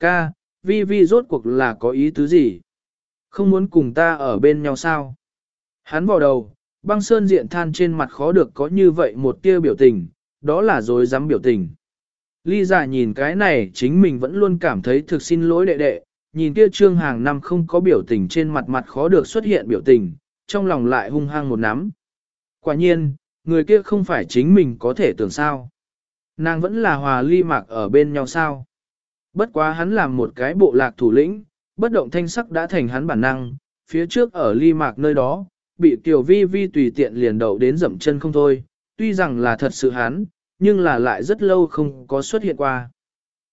ca, vi vi rốt cuộc là có ý tứ gì? Không muốn cùng ta ở bên nhau sao? Hắn vào đầu, băng sơn diện than trên mặt khó được có như vậy một tia biểu tình, đó là dối dám biểu tình. Ly giả dạ nhìn cái này chính mình vẫn luôn cảm thấy thực xin lỗi đệ đệ, nhìn kia trương hàng năm không có biểu tình trên mặt mặt khó được xuất hiện biểu tình, trong lòng lại hung hăng một nắm. Quả nhiên, người kia không phải chính mình có thể tưởng sao. Nàng vẫn là hòa ly mạc ở bên nhau sao. Bất quá hắn làm một cái bộ lạc thủ lĩnh, bất động thanh sắc đã thành hắn bản năng, phía trước ở ly mạc nơi đó, bị tiểu vi vi tùy tiện liền đậu đến dậm chân không thôi, tuy rằng là thật sự hắn, nhưng là lại rất lâu không có xuất hiện qua.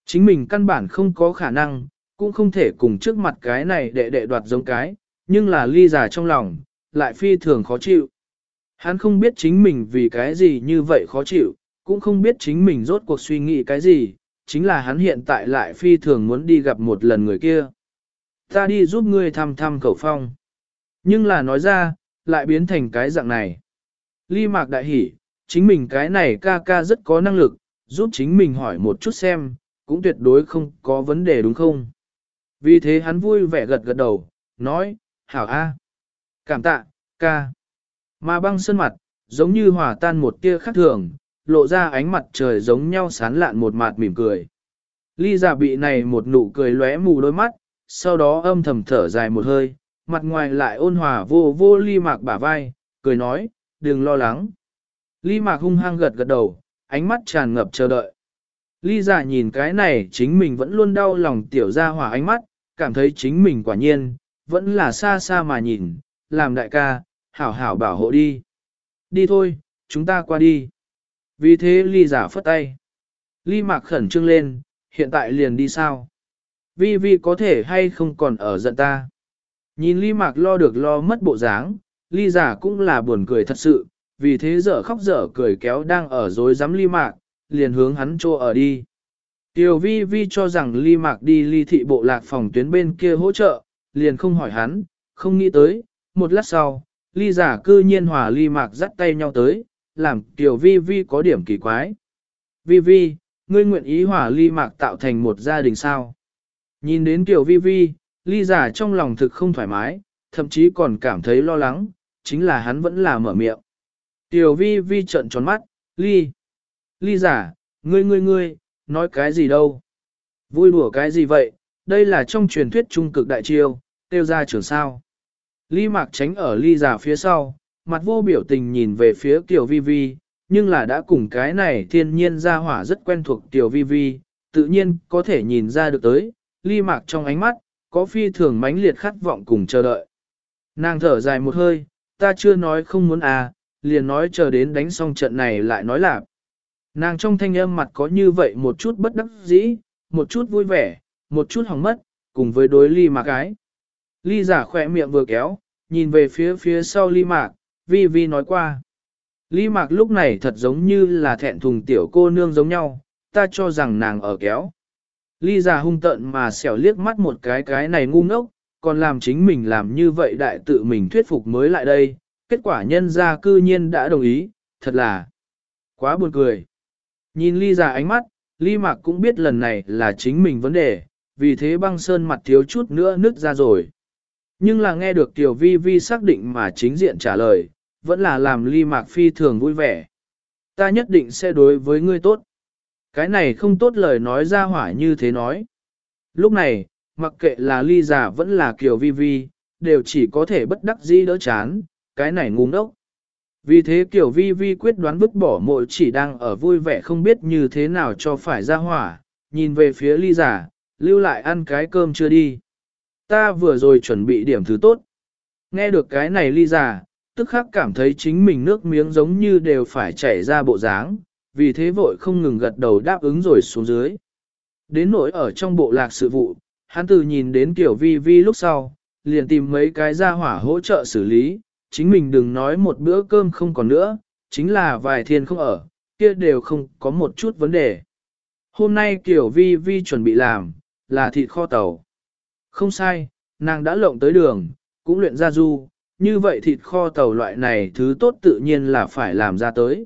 Chính mình căn bản không có khả năng, cũng không thể cùng trước mặt cái này đệ đệ đoạt giống cái, nhưng là ly giả trong lòng, lại phi thường khó chịu. Hắn không biết chính mình vì cái gì như vậy khó chịu, cũng không biết chính mình rốt cuộc suy nghĩ cái gì, chính là hắn hiện tại lại phi thường muốn đi gặp một lần người kia. Ta đi giúp ngươi thăm thăm khẩu phong. Nhưng là nói ra, lại biến thành cái dạng này. Ly mạc đại hỉ, chính mình cái này ca ca rất có năng lực, giúp chính mình hỏi một chút xem, cũng tuyệt đối không có vấn đề đúng không? Vì thế hắn vui vẻ gật gật đầu, nói, hảo a, cảm tạ, ca. Mà băng sân mặt, giống như hòa tan một tia khác thường, lộ ra ánh mặt trời giống nhau sán lạn một mặt mỉm cười. Ly giả bị này một nụ cười lóe mù đôi mắt, sau đó âm thầm thở dài một hơi, mặt ngoài lại ôn hòa vô vô ly mạc bả vai, cười nói, đừng lo lắng. Ly mạc hung hăng gật gật đầu, ánh mắt tràn ngập chờ đợi. Ly giả nhìn cái này chính mình vẫn luôn đau lòng tiểu ra hỏa ánh mắt, cảm thấy chính mình quả nhiên, vẫn là xa xa mà nhìn, làm đại ca, hảo hảo bảo hộ đi. Đi thôi, chúng ta qua đi. Vì thế ly giả phất tay. Ly mạc khẩn trương lên, hiện tại liền đi sao? Vi Vi có thể hay không còn ở giận ta? Nhìn ly mạc lo được lo mất bộ dáng, ly giả cũng là buồn cười thật sự, vì thế dở khóc dở cười kéo đang ở dối dám ly mạc, liền hướng hắn trô ở đi. Tiểu vi vi cho rằng ly mạc đi ly thị bộ lạc phòng tuyến bên kia hỗ trợ, liền không hỏi hắn, không nghĩ tới, một lát sau, ly giả cư nhiên hòa ly mạc dắt tay nhau tới, làm tiểu vi vi có điểm kỳ quái. Vi vi, ngươi nguyện ý hòa ly mạc tạo thành một gia đình sao? Nhìn đến tiểu vi vi, ly giả trong lòng thực không thoải mái, thậm chí còn cảm thấy lo lắng, chính là hắn vẫn là mở miệng. Tiểu vi vi trợn tròn mắt, ly, ly giả, ngươi ngươi ngươi, nói cái gì đâu? Vui đùa cái gì vậy? Đây là trong truyền thuyết trung cực đại chiêu, tiêu ra trường sao. Ly mạc tránh ở ly giả phía sau, mặt vô biểu tình nhìn về phía tiểu vi vi, nhưng là đã cùng cái này thiên nhiên ra hỏa rất quen thuộc tiểu vi vi, tự nhiên có thể nhìn ra được tới, ly mạc trong ánh mắt, có phi thường mãnh liệt khát vọng cùng chờ đợi. Nàng thở dài một hơi, ta chưa nói không muốn à, liền nói chờ đến đánh xong trận này lại nói là. Nàng trong thanh âm mặt có như vậy một chút bất đắc dĩ, một chút vui vẻ, một chút hỏng mất, cùng với đối ly mạc gái. Ly giả khỏe miệng vừa kéo, nhìn về phía phía sau ly mạc, vi vi nói qua. Lý mạc lúc này thật giống như là thẹn thùng tiểu cô nương giống nhau, ta cho rằng nàng ở kéo. Ly già hung tận mà xẻo liếc mắt một cái cái này ngu ngốc, còn làm chính mình làm như vậy đại tự mình thuyết phục mới lại đây, kết quả nhân ra cư nhiên đã đồng ý, thật là quá buồn cười. Nhìn ly già ánh mắt, ly mạc cũng biết lần này là chính mình vấn đề, vì thế băng sơn mặt thiếu chút nữa nứt ra rồi. Nhưng là nghe được tiểu vi vi xác định mà chính diện trả lời, vẫn là làm ly mạc phi thường vui vẻ. Ta nhất định sẽ đối với ngươi tốt. Cái này không tốt lời nói ra hỏa như thế nói. Lúc này, mặc kệ là ly giả vẫn là Kiều vi vi, đều chỉ có thể bất đắc dĩ đỡ chán, cái này ngu ngốc. Vì thế Kiều vi vi quyết đoán vứt bỏ mội chỉ đang ở vui vẻ không biết như thế nào cho phải ra hỏa, nhìn về phía ly giả, lưu lại ăn cái cơm chưa đi. Ta vừa rồi chuẩn bị điểm thứ tốt. Nghe được cái này ly giả, tức khắc cảm thấy chính mình nước miếng giống như đều phải chảy ra bộ dáng, vì thế vội không ngừng gật đầu đáp ứng rồi xuống dưới. Đến nỗi ở trong bộ lạc sự vụ, hắn từ nhìn đến kiểu vi vi lúc sau, liền tìm mấy cái gia hỏa hỗ trợ xử lý, chính mình đừng nói một bữa cơm không còn nữa, chính là vài thiên không ở, kia đều không có một chút vấn đề. Hôm nay kiểu vi vi chuẩn bị làm, là thịt kho tàu. Không sai, nàng đã lộng tới đường, cũng luyện ra du, như vậy thịt kho tàu loại này thứ tốt tự nhiên là phải làm ra tới.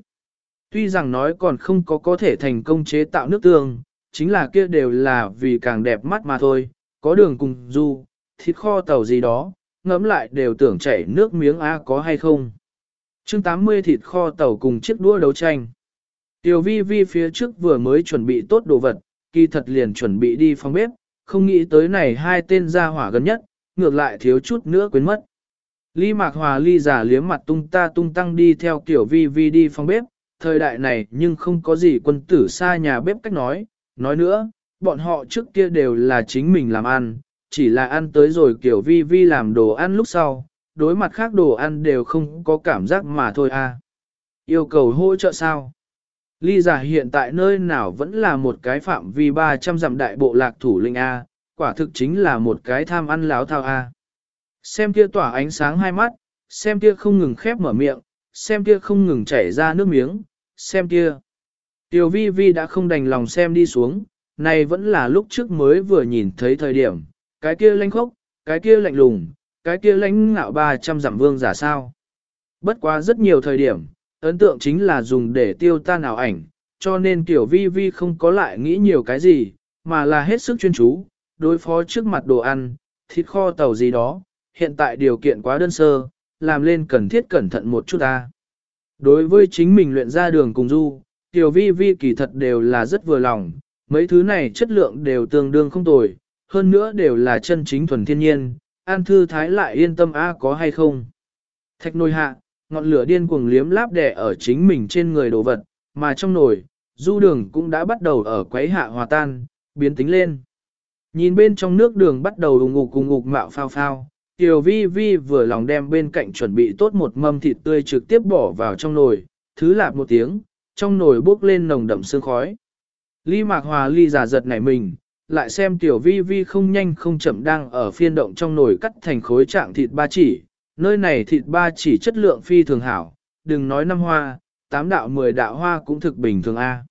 Tuy rằng nói còn không có có thể thành công chế tạo nước tương, chính là kia đều là vì càng đẹp mắt mà thôi, có đường cùng du, thịt kho tàu gì đó, ngẫm lại đều tưởng chảy nước miếng A có hay không. chương 80 thịt kho tàu cùng chiếc đũa đấu tranh. Tiểu vi vi phía trước vừa mới chuẩn bị tốt đồ vật, kỳ thật liền chuẩn bị đi phòng bếp, không nghĩ tới này hai tên gia hỏa gần nhất, ngược lại thiếu chút nữa quên mất. Ly Mạc Hòa ly giả liếm mặt tung ta tung tăng đi theo kiểu vi vi đi phòng bếp, thời đại này nhưng không có gì quân tử xa nhà bếp cách nói, nói nữa, bọn họ trước kia đều là chính mình làm ăn, chỉ là ăn tới rồi kiểu vi vi làm đồ ăn lúc sau, đối mặt khác đồ ăn đều không có cảm giác mà thôi. À. Yêu cầu hỗ trợ sao? Ly giả hiện tại nơi nào vẫn là một cái phạm vi 300 dặm đại bộ lạc thủ linh A, quả thực chính là một cái tham ăn láo thao A. Xem kia tỏa ánh sáng hai mắt, xem kia không ngừng khép mở miệng, xem kia không ngừng chảy ra nước miếng, xem kia. Tiểu vi vi đã không đành lòng xem đi xuống, này vẫn là lúc trước mới vừa nhìn thấy thời điểm, cái kia lanh khốc, cái kia lạnh lùng, cái kia lãnh ngạo 300 dặm vương giả sao. Bất quá rất nhiều thời điểm, ấn tượng chính là dùng để tiêu tan ảo ảnh, cho nên tiểu vi vi không có lại nghĩ nhiều cái gì, mà là hết sức chuyên chú, đối phó trước mặt đồ ăn, thịt kho tàu gì đó, hiện tại điều kiện quá đơn sơ, làm lên cần thiết cẩn thận một chút ta. Đối với chính mình luyện ra đường cùng du, tiểu vi vi kỳ thật đều là rất vừa lòng, mấy thứ này chất lượng đều tương đương không tồi, hơn nữa đều là chân chính thuần thiên nhiên, an thư thái lại yên tâm a có hay không. Thạch nồi hạ, ngọn lửa điên cuồng liếm láp đẻ ở chính mình trên người đồ vật, mà trong nồi, du đường cũng đã bắt đầu ở quấy hạ hòa tan, biến tính lên. Nhìn bên trong nước đường bắt đầu ủng ngục cùng ngục mạo phao phao, Tiểu vi vi vừa lòng đem bên cạnh chuẩn bị tốt một mâm thịt tươi trực tiếp bỏ vào trong nồi, thứ lạp một tiếng, trong nồi bốc lên nồng đậm sương khói. Ly mạc hòa ly giả giật nảy mình, lại xem tiểu vi vi không nhanh không chậm đang ở phiên động trong nồi cắt thành khối trạng thịt ba chỉ, nơi này thịt ba chỉ chất lượng phi thường hảo, đừng nói năm hoa, tám đạo mười đạo hoa cũng thực bình thường A.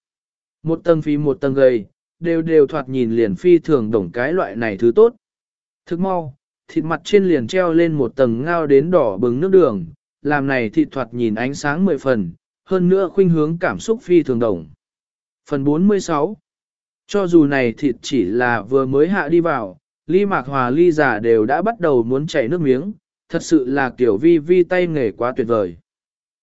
Một tầng phi một tầng gầy, đều đều thoạt nhìn liền phi thường đồng cái loại này thứ tốt. Thức mau, thịt mặt trên liền treo lên một tầng ngao đến đỏ bừng nước đường, làm này thịt thoạt nhìn ánh sáng mười phần, hơn nữa khuynh hướng cảm xúc phi thường đồng. Phần 46 Cho dù này thịt chỉ là vừa mới hạ đi vào, ly mạc hòa ly giả đều đã bắt đầu muốn chảy nước miếng, thật sự là tiểu vi vi tay nghề quá tuyệt vời.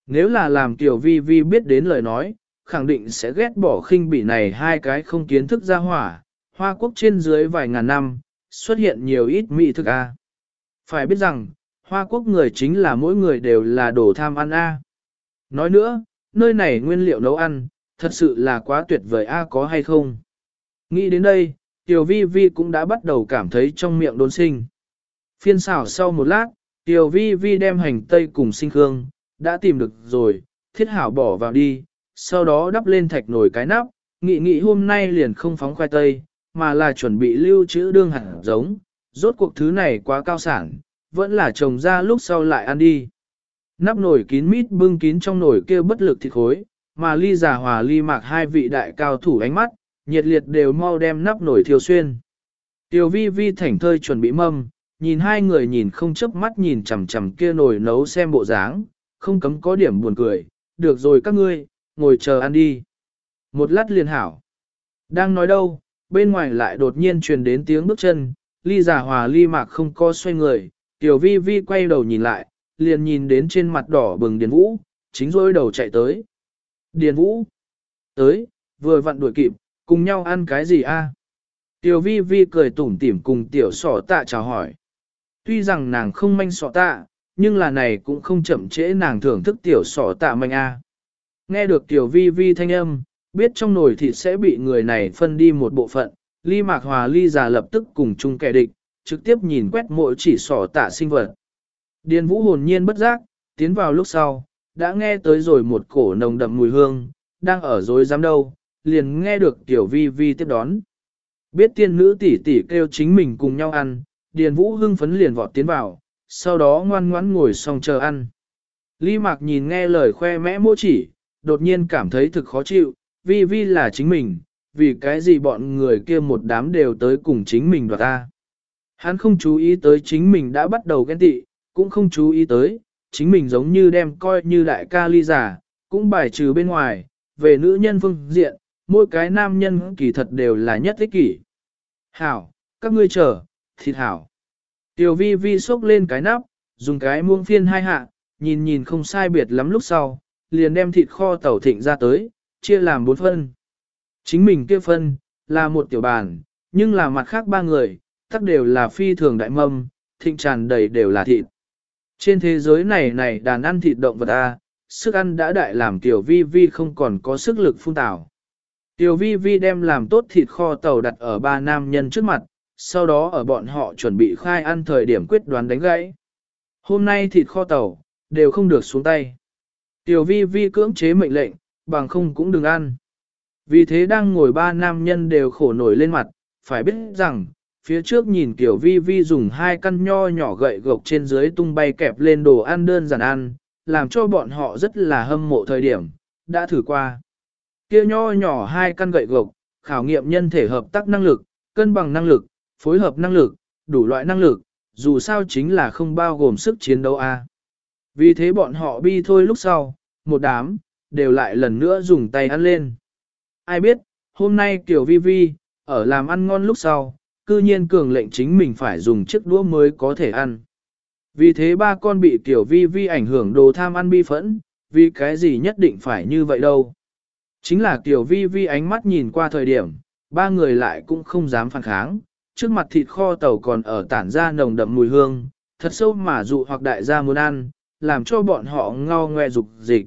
Nếu là làm tiểu vi vi biết đến lời nói, khẳng định sẽ ghét bỏ khinh bị này hai cái không kiến thức ra hỏa, hoa quốc trên dưới vài ngàn năm, xuất hiện nhiều ít mỹ thực A. Phải biết rằng, hoa quốc người chính là mỗi người đều là đồ tham ăn A. Nói nữa, nơi này nguyên liệu nấu ăn, thật sự là quá tuyệt vời A có hay không. Nghĩ đến đây, Tiểu Vi Vi cũng đã bắt đầu cảm thấy trong miệng đốn sinh. Phiên xào sau một lát, Tiểu Vi Vi đem hành tây cùng sinh khương, đã tìm được rồi, thiết hảo bỏ vào đi, sau đó đắp lên thạch nồi cái nắp, nghị nghị hôm nay liền không phóng khoai tây, mà là chuẩn bị lưu trữ đương hạt giống, rốt cuộc thứ này quá cao sản, vẫn là trồng ra lúc sau lại ăn đi. Nắp nồi kín mít bưng kín trong nồi kia bất lực thịt khối, mà ly giả hòa ly mạc hai vị đại cao thủ ánh mắt, nhiệt liệt đều mau đem nắp nồi thiêu xuyên. Tiểu vi vi thảnh thơi chuẩn bị mâm, nhìn hai người nhìn không chớp mắt nhìn chằm chằm kia nồi nấu xem bộ dáng, không cấm có điểm buồn cười, được rồi các ngươi, ngồi chờ ăn đi. Một lát liền hảo. Đang nói đâu, bên ngoài lại đột nhiên truyền đến tiếng bước chân, ly giả hòa ly mạc không co xoay người, tiểu vi vi quay đầu nhìn lại, liền nhìn đến trên mặt đỏ bừng Điền Vũ, chính rôi đầu chạy tới. Điền Vũ, tới, vừa vặn đuổi kịp, cùng nhau ăn cái gì a? Tiểu vi vi cười tủm tỉm cùng tiểu sỏ tạ chào hỏi. Tuy rằng nàng không manh sọ tạ, nhưng là này cũng không chậm trễ nàng thưởng thức tiểu sọ tạ manh a. Nghe được tiểu vi vi thanh âm, biết trong nồi thịt sẽ bị người này phân đi một bộ phận, ly mạc hòa ly già lập tức cùng chung kẻ địch, trực tiếp nhìn quét mỗi chỉ sọ tạ sinh vật. Điền vũ hồn nhiên bất giác, tiến vào lúc sau, đã nghe tới rồi một cổ nồng đậm mùi hương, đang ở dối dám đâu, liền nghe được tiểu vi vi tiếp đón. Biết tiên nữ tỷ tỷ kêu chính mình cùng nhau ăn, điền vũ hưng phấn liền vọt tiến vào, sau đó ngoan ngoãn ngồi xong chờ ăn. Ly mạc nhìn nghe lời khoe mẽ mô chỉ, đột nhiên cảm thấy thực khó chịu, vì vi là chính mình, vì cái gì bọn người kia một đám đều tới cùng chính mình đoạt ta. Hắn không chú ý tới chính mình đã bắt đầu ghen tị, cũng không chú ý tới, chính mình giống như đem coi như đại ca ly giả, cũng bài trừ bên ngoài, về nữ nhân phương diện, mỗi cái nam nhân kỳ thật đều là nhất thích kỷ. Hảo, các ngươi chờ, thịt hảo. Tiểu vi vi xốc lên cái nắp, dùng cái muông phiên hai hạ, nhìn nhìn không sai biệt lắm lúc sau, liền đem thịt kho tàu thịnh ra tới, chia làm bốn phân. Chính mình kia phân, là một tiểu bàn, nhưng là mặt khác ba người, tất đều là phi thường đại mâm, thịnh tràn đầy đều là thịt. Trên thế giới này này đàn ăn thịt động vật A, sức ăn đã đại làm tiểu vi vi không còn có sức lực phun tảo. Tiểu vi vi đem làm tốt thịt kho tàu đặt ở ba nam nhân trước mặt, sau đó ở bọn họ chuẩn bị khai ăn thời điểm quyết đoán đánh gãy. Hôm nay thịt kho tàu, đều không được xuống tay. Tiểu vi vi cưỡng chế mệnh lệnh, bằng không cũng đừng ăn. Vì thế đang ngồi ba nam nhân đều khổ nổi lên mặt, phải biết rằng, phía trước nhìn Tiểu vi vi dùng hai căn nho nhỏ gậy gộc trên dưới tung bay kẹp lên đồ ăn đơn giản ăn, làm cho bọn họ rất là hâm mộ thời điểm, đã thử qua. Kia nho nhỏ hai căn gậy gộc, khảo nghiệm nhân thể hợp tác năng lực, cân bằng năng lực, phối hợp năng lực, đủ loại năng lực, dù sao chính là không bao gồm sức chiến đấu a. Vì thế bọn họ bi thôi lúc sau, một đám, đều lại lần nữa dùng tay ăn lên. Ai biết, hôm nay Tiểu Vi Vi, ở làm ăn ngon lúc sau, cư nhiên cường lệnh chính mình phải dùng chiếc đũa mới có thể ăn. Vì thế ba con bị Tiểu Vi Vi ảnh hưởng đồ tham ăn bi phẫn, vì cái gì nhất định phải như vậy đâu. Chính là Tiểu Vi Vi ánh mắt nhìn qua thời điểm, ba người lại cũng không dám phản kháng, trước mặt thịt kho tàu còn ở tản ra nồng đậm mùi hương, thật sâu mà dụ hoặc đại gia muốn ăn, làm cho bọn họ ngao ngoe dục dịch.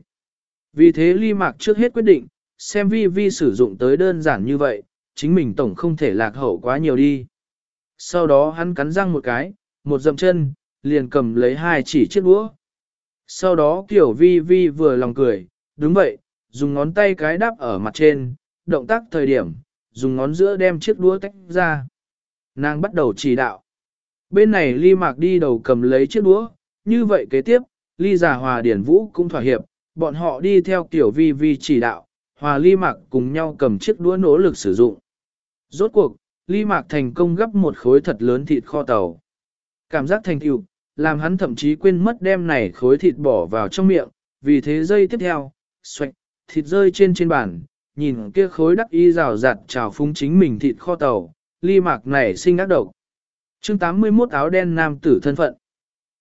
Vì thế ly mạc trước hết quyết định, xem vi vi sử dụng tới đơn giản như vậy, chính mình tổng không thể lạc hậu quá nhiều đi. Sau đó hắn cắn răng một cái, một dậm chân, liền cầm lấy hai chỉ chiếc đũa. Sau đó kiểu vi vi vừa lòng cười, đúng vậy, dùng ngón tay cái đắp ở mặt trên, động tác thời điểm, dùng ngón giữa đem chiếc đũa tách ra. Nàng bắt đầu chỉ đạo. Bên này ly mạc đi đầu cầm lấy chiếc đũa, như vậy kế tiếp, ly giả hòa điển vũ cũng thỏa hiệp, bọn họ đi theo tiểu vi vi chỉ đạo, hòa ly mạc cùng nhau cầm chiếc đũa nỗ lực sử dụng. Rốt cuộc, ly mạc thành công gấp một khối thật lớn thịt kho tàu. Cảm giác thành tựu, làm hắn thậm chí quên mất đem này khối thịt bỏ vào trong miệng, vì thế giây tiếp theo, xoạch, thịt rơi trên trên bàn, nhìn kia khối đắc y rào rạt trào phúng chính mình thịt kho tàu, ly mạc này sinh ác độc. chương 81 áo đen nam tử thân phận.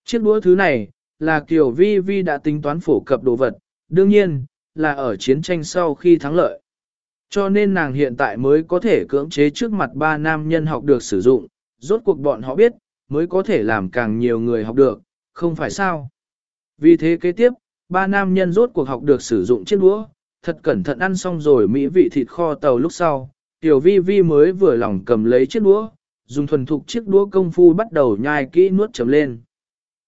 Chiếc đũa thứ này, là kiểu vi vi đã tính toán phổ cập đồ vật, đương nhiên, là ở chiến tranh sau khi thắng lợi. Cho nên nàng hiện tại mới có thể cưỡng chế trước mặt ba nam nhân học được sử dụng, rốt cuộc bọn họ biết, mới có thể làm càng nhiều người học được, không phải sao. Vì thế kế tiếp, ba nam nhân rốt cuộc học được sử dụng chiếc đũa, thật cẩn thận ăn xong rồi mỹ vị thịt kho tàu lúc sau, tiểu vi vi mới vừa lòng cầm lấy chiếc đũa, dùng thuần thục chiếc đũa công phu bắt đầu nhai kỹ nuốt chấm lên.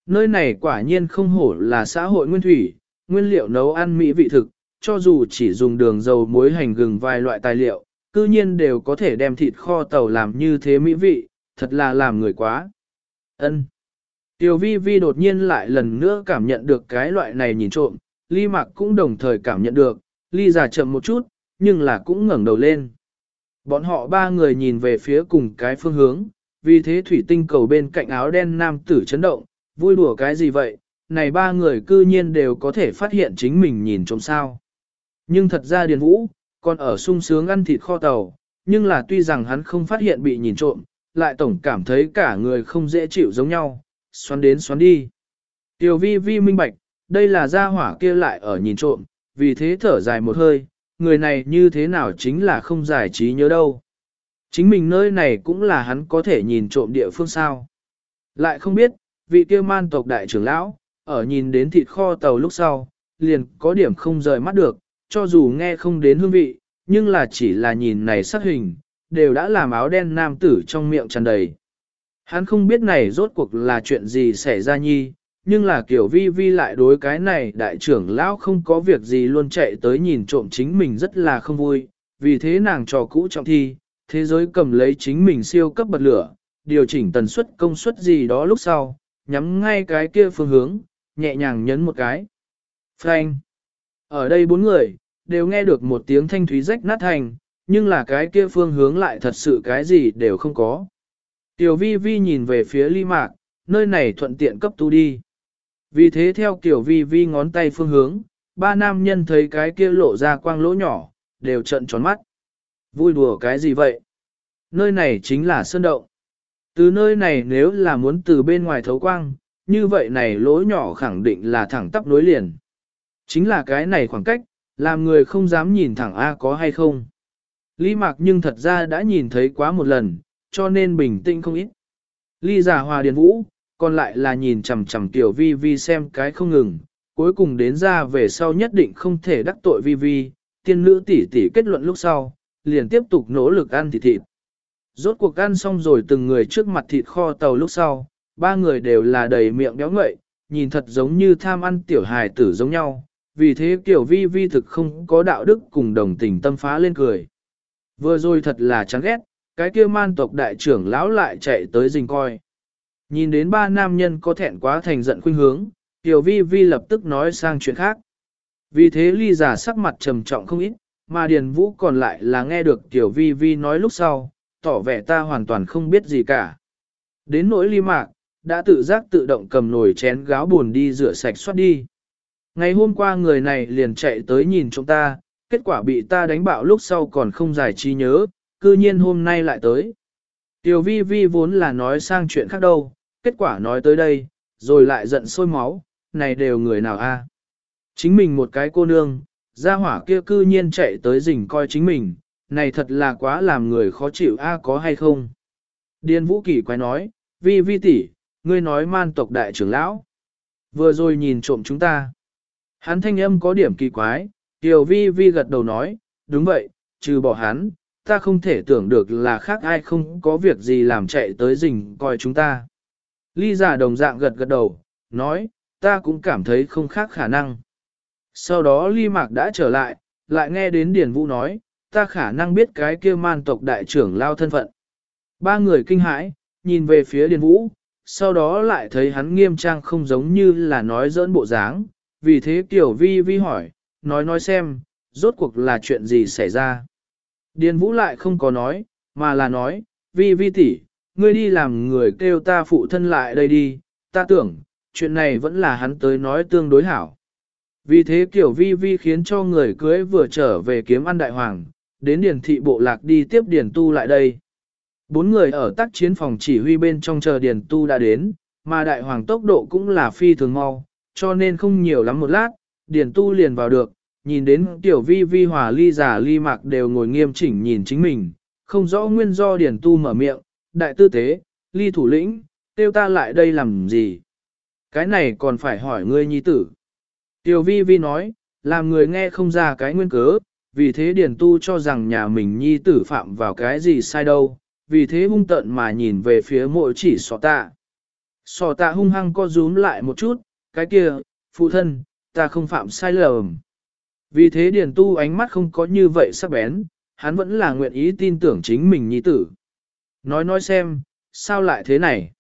Nơi này quả nhiên không hổ là xã hội nguyên thủy, nguyên liệu nấu ăn mỹ vị thực, cho dù chỉ dùng đường dầu muối hành gừng vài loại tài liệu, cư nhiên đều có thể đem thịt kho tàu làm như thế mỹ vị, thật là làm người quá. Ân. Tiểu vi vi đột nhiên lại lần nữa cảm nhận được cái loại này nhìn trộm, ly mạc cũng đồng thời cảm nhận được, ly già chậm một chút, nhưng là cũng ngẩng đầu lên. Bọn họ ba người nhìn về phía cùng cái phương hướng, vì thế thủy tinh cầu bên cạnh áo đen nam tử chấn động, vui đùa cái gì vậy, này ba người cư nhiên đều có thể phát hiện chính mình nhìn trộm sao. Nhưng thật ra Điền Vũ, còn ở sung sướng ăn thịt kho tàu, nhưng là tuy rằng hắn không phát hiện bị nhìn trộm, lại tổng cảm thấy cả người không dễ chịu giống nhau, xoắn đến xoắn đi. Tiểu vi vi minh bạch, đây là gia hỏa kia lại ở nhìn trộm, vì thế thở dài một hơi, người này như thế nào chính là không giải trí nhớ đâu. Chính mình nơi này cũng là hắn có thể nhìn trộm địa phương sao. Lại không biết, vị kia man tộc đại trưởng lão, ở nhìn đến thịt kho tàu lúc sau, liền có điểm không rời mắt được, cho dù nghe không đến hương vị, nhưng là chỉ là nhìn này sắc hình, đều đã làm áo đen nam tử trong miệng tràn đầy. Hắn không biết này rốt cuộc là chuyện gì xảy ra nhi, nhưng là kiểu vi vi lại đối cái này đại trưởng lão không có việc gì luôn chạy tới nhìn trộm chính mình rất là không vui, vì thế nàng trò cũ trọng thi, thế giới cầm lấy chính mình siêu cấp bật lửa, điều chỉnh tần suất công suất gì đó lúc sau, nhắm ngay cái kia phương hướng, nhẹ nhàng nhấn một cái. Frank! Ở đây bốn người, đều nghe được một tiếng thanh thúy rách nát thành, nhưng là cái kia phương hướng lại thật sự cái gì đều không có. Tiểu vi vi nhìn về phía ly mạc, nơi này thuận tiện cấp tu đi. Vì thế theo tiểu vi vi ngón tay phương hướng, ba nam nhân thấy cái kia lộ ra quang lỗ nhỏ, đều trận tròn mắt. Vui đùa cái gì vậy? Nơi này chính là sơn động. Từ nơi này nếu là muốn từ bên ngoài thấu quang, như vậy này lỗ nhỏ khẳng định là thẳng tắp nối liền. Chính là cái này khoảng cách, làm người không dám nhìn thẳng A có hay không. Lý Mạc nhưng thật ra đã nhìn thấy quá một lần, cho nên bình tĩnh không ít. Ly giả hòa điền vũ, còn lại là nhìn chằm chằm tiểu vi vi xem cái không ngừng, cuối cùng đến ra về sau nhất định không thể đắc tội vi vi, tiên nữ tỷ tỷ kết luận lúc sau, liền tiếp tục nỗ lực ăn thịt thịt. Rốt cuộc ăn xong rồi từng người trước mặt thịt kho tàu lúc sau, ba người đều là đầy miệng béo ngậy, nhìn thật giống như tham ăn tiểu hài tử giống nhau, vì thế kiểu vi vi thực không có đạo đức cùng đồng tình tâm phá lên cười. Vừa rồi thật là chán ghét, cái kia man tộc đại trưởng lão lại chạy tới rình coi. Nhìn đến ba nam nhân có thẹn quá thành giận khuynh hướng, tiểu vi vi lập tức nói sang chuyện khác. Vì thế ly giả sắc mặt trầm trọng không ít, mà Điền Vũ còn lại là nghe được tiểu vi vi nói lúc sau, tỏ vẻ ta hoàn toàn không biết gì cả. Đến nỗi ly mạc, đã tự giác tự động cầm nồi chén gáo buồn đi rửa sạch xoát đi. Ngày hôm qua người này liền chạy tới nhìn chúng ta, kết quả bị ta đánh bạo lúc sau còn không giải trí nhớ, cư nhiên hôm nay lại tới. Tiểu vi vi vốn là nói sang chuyện khác đâu, kết quả nói tới đây, rồi lại giận sôi máu, này đều người nào a? Chính mình một cái cô nương, gia hỏa kia cư nhiên chạy tới rình coi chính mình, này thật là quá làm người khó chịu a có hay không? Điền Vũ Kỳ quay nói, vi vi tỷ, ngươi nói man tộc đại trưởng lão. Vừa rồi nhìn trộm chúng ta. Hắn thanh âm có điểm kỳ quái, Tiểu vi vi gật đầu nói, đúng vậy, trừ bỏ hắn, ta không thể tưởng được là khác ai không có việc gì làm chạy tới rình coi chúng ta. Ly giả đồng dạng gật gật đầu, nói, ta cũng cảm thấy không khác khả năng. Sau đó Ly Mạc đã trở lại, lại nghe đến Điền Vũ nói, ta khả năng biết cái kia man tộc đại trưởng lao thân phận. Ba người kinh hãi, nhìn về phía Điền Vũ, sau đó lại thấy hắn nghiêm trang không giống như là nói dỡn bộ dáng, vì thế Tiểu Vi Vi hỏi, nói nói xem, rốt cuộc là chuyện gì xảy ra. Điền Vũ lại không có nói, mà là nói, Vi Vi tỷ, ngươi đi làm người kêu ta phụ thân lại đây đi, ta tưởng, chuyện này vẫn là hắn tới nói tương đối hảo. Vì thế kiểu Vi Vi khiến cho người cưới vừa trở về kiếm ăn đại hoàng, đến điền thị bộ lạc đi tiếp điền tu lại đây. Bốn người ở tác chiến phòng chỉ huy bên trong chờ điền tu đã đến, mà đại hoàng tốc độ cũng là phi thường mau, cho nên không nhiều lắm một lát, điền tu liền vào được, nhìn đến tiểu vi vi hòa ly giả ly mạc đều ngồi nghiêm chỉnh nhìn chính mình, không rõ nguyên do điền tu mở miệng, đại tư tế, ly thủ lĩnh, tiêu ta lại đây làm gì? Cái này còn phải hỏi ngươi nhi tử. Tiểu vi vi nói, làm người nghe không ra cái nguyên cớ, vì thế điền tu cho rằng nhà mình nhi tử phạm vào cái gì sai đâu, vì thế hung tận mà nhìn về phía mỗi chỉ sọ tạ. Sọ tạ hung hăng co rúm lại một chút, cái kia, phụ thân, ta không phạm sai lầm. Vì thế điền tu ánh mắt không có như vậy sắc bén, hắn vẫn là nguyện ý tin tưởng chính mình nhi tử. Nói nói xem, sao lại thế này?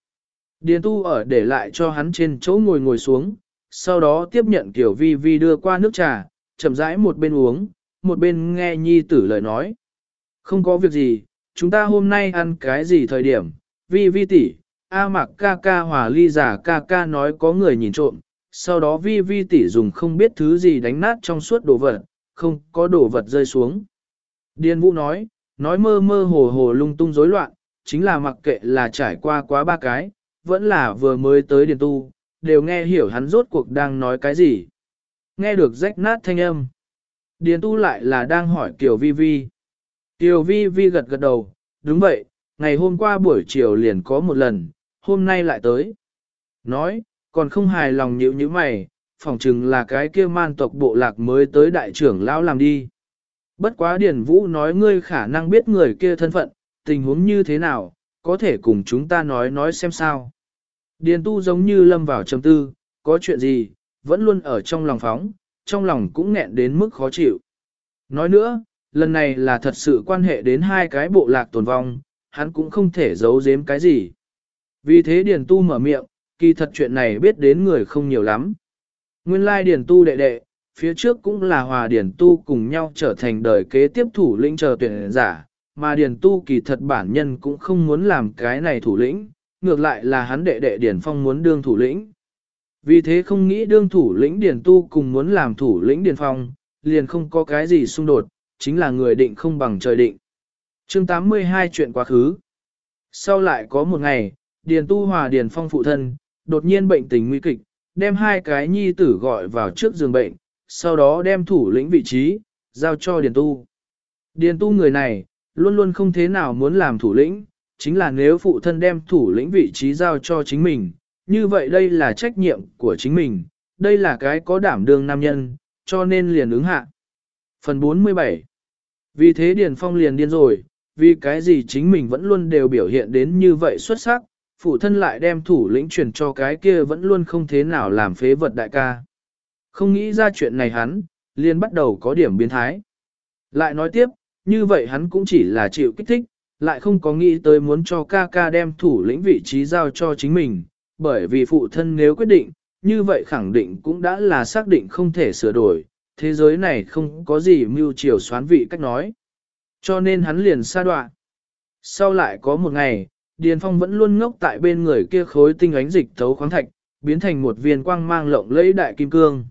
Điền tu ở để lại cho hắn trên chỗ ngồi ngồi xuống, sau đó tiếp nhận kiểu vi vi đưa qua nước trà, chậm rãi một bên uống, một bên nghe nhi tử lời nói. Không có việc gì, chúng ta hôm nay ăn cái gì thời điểm, vi vi tỷ, A mặc ca ca hòa ly giả ca ca nói có người nhìn trộm, sau đó vi vi tỷ dùng không biết thứ gì đánh nát trong suốt đồ vật, không có đồ vật rơi xuống. Điền Vũ nói, nói mơ mơ hồ hồ lung tung rối loạn, chính là mặc kệ là trải qua quá ba cái, vẫn là vừa mới tới Điền Tu, đều nghe hiểu hắn rốt cuộc đang nói cái gì. Nghe được rách nát thanh âm. Điền Tu lại là đang hỏi Kiều Vi Vi. Kiều Vi Vi gật gật đầu, đúng vậy, ngày hôm qua buổi chiều liền có một lần, hôm nay lại tới. Nói, còn không hài lòng nhữ như mày, phỏng chừng là cái kia man tộc bộ lạc mới tới đại trưởng lão làm đi. Bất quá Điền Vũ nói ngươi khả năng biết người kia thân phận, tình huống như thế nào, có thể cùng chúng ta nói nói xem sao. Điền Tu giống như lâm vào trầm tư, có chuyện gì, vẫn luôn ở trong lòng phóng, trong lòng cũng nghẹn đến mức khó chịu. Nói nữa, lần này là thật sự quan hệ đến hai cái bộ lạc tồn vong, hắn cũng không thể giấu giếm cái gì. Vì thế Điền Tu mở miệng, kỳ thật chuyện này biết đến người không nhiều lắm. Nguyên lai Điền Tu đệ đệ, phía trước cũng là hòa Điền Tu cùng nhau trở thành đời kế tiếp thủ lĩnh chờ tuyển giả, mà Điền Tu kỳ thật bản nhân cũng không muốn làm cái này thủ lĩnh, ngược lại là hắn đệ đệ Điền Phong muốn đương thủ lĩnh. Vì thế không nghĩ đương thủ lĩnh Điền Tu cùng muốn làm thủ lĩnh Điền Phong, liền không có cái gì xung đột, chính là người định không bằng trời định. chương 82 chuyện quá khứ. Sau lại có một ngày, Điền Tu Hòa Điền Phong phụ thân, đột nhiên bệnh tình nguy kịch, đem hai cái nhi tử gọi vào trước giường bệnh, sau đó đem thủ lĩnh vị trí, giao cho Điền Tu. Điền Tu người này, luôn luôn không thế nào muốn làm thủ lĩnh, chính là nếu phụ thân đem thủ lĩnh vị trí giao cho chính mình, như vậy đây là trách nhiệm của chính mình, đây là cái có đảm đương nam nhân, cho nên liền ứng hạ. Phần 47 Vì thế Điền Phong liền điên rồi, vì cái gì chính mình vẫn luôn đều biểu hiện đến như vậy xuất sắc, phụ thân lại đem thủ lĩnh truyền cho cái kia vẫn luôn không thế nào làm phế vật đại ca. Không nghĩ ra chuyện này hắn, liền bắt đầu có điểm biến thái. Lại nói tiếp, như vậy hắn cũng chỉ là chịu kích thích, lại không có nghĩ tới muốn cho ca ca đem thủ lĩnh vị trí giao cho chính mình, bởi vì phụ thân nếu quyết định, như vậy khẳng định cũng đã là xác định không thể sửa đổi, thế giới này không có gì mưu chiều xoán vị cách nói. Cho nên hắn liền xa đoạn. Sau lại có một ngày, Điền Phong vẫn luôn ngốc tại bên người kia khối tinh ánh dịch thấu khoáng thạch, biến thành một viên quang mang lộng lẫy đại kim cương.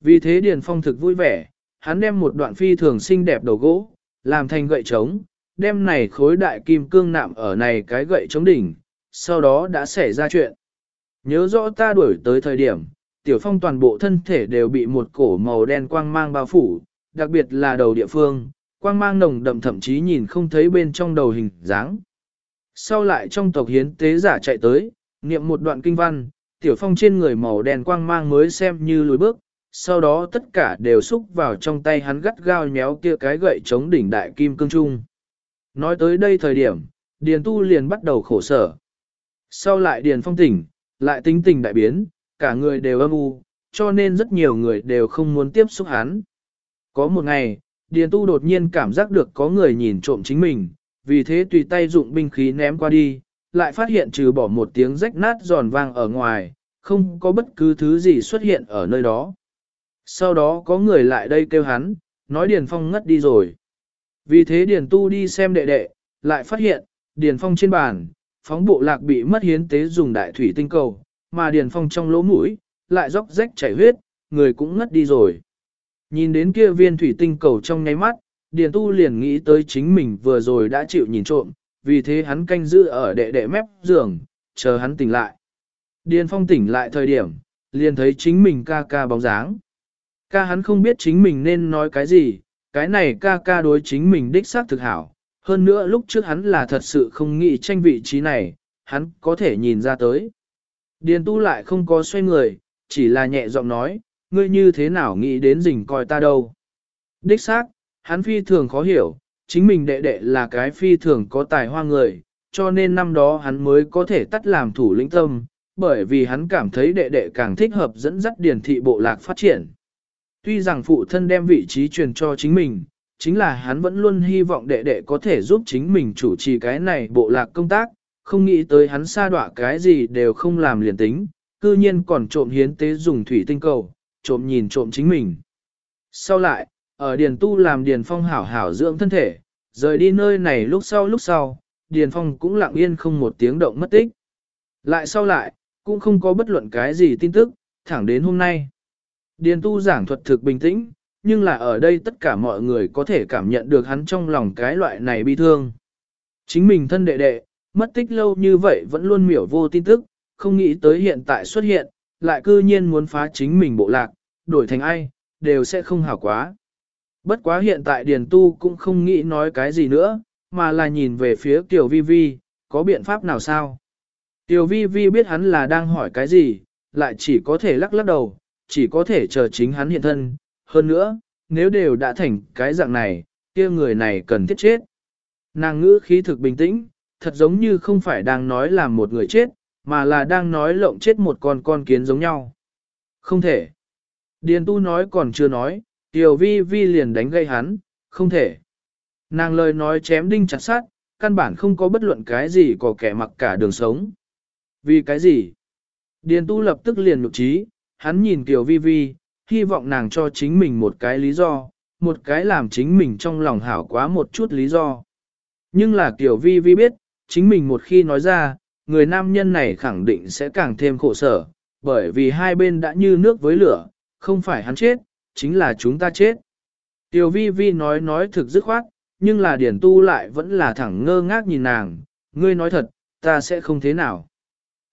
Vì thế Điền Phong thực vui vẻ, hắn đem một đoạn phi thường xinh đẹp đầu gỗ, làm thành gậy trống, đem này khối đại kim cương nạm ở này cái gậy trống đỉnh, sau đó đã xảy ra chuyện. Nhớ rõ ta đuổi tới thời điểm, Tiểu Phong toàn bộ thân thể đều bị một cổ màu đen quang mang bao phủ, đặc biệt là đầu địa phương, quang mang nồng đậm thậm chí nhìn không thấy bên trong đầu hình dáng. Sau lại trong tộc hiến tế giả chạy tới, niệm một đoạn kinh văn, Tiểu Phong trên người màu đen quang mang mới xem như lùi bước, sau đó tất cả đều xúc vào trong tay hắn gắt gao nhéo kia cái gậy chống đỉnh đại kim cương trung. Nói tới đây thời điểm, Điền Tu liền bắt đầu khổ sở. Sau lại Điền Phong tỉnh, lại tính tình đại biến, cả người đều âm u, cho nên rất nhiều người đều không muốn tiếp xúc hắn. Có một ngày, Điền Tu đột nhiên cảm giác được có người nhìn trộm chính mình, vì thế tùy tay dụng binh khí ném qua đi, lại phát hiện trừ bỏ một tiếng rách nát giòn vang ở ngoài, không có bất cứ thứ gì xuất hiện ở nơi đó. Sau đó có người lại đây kêu hắn, nói Điền Phong ngất đi rồi. Vì thế Điền Tu đi xem đệ đệ, lại phát hiện, Điền Phong trên bàn, phóng bộ lạc bị mất hiến tế dùng đại thủy tinh cầu, mà Điền Phong trong lỗ mũi, lại róc rách chảy huyết, người cũng ngất đi rồi. Nhìn đến kia viên thủy tinh cầu trong nháy mắt, Điền Tu liền nghĩ tới chính mình vừa rồi đã chịu nhìn trộm, vì thế hắn canh giữ ở đệ đệ mép giường, chờ hắn tỉnh lại. Điền Phong tỉnh lại thời điểm, liền thấy chính mình ca ca bóng dáng. Ca hắn không biết chính mình nên nói cái gì, cái này ca ca đối chính mình đích xác thực hảo. Hơn nữa lúc trước hắn là thật sự không nghĩ tranh vị trí này, hắn có thể nhìn ra tới. Điền tu lại không có xoay người, chỉ là nhẹ giọng nói, ngươi như thế nào nghĩ đến rình coi ta đâu. Đích xác, hắn phi thường khó hiểu, chính mình đệ đệ là cái phi thường có tài hoa người, cho nên năm đó hắn mới có thể tắt làm thủ lĩnh tâm, bởi vì hắn cảm thấy đệ đệ càng thích hợp dẫn dắt điền thị bộ lạc phát triển. Tuy rằng phụ thân đem vị trí truyền cho chính mình, chính là hắn vẫn luôn hy vọng đệ đệ có thể giúp chính mình chủ trì cái này bộ lạc công tác, không nghĩ tới hắn xa đọa cái gì đều không làm liền tính, cư nhiên còn trộm hiến tế dùng thủy tinh cầu, trộm nhìn trộm chính mình. Sau lại, ở Điền Tu làm Điền Phong hảo hảo dưỡng thân thể, rời đi nơi này lúc sau lúc sau, Điền Phong cũng lặng yên không một tiếng động mất tích. Lại sau lại, cũng không có bất luận cái gì tin tức, thẳng đến hôm nay. Điền tu giảng thuật thực bình tĩnh, nhưng là ở đây tất cả mọi người có thể cảm nhận được hắn trong lòng cái loại này bi thương. Chính mình thân đệ đệ, mất tích lâu như vậy vẫn luôn miểu vô tin tức, không nghĩ tới hiện tại xuất hiện, lại cư nhiên muốn phá chính mình bộ lạc, đổi thành ai, đều sẽ không hảo quá. Bất quá hiện tại Điền Tu cũng không nghĩ nói cái gì nữa, mà là nhìn về phía Tiểu Vi Vi, có biện pháp nào sao? Tiểu Vi Vi biết hắn là đang hỏi cái gì, lại chỉ có thể lắc lắc đầu, chỉ có thể chờ chính hắn hiện thân. Hơn nữa, nếu đều đã thành cái dạng này, kia người này cần thiết chết. Nàng ngữ khí thực bình tĩnh, thật giống như không phải đang nói là một người chết, mà là đang nói lộng chết một con con kiến giống nhau. Không thể. Điền tu nói còn chưa nói, tiểu vi vi liền đánh gây hắn, không thể. Nàng lời nói chém đinh chặt sát, căn bản không có bất luận cái gì có kẻ mặc cả đường sống. Vì cái gì? Điền tu lập tức liền nhục trí, hắn nhìn Kiều Vi Vi, hy vọng nàng cho chính mình một cái lý do, một cái làm chính mình trong lòng hảo quá một chút lý do. Nhưng là Kiều Vi Vi biết, chính mình một khi nói ra, người nam nhân này khẳng định sẽ càng thêm khổ sở, bởi vì hai bên đã như nước với lửa, không phải hắn chết, chính là chúng ta chết. Tiểu vi vi nói nói thực dứt khoát, nhưng là điển Tu lại vẫn là thẳng ngơ ngác nhìn nàng, ngươi nói thật, ta sẽ không thế nào.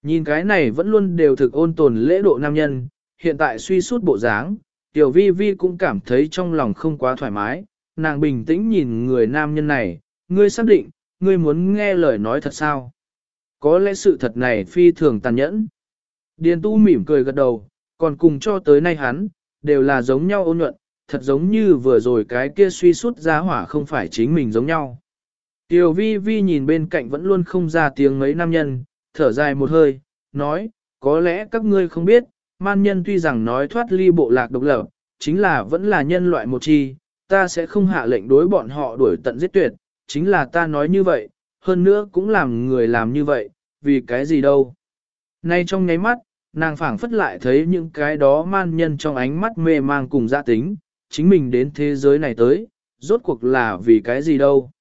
Nhìn cái này vẫn luôn đều thực ôn tồn lễ độ nam nhân, hiện tại suy sút bộ dáng, Tiểu Vi Vi cũng cảm thấy trong lòng không quá thoải mái, nàng bình tĩnh nhìn người nam nhân này, ngươi xác định, ngươi muốn nghe lời nói thật sao? Có lẽ sự thật này phi thường tàn nhẫn. Điền tu mỉm cười gật đầu, còn cùng cho tới nay hắn, đều là giống nhau ôn nhuận, thật giống như vừa rồi cái kia suy sút giá hỏa không phải chính mình giống nhau. Tiểu vi vi nhìn bên cạnh vẫn luôn không ra tiếng mấy nam nhân, thở dài một hơi, nói, có lẽ các ngươi không biết, man nhân tuy rằng nói thoát ly bộ lạc độc lập, chính là vẫn là nhân loại một chi, ta sẽ không hạ lệnh đối bọn họ đuổi tận giết tuyệt, chính là ta nói như vậy, hơn nữa cũng làm người làm như vậy, vì cái gì đâu. Nay trong nháy mắt, nàng phảng phất lại thấy những cái đó man nhân trong ánh mắt mê mang cùng gia tính, chính mình đến thế giới này tới, rốt cuộc là vì cái gì đâu.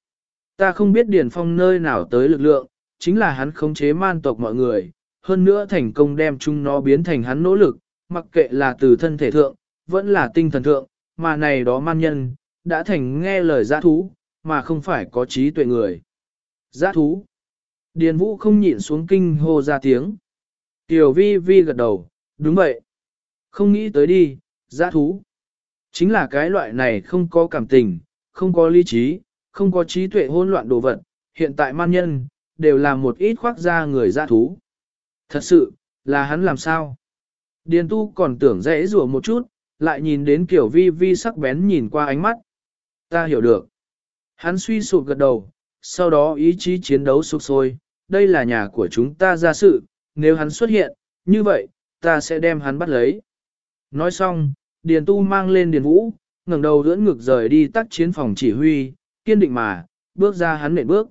Ta không biết Điền Phong nơi nào tới lực lượng, chính là hắn khống chế man tộc mọi người, hơn nữa thành công đem chúng nó biến thành hắn nỗ lực, mặc kệ là từ thân thể thượng, vẫn là tinh thần thượng, mà này đó man nhân, đã thành nghe lời giã thú, mà không phải có trí tuệ người. Giã thú. Điền vũ không nhịn xuống kinh hô ra tiếng. Tiểu vi vi gật đầu, đúng vậy. Không nghĩ tới đi, giã thú. Chính là cái loại này không có cảm tình, không có lý trí, không có trí tuệ hỗn loạn đồ vật. Hiện tại man nhân, đều là một ít khoác da người giã thú. Thật sự, là hắn làm sao? Điền tu còn tưởng dễ rủa một chút, lại nhìn đến kiểu vi vi sắc bén nhìn qua ánh mắt. Ta hiểu được. Hắn suy sụp gật đầu, sau đó ý chí chiến đấu sục sôi, đây là nhà của chúng ta ra sự, nếu hắn xuất hiện, như vậy, ta sẽ đem hắn bắt lấy. Nói xong, Điền Tu mang lên Điền Vũ, ngẩng đầu dưỡng ngực rời đi tắt chiến phòng chỉ huy, kiên định mà, bước ra hắn nện bước.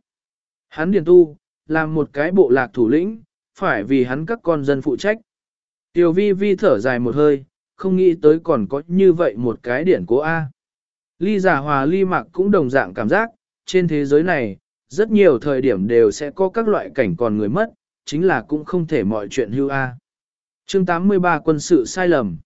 Hắn Điền Tu, làm một cái bộ lạc thủ lĩnh, phải vì hắn các con dân phụ trách. Tiểu vi vi thở dài một hơi, không nghĩ tới còn có như vậy một cái điển cố A. Ly giả hòa ly mặc cũng đồng dạng cảm giác, trên thế giới này, rất nhiều thời điểm đều sẽ có các loại cảnh còn người mất, chính là cũng không thể mọi chuyện hưu A. Chương 83 quân sự sai lầm.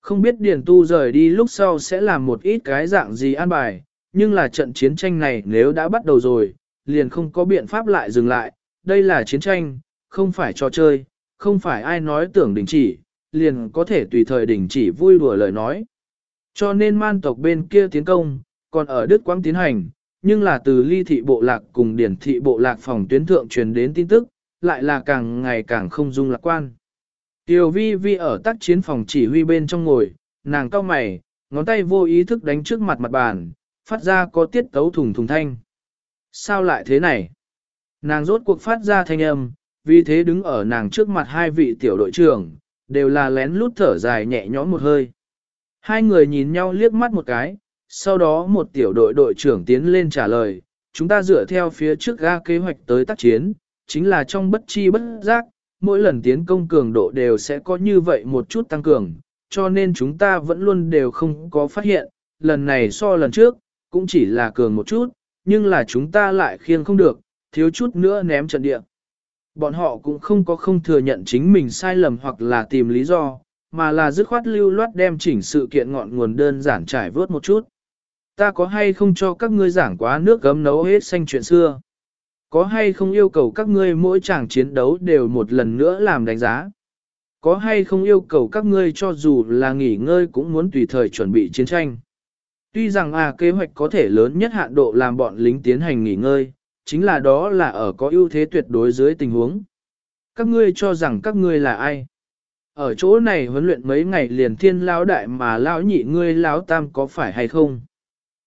Không biết Điền Tu rời đi lúc sau sẽ làm một ít cái dạng gì an bài, nhưng là trận chiến tranh này nếu đã bắt đầu rồi, liền không có biện pháp lại dừng lại. Đây là chiến tranh, không phải trò chơi, không phải ai nói tưởng đình chỉ, liền có thể tùy thời đình chỉ vui đùa lời nói. Cho nên man tộc bên kia tiến công, còn ở Đức Quang tiến hành, nhưng là từ ly thị bộ lạc cùng điển thị bộ lạc phòng tuyến thượng truyền đến tin tức, lại là càng ngày càng không dung lạc quan. Tiểu vi vi ở tác chiến phòng chỉ huy bên trong ngồi, nàng cao mày, ngón tay vô ý thức đánh trước mặt mặt bàn, phát ra có tiết tấu thùng thùng thanh. Sao lại thế này? Nàng rốt cuộc phát ra thanh âm, vì thế đứng ở nàng trước mặt hai vị tiểu đội trưởng, đều là lén lút thở dài nhẹ nhõm một hơi. Hai người nhìn nhau liếc mắt một cái, sau đó một tiểu đội đội trưởng tiến lên trả lời, chúng ta dựa theo phía trước ga kế hoạch tới tác chiến, chính là trong bất chi bất giác, mỗi lần tiến công cường độ đều sẽ có như vậy một chút tăng cường, cho nên chúng ta vẫn luôn đều không có phát hiện, lần này so lần trước, cũng chỉ là cường một chút, nhưng là chúng ta lại khiêng không được, thiếu chút nữa ném trận địa. Bọn họ cũng không có không thừa nhận chính mình sai lầm hoặc là tìm lý do, mà là dứt khoát lưu loát đem chỉnh sự kiện ngọn nguồn đơn giản trải vớt một chút. Ta có hay không cho các ngươi giảng quá nước gấm nấu hết xanh chuyện xưa? Có hay không yêu cầu các ngươi mỗi chàng chiến đấu đều một lần nữa làm đánh giá? Có hay không yêu cầu các ngươi cho dù là nghỉ ngơi cũng muốn tùy thời chuẩn bị chiến tranh? Tuy rằng à kế hoạch có thể lớn nhất hạn độ làm bọn lính tiến hành nghỉ ngơi, chính là đó là ở có ưu thế tuyệt đối dưới tình huống. Các ngươi cho rằng các ngươi là ai? Ở chỗ này huấn luyện mấy ngày liền thiên lão đại mà lão nhị ngươi lão tam có phải hay không?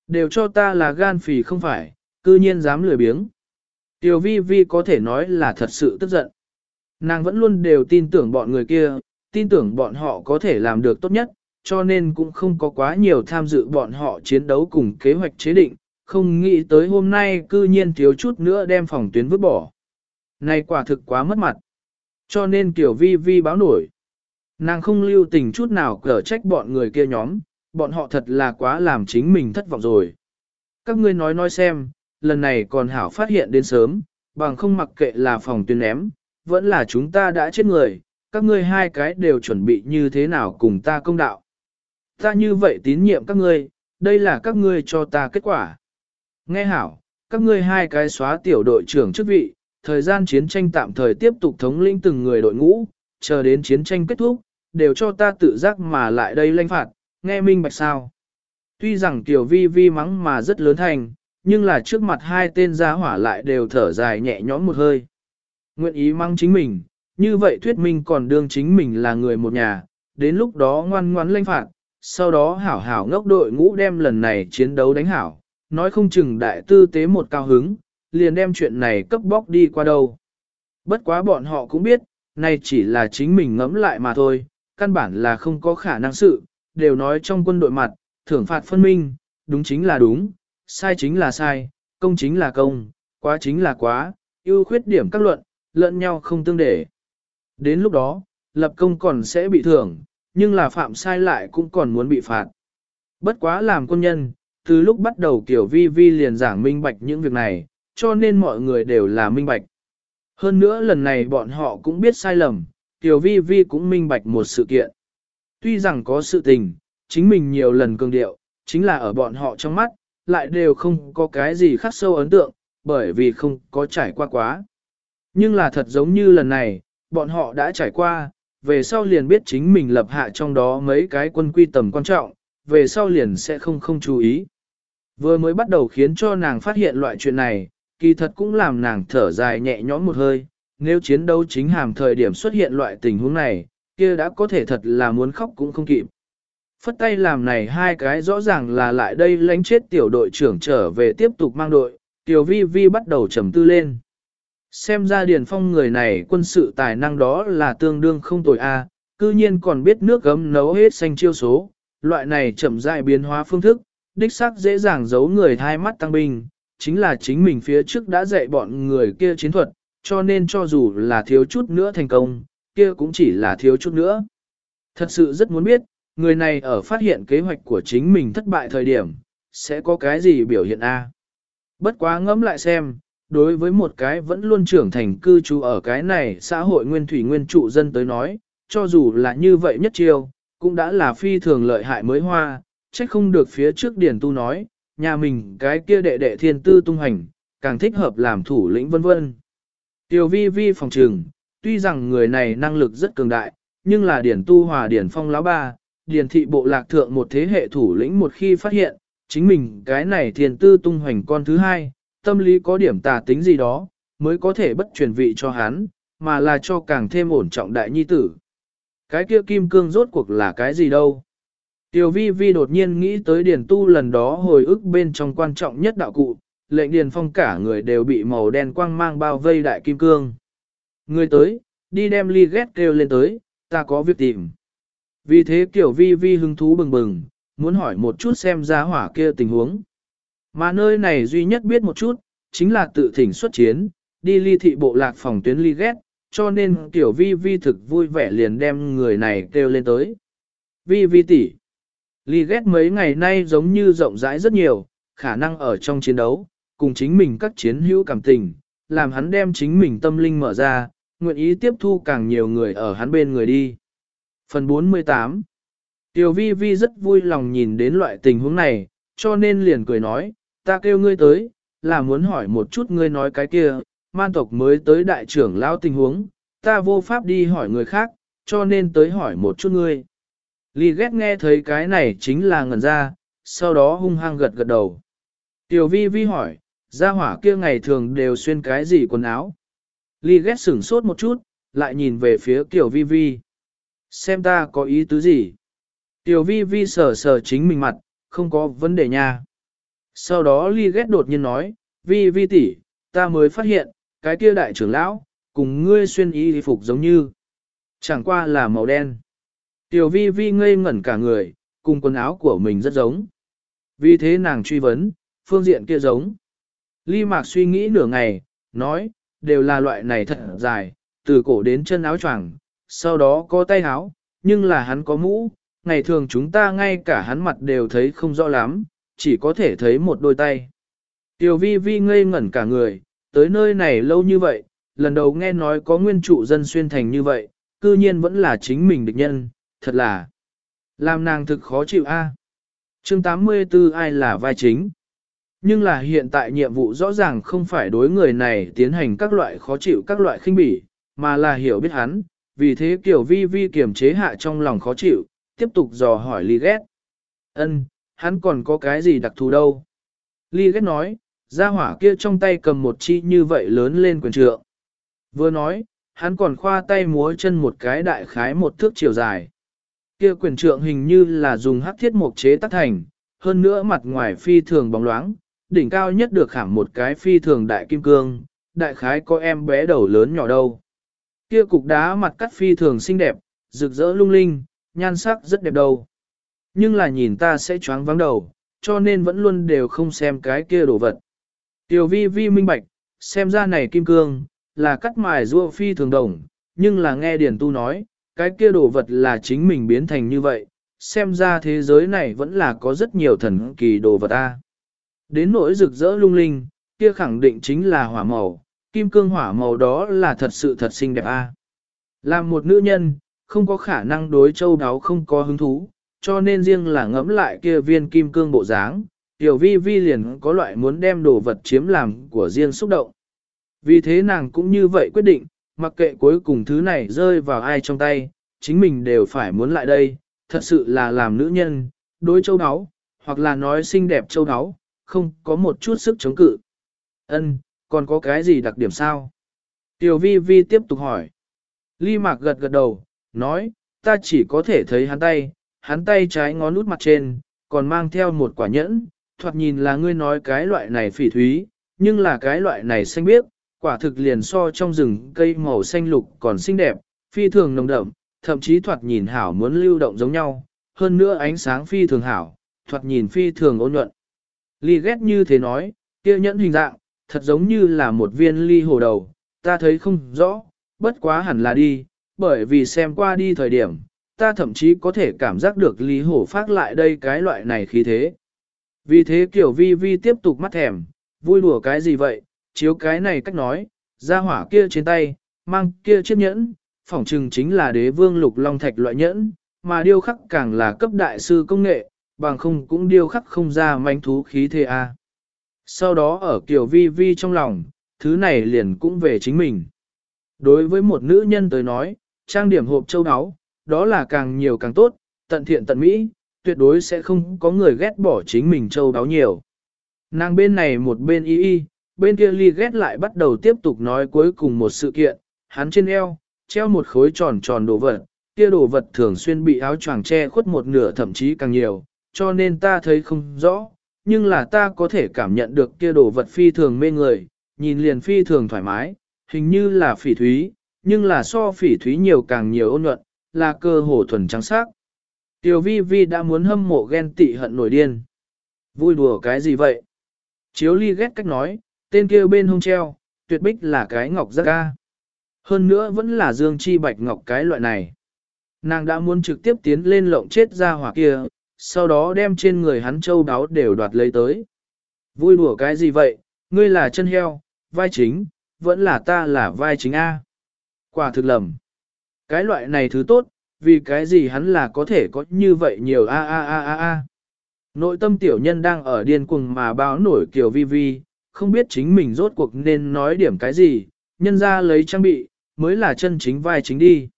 Đều cho ta là gan phì không phải, cư nhiên dám lười biếng. Tiểu vi vi có thể nói là thật sự tức giận. Nàng vẫn luôn đều tin tưởng bọn người kia, tin tưởng bọn họ có thể làm được tốt nhất, cho nên cũng không có quá nhiều tham dự bọn họ chiến đấu cùng kế hoạch chế định, không nghĩ tới hôm nay cư nhiên thiếu chút nữa đem phòng tuyến vứt bỏ. Này quả thực quá mất mặt. Cho nên Tiểu Vi Vi báo nổi. Nàng không lưu tình chút nào cở trách bọn người kia nhóm, bọn họ thật là quá làm chính mình thất vọng rồi. Các ngươi nói nói xem, lần này còn hảo phát hiện đến sớm, bằng không mặc kệ là phòng tuyến ném, vẫn là chúng ta đã chết người, các ngươi hai cái đều chuẩn bị như thế nào cùng ta công đạo. Ta như vậy tín nhiệm các ngươi, đây là các ngươi cho ta kết quả. Nghe hảo, các ngươi hai cái xóa tiểu đội trưởng chức vị, thời gian chiến tranh tạm thời tiếp tục thống lĩnh từng người đội ngũ, chờ đến chiến tranh kết thúc, đều cho ta tự giác mà lại đây lãnh phạt, nghe minh bạch sao. Tuy rằng tiểu vi vi mắng mà rất lớn thành, nhưng là trước mặt hai tên gia hỏa lại đều thở dài nhẹ nhõm một hơi. Nguyện ý mắng chính mình, như vậy thuyết minh còn đương chính mình là người một nhà, đến lúc đó ngoan ngoãn lãnh phạt, sau đó hảo hảo ngốc đội ngũ đem lần này chiến đấu đánh hảo, nói không chừng đại tư tế một cao hứng, liền đem chuyện này cấp bóc đi qua đâu. Bất quá bọn họ cũng biết, này chỉ là chính mình ngẫm lại mà thôi, căn bản là không có khả năng sự, đều nói trong quân đội mặt, thưởng phạt phân minh, đúng chính là đúng, sai chính là sai, công chính là công, quá chính là quá, ưu khuyết điểm các luận, lẫn nhau không tương để. Đến lúc đó, lập công còn sẽ bị thưởng, nhưng là phạm sai lại cũng còn muốn bị phạt. Bất quá làm quân nhân, từ lúc bắt đầu tiểu vi vi liền giảng minh bạch những việc này, cho nên mọi người đều là minh bạch. Hơn nữa lần này bọn họ cũng biết sai lầm, Tiểu Vi Vi cũng minh bạch một sự kiện. Tuy rằng có sự tình, chính mình nhiều lần cường điệu, chính là ở bọn họ trong mắt, lại đều không có cái gì khắc sâu ấn tượng, bởi vì không có trải qua quá. Nhưng là thật giống như lần này, bọn họ đã trải qua, về sau liền biết chính mình lập hạ trong đó mấy cái quân quy tầm quan trọng, về sau liền sẽ không không chú ý. Vừa mới bắt đầu khiến cho nàng phát hiện loại chuyện này, kỳ thật cũng làm nàng thở dài nhẹ nhõm một hơi, nếu chiến đấu chính hàm thời điểm xuất hiện loại tình huống này, kia đã có thể thật là muốn khóc cũng không kịp. Phất tay làm này hai cái rõ ràng là lại đây lánh chết tiểu đội trưởng trở về tiếp tục mang đội, tiểu vi vi bắt đầu trầm tư lên. Xem ra Điền Phong người này quân sự tài năng đó là tương đương không tồi a, cư nhiên còn biết nước gấm nấu hết xanh chiêu số, loại này chậm rãi biến hóa phương thức, đích xác dễ dàng giấu người hai mắt tăng binh, chính là chính mình phía trước đã dạy bọn người kia chiến thuật, cho nên cho dù là thiếu chút nữa thành công, kia cũng chỉ là thiếu chút nữa. Thật sự rất muốn biết, người này ở phát hiện kế hoạch của chính mình thất bại thời điểm, sẽ có cái gì biểu hiện A. Bất quá ngẫm lại xem, đối với một cái vẫn luôn trưởng thành cư trú ở cái này xã hội nguyên thủy nguyên trụ dân tới nói, cho dù là như vậy nhất chiêu, cũng đã là phi thường lợi hại mới hoa, trách không được phía trước Điền Tu nói, nhà mình cái kia đệ đệ thiên tư tung hành, càng thích hợp làm thủ lĩnh vân vân. Tiểu vi vi phòng trường, tuy rằng người này năng lực rất cường đại, nhưng là Điền Tu Hòa Điền Phong lão ba, Điền thị bộ lạc thượng một thế hệ thủ lĩnh một khi phát hiện, chính mình cái này thiên tư tung hoành con thứ hai, tâm lý có điểm tà tính gì đó, mới có thể bất truyền vị cho hắn, mà là cho càng thêm ổn trọng đại nhi tử. Cái kia kim cương rốt cuộc là cái gì đâu? Tiểu vi vi đột nhiên nghĩ tới điền tu lần đó hồi ức bên trong quan trọng nhất đạo cụ, lệnh điền phong cả người đều bị màu đen quang mang bao vây đại kim cương. Người tới, đi đem ly ghét kêu lên tới, ta có việc tìm. Vì thế kiểu vi vi hứng thú bừng bừng, muốn hỏi một chút xem ra hỏa kia tình huống. Mà nơi này duy nhất biết một chút, chính là tự thỉnh xuất chiến, đi ly thị bộ lạc phòng tuyến ly ghét, cho nên tiểu vi vi thực vui vẻ liền đem người này kêu lên tới. Vi vi tỷ Ly ghét mấy ngày nay giống như rộng rãi rất nhiều, khả năng ở trong chiến đấu, cùng chính mình các chiến hữu cảm tình, làm hắn đem chính mình tâm linh mở ra, nguyện ý tiếp thu càng nhiều người ở hắn bên người đi. Phần 48 Tiểu vi vi rất vui lòng nhìn đến loại tình huống này, cho nên liền cười nói, ta kêu ngươi tới, là muốn hỏi một chút ngươi nói cái kia, man tộc mới tới đại trưởng lao tình huống, ta vô pháp đi hỏi người khác, cho nên tới hỏi một chút ngươi. Ly ghét nghe thấy cái này chính là ngẩn ra, sau đó hung hăng gật gật đầu. Tiểu vi vi hỏi, gia hỏa kia ngày thường đều xuyên cái gì quần áo? Ly ghét sửng sốt một chút, lại nhìn về phía Tiểu vi vi. Xem ta có ý tứ gì? Tiểu vi vi sờ sờ chính mình mặt, không có vấn đề nha. Sau đó Ly ghét đột nhiên nói, vi vi tỷ, ta mới phát hiện, cái kia đại trưởng lão, cùng ngươi xuyên y phục giống như. Chẳng qua là màu đen. Tiểu vi vi ngây ngẩn cả người, cùng quần áo của mình rất giống. Vì thế nàng truy vấn, phương diện kia giống. Ly Mạc suy nghĩ nửa ngày, nói, đều là loại này thật dài, từ cổ đến chân áo choàng, sau đó có tay áo, nhưng là hắn có mũ, ngày thường chúng ta ngay cả hắn mặt đều thấy không rõ lắm, chỉ có thể thấy một đôi tay. Tiểu vi vi ngây ngẩn cả người, tới nơi này lâu như vậy, lần đầu nghe nói có nguyên trụ dân xuyên thành như vậy, cư nhiên vẫn là chính mình địch nhân, thật là làm nàng thực khó chịu a. À? Chương 84 ai là vai chính? Nhưng là hiện tại nhiệm vụ rõ ràng không phải đối người này tiến hành các loại khó chịu các loại khinh bỉ, mà là hiểu biết hắn, vì thế kiểu vi vi kiềm chế hạ trong lòng khó chịu, tiếp tục dò hỏi Ly ghét. Ân, hắn còn có cái gì đặc thù đâu? Ly ghét nói, ra hỏa kia trong tay cầm một chi như vậy lớn lên quyền trượng. Vừa nói, hắn còn khoa tay múa chân một cái đại khái một thước chiều dài. Kia quyền trượng hình như là dùng hắc thiết mộc chế tác thành, hơn nữa mặt ngoài phi thường bóng loáng, đỉnh cao nhất được khảm một cái phi thường đại kim cương, đại khái có em bé đầu lớn nhỏ đâu. Kia cục đá mặt cắt phi thường xinh đẹp, rực rỡ lung linh, nhan sắc rất đẹp đâu. Nhưng là nhìn ta sẽ choáng vắng đầu, cho nên vẫn luôn đều không xem cái kia đồ vật. Tiểu vi vi minh bạch, xem ra này kim cương, là cắt mài rua phi thường đồng, nhưng là nghe Điền Tu nói, cái kia đồ vật là chính mình biến thành như vậy, xem ra thế giới này vẫn là có rất nhiều thần kỳ đồ vật a. Đến nỗi rực rỡ lung linh, kia khẳng định chính là hỏa màu, kim cương hỏa màu đó là thật sự thật xinh đẹp a. Làm một nữ nhân, không có khả năng đối châu đáo không có hứng thú, cho nên riêng là ngẫm lại kia viên kim cương bộ dáng, tiểu vi vi liền có loại muốn đem đồ vật chiếm làm của riêng xúc động. Vì thế nàng cũng như vậy quyết định, mặc kệ cuối cùng thứ này rơi vào ai trong tay, chính mình đều phải muốn lại đây, thật sự là làm nữ nhân, đối châu áo, hoặc là nói xinh đẹp châu áo, không có một chút sức chống cự. Ân, còn có cái gì đặc điểm sao? Tiểu vi vi tiếp tục hỏi. Ly mạc gật gật đầu, nói, ta chỉ có thể thấy hắn tay, hắn tay trái ngón út mặt trên, còn mang theo một quả nhẫn, thoạt nhìn là ngươi nói cái loại này phỉ thúy, nhưng là cái loại này xanh biếc, quả thực liền so trong rừng cây màu xanh lục còn xinh đẹp, phi thường nồng đậm, thậm chí thoạt nhìn hảo muốn lưu động giống nhau, hơn nữa ánh sáng phi thường hảo, thoạt nhìn phi thường ôn nhuận. Ly ghét như thế nói, kia nhẫn hình dạng, thật giống như là một viên ly hồ đầu, ta thấy không rõ, bất quá hẳn là đi, bởi vì xem qua đi thời điểm, ta thậm chí có thể cảm giác được ly hồ phát lại đây cái loại này khí thế. Vì thế kiểu vi vi tiếp tục mắt thèm, vui đùa cái gì vậy, chiếu cái này cách nói, ra hỏa kia trên tay, mang kia chiếc nhẫn, phỏng chừng chính là đế vương lục long thạch loại nhẫn, mà điêu khắc càng là cấp đại sư công nghệ, bằng không cũng điêu khắc không ra manh thú khí thế a. Sau đó ở kiểu vi vi trong lòng, thứ này liền cũng về chính mình. Đối với một nữ nhân tới nói, trang điểm hộp châu áo, đó là càng nhiều càng tốt, tận thiện tận mỹ, tuyệt đối sẽ không có người ghét bỏ chính mình châu áo nhiều. Nàng bên này một bên y y, bên kia ly ghét lại bắt đầu tiếp tục nói cuối cùng một sự kiện, hắn trên eo, treo một khối tròn tròn đồ vật, kia đồ vật thường xuyên bị áo choàng che khuất một nửa thậm chí càng nhiều, cho nên ta thấy không rõ, nhưng là ta có thể cảm nhận được kia đồ vật phi thường mê người, nhìn liền phi thường thoải mái, hình như là phỉ thúy, nhưng là so phỉ thúy nhiều càng nhiều ôn nhuận, là cơ hồ thuần trắng sắc. Tiểu vi vi đã muốn hâm mộ ghen tị hận nổi điên. Vui đùa cái gì vậy? Chiếu ly ghét cách nói, tên kia bên hông treo, tuyệt bích là cái ngọc giác ca. Hơn nữa vẫn là dương chi bạch ngọc cái loại này. Nàng đã muốn trực tiếp tiến lên lộng chết ra hỏa kia, sau đó đem trên người hắn châu đáo đều đoạt lấy tới. Vui đùa cái gì vậy, ngươi là chân heo, vai chính, vẫn là ta là vai chính A. Quả thực lầm. Cái loại này thứ tốt, vì cái gì hắn là có thể có như vậy nhiều A A A A A. Nội tâm tiểu nhân đang ở điên cuồng mà báo nổi kiểu vi vi, không biết chính mình rốt cuộc nên nói điểm cái gì, nhân ra lấy trang bị, mới là chân chính vai chính đi.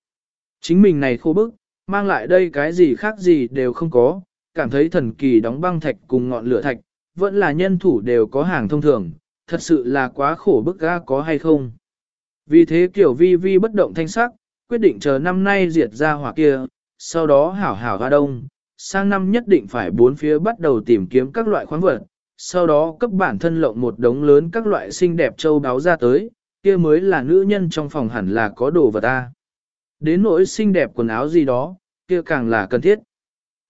Chính mình này khô bức, mang lại đây cái gì khác gì đều không có, cảm thấy thần kỳ đóng băng thạch cùng ngọn lửa thạch, vẫn là nhân thủ đều có hàng thông thường, thật sự là quá khổ bức ga có hay không. Vì thế kiểu vi vi bất động thanh sắc, quyết định chờ năm nay diệt ra hỏa kia, sau đó hảo hảo ra đông, sang năm nhất định phải bốn phía bắt đầu tìm kiếm các loại khoáng vật, sau đó cấp bản thân lộng một đống lớn các loại xinh đẹp châu đáo ra tới, kia mới là nữ nhân trong phòng hẳn là có đồ vật ta. Đến nỗi xinh đẹp quần áo gì đó, kia càng là cần thiết.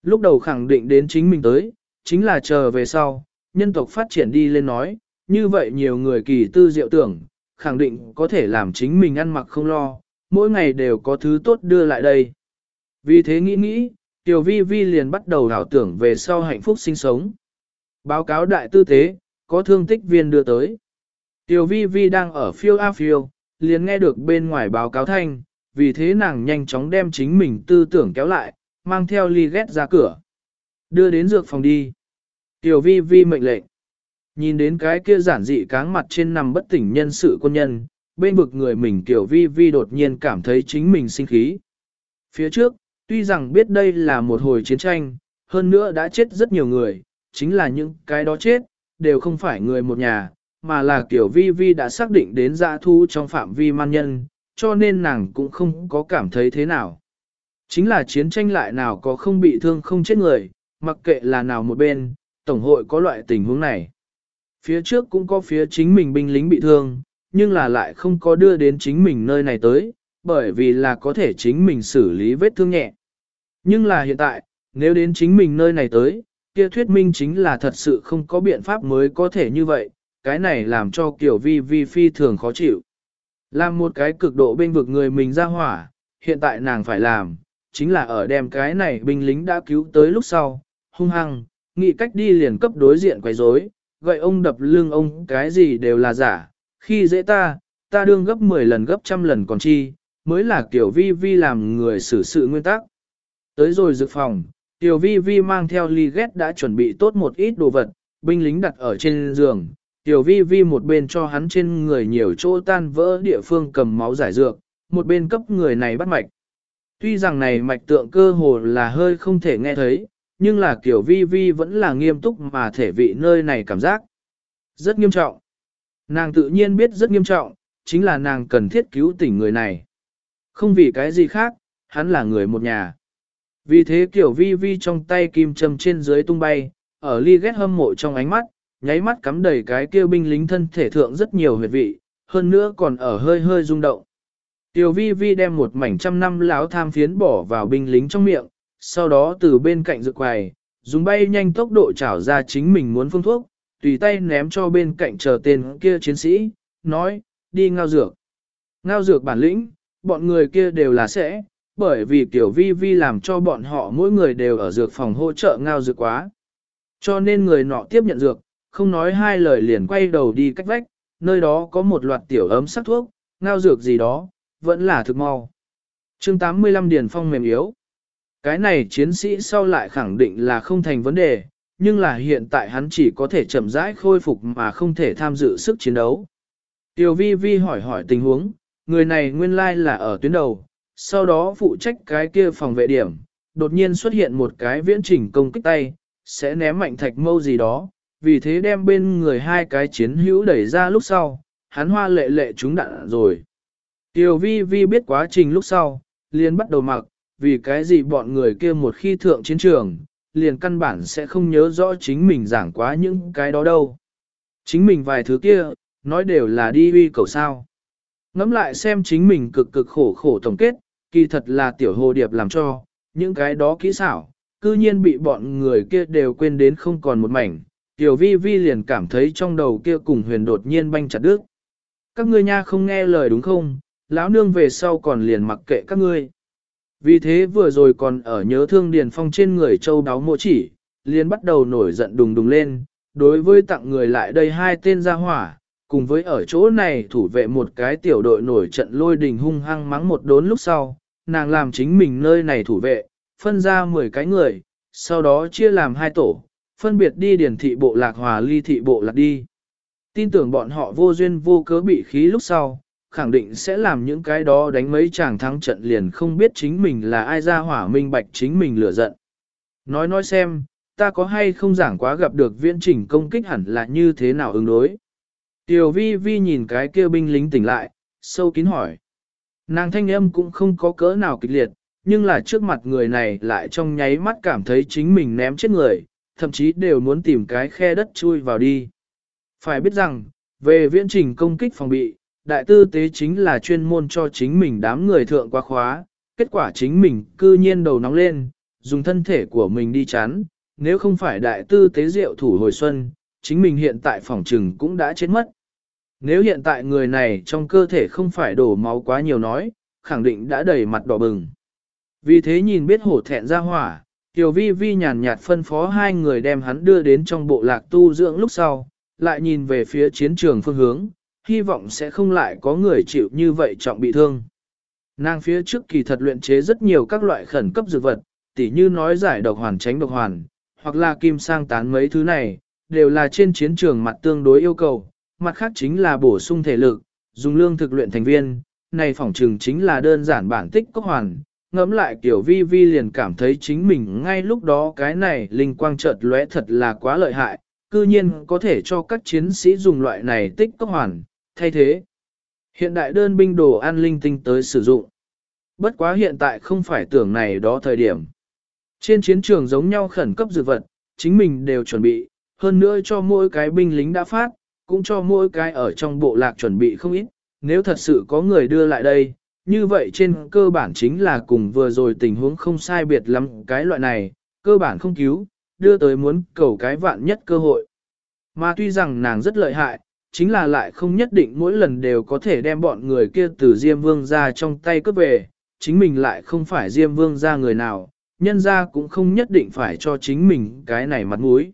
Lúc đầu khẳng định đến chính mình tới, chính là chờ về sau, nhân tộc phát triển đi lên nói, như vậy nhiều người kỳ tư diệu tưởng, khẳng định có thể làm chính mình ăn mặc không lo, mỗi ngày đều có thứ tốt đưa lại đây. Vì thế nghĩ nghĩ, Tiểu Vi Vi liền bắt đầu đảo tưởng về sau hạnh phúc sinh sống. Báo cáo đại tư tế, có thương tích viên đưa tới. Tiểu Vi Vi đang ở phiêu a phiêu, liền nghe được bên ngoài báo cáo thanh, vì thế nàng nhanh chóng đem chính mình tư tưởng kéo lại, mang theo ly ghét ra cửa. Đưa đến dược phòng đi. Tiểu Vi Vi mệnh lệnh. Nhìn đến cái kia giản dị cáng mặt trên nằm bất tỉnh nhân sự quân nhân, bên vực người mình Tiểu vi vi đột nhiên cảm thấy chính mình sinh khí. Phía trước, tuy rằng biết đây là một hồi chiến tranh, hơn nữa đã chết rất nhiều người, chính là những cái đó chết, đều không phải người một nhà, mà là kiểu vi vi đã xác định đến dã thu trong phạm vi man nhân, cho nên nàng cũng không có cảm thấy thế nào. Chính là chiến tranh lại nào có không bị thương không chết người, mặc kệ là nào một bên, Tổng hội có loại tình huống này. Phía trước cũng có phía chính mình binh lính bị thương, nhưng là lại không có đưa đến chính mình nơi này tới, bởi vì là có thể chính mình xử lý vết thương nhẹ. Nhưng là hiện tại, nếu đến chính mình nơi này tới, kia thuyết minh chính là thật sự không có biện pháp mới có thể như vậy, cái này làm cho kiểu vi vi phi thường khó chịu. Làm một cái cực độ bên vực người mình ra hỏa, hiện tại nàng phải làm, chính là ở đem cái này binh lính đã cứu tới lúc sau, hung hăng, nghĩ cách đi liền cấp đối diện quấy rối, gậy ông đập lưng ông cái gì đều là giả, khi dễ ta, ta đương gấp 10 lần gấp trăm lần còn chi, mới là kiểu vi vi làm người xử sự nguyên tắc. Tới rồi dược phòng, tiểu vi vi mang theo ly ghét đã chuẩn bị tốt một ít đồ vật, binh lính đặt ở trên giường, tiểu vi vi một bên cho hắn trên người nhiều chỗ tan vỡ địa phương cầm máu giải dược, một bên cấp người này bắt mạch. Tuy rằng này mạch tượng cơ hồ là hơi không thể nghe thấy, nhưng là kiểu vi vi vẫn là nghiêm túc mà thể vị nơi này cảm giác. Rất nghiêm trọng. Nàng tự nhiên biết rất nghiêm trọng, chính là nàng cần thiết cứu tỉnh người này. Không vì cái gì khác, hắn là người một nhà. Vì thế kiểu vi vi trong tay kim châm trên dưới tung bay, ở ly ghét hâm mộ trong ánh mắt, nháy mắt cắm đầy cái kia binh lính thân thể thượng rất nhiều huyệt vị, hơn nữa còn ở hơi hơi rung động. Tiểu vi vi đem một mảnh trăm năm láo tham phiến bỏ vào binh lính trong miệng, sau đó từ bên cạnh rực quài, dùng bay nhanh tốc độ trảo ra chính mình muốn phương thuốc, tùy tay ném cho bên cạnh chờ tên kia chiến sĩ, nói, đi ngao dược. Ngao dược bản lĩnh, bọn người kia đều là sẽ, bởi vì tiểu vi vi làm cho bọn họ mỗi người đều ở dược phòng hỗ trợ ngao dược quá. Cho nên người nọ tiếp nhận dược, không nói hai lời liền quay đầu đi cách vách, nơi đó có một loạt tiểu ấm sắc thuốc, ngao dược gì đó, vẫn là thực mau. chương 85 Điền Phong mềm yếu. Cái này chiến sĩ sau lại khẳng định là không thành vấn đề, nhưng là hiện tại hắn chỉ có thể chậm rãi khôi phục mà không thể tham dự sức chiến đấu. Tiểu vi vi hỏi hỏi tình huống, người này nguyên lai là ở tuyến đầu, sau đó phụ trách cái kia phòng vệ điểm, đột nhiên xuất hiện một cái viễn trình công kích tay, sẽ ném mạnh thạch mâu gì đó, vì thế đem bên người hai cái chiến hữu đẩy ra lúc sau, hắn hoa lệ lệ chúng đạn rồi. Tiểu vi vi biết quá trình lúc sau, liền bắt đầu mặc, vì cái gì bọn người kia một khi thượng chiến trường, liền căn bản sẽ không nhớ rõ chính mình giảng quá những cái đó đâu. Chính mình vài thứ kia, nói đều là đi uy cầu sao. Ngắm lại xem chính mình cực cực khổ khổ tổng kết, kỳ thật là tiểu hồ điệp làm cho, những cái đó kỹ xảo, cư nhiên bị bọn người kia đều quên đến không còn một mảnh. Tiểu vi vi liền cảm thấy trong đầu kia cùng huyền đột nhiên banh chặt đứt. Các ngươi nha không nghe lời đúng không, lão nương về sau còn liền mặc kệ các ngươi. Vì thế vừa rồi còn ở nhớ thương Điền Phong trên người châu đáo mộ chỉ, liền bắt đầu nổi giận đùng đùng lên, đối với tặng người lại đây hai tên gia hỏa, cùng với ở chỗ này thủ vệ một cái tiểu đội nổi trận lôi đình hung hăng mắng một đốn lúc sau, nàng làm chính mình nơi này thủ vệ, phân ra 10 cái người, sau đó chia làm hai tổ, phân biệt đi điển thị bộ lạc hòa ly thị bộ lạc đi. Tin tưởng bọn họ vô duyên vô cớ bị khí lúc sau, khẳng định sẽ làm những cái đó đánh mấy chàng thắng trận liền không biết chính mình là ai ra hỏa minh bạch chính mình lửa giận. Nói nói xem, ta có hay không giảng quá gặp được viễn trình công kích hẳn là như thế nào ứng đối. Tiểu vi vi nhìn cái kia binh lính tỉnh lại, sâu kín hỏi. Nàng thanh âm cũng không có cỡ nào kịch liệt, nhưng là trước mặt người này lại trong nháy mắt cảm thấy chính mình ném chết người, thậm chí đều muốn tìm cái khe đất chui vào đi. Phải biết rằng, về viễn trình công kích phòng bị, đại tư tế chính là chuyên môn cho chính mình đám người thượng qua khóa, kết quả chính mình cư nhiên đầu nóng lên, dùng thân thể của mình đi chán, nếu không phải đại tư tế rượu thủ hồi xuân, chính mình hiện tại phòng trừng cũng đã chết mất. Nếu hiện tại người này trong cơ thể không phải đổ máu quá nhiều nói, khẳng định đã đầy mặt đỏ bừng. Vì thế nhìn biết hổ thẹn ra hỏa, Tiểu vi vi nhàn nhạt phân phó hai người đem hắn đưa đến trong bộ lạc tu dưỡng lúc sau, lại nhìn về phía chiến trường phương hướng, hy vọng sẽ không lại có người chịu như vậy trọng bị thương. Nàng phía trước kỳ thật luyện chế rất nhiều các loại khẩn cấp dược vật, tỉ như nói giải độc hoàn tránh độc hoàn, hoặc là kim sang tán mấy thứ này, đều là trên chiến trường mặt tương đối yêu cầu, mặt khác chính là bổ sung thể lực, dùng lương thực luyện thành viên, này phỏng trừng chính là đơn giản bản tích cốc hoàn. Ngẫm lại kiểu vi vi liền cảm thấy chính mình ngay lúc đó cái này linh quang chợt lóe thật là quá lợi hại, cư nhiên có thể cho các chiến sĩ dùng loại này tích cốc hoàn, thay thế. Hiện đại đơn binh đồ an linh tinh tới sử dụng. Bất quá hiện tại không phải tưởng này đó thời điểm. Trên chiến trường giống nhau khẩn cấp dược vật, chính mình đều chuẩn bị, hơn nữa cho mỗi cái binh lính đã phát, cũng cho mỗi cái ở trong bộ lạc chuẩn bị không ít. Nếu thật sự có người đưa lại đây, như vậy trên cơ bản chính là cùng vừa rồi tình huống không sai biệt lắm cái loại này, cơ bản không cứu, đưa tới muốn cầu cái vạn nhất cơ hội. Mà tuy rằng nàng rất lợi hại, chính là lại không nhất định mỗi lần đều có thể đem bọn người kia từ Diêm Vương ra trong tay cướp về, chính mình lại không phải Diêm Vương ra người nào, nhân ra cũng không nhất định phải cho chính mình cái này mặt mũi.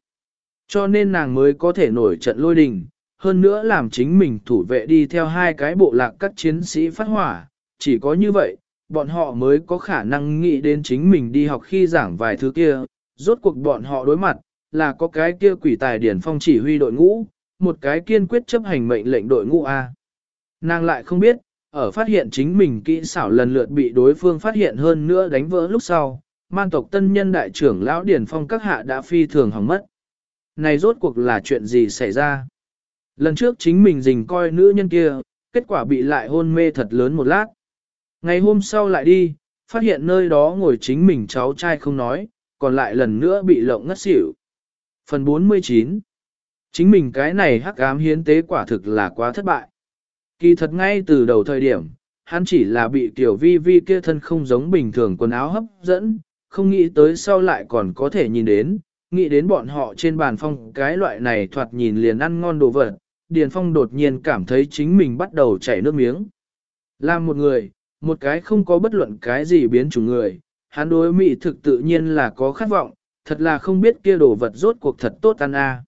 Cho nên nàng mới có thể nổi trận lôi đình, hơn nữa làm chính mình thủ vệ đi theo hai cái bộ lạc các chiến sĩ phát hỏa, chỉ có như vậy, bọn họ mới có khả năng nghĩ đến chính mình đi học khi giảng vài thứ kia, rốt cuộc bọn họ đối mặt, là có cái kia quỷ tài điển phong chỉ huy đội ngũ, một cái kiên quyết chấp hành mệnh lệnh đội ngũ A. Nàng lại không biết, ở phát hiện chính mình kỹ xảo lần lượt bị đối phương phát hiện hơn nữa đánh vỡ lúc sau, man tộc tân nhân đại trưởng lão điển phong các hạ đã phi thường hỏng mất. Này rốt cuộc là chuyện gì xảy ra? Lần trước chính mình dình coi nữ nhân kia, kết quả bị lại hôn mê thật lớn một lát. Ngày hôm sau lại đi, phát hiện nơi đó ngồi chính mình cháu trai không nói, còn lại lần nữa bị lộng ngất xỉu. Phần 49 Chính mình cái này hắc ám hiến tế quả thực là quá thất bại. Kỳ thật ngay từ đầu thời điểm, hắn chỉ là bị tiểu vi vi kia thân không giống bình thường quần áo hấp dẫn, không nghĩ tới sau lại còn có thể nhìn đến, nghĩ đến bọn họ trên bàn phong cái loại này thoạt nhìn liền ăn ngon đồ vật, Điền Phong đột nhiên cảm thấy chính mình bắt đầu chảy nước miếng. Làm một người, một cái không có bất luận cái gì biến chủ người, hắn đối mỹ thực tự nhiên là có khát vọng, thật là không biết kia đồ vật rốt cuộc thật tốt ăn a.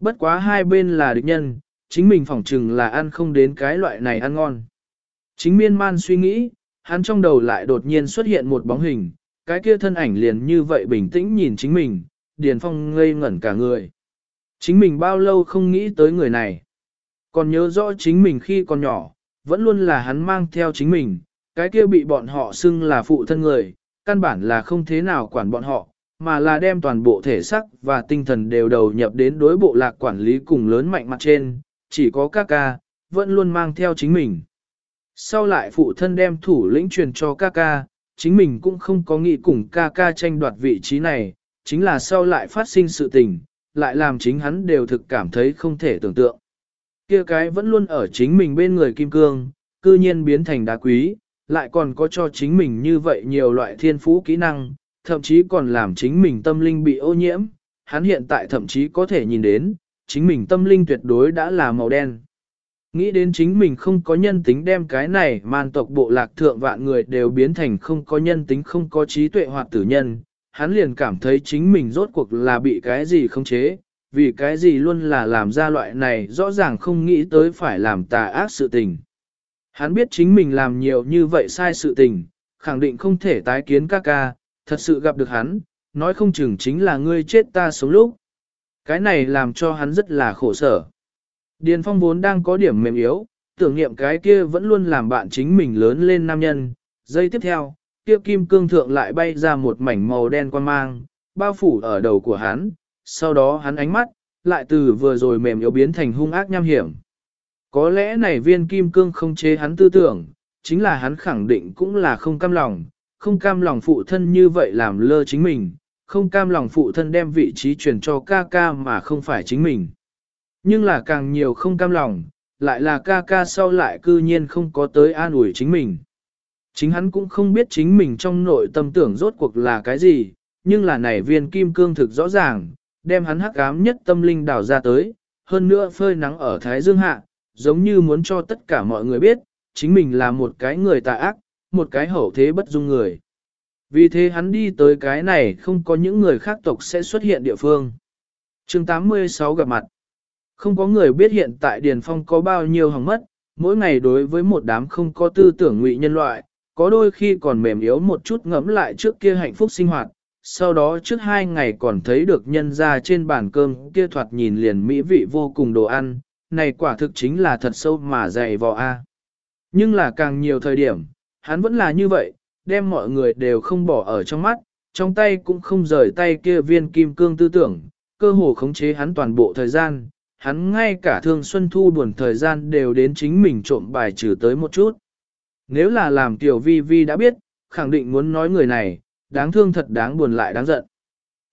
Bất quá hai bên là địch nhân, chính mình phỏng chừng là ăn không đến cái loại này ăn ngon. Chính miên man suy nghĩ, hắn trong đầu lại đột nhiên xuất hiện một bóng hình, cái kia thân ảnh liền như vậy bình tĩnh nhìn chính mình, Điền Phong ngây ngẩn cả người. Chính mình bao lâu không nghĩ tới người này. Còn nhớ rõ chính mình khi còn nhỏ, vẫn luôn là hắn mang theo chính mình, cái kia bị bọn họ xưng là phụ thân người, căn bản là không thế nào quản bọn họ, mà là đem toàn bộ thể sắc và tinh thần đều đầu nhập đến đối bộ lạc quản lý cùng lớn mạnh mặt trên, chỉ có các ca, vẫn luôn mang theo chính mình. Sau lại phụ thân đem thủ lĩnh truyền cho ca ca, chính mình cũng không có nghĩ cùng ca ca tranh đoạt vị trí này, chính là sau lại phát sinh sự tình, lại làm chính hắn đều thực cảm thấy không thể tưởng tượng kia cái vẫn luôn ở chính mình bên người kim cương, cư nhiên biến thành đá quý, lại còn có cho chính mình như vậy nhiều loại thiên phú kỹ năng, thậm chí còn làm chính mình tâm linh bị ô nhiễm, hắn hiện tại thậm chí có thể nhìn đến, chính mình tâm linh tuyệt đối đã là màu đen. Nghĩ đến chính mình không có nhân tính đem cái này man tộc bộ lạc thượng vạn người đều biến thành không có nhân tính không có trí tuệ hoặc tử nhân, hắn liền cảm thấy chính mình rốt cuộc là bị cái gì không chế, vì cái gì luôn là làm ra loại này rõ ràng không nghĩ tới phải làm tà ác sự tình. Hắn biết chính mình làm nhiều như vậy sai sự tình, khẳng định không thể tái kiến ca ca, thật sự gặp được hắn, nói không chừng chính là ngươi chết ta sống lúc. Cái này làm cho hắn rất là khổ sở. Điền Phong vốn đang có điểm mềm yếu, tưởng niệm cái kia vẫn luôn làm bạn chính mình lớn lên nam nhân. Giây tiếp theo, kia kim cương thượng lại bay ra một mảnh màu đen quan mang, bao phủ ở đầu của hắn, sau đó hắn ánh mắt, lại từ vừa rồi mềm yếu biến thành hung ác nham hiểm. Có lẽ này viên kim cương không chế hắn tư tưởng, chính là hắn khẳng định cũng là không cam lòng, không cam lòng phụ thân như vậy làm lơ chính mình, không cam lòng phụ thân đem vị trí truyền cho ca ca mà không phải chính mình. Nhưng là càng nhiều không cam lòng, lại là ca ca sau lại cư nhiên không có tới an ủi chính mình. Chính hắn cũng không biết chính mình trong nội tâm tưởng rốt cuộc là cái gì, nhưng là này viên kim cương thực rõ ràng, đem hắn hắc ám nhất tâm linh đào ra tới, hơn nữa phơi nắng ở Thái Dương Hạ, giống như muốn cho tất cả mọi người biết, chính mình là một cái người tà ác, một cái hậu thế bất dung người. Vì thế hắn đi tới cái này không có những người khác tộc sẽ xuất hiện địa phương. chương 86 gặp mặt. Không có người biết hiện tại Điền Phong có bao nhiêu hỏng mất, mỗi ngày đối với một đám không có tư tưởng ngụy nhân loại, có đôi khi còn mềm yếu một chút ngẫm lại trước kia hạnh phúc sinh hoạt, sau đó trước hai ngày còn thấy được nhân ra trên bàn cơm kia thoạt nhìn liền mỹ vị vô cùng đồ ăn, này quả thực chính là thật sâu mà dày vò a. Nhưng là càng nhiều thời điểm, hắn vẫn là như vậy, đem mọi người đều không bỏ ở trong mắt, trong tay cũng không rời tay kia viên kim cương tư tưởng, cơ hồ khống chế hắn toàn bộ thời gian, hắn ngay cả thương xuân thu buồn thời gian đều đến chính mình trộm bài trừ tới một chút. Nếu là làm tiểu vi vi đã biết, khẳng định muốn nói người này, đáng thương thật đáng buồn lại đáng giận.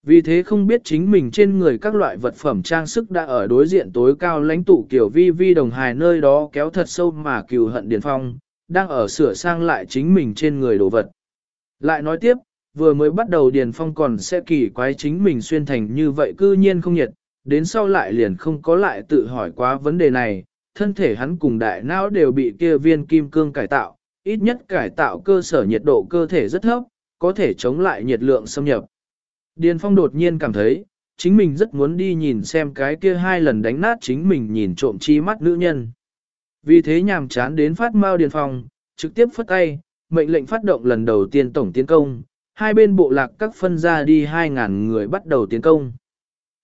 Vì thế không biết chính mình trên người các loại vật phẩm trang sức đã ở đối diện tối cao lãnh tụ kiểu vi vi đồng hài nơi đó kéo thật sâu mà cừu hận Điền Phong, đang ở sửa sang lại chính mình trên người đồ vật. Lại nói tiếp, vừa mới bắt đầu Điền Phong còn sẽ kỳ quái chính mình xuyên thành như vậy cư nhiên không nhiệt, đến sau lại liền không có lại tự hỏi quá vấn đề này, thân thể hắn cùng đại não đều bị kia viên kim cương cải tạo, ít nhất cải tạo cơ sở nhiệt độ cơ thể rất thấp, có thể chống lại nhiệt lượng xâm nhập. Điền Phong đột nhiên cảm thấy, chính mình rất muốn đi nhìn xem cái kia hai lần đánh nát chính mình nhìn trộm chi mắt nữ nhân. Vì thế nhàm chán đến phát mau Điền Phong, trực tiếp phất tay, mệnh lệnh phát động lần đầu tiên tổng tiến công, hai bên bộ lạc các phân ra đi 2.000 người bắt đầu tiến công.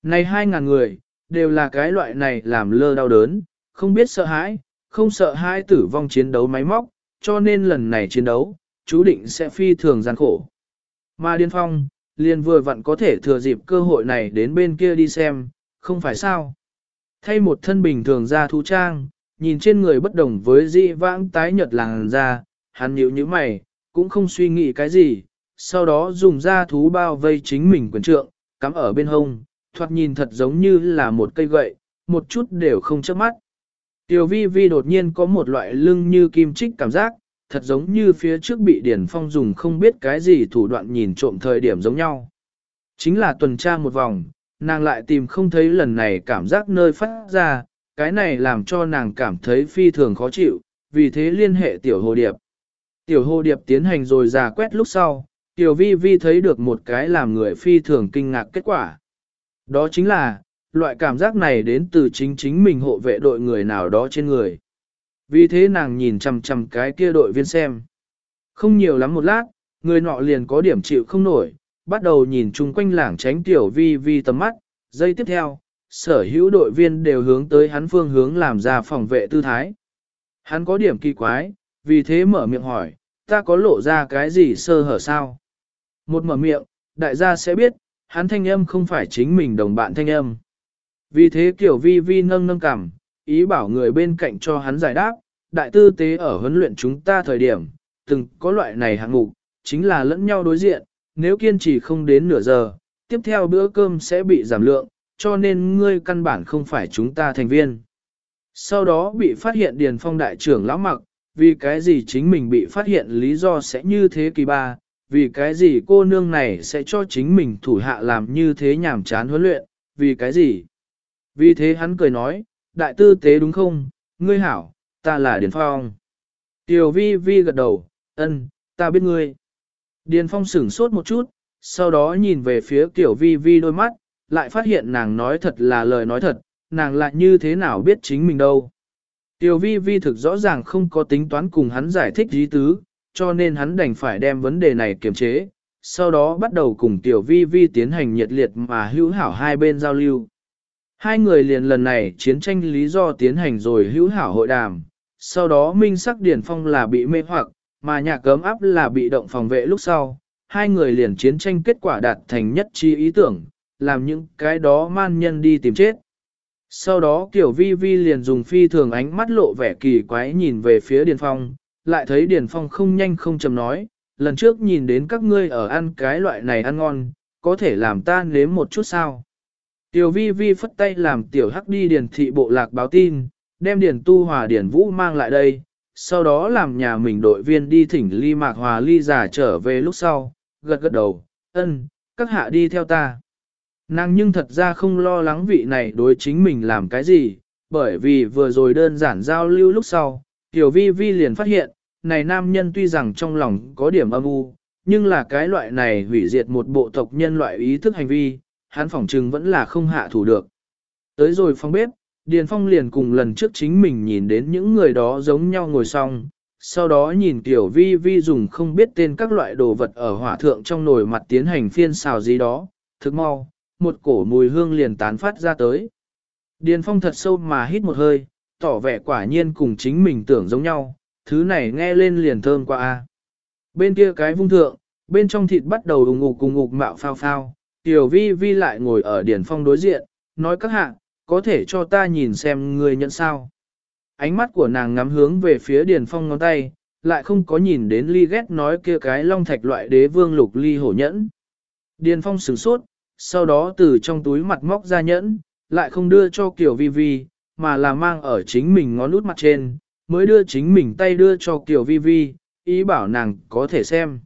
Này 2.000 người, đều là cái loại này làm lơ đau đớn, không biết sợ hãi, không sợ hãi tử vong chiến đấu máy móc, cho nên lần này chiến đấu, chú định sẽ phi thường gian khổ. Mà Điên Phong, liền vừa vặn có thể thừa dịp cơ hội này đến bên kia đi xem, không phải sao. Thay một thân bình thường ra thú trang, nhìn trên người bất đồng với dị vãng tái nhợt làng ra, hắn nhíu như mày, cũng không suy nghĩ cái gì, sau đó dùng ra thú bao vây chính mình quyền trượng, cắm ở bên hông, thoạt nhìn thật giống như là một cây gậy, một chút đều không chớp mắt. Tiểu vi vi đột nhiên có một loại lưng như kim chích cảm giác, thật giống như phía trước bị Điển Phong dùng không biết cái gì thủ đoạn nhìn trộm thời điểm giống nhau. Chính là tuần tra một vòng, nàng lại tìm không thấy lần này cảm giác nơi phát ra, cái này làm cho nàng cảm thấy phi thường khó chịu, vì thế liên hệ tiểu hồ điệp. Tiểu hồ điệp tiến hành rồi giả quét lúc sau, tiểu vi vi thấy được một cái làm người phi thường kinh ngạc kết quả. Đó chính là, loại cảm giác này đến từ chính chính mình hộ vệ đội người nào đó trên người. Vì thế nàng nhìn chằm chằm cái kia đội viên xem. Không nhiều lắm một lát, người nọ liền có điểm chịu không nổi, bắt đầu nhìn chung quanh lảng tránh tiểu vi vi tầm mắt. Giây tiếp theo, sở hữu đội viên đều hướng tới hắn phương hướng làm ra phòng vệ tư thái. Hắn có điểm kỳ quái, vì thế mở miệng hỏi, ta có lộ ra cái gì sơ hở sao? Một mở miệng, đại gia sẽ biết, hắn thanh âm không phải chính mình đồng bạn thanh âm. Vì thế kiểu vi vi nâng nâng cảm, ý bảo người bên cạnh cho hắn giải đáp, đại tư tế ở huấn luyện chúng ta thời điểm, từng có loại này hạng mục, chính là lẫn nhau đối diện, nếu kiên trì không đến nửa giờ, tiếp theo bữa cơm sẽ bị giảm lượng, cho nên ngươi căn bản không phải chúng ta thành viên. Sau đó bị phát hiện Điền Phong đại trưởng lão mặc, vì cái gì chính mình bị phát hiện lý do sẽ như thế kỳ ba, vì cái gì cô nương này sẽ cho chính mình thủ hạ làm như thế nhảm chán huấn luyện, vì cái gì. Vì thế hắn cười nói, đại tư tế đúng không, ngươi hảo, ta là Điền Phong. Tiểu vi vi gật đầu, ân, ta biết ngươi. Điền Phong sửng sốt một chút, sau đó nhìn về phía Tiểu vi vi đôi mắt, lại phát hiện nàng nói thật là lời nói thật, nàng lại như thế nào biết chính mình đâu. Tiểu vi vi thực rõ ràng không có tính toán cùng hắn giải thích ý tứ, cho nên hắn đành phải đem vấn đề này kiềm chế, sau đó bắt đầu cùng Tiểu vi vi tiến hành nhiệt liệt mà hữu hảo hai bên giao lưu. Hai người liền lần này chiến tranh lý do tiến hành rồi hữu hảo hội đàm, sau đó minh sắc điển phong là bị mê hoặc, mà nhà cấm áp là bị động phòng vệ lúc sau, hai người liền chiến tranh kết quả đạt thành nhất chi ý tưởng, làm những cái đó man nhân đi tìm chết. Sau đó tiểu vi vi liền dùng phi thường ánh mắt lộ vẻ kỳ quái nhìn về phía Điền Phong, lại thấy Điền Phong không nhanh không chậm nói, lần trước nhìn đến các ngươi ở ăn cái loại này ăn ngon, có thể làm ta nếm một chút sao. Tiểu vi vi phất tay làm tiểu hắc đi điền thị bộ lạc báo tin, đem điền tu hòa điền vũ mang lại đây, sau đó làm nhà mình đội viên đi thỉnh ly mạc hòa ly giả trở về lúc sau, gật gật đầu, ân, các hạ đi theo ta. Nàng nhưng thật ra không lo lắng vị này đối chính mình làm cái gì, bởi vì vừa rồi đơn giản giao lưu lúc sau, tiểu vi vi liền phát hiện, này nam nhân tuy rằng trong lòng có điểm âm u, nhưng là cái loại này hủy diệt một bộ tộc nhân loại ý thức hành vi, hắn phỏng trừng vẫn là không hạ thủ được. Tới rồi phòng bếp, Điền Phong liền cùng lần trước chính mình nhìn đến những người đó giống nhau ngồi xong, sau đó nhìn tiểu vi vi dùng không biết tên các loại đồ vật ở hỏa thượng trong nồi mặt tiến hành phiên xào gì đó, thức mau, một cổ mùi hương liền tán phát ra tới. Điền phong thật sâu mà hít một hơi, tỏ vẻ quả nhiên cùng chính mình tưởng giống nhau, thứ này nghe lên liền thơm qua a. Bên kia cái vung thượng, bên trong thịt bắt đầu ủng ngục cùng ngục mạo phao phao, tiểu vi vi lại ngồi ở điền phong đối diện, nói các hạ, có thể cho ta nhìn xem người nhận sao. Ánh mắt của nàng ngắm hướng về phía điền phong ngón tay, lại không có nhìn đến ly ghét nói kia cái long thạch loại đế vương lục ly hổ nhẫn. Điền phong sửng sốt, sau đó từ trong túi mặt móc ra nhẫn, lại không đưa cho Kiều Vi Vi, mà là mang ở chính mình ngón út mặt trên, mới đưa chính mình tay đưa cho Kiều Vi Vi, ý bảo nàng có thể xem.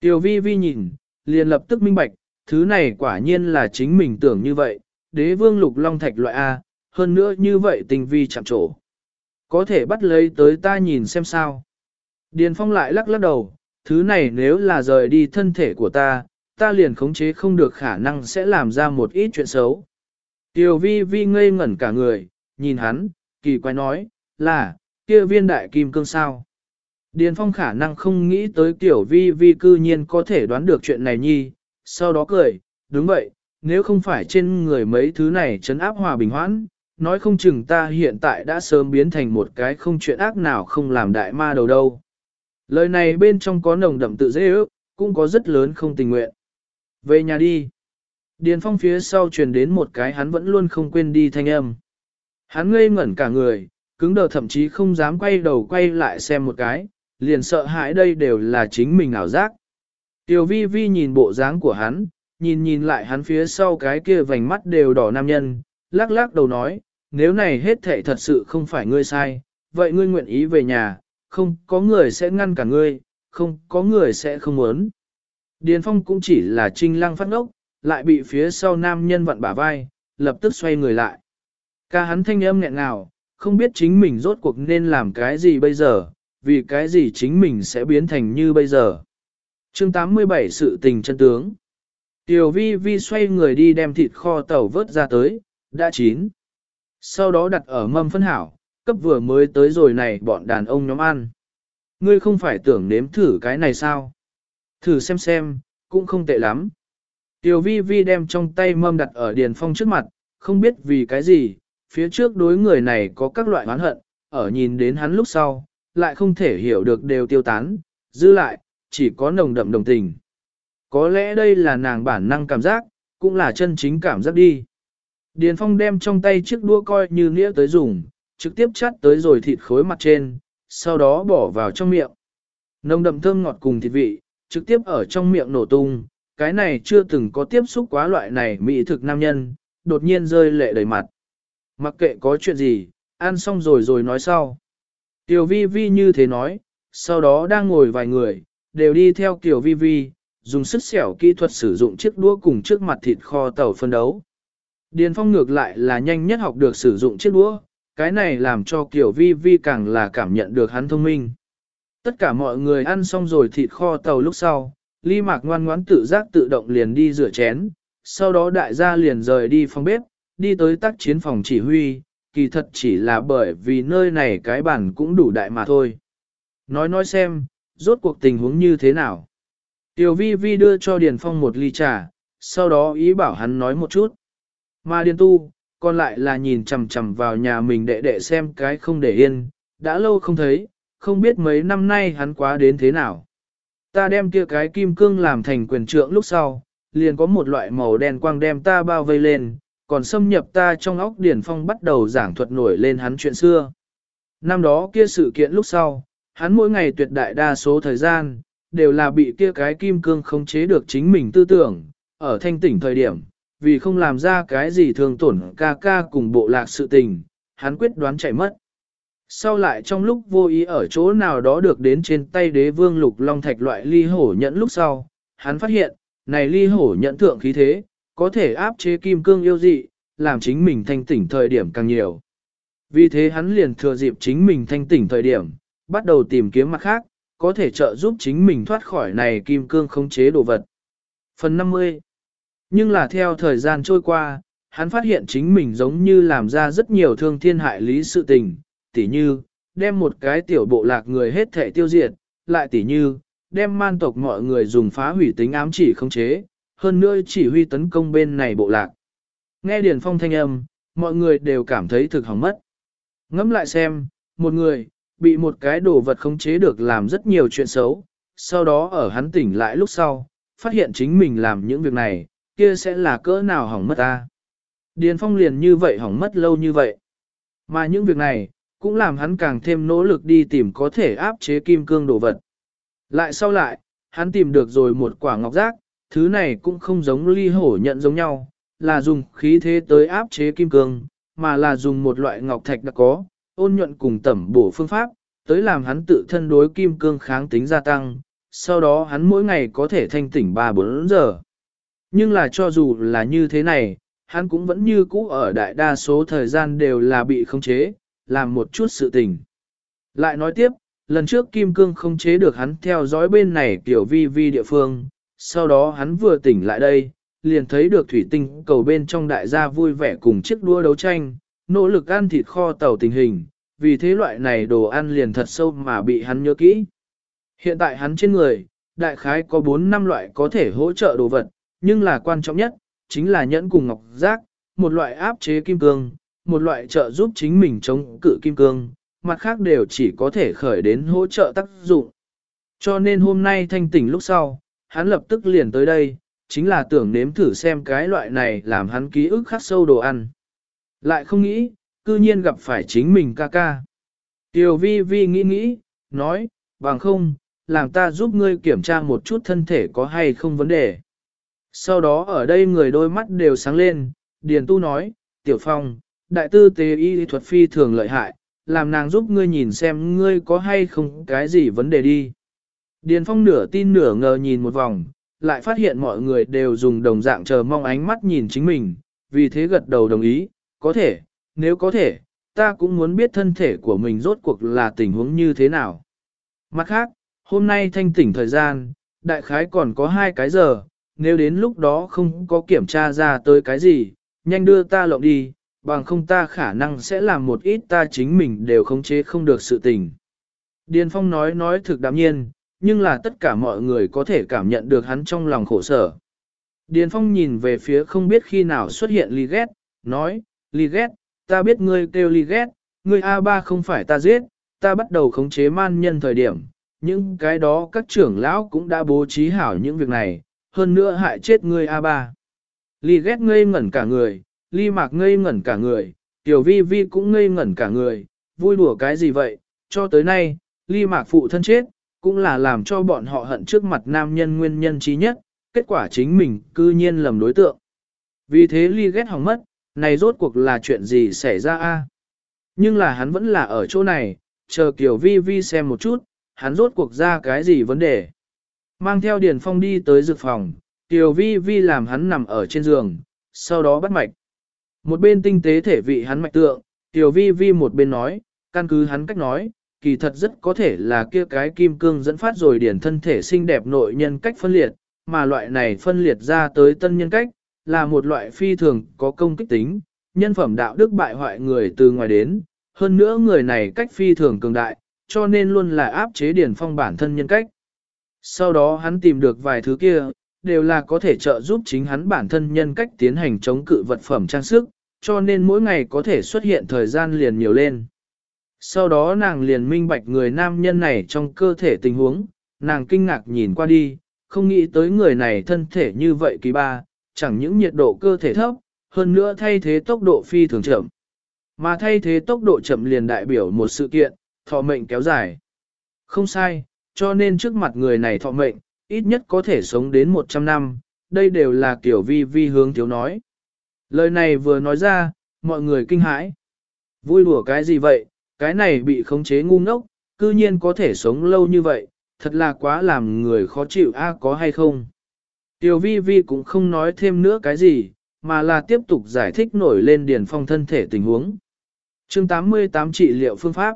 Kiều Vi Vi nhìn, liền lập tức minh bạch, thứ này quả nhiên là chính mình tưởng như vậy, đế vương lục long thạch loại A, hơn nữa như vậy tình vi chạm trổ. Có thể bắt lấy tới ta nhìn xem sao. Điền Phong lại lắc lắc đầu, thứ này nếu là rời đi thân thể của ta, ta liền khống chế không được khả năng sẽ làm ra một ít chuyện xấu. Tiểu vi vi ngây ngẩn cả người, nhìn hắn, kỳ quái nói, là, kia viên đại kim cương sao. Điền Phong khả năng không nghĩ tới tiểu vi vi cư nhiên có thể đoán được chuyện này nhi, sau đó cười, đúng vậy, nếu không phải trên người mấy thứ này chấn áp hòa bình hoãn, nói không chừng ta hiện tại đã sớm biến thành một cái không chuyện ác nào không làm đại ma đầu đâu. Lời này bên trong có nồng đậm tự dễ ước, cũng có rất lớn không tình nguyện. Về nhà đi. Điền phong phía sau truyền đến một cái hắn vẫn luôn không quên đi thanh âm. Hắn ngây ngẩn cả người, cứng đờ thậm chí không dám quay đầu quay lại xem một cái, liền sợ hãi đây đều là chính mình ảo giác. Tiểu vi vi nhìn bộ dáng của hắn, nhìn nhìn lại hắn phía sau cái kia vành mắt đều đỏ nam nhân, lắc lắc đầu nói, nếu này hết thệ thật sự không phải ngươi sai, vậy ngươi nguyện ý về nhà, không có người sẽ ngăn cả ngươi, không có người sẽ không muốn. Điền Phong cũng chỉ là trinh lăng phát ngốc, lại bị phía sau nam nhân vặn bả vai, lập tức xoay người lại. Ca hắn thanh âm nghẹn ngào, không biết chính mình rốt cuộc nên làm cái gì bây giờ, vì cái gì chính mình sẽ biến thành như bây giờ chương 87 sự tình chân tướng. Tiểu vi vi xoay người đi đem thịt kho tàu vớt ra tới, đã chín. Sau đó đặt ở mâm phân hảo, cấp vừa mới tới rồi này bọn đàn ông nhóm ăn. Ngươi không phải tưởng nếm thử cái này sao? Thử xem xem, cũng không tệ lắm. Tiểu vi vi đem trong tay mâm đặt ở Điền Phong trước mặt, không biết vì cái gì, phía trước đối người này có các loại oán hận, ở nhìn đến hắn lúc sau, lại không thể hiểu được đều tiêu tán, dư lại, chỉ có nồng đậm đồng tình. Có lẽ đây là nàng bản năng cảm giác, cũng là chân chính cảm giác đi. Điền Phong đem trong tay chiếc đũa coi như nĩa tới dùng, trực tiếp chắt tới rồi thịt khối mặt trên, sau đó bỏ vào trong miệng. Nồng đậm thơm ngọt cùng thịt vị, trực tiếp ở trong miệng nổ tung, cái này chưa từng có tiếp xúc quá loại này mỹ thực nam nhân, đột nhiên rơi lệ đầy mặt. Mặc kệ có chuyện gì, ăn xong rồi rồi nói sau. Tiểu vi vi như thế nói, sau đó đang ngồi vài người, đều đi theo kiểu vi vi, dùng sức xẻo kỹ thuật sử dụng chiếc đũa cùng trước mặt thịt kho tàu phân đấu. Điền Phong ngược lại là nhanh nhất học được sử dụng chiếc đũa, cái này làm cho kiểu Vi Vi càng là cảm nhận được hắn thông minh. Tất cả mọi người ăn xong rồi thịt kho tàu lúc sau, Ly Mạc ngoan ngoãn tự giác tự động liền đi rửa chén, sau đó đại gia liền rời đi phòng bếp, đi tới tác chiến phòng chỉ huy, kỳ thật chỉ là bởi vì nơi này cái bản cũng đủ đại mà thôi. Nói nói xem, rốt cuộc tình huống như thế nào. Tiểu vi vi đưa cho Điền Phong một ly trà, sau đó ý bảo hắn nói một chút. Mà Điền tu, còn lại là nhìn chằm chằm vào nhà mình đệ đệ xem cái không để yên, đã lâu không thấy, không biết mấy năm nay hắn quá đến thế nào. Ta đem kia cái kim cương làm thành quyền trượng lúc sau, liền có một loại màu đen quang đem ta bao vây lên, còn xâm nhập ta trong óc Điền Phong bắt đầu giảng thuật nổi lên hắn chuyện xưa. Năm đó kia sự kiện lúc sau, hắn mỗi ngày tuyệt đại đa số thời gian, đều là bị kia cái kim cương khống chế được chính mình tư tưởng, ở thanh tỉnh thời điểm, vì không làm ra cái gì thường tổn ca ca cùng bộ lạc sự tình, hắn quyết đoán chạy mất. Sau lại trong lúc vô ý ở chỗ nào đó được đến trên tay đế vương lục long thạch loại ly hổ nhẫn lúc sau, hắn phát hiện, này ly hổ nhẫn thượng khí thế, có thể áp chế kim cương yêu dị, làm chính mình thanh tỉnh thời điểm càng nhiều. Vì thế hắn liền thừa dịp chính mình thanh tỉnh thời điểm, bắt đầu tìm kiếm mặt khác, có thể trợ giúp chính mình thoát khỏi này kim cương khống chế đồ vật. Phần 50 Nhưng là theo thời gian trôi qua, hắn phát hiện chính mình giống như làm ra rất nhiều thương thiên hại lý sự tình, tỉ như, đem một cái tiểu bộ lạc người hết thể tiêu diệt, lại tỉ như, đem man tộc mọi người dùng phá hủy tính ám chỉ khống chế, hơn nữa chỉ huy tấn công bên này bộ lạc. Nghe Điền Phong thanh âm, mọi người đều cảm thấy thực hỏng mất. Ngẫm lại xem, một người, bị một cái đồ vật khống chế được làm rất nhiều chuyện xấu, sau đó ở hắn tỉnh lại lúc sau, phát hiện chính mình làm những việc này, kia sẽ là cỡ nào hỏng mất ta. Điền Phong liền như vậy hỏng mất lâu như vậy. Mà những việc này, cũng làm hắn càng thêm nỗ lực đi tìm có thể áp chế kim cương đồ vật. Lại sau lại, hắn tìm được rồi một quả ngọc giác, thứ này cũng không giống ly hổ nhận giống nhau, là dùng khí thế tới áp chế kim cương, mà là dùng một loại ngọc thạch đã có, ôn nhuận cùng tẩm bổ phương pháp, tới làm hắn tự thân đối kim cương kháng tính gia tăng, sau đó hắn mỗi ngày có thể thanh tỉnh 3-4 giờ. Nhưng là cho dù là như thế này, hắn cũng vẫn như cũ ở đại đa số thời gian đều là bị khống chế, làm một chút sự tình. Lại nói tiếp, lần trước Kim Cương không chế được hắn theo dõi bên này tiểu vi vi địa phương, sau đó hắn vừa tỉnh lại đây, liền thấy được thủy tinh cầu bên trong đại gia vui vẻ cùng chiếc đua đấu tranh, nỗ lực ăn thịt kho tàu tình hình, vì thế loại này đồ ăn liền thật sâu mà bị hắn nhớ kỹ. Hiện tại hắn trên người, đại khái có 4 năm loại có thể hỗ trợ đồ vật, nhưng là quan trọng nhất, chính là nhẫn cùng ngọc giác, một loại áp chế kim cương, một loại trợ giúp chính mình chống cự kim cương, mặt khác đều chỉ có thể khởi đến hỗ trợ tác dụng. Cho nên hôm nay thanh tỉnh lúc sau, hắn lập tức liền tới đây, chính là tưởng nếm thử xem cái loại này làm hắn ký ức khắc sâu đồ ăn. Lại không nghĩ, cư nhiên gặp phải chính mình ca ca. Tiểu vi vi nghĩ nghĩ, nói, bằng không, làm ta giúp ngươi kiểm tra một chút thân thể có hay không vấn đề. Sau đó ở đây người đôi mắt đều sáng lên, Điền Tu nói, Tiểu Phong, đại tư tế y thuật phi thường lợi hại, làm nàng giúp ngươi nhìn xem ngươi có hay không cái gì vấn đề đi. Điền Phong nửa tin nửa ngờ nhìn một vòng, lại phát hiện mọi người đều dùng đồng dạng chờ mong ánh mắt nhìn chính mình, vì thế gật đầu đồng ý, có thể, nếu có thể, ta cũng muốn biết thân thể của mình rốt cuộc là tình huống như thế nào. Mặt khác, hôm nay thanh tỉnh thời gian, đại khái còn có hai cái giờ, nếu đến lúc đó không có kiểm tra ra tới cái gì, nhanh đưa ta lộng đi, bằng không ta khả năng sẽ làm một ít ta chính mình đều khống chế không được sự tình. Điền Phong nói nói thực đạm nhiên, nhưng là tất cả mọi người có thể cảm nhận được hắn trong lòng khổ sở. Điền Phong nhìn về phía không biết khi nào xuất hiện Ly Ghét, nói, Ly Ghét, ta biết ngươi kêu Ly Ghét, ngươi A3 không phải ta giết, ta bắt đầu khống chế man nhân thời điểm, những cái đó các trưởng lão cũng đã bố trí hảo những việc này, hơn nữa hại chết ngươi A3. Ly ghét ngây ngẩn cả người, ly mạc ngây ngẩn cả người, tiểu vi vi cũng ngây ngẩn cả người, vui đùa cái gì vậy, cho tới nay, ly mạc phụ thân chết, cũng là làm cho bọn họ hận trước mặt nam nhân nguyên nhân trí nhất, kết quả chính mình cư nhiên lầm đối tượng. Vì thế ly ghét hỏng mất, này rốt cuộc là chuyện gì xảy ra a? Nhưng là hắn vẫn là ở chỗ này, chờ Kiều Vi Vi xem một chút, hắn rốt cuộc ra cái gì vấn đề. Mang theo Điền Phong đi tới dược phòng, Tiểu Vi Vi làm hắn nằm ở trên giường, sau đó bắt mạch. Một bên tinh tế thể vị hắn mạch tượng, Tiểu Vi Vi một bên nói, căn cứ hắn cách nói, kỳ thật rất có thể là kia cái kim cương dẫn phát rồi điển thân thể xinh đẹp nội nhân cách phân liệt, mà loại này phân liệt ra tới tân nhân cách, là một loại phi thường có công kích tính, nhân phẩm đạo đức bại hoại người từ ngoài đến, hơn nữa người này cách phi thường cường đại, cho nên luôn là áp chế điển phong bản thân nhân cách. Sau đó hắn tìm được vài thứ kia, đều là có thể trợ giúp chính hắn bản thân nhân cách tiến hành chống cự vật phẩm trang sức, cho nên mỗi ngày có thể xuất hiện thời gian liền nhiều lên. Sau đó nàng liền minh bạch người nam nhân này trong cơ thể tình huống, nàng kinh ngạc nhìn qua đi, không nghĩ tới người này thân thể như vậy kỳ ba, chẳng những nhiệt độ cơ thể thấp, hơn nữa thay thế tốc độ phi thường chậm. Mà thay thế tốc độ chậm liền đại biểu một sự kiện, thọ mệnh kéo dài. Không sai, cho nên trước mặt người này thọ mệnh, ít nhất có thể sống đến 100 năm, đây đều là kiểu vi vi hướng thiếu nói. Lời này vừa nói ra, mọi người kinh hãi. Vui đùa cái gì vậy, cái này bị khống chế ngu ngốc, cư nhiên có thể sống lâu như vậy, thật là quá làm người khó chịu a có hay không. Tiểu vi vi cũng không nói thêm nữa cái gì, mà là tiếp tục giải thích nổi lên điền phong thân thể tình huống. chương 88 trị liệu phương pháp.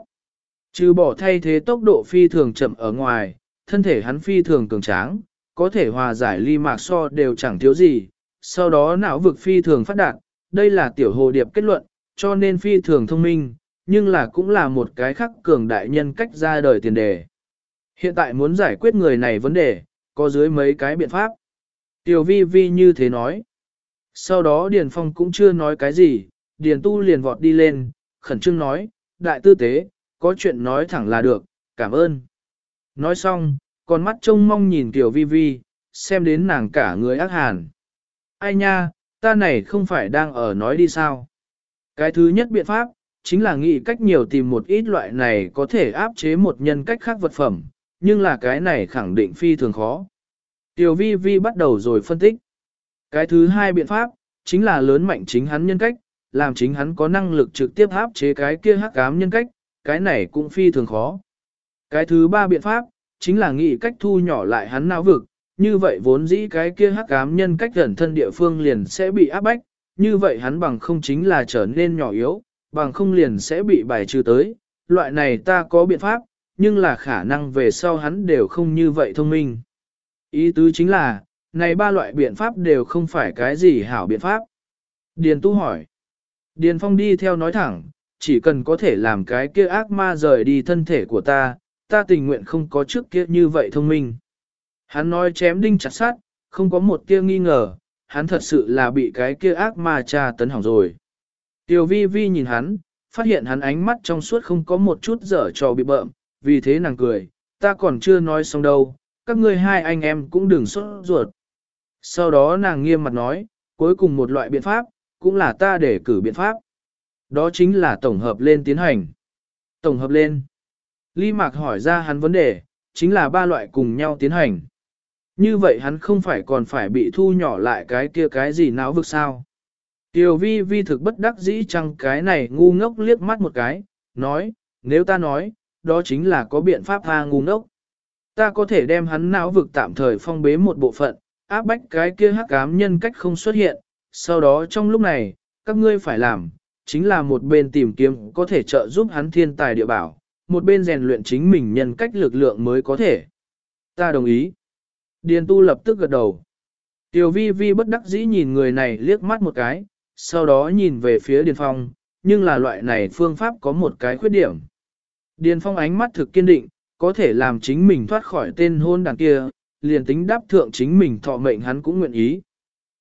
Trừ bỏ thay thế tốc độ phi thường chậm ở ngoài, thân thể hắn phi thường cường tráng, có thể hòa giải ly mạc so đều chẳng thiếu gì, sau đó não vực phi thường phát đạt, đây là tiểu hồ điệp kết luận, cho nên phi thường thông minh, nhưng là cũng là một cái khắc cường đại nhân cách ra đời tiền đề. Hiện tại muốn giải quyết người này vấn đề, có dưới mấy cái biện pháp. Tiểu vi vi như thế nói. Sau đó Điền Phong cũng chưa nói cái gì, Điền Tu liền vọt đi lên, khẩn trương nói, đại tư tế, có chuyện nói thẳng là được, cảm ơn. Nói xong, con mắt trông mong nhìn Tiểu vi vi, xem đến nàng cả người ác hàn. Ai nha, ta này không phải đang ở nói đi sao. Cái thứ nhất biện pháp, chính là nghĩ cách nhiều tìm một ít loại này có thể áp chế một nhân cách khác vật phẩm, nhưng là cái này khẳng định phi thường khó. Tiểu vi vi bắt đầu rồi phân tích. Cái thứ hai biện pháp, chính là lớn mạnh chính hắn nhân cách, làm chính hắn có năng lực trực tiếp áp chế cái kia hắc ám nhân cách, cái này cũng phi thường khó. Cái thứ ba biện pháp, chính là nghĩ cách thu nhỏ lại hắn não vực, như vậy vốn dĩ cái kia hắc ám nhân cách gần thân địa phương liền sẽ bị áp bách, như vậy hắn bằng không chính là trở nên nhỏ yếu, bằng không liền sẽ bị bài trừ tới, loại này ta có biện pháp, nhưng là khả năng về sau hắn đều không như vậy thông minh. Ý tứ chính là, này ba loại biện pháp đều không phải cái gì hảo biện pháp. Điền Tu hỏi. Điền Phong đi theo nói thẳng, chỉ cần có thể làm cái kia ác ma rời đi thân thể của ta, ta tình nguyện không có trước kia như vậy thông minh. Hắn nói chém đinh chặt sát, không có một tia nghi ngờ, hắn thật sự là bị cái kia ác ma tra tấn hỏng rồi. Tiểu vi vi nhìn hắn, phát hiện hắn ánh mắt trong suốt không có một chút dở trò bị bợm, vì thế nàng cười, ta còn chưa nói xong đâu, các ngươi hai anh em cũng đừng sốt ruột. Sau đó nàng nghiêm mặt nói, cuối cùng một loại biện pháp, cũng là ta để cử biện pháp. Đó chính là tổng hợp lên tiến hành. Tổng hợp lên. Ly Mạc hỏi ra hắn vấn đề, chính là ba loại cùng nhau tiến hành. Như vậy hắn không phải còn phải bị thu nhỏ lại cái kia cái gì náo vực sao. Tiểu vi vi thực bất đắc dĩ chăng cái này ngu ngốc liếc mắt một cái, nói, nếu ta nói, đó chính là có biện pháp tha ngu ngốc. Ta có thể đem hắn não vực tạm thời phong bế một bộ phận, áp bách cái kia hắc ám nhân cách không xuất hiện, sau đó trong lúc này, các ngươi phải làm, chính là một bên tìm kiếm có thể trợ giúp hắn thiên tài địa bảo, một bên rèn luyện chính mình nhân cách lực lượng mới có thể. Ta đồng ý. Điền tu lập tức gật đầu. Tiểu vi vi bất đắc dĩ nhìn người này liếc mắt một cái, sau đó nhìn về phía Điền Phong, nhưng là loại này phương pháp có một cái khuyết điểm. Điền Phong ánh mắt thực kiên định, có thể làm chính mình thoát khỏi tên hôn đàn kia, liền tính đáp thượng chính mình thọ mệnh hắn cũng nguyện ý.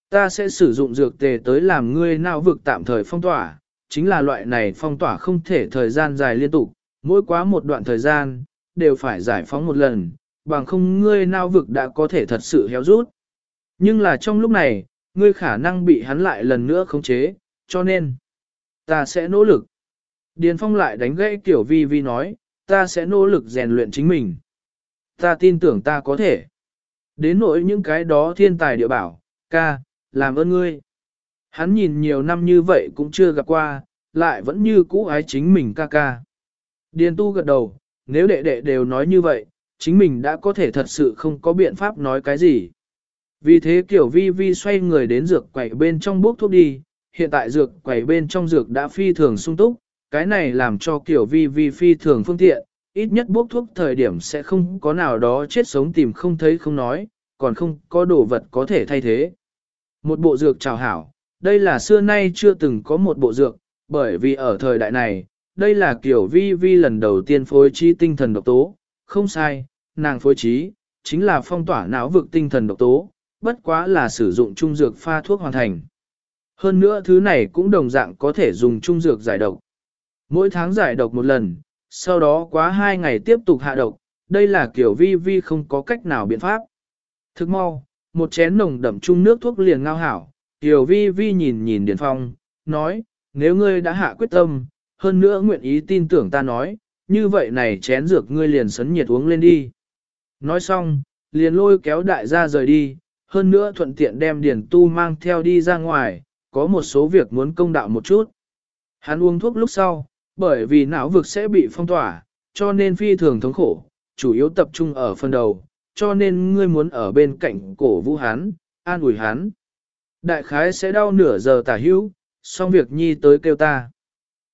Ta sẽ sử dụng dược tề tới làm ngươi nào vực tạm thời phong tỏa, chính là loại này phong tỏa không thể thời gian dài liên tục, mỗi quá một đoạn thời gian, đều phải giải phóng một lần, bằng không ngươi nào vực đã có thể thật sự héo rút. Nhưng là trong lúc này, ngươi khả năng bị hắn lại lần nữa khống chế, cho nên, ta sẽ nỗ lực. Điền Phong lại đánh gãy Tiểu Vi Vi nói, ta sẽ nỗ lực rèn luyện chính mình. Ta tin tưởng ta có thể. Đến nỗi những cái đó thiên tài địa bảo, ca, làm ơn ngươi. Hắn nhìn nhiều năm như vậy cũng chưa gặp qua, lại vẫn như cũ ái chính mình ca ca. Điền tu gật đầu, nếu đệ đệ đều nói như vậy, chính mình đã có thể thật sự không có biện pháp nói cái gì. Vì thế kiểu vi vi xoay người đến dược quầy bên trong bốc thuốc đi, hiện tại dược quầy bên trong dược đã phi thường sung túc, cái này làm cho kiểu vi vi phi thường phương tiện, ít nhất bốc thuốc thời điểm sẽ không có nào đó chết sống tìm không thấy không nói, còn không có đồ vật có thể thay thế. Một bộ dược trào hảo, đây là xưa nay chưa từng có một bộ dược, bởi vì ở thời đại này, đây là kiểu vi vi lần đầu tiên phối trí tinh thần độc tố, không sai, nàng phối trí, chính là phong tỏa não vực tinh thần độc tố, bất quá là sử dụng trung dược pha thuốc hoàn thành. Hơn nữa thứ này cũng đồng dạng có thể dùng trung dược giải độc. Mỗi tháng giải độc một lần, sau đó quá hai ngày tiếp tục hạ độc, đây là kiểu vi vi không có cách nào biện pháp. Thức mau, một chén nồng đậm chung nước thuốc liền ngao hảo, Tiểu vi vi nhìn nhìn Điền Phong, nói, nếu ngươi đã hạ quyết tâm, hơn nữa nguyện ý tin tưởng ta nói, như vậy này chén dược ngươi liền sấn nhiệt uống lên đi. Nói xong, liền lôi kéo đại gia rời đi, hơn nữa thuận tiện đem Điền Tu mang theo đi ra ngoài, có một số việc muốn công đạo một chút. Hắn uống thuốc lúc sau, bởi vì não vực sẽ bị phong tỏa, cho nên phi thường thống khổ, chủ yếu tập trung ở phần đầu, cho nên ngươi muốn ở bên cạnh cổ vũ hắn, an ủi hắn. Đại khái sẽ đau nửa giờ tả hữu, xong việc nhi tới kêu ta.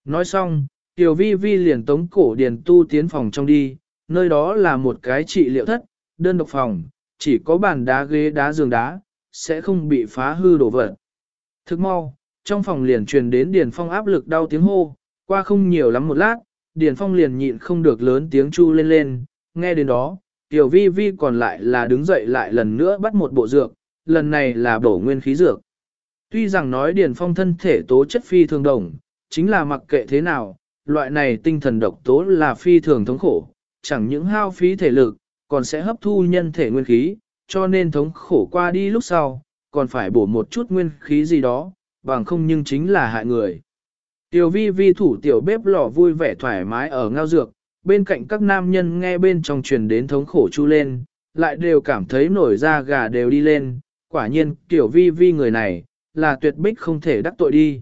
Nói xong, Tiểu Vi Vi liền tống cổ điền tu tiến phòng trong đi, nơi đó là một cái trị liệu thất, đơn độc phòng, chỉ có bàn đá ghế đá giường đá, sẽ không bị phá hư đổ vật. Thức mau, trong phòng liền truyền đến điền phong áp lực đau tiếng hô, qua không nhiều lắm một lát, Điền Phong liền nhịn không được lớn tiếng chu lên lên, nghe đến đó, Tiểu Vi Vi còn lại là đứng dậy lại lần nữa bắt một bộ dược, lần này là bổ nguyên khí dược. Tuy rằng nói Điền Phong thân thể tố chất phi thường đồng, chính là mặc kệ thế nào, loại này tinh thần độc tố là phi thường thống khổ, chẳng những hao phí thể lực, còn sẽ hấp thu nhân thể nguyên khí, cho nên thống khổ qua đi lúc sau, còn phải bổ một chút nguyên khí gì đó, bằng không nhưng chính là hại người. Tiểu vi vi thủ tiểu bếp lò vui vẻ thoải mái ở ngao dược, bên cạnh các nam nhân nghe bên trong truyền đến thống khổ chu lên, lại đều cảm thấy nổi da gà đều đi lên, quả nhiên tiểu vi vi người này, là tuyệt bích không thể đắc tội đi.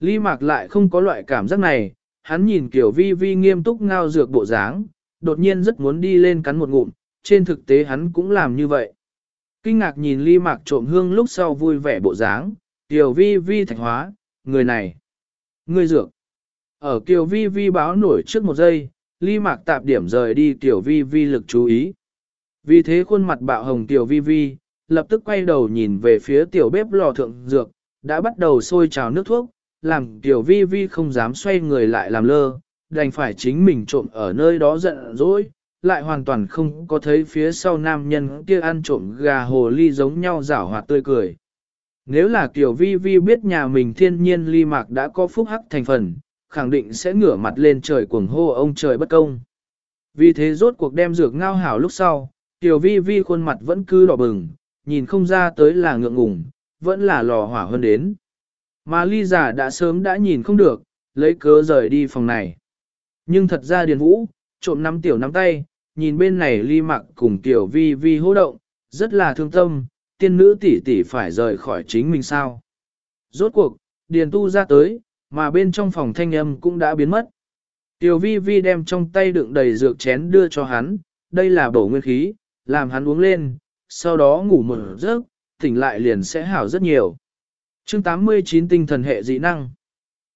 Ly mạc lại không có loại cảm giác này, hắn nhìn kiểu vi vi nghiêm túc ngao dược bộ dáng, đột nhiên rất muốn đi lên cắn một ngụm, trên thực tế hắn cũng làm như vậy. Kinh ngạc nhìn ly mạc trộm hương lúc sau vui vẻ bộ dáng, tiểu vi vi thạch hóa, người này. Người dược. Ở Kiều Vi Vi báo nổi trước một giây, ly mạc tạp điểm rời đi Tiểu Vi Vi lực chú ý. Vì thế khuôn mặt bạo hồng Tiểu Vi Vi, lập tức quay đầu nhìn về phía tiểu bếp lò thượng dược, đã bắt đầu sôi trào nước thuốc, làm Tiểu Vi Vi không dám xoay người lại làm lơ, đành phải chính mình trộm ở nơi đó giận dỗi, lại hoàn toàn không có thấy phía sau nam nhân kia ăn trộm gà hồ ly giống nhau rảo hoạt tươi cười. Nếu là Kiều Vi Vi biết nhà mình thiên nhiên ly mạc đã có phúc hắc thành phần, khẳng định sẽ ngửa mặt lên trời cuồng hô ông trời bất công. Vì thế rốt cuộc đem dược ngao hảo lúc sau, Kiều Vi Vi khuôn mặt vẫn cứ đỏ bừng, nhìn không ra tới là ngượng ngùng, vẫn là lò hỏa hơn đến. Mà ly giả đã sớm đã nhìn không được, lấy cớ rời đi phòng này. Nhưng thật ra Điền Vũ, trộm nắm tiểu nắm tay, nhìn bên này ly mặc cùng tiểu vi vi hô động, rất là thương tâm, tiên nữ tỷ tỷ phải rời khỏi chính mình sao. Rốt cuộc, Điền tu ra tới, mà bên trong phòng thanh âm cũng đã biến mất. Tiểu vi vi đem trong tay đựng đầy dược chén đưa cho hắn, đây là bổ nguyên khí, làm hắn uống lên, sau đó ngủ một giấc, tỉnh lại liền sẽ hảo rất nhiều. chương 89 tinh thần hệ dị năng.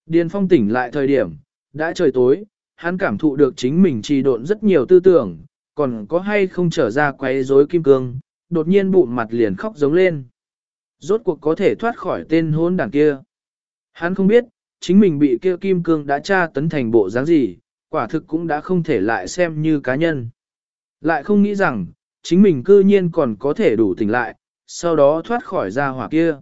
Điền phong tỉnh lại thời điểm, đã trời tối, hắn cảm thụ được chính mình trì độn rất nhiều tư tưởng, còn có hay không trở ra quấy rối kim cương, đột nhiên bụng mặt liền khóc giống lên. Rốt cuộc có thể thoát khỏi tên hôn đảng kia. Hắn không biết, chính mình bị kia kim cương đã tra tấn thành bộ dáng gì, quả thực cũng đã không thể lại xem như cá nhân. Lại không nghĩ rằng, chính mình cư nhiên còn có thể đủ tỉnh lại, sau đó thoát khỏi ra hỏa kia.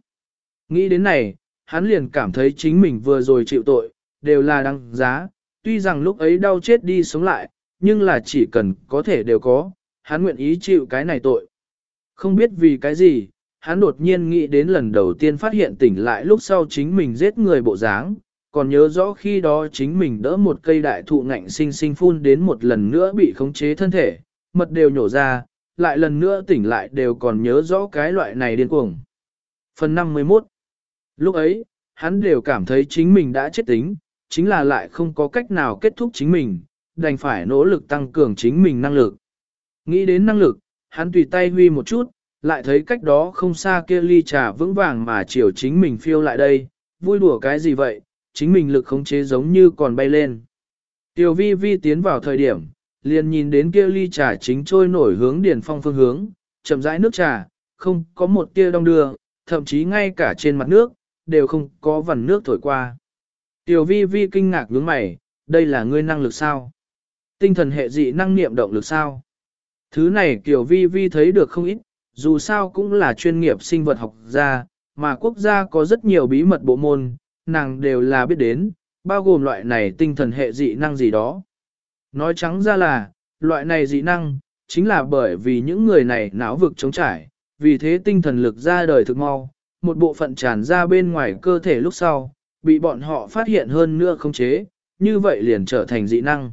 Nghĩ đến này, hắn liền cảm thấy chính mình vừa rồi chịu tội, đều là đăng giá, tuy rằng lúc ấy đau chết đi sống lại, nhưng là chỉ cần có thể đều có, hắn nguyện ý chịu cái này tội. Không biết vì cái gì, hắn đột nhiên nghĩ đến lần đầu tiên phát hiện tỉnh lại lúc sau chính mình giết người bộ dáng, còn nhớ rõ khi đó chính mình đỡ một cây đại thụ ngạnh sinh sinh phun đến một lần nữa bị khống chế thân thể, mật đều nhổ ra, lại lần nữa tỉnh lại đều còn nhớ rõ cái loại này điên cuồng. Phần 51 Lúc ấy, hắn đều cảm thấy chính mình đã chết tính, chính là lại không có cách nào kết thúc chính mình, đành phải nỗ lực tăng cường chính mình năng lực. Nghĩ đến năng lực, hắn tùy tay huy một chút, lại thấy cách đó không xa kia ly trà vững vàng mà chiều chính mình phiêu lại đây, vui đùa cái gì vậy, chính mình lực khống chế giống như còn bay lên. Tiểu vi vi tiến vào thời điểm, liền nhìn đến kia ly trà chính trôi nổi hướng điển phong phương hướng, chậm rãi nước trà, không có một tia đong đưa, thậm chí ngay cả trên mặt nước, đều không có vần nước thổi qua. Tiểu vi vi kinh ngạc nhướng mày, đây là ngươi năng lực sao? Tinh thần hệ dị năng niệm động lực sao? Thứ này kiều vi vi thấy được không ít, dù sao cũng là chuyên nghiệp sinh vật học gia, mà quốc gia có rất nhiều bí mật bộ môn, nàng đều là biết đến, bao gồm loại này tinh thần hệ dị năng gì đó. Nói trắng ra là, loại này dị năng, chính là bởi vì những người này não vực chống trải, vì thế tinh thần lực ra đời thực mau, một bộ phận tràn ra bên ngoài cơ thể lúc sau, bị bọn họ phát hiện hơn nữa không chế, như vậy liền trở thành dị năng.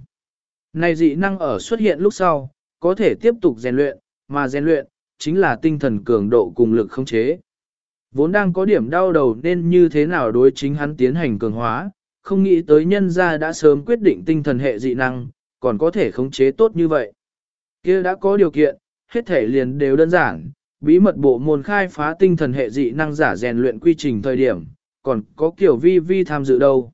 Này dị năng ở xuất hiện lúc sau, có thể tiếp tục rèn luyện, mà rèn luyện, chính là tinh thần cường độ cùng lực không chế. Vốn đang có điểm đau đầu nên như thế nào đối chính hắn tiến hành cường hóa, không nghĩ tới nhân gia đã sớm quyết định tinh thần hệ dị năng, còn có thể khống chế tốt như vậy. kia đã có điều kiện, hết thể liền đều đơn giản, bí mật bộ môn khai phá tinh thần hệ dị năng giả rèn luyện quy trình thời điểm, còn có kiểu vi vi tham dự đâu.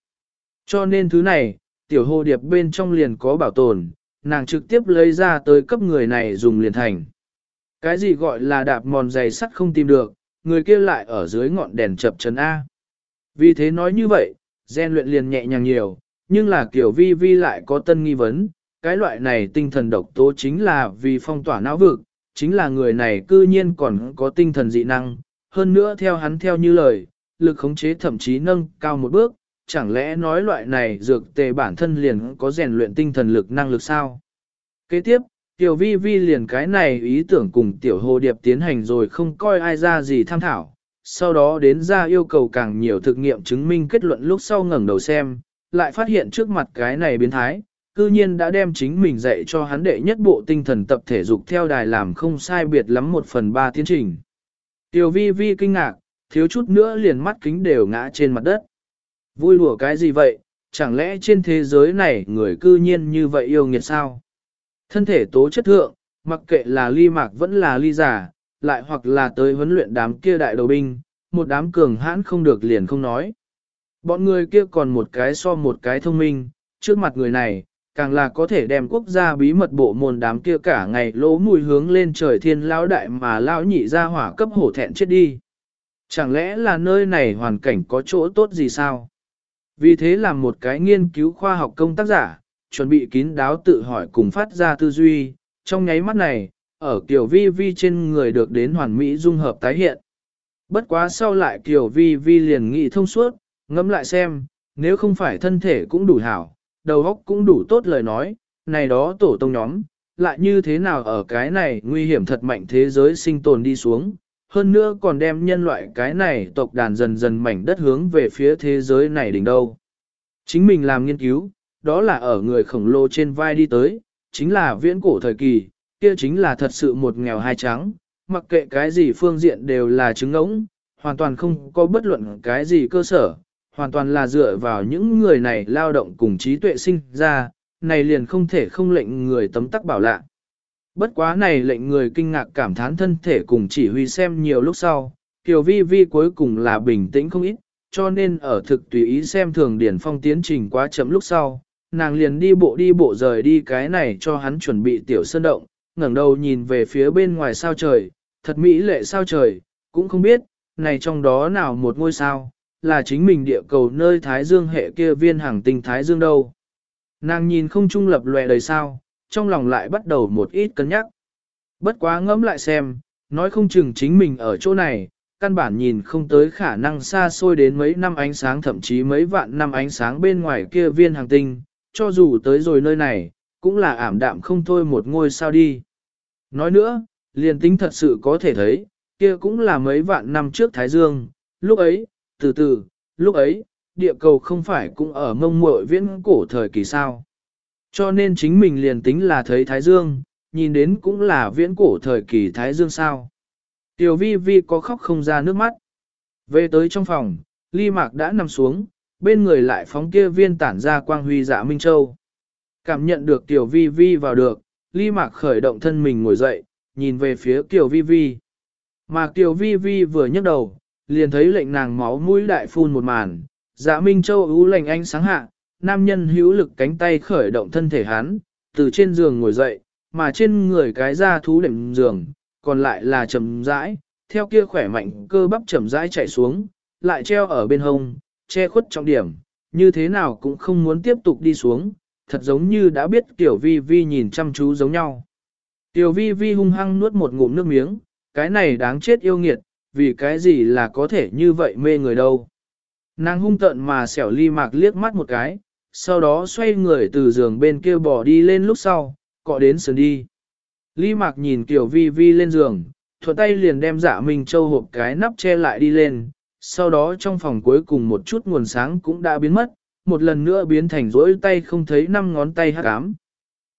Cho nên thứ này, tiểu hồ điệp bên trong liền có bảo tồn, nàng trực tiếp lấy ra tới cấp người này dùng liền thành. Cái gì gọi là đạp mòn dày sắt không tìm được, người kia lại ở dưới ngọn đèn chập chân A. Vì thế nói như vậy, gen luyện liền nhẹ nhàng nhiều, nhưng là kiểu vi vi lại có tân nghi vấn, cái loại này tinh thần độc tố chính là vì phong tỏa não vực, chính là người này cư nhiên còn có tinh thần dị năng, hơn nữa theo hắn theo như lời, lực khống chế thậm chí nâng cao một bước, chẳng lẽ nói loại này dược tề bản thân liền có rèn luyện tinh thần lực năng lực sao? Kế tiếp, Tiểu Vi Vi liền cái này ý tưởng cùng Tiểu Hồ Điệp tiến hành rồi không coi ai ra gì tham thảo, sau đó đến ra yêu cầu càng nhiều thực nghiệm chứng minh kết luận lúc sau ngẩng đầu xem, lại phát hiện trước mặt cái này biến thái, cư nhiên đã đem chính mình dạy cho hắn đệ nhất bộ tinh thần tập thể dục theo đài làm không sai biệt lắm một phần ba tiến trình. Tiểu Vi Vi kinh ngạc, thiếu chút nữa liền mắt kính đều ngã trên mặt đất. Vui lùa cái gì vậy, chẳng lẽ trên thế giới này người cư nhiên như vậy yêu nghiệt sao? Thân thể tố chất thượng, mặc kệ là ly mạc vẫn là ly giả, lại hoặc là tới huấn luyện đám kia đại đầu binh, một đám cường hãn không được liền không nói. Bọn người kia còn một cái so một cái thông minh, trước mặt người này, càng là có thể đem quốc gia bí mật bộ môn đám kia cả ngày lỗ mùi hướng lên trời thiên lão đại mà lão nhị ra hỏa cấp hổ thẹn chết đi. Chẳng lẽ là nơi này hoàn cảnh có chỗ tốt gì sao? Vì thế làm một cái nghiên cứu khoa học công tác giả, chuẩn bị kín đáo tự hỏi cùng phát ra tư duy, trong nháy mắt này, ở kiểu vi vi trên người được đến hoàn mỹ dung hợp tái hiện. Bất quá sau lại kiểu vi vi liền nghĩ thông suốt, ngẫm lại xem, nếu không phải thân thể cũng đủ hảo, đầu óc cũng đủ tốt lời nói, này đó tổ tông nhóm, lại như thế nào ở cái này nguy hiểm thật mạnh thế giới sinh tồn đi xuống, hơn nữa còn đem nhân loại cái này tộc đàn dần dần mảnh đất hướng về phía thế giới này đỉnh đâu. Chính mình làm nghiên cứu, đó là ở người khổng lồ trên vai đi tới, chính là viễn cổ thời kỳ, kia chính là thật sự một nghèo hai trắng, mặc kệ cái gì phương diện đều là trứng ngỗng, hoàn toàn không có bất luận cái gì cơ sở, hoàn toàn là dựa vào những người này lao động cùng trí tuệ sinh ra, này liền không thể không lệnh người tấm tắc bảo lạ. Bất quá này lệnh người kinh ngạc cảm thán thân thể cùng chỉ huy xem nhiều lúc sau, Kiều Vi Vi cuối cùng là bình tĩnh không ít, cho nên ở thực tùy ý xem thường Điển Phong tiến trình quá chậm lúc sau, nàng liền đi bộ đi bộ rời đi cái này cho hắn chuẩn bị tiểu sơn động, ngẩng đầu nhìn về phía bên ngoài sao trời, thật mỹ lệ sao trời, cũng không biết, này trong đó nào một ngôi sao, là chính mình địa cầu nơi Thái Dương hệ kia viên hàng tinh Thái Dương đâu. Nàng nhìn không trung lập lòe đời sao, trong lòng lại bắt đầu một ít cân nhắc. Bất quá ngẫm lại xem, nói không chừng chính mình ở chỗ này, căn bản nhìn không tới khả năng xa xôi đến mấy năm ánh sáng thậm chí mấy vạn năm ánh sáng bên ngoài kia viên hàng tinh, cho dù tới rồi nơi này, cũng là ảm đạm không thôi một ngôi sao đi. Nói nữa, liền tính thật sự có thể thấy, kia cũng là mấy vạn năm trước Thái Dương, lúc ấy, từ từ, lúc ấy, địa cầu không phải cũng ở mông muội viễn cổ thời kỳ sao. Cho nên chính mình liền tính là thấy Thái Dương, nhìn đến cũng là viễn cổ thời kỳ Thái Dương sao. Tiểu vi vi có khóc không ra nước mắt. Về tới trong phòng, ly mạc đã nằm xuống, bên người lại phóng kia viên tản ra quang huy dạ Minh Châu. Cảm nhận được tiểu vi vi vào được, ly mạc khởi động thân mình ngồi dậy, nhìn về phía tiểu vi vi. Mà tiểu vi vi vừa nhấc đầu, liền thấy lệnh nàng máu mũi đại phun một màn, dạ Minh Châu ưu lệnh ánh sáng hạ, nam nhân hữu lực cánh tay khởi động thân thể hắn, từ trên giường ngồi dậy, mà trên người cái da thú đệm giường, còn lại là chậm rãi, theo kia khỏe mạnh cơ bắp chậm rãi chạy xuống, lại treo ở bên hông, che khuất trọng điểm, như thế nào cũng không muốn tiếp tục đi xuống, thật giống như đã biết Tiểu Vi Vi nhìn chăm chú giống nhau. Tiểu Vi Vi hung hăng nuốt một ngụm nước miếng, cái này đáng chết yêu nghiệt, vì cái gì là có thể như vậy mê người đâu. Nàng hung tợn mà xẻo ly mạc liếc mắt một cái, sau đó xoay người từ giường bên kia bỏ đi lên lúc sau, cọ đến sườn đi. Lý mạc nhìn Tiểu Vi Vi lên giường, thuận tay liền đem dạ Minh Châu hộp cái nắp che lại đi lên, sau đó trong phòng cuối cùng một chút nguồn sáng cũng đã biến mất, một lần nữa biến thành rỗi tay không thấy năm ngón tay hát cám.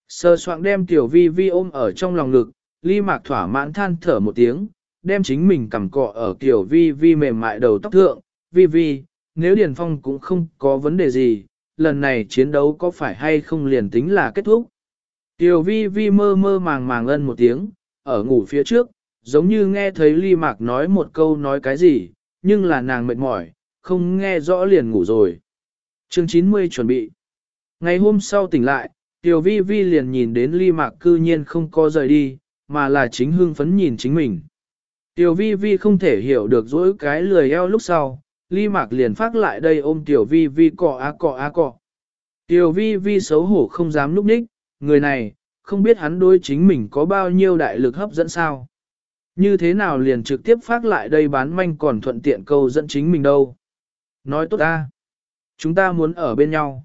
Sơ soạn đem tiểu vi vi ôm ở trong lòng ngực, Lý mạc thỏa mãn than thở một tiếng, đem chính mình cầm cọ ở tiểu vi vi mềm mại đầu tóc thượng, vi vi, nếu Điền Phong cũng không có vấn đề gì, lần này chiến đấu có phải hay không liền tính là kết thúc. Tiểu vi vi mơ mơ màng màng ân một tiếng, ở ngủ phía trước, giống như nghe thấy ly mạc nói một câu nói cái gì, nhưng là nàng mệt mỏi, không nghe rõ liền ngủ rồi. Chương 90 chuẩn bị. Ngày hôm sau tỉnh lại, Tiểu Vi Vi liền nhìn đến ly mạc cư nhiên không có rời đi, mà là chính hương phấn nhìn chính mình. Tiểu Vi Vi không thể hiểu được dỗi cái lười eo lúc sau, ly mạc liền phát lại đây ôm Tiểu Vi Vi cọ á cọ á cọ. Tiểu vi vi xấu hổ không dám núp ních, người này, không biết hắn đối chính mình có bao nhiêu đại lực hấp dẫn sao. Như thế nào liền trực tiếp phát lại đây bán manh còn thuận tiện câu dẫn chính mình đâu. Nói tốt ta. Chúng ta muốn ở bên nhau.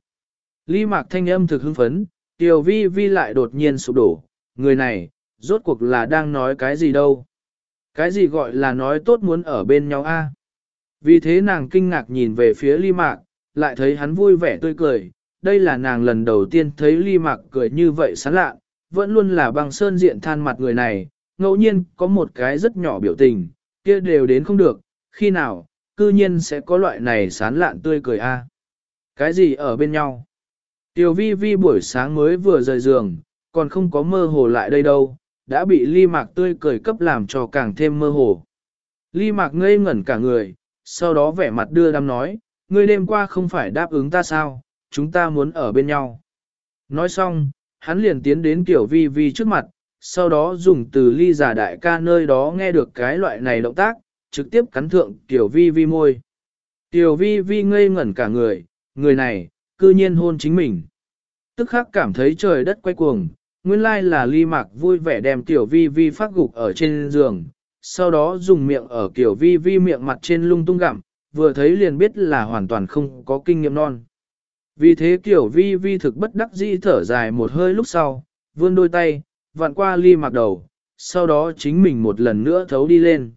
Ly mạc thanh âm thực hưng phấn, tiểu vi vi lại đột nhiên sụp đổ. Người này, rốt cuộc là đang nói cái gì đâu. Cái gì gọi là nói tốt muốn ở bên nhau a? Vì thế nàng kinh ngạc nhìn về phía ly mạc, lại thấy hắn vui vẻ tươi cười. Đây là nàng lần đầu tiên thấy ly mạc cười như vậy sán lạ, vẫn luôn là băng sơn diện than mặt người này, ngẫu nhiên có một cái rất nhỏ biểu tình, kia đều đến không được, khi nào, cư nhiên sẽ có loại này sán lạn tươi cười a. Cái gì ở bên nhau? Tiểu vi vi buổi sáng mới vừa rời giường, còn không có mơ hồ lại đây đâu, đã bị ly mạc tươi cười cấp làm cho càng thêm mơ hồ. Ly mạc ngây ngẩn cả người, sau đó vẻ mặt đưa đám nói, ngươi đêm qua không phải đáp ứng ta sao, chúng ta muốn ở bên nhau. Nói xong, hắn liền tiến đến tiểu vi vi trước mặt, sau đó dùng từ ly giả đại ca nơi đó nghe được cái loại này động tác, trực tiếp cắn thượng tiểu vi vi môi. Tiểu vi vi ngây ngẩn cả người, người này, cư nhiên hôn chính mình. Tức khắc cảm thấy trời đất quay cuồng, nguyên lai là ly mạc vui vẻ đem tiểu vi vi phát gục ở trên giường, sau đó dùng miệng ở kiểu vi vi miệng mặt trên lung tung gặm, vừa thấy liền biết là hoàn toàn không có kinh nghiệm non. Vì thế kiểu vi vi thực bất đắc dĩ thở dài một hơi lúc sau, vươn đôi tay, vặn qua ly mạc đầu, sau đó chính mình một lần nữa thấu đi lên.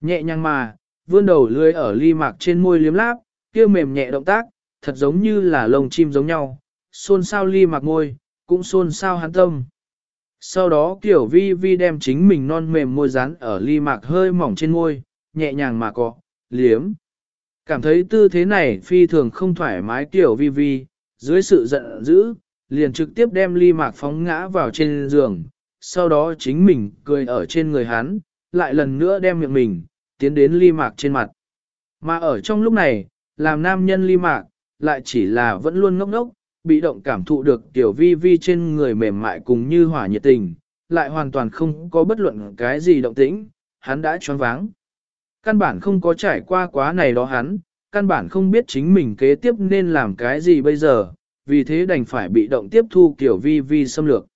Nhẹ nhàng mà, vươn đầu lưới ở ly mạc trên môi liếm láp, kia mềm nhẹ động tác, thật giống như là lông chim giống nhau, xôn xao ly mạc môi, cũng xôn xao hắn tâm. Sau đó kiểu vi vi đem chính mình non mềm môi rán ở ly mạc hơi mỏng trên môi, nhẹ nhàng mà cọ liếm. Cảm thấy tư thế này phi thường không thoải mái kiểu vi vi, dưới sự giận dữ, liền trực tiếp đem ly mạc phóng ngã vào trên giường, sau đó chính mình cười ở trên người hắn, lại lần nữa đem miệng mình, tiến đến ly mạc trên mặt. Mà ở trong lúc này, làm nam nhân ly mạc, lại chỉ là vẫn luôn ngốc ngốc, bị động cảm thụ được tiểu vi vi trên người mềm mại cùng như hỏa nhiệt tình, lại hoàn toàn không có bất luận cái gì động tĩnh, hắn đã choáng váng. Căn bản không có trải qua quá này đó hắn, căn bản không biết chính mình kế tiếp nên làm cái gì bây giờ, vì thế đành phải bị động tiếp thu kiểu vi vi xâm lược.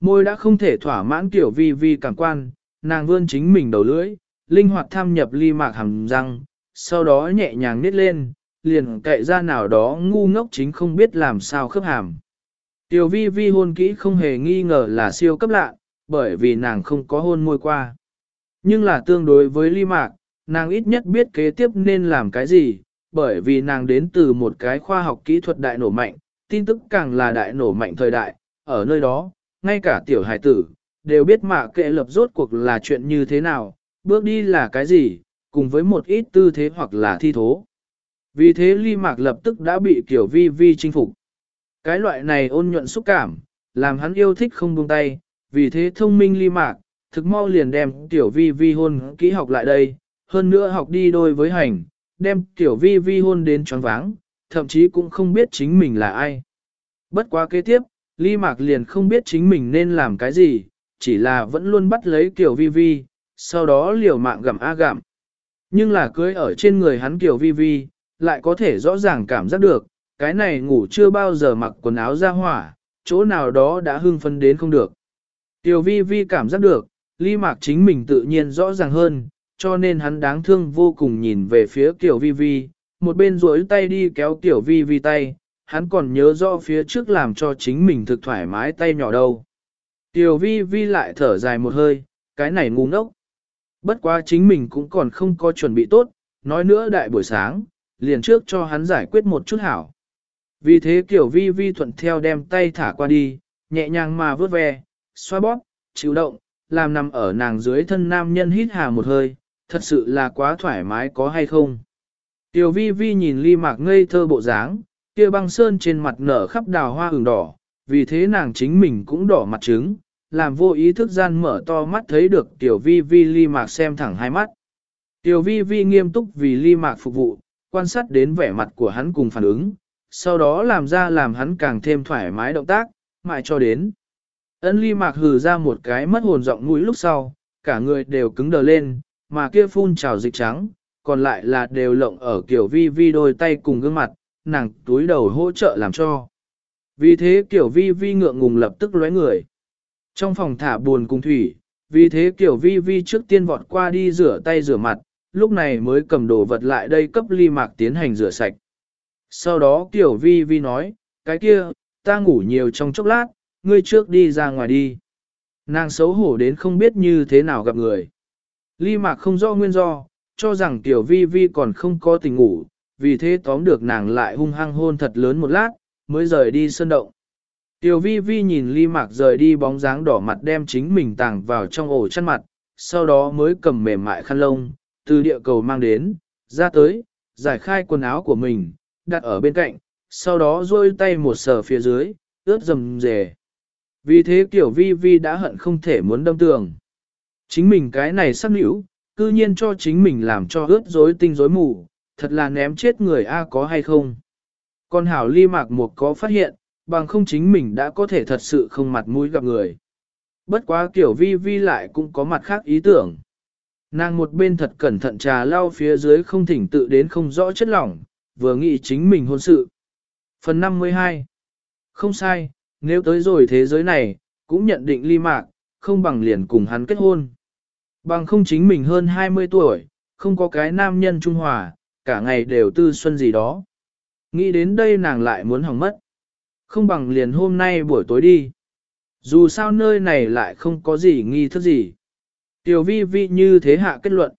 Môi đã không thể thỏa mãn kiểu vi vi cảm quan, nàng vươn chính mình đầu lưỡi, linh hoạt tham nhập ly mạc hàm răng, sau đó nhẹ nhàng nít lên, liền cậy ra nào đó ngu ngốc chính không biết làm sao khớp hàm. Tiểu vi vi hôn kỹ không hề nghi ngờ là siêu cấp lạ, bởi vì nàng không có hôn môi qua. Nhưng là tương đối với ly mạc, nàng ít nhất biết kế tiếp nên làm cái gì, bởi vì nàng đến từ một cái khoa học kỹ thuật đại nổ mạnh, tin tức càng là đại nổ mạnh thời đại, ở nơi đó, ngay cả tiểu hải tử, đều biết mạ kệ lập rốt cuộc là chuyện như thế nào, bước đi là cái gì, cùng với một ít tư thế hoặc là thi thố. Vì thế ly mạc lập tức đã bị kiểu vi vi chinh phục. Cái loại này ôn nhuận xúc cảm, làm hắn yêu thích không buông tay, vì thế thông minh ly mạc, thực mau liền đem tiểu vi vi hôn kỹ học lại đây, hơn nữa học đi đôi với hành, đem tiểu vi vi hôn đến choáng váng, thậm chí cũng không biết chính mình là ai. Bất quá kế tiếp, ly mạc liền không biết chính mình nên làm cái gì, chỉ là vẫn luôn bắt lấy tiểu vi vi, sau đó liều mạng gặm a gặm. Nhưng là cưới ở trên người hắn tiểu vi vi, lại có thể rõ ràng cảm giác được, cái này ngủ chưa bao giờ mặc quần áo ra hỏa, chỗ nào đó đã hưng phấn đến không được. Tiểu vi vi cảm giác được, ly mạc chính mình tự nhiên rõ ràng hơn, cho nên hắn đáng thương vô cùng nhìn về phía tiểu vi vi, một bên duỗi tay đi kéo tiểu vi vi tay, hắn còn nhớ rõ phía trước làm cho chính mình thực thoải mái tay nhỏ đâu. Tiểu vi vi lại thở dài một hơi, cái này ngu ngốc. Bất quá chính mình cũng còn không có chuẩn bị tốt, nói nữa đại buổi sáng, liền trước cho hắn giải quyết một chút hảo. Vì thế kiểu vi vi thuận theo đem tay thả qua đi, nhẹ nhàng mà vớt ve, xoa bóp, chịu động, làm nằm ở nàng dưới thân nam nhân hít hà một hơi, thật sự là quá thoải mái có hay không. Tiểu vi vi nhìn ly mạc ngây thơ bộ dáng, kia băng sơn trên mặt nở khắp đào hoa hừng đỏ, vì thế nàng chính mình cũng đỏ mặt trứng, làm vô ý thức gian mở to mắt thấy được tiểu vi vi ly mạc xem thẳng hai mắt. Tiểu vi vi nghiêm túc vì ly mạc phục vụ, quan sát đến vẻ mặt của hắn cùng phản ứng, sau đó làm ra làm hắn càng thêm thoải mái động tác, mãi cho đến. Ân ly mạc hừ ra một cái mất hồn giọng mũi lúc sau, cả người đều cứng đờ lên, mà kia phun trào dịch trắng, còn lại là đều lộng ở kiểu vi vi đôi tay cùng gương mặt, nàng túi đầu hỗ trợ làm cho. Vì thế kiểu vi vi ngượng ngùng lập tức lóe người. Trong phòng thả buồn cùng thủy, vì thế kiểu vi vi trước tiên vọt qua đi rửa tay rửa mặt, lúc này mới cầm đồ vật lại đây cấp ly mạc tiến hành rửa sạch. Sau đó Tiểu vi vi nói, cái kia, ta ngủ nhiều trong chốc lát, ngươi trước đi ra ngoài đi. Nàng xấu hổ đến không biết như thế nào gặp người. Ly mạc không rõ nguyên do, cho rằng tiểu vi vi còn không có tình ngủ, vì thế tóm được nàng lại hung hăng hôn thật lớn một lát, mới rời đi sân động. Tiểu vi vi nhìn ly mạc rời đi bóng dáng đỏ mặt đem chính mình tàng vào trong ổ chăn mặt, sau đó mới cầm mềm mại khăn lông, từ địa cầu mang đến, ra tới, giải khai quần áo của mình, đặt ở bên cạnh, sau đó duỗi tay một sờ phía dưới, ướt rầm rề. Vì thế tiểu vi vi đã hận không thể muốn đâm tường. Chính mình cái này sắc nữ, cư nhiên cho chính mình làm cho ướt rối tinh rối mù, thật là ném chết người A có hay không. Còn hảo ly mạc một có phát hiện, bằng không chính mình đã có thể thật sự không mặt mũi gặp người. Bất quá kiểu vi vi lại cũng có mặt khác ý tưởng. Nàng một bên thật cẩn thận trà lau phía dưới không thỉnh tự đến không rõ chất lỏng, vừa nghĩ chính mình hôn sự. Phần 52 Không sai, nếu tới rồi thế giới này, cũng nhận định ly mạc, không bằng liền cùng hắn kết hôn. Bằng không chính mình hơn 20 tuổi, không có cái nam nhân trung hòa, cả ngày đều tư xuân gì đó. Nghĩ đến đây nàng lại muốn hỏng mất. Không bằng liền hôm nay buổi tối đi. Dù sao nơi này lại không có gì nghi thức gì. Tiểu vi vi như thế hạ kết luận.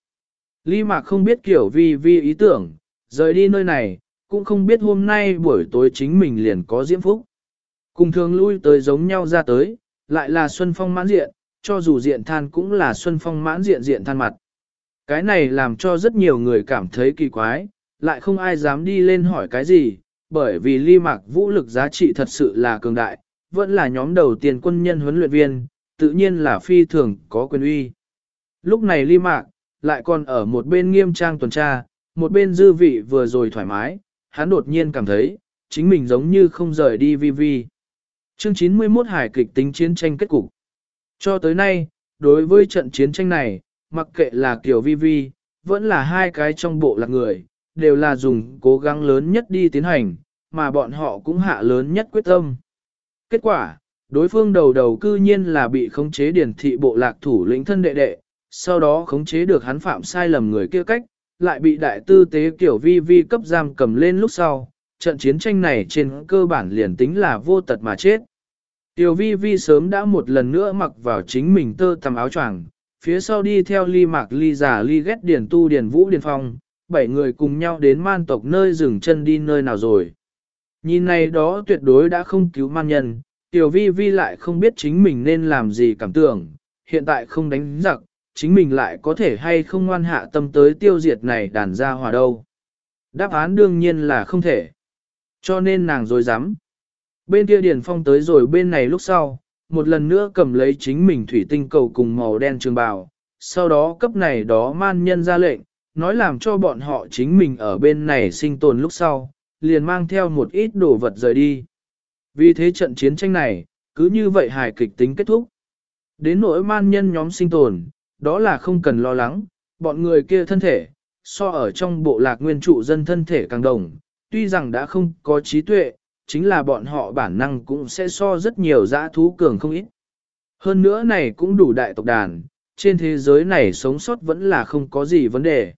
Lý Mạc không biết kiểu vi vi ý tưởng, rời đi nơi này, cũng không biết hôm nay buổi tối chính mình liền có diễm phúc. Cùng thường lui tới giống nhau ra tới, lại là Xuân Phong mãn diện, cho dù diện than cũng là Xuân Phong mãn diện diện than mặt. Cái này làm cho rất nhiều người cảm thấy kỳ quái, lại không ai dám đi lên hỏi cái gì, bởi vì ly mạc vũ lực giá trị thật sự là cường đại, vẫn là nhóm đầu tiên quân nhân huấn luyện viên, tự nhiên là phi thường có quyền uy. Lúc này ly mạc, lại còn ở một bên nghiêm trang tuần tra, một bên dư vị vừa rồi thoải mái, hắn đột nhiên cảm thấy, chính mình giống như không rời đi vi vi. Chương 91 Hải kịch tính chiến tranh kết cục. Cho tới nay, đối với trận chiến tranh này, mặc kệ là kiểu vi vi, vẫn là hai cái trong bộ lạc người, đều là dùng cố gắng lớn nhất đi tiến hành, mà bọn họ cũng hạ lớn nhất quyết tâm. Kết quả, đối phương đầu đầu cư nhiên là bị khống chế điển thị bộ lạc thủ lĩnh thân đệ đệ, sau đó khống chế được hắn phạm sai lầm người kia cách, lại bị đại tư tế kiểu vi vi cấp giam cầm lên lúc sau, trận chiến tranh này trên cơ bản liền tính là vô tật mà chết. Tiểu vi vi sớm đã một lần nữa mặc vào chính mình tơ tầm áo choàng, phía sau đi theo ly mạc ly giả ly ghét điển tu điển vũ điển phong, bảy người cùng nhau đến man tộc nơi dừng chân đi nơi nào rồi. Nhìn này đó tuyệt đối đã không cứu man nhân, tiểu vi vi lại không biết chính mình nên làm gì cảm tưởng, hiện tại không đánh giặc, chính mình lại có thể hay không ngoan hạ tâm tới tiêu diệt này đàn ra hòa đâu. Đáp án đương nhiên là không thể. Cho nên nàng dối dám. Bên kia Điền Phong tới rồi bên này lúc sau, một lần nữa cầm lấy chính mình thủy tinh cầu cùng màu đen trường bào, sau đó cấp này đó man nhân ra lệnh, nói làm cho bọn họ chính mình ở bên này sinh tồn lúc sau, liền mang theo một ít đồ vật rời đi. Vì thế trận chiến tranh này, cứ như vậy hài kịch tính kết thúc. Đến nỗi man nhân nhóm sinh tồn, đó là không cần lo lắng, bọn người kia thân thể, so ở trong bộ lạc nguyên trụ dân thân thể càng đồng, tuy rằng đã không có trí tuệ, chính là bọn họ bản năng cũng sẽ so rất nhiều dã thú cường không ít. Hơn nữa này cũng đủ đại tộc đàn, trên thế giới này sống sót vẫn là không có gì vấn đề.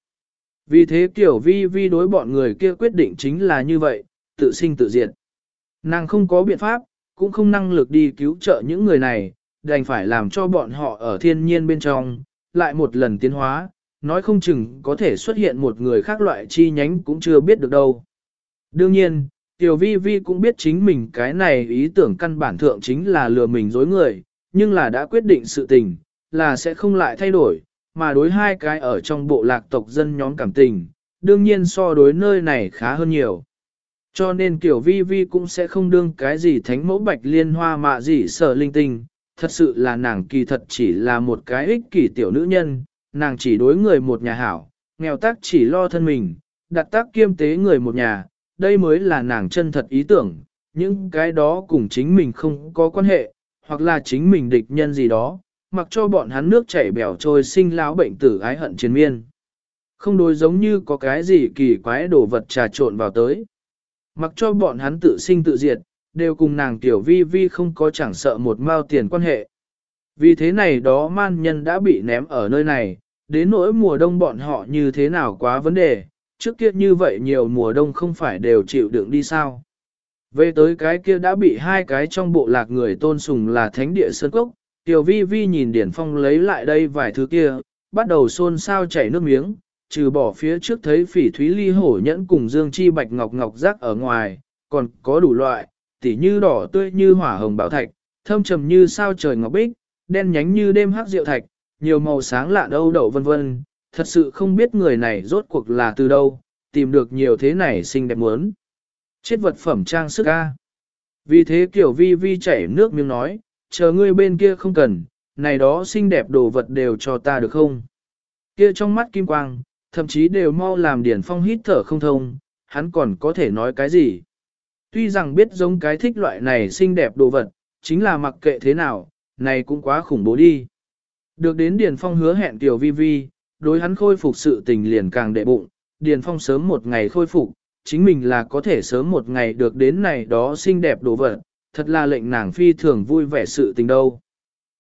Vì thế kiểu vi vi đối bọn người kia quyết định chính là như vậy, tự sinh tự diệt. Nàng không có biện pháp, cũng không năng lực đi cứu trợ những người này, đành phải làm cho bọn họ ở thiên nhiên bên trong, lại một lần tiến hóa, nói không chừng có thể xuất hiện một người khác loại chi nhánh cũng chưa biết được đâu. Đương nhiên, Tiểu Vi Vi cũng biết chính mình cái này ý tưởng căn bản thượng chính là lừa mình dối người, nhưng là đã quyết định sự tình, là sẽ không lại thay đổi, mà đối hai cái ở trong bộ lạc tộc dân nhóm cảm tình, đương nhiên so đối nơi này khá hơn nhiều. Cho nên kiểu vi vi cũng sẽ không đương cái gì thánh mẫu bạch liên hoa mạ gì sở linh tinh, thật sự là nàng kỳ thật chỉ là một cái ích kỷ tiểu nữ nhân, nàng chỉ đối người một nhà hảo, nghèo tác chỉ lo thân mình, đặt tác kiêm tế người một nhà, đây mới là nàng chân thật ý tưởng, những cái đó cùng chính mình không có quan hệ, hoặc là chính mình địch nhân gì đó, mặc cho bọn hắn nước chảy bèo trôi sinh lão bệnh tử ái hận chiến miên. Không đối giống như có cái gì kỳ quái đồ vật trà trộn vào tới. Mặc cho bọn hắn tự sinh tự diệt, đều cùng nàng tiểu vi vi không có chẳng sợ một mao tiền quan hệ. Vì thế này đó man nhân đã bị ném ở nơi này, đến nỗi mùa đông bọn họ như thế nào quá vấn đề, trước kia như vậy nhiều mùa đông không phải đều chịu đựng đi sao. Về tới cái kia đã bị hai cái trong bộ lạc người tôn sùng là thánh địa sơn cốc, tiểu vi vi nhìn Điển Phong lấy lại đây vài thứ kia, bắt đầu xôn xao chảy nước miếng, trừ bỏ phía trước thấy phỉ thúy ly hổ nhẫn cùng dương chi bạch ngọc ngọc rác ở ngoài, còn có đủ loại, tỉ như đỏ tươi như hỏa hồng bảo thạch, thâm trầm như sao trời ngọc bích, đen nhánh như đêm hắc rượu thạch, nhiều màu sáng lạ đâu đậu vân vân, thật sự không biết người này rốt cuộc là từ đâu, tìm được nhiều thế này xinh đẹp muốn. Chết vật phẩm trang sức a. Vì thế kiểu vi vi chảy nước miếng nói, chờ ngươi bên kia không cần, này đó xinh đẹp đồ vật đều cho ta được không? Kia trong mắt kim quang, thậm chí đều mau làm Điển Phong hít thở không thông, hắn còn có thể nói cái gì? Tuy rằng biết giống cái thích loại này xinh đẹp đồ vật, chính là mặc kệ thế nào, này cũng quá khủng bố đi. Được đến Điền Phong hứa hẹn Tiểu Vi Vi, đối hắn khôi phục sự tình liền càng đệ bụng, Điền Phong sớm một ngày khôi phục, chính mình là có thể sớm một ngày được đến này đó xinh đẹp đồ vật, thật là lệnh nàng phi thường vui vẻ sự tình đâu.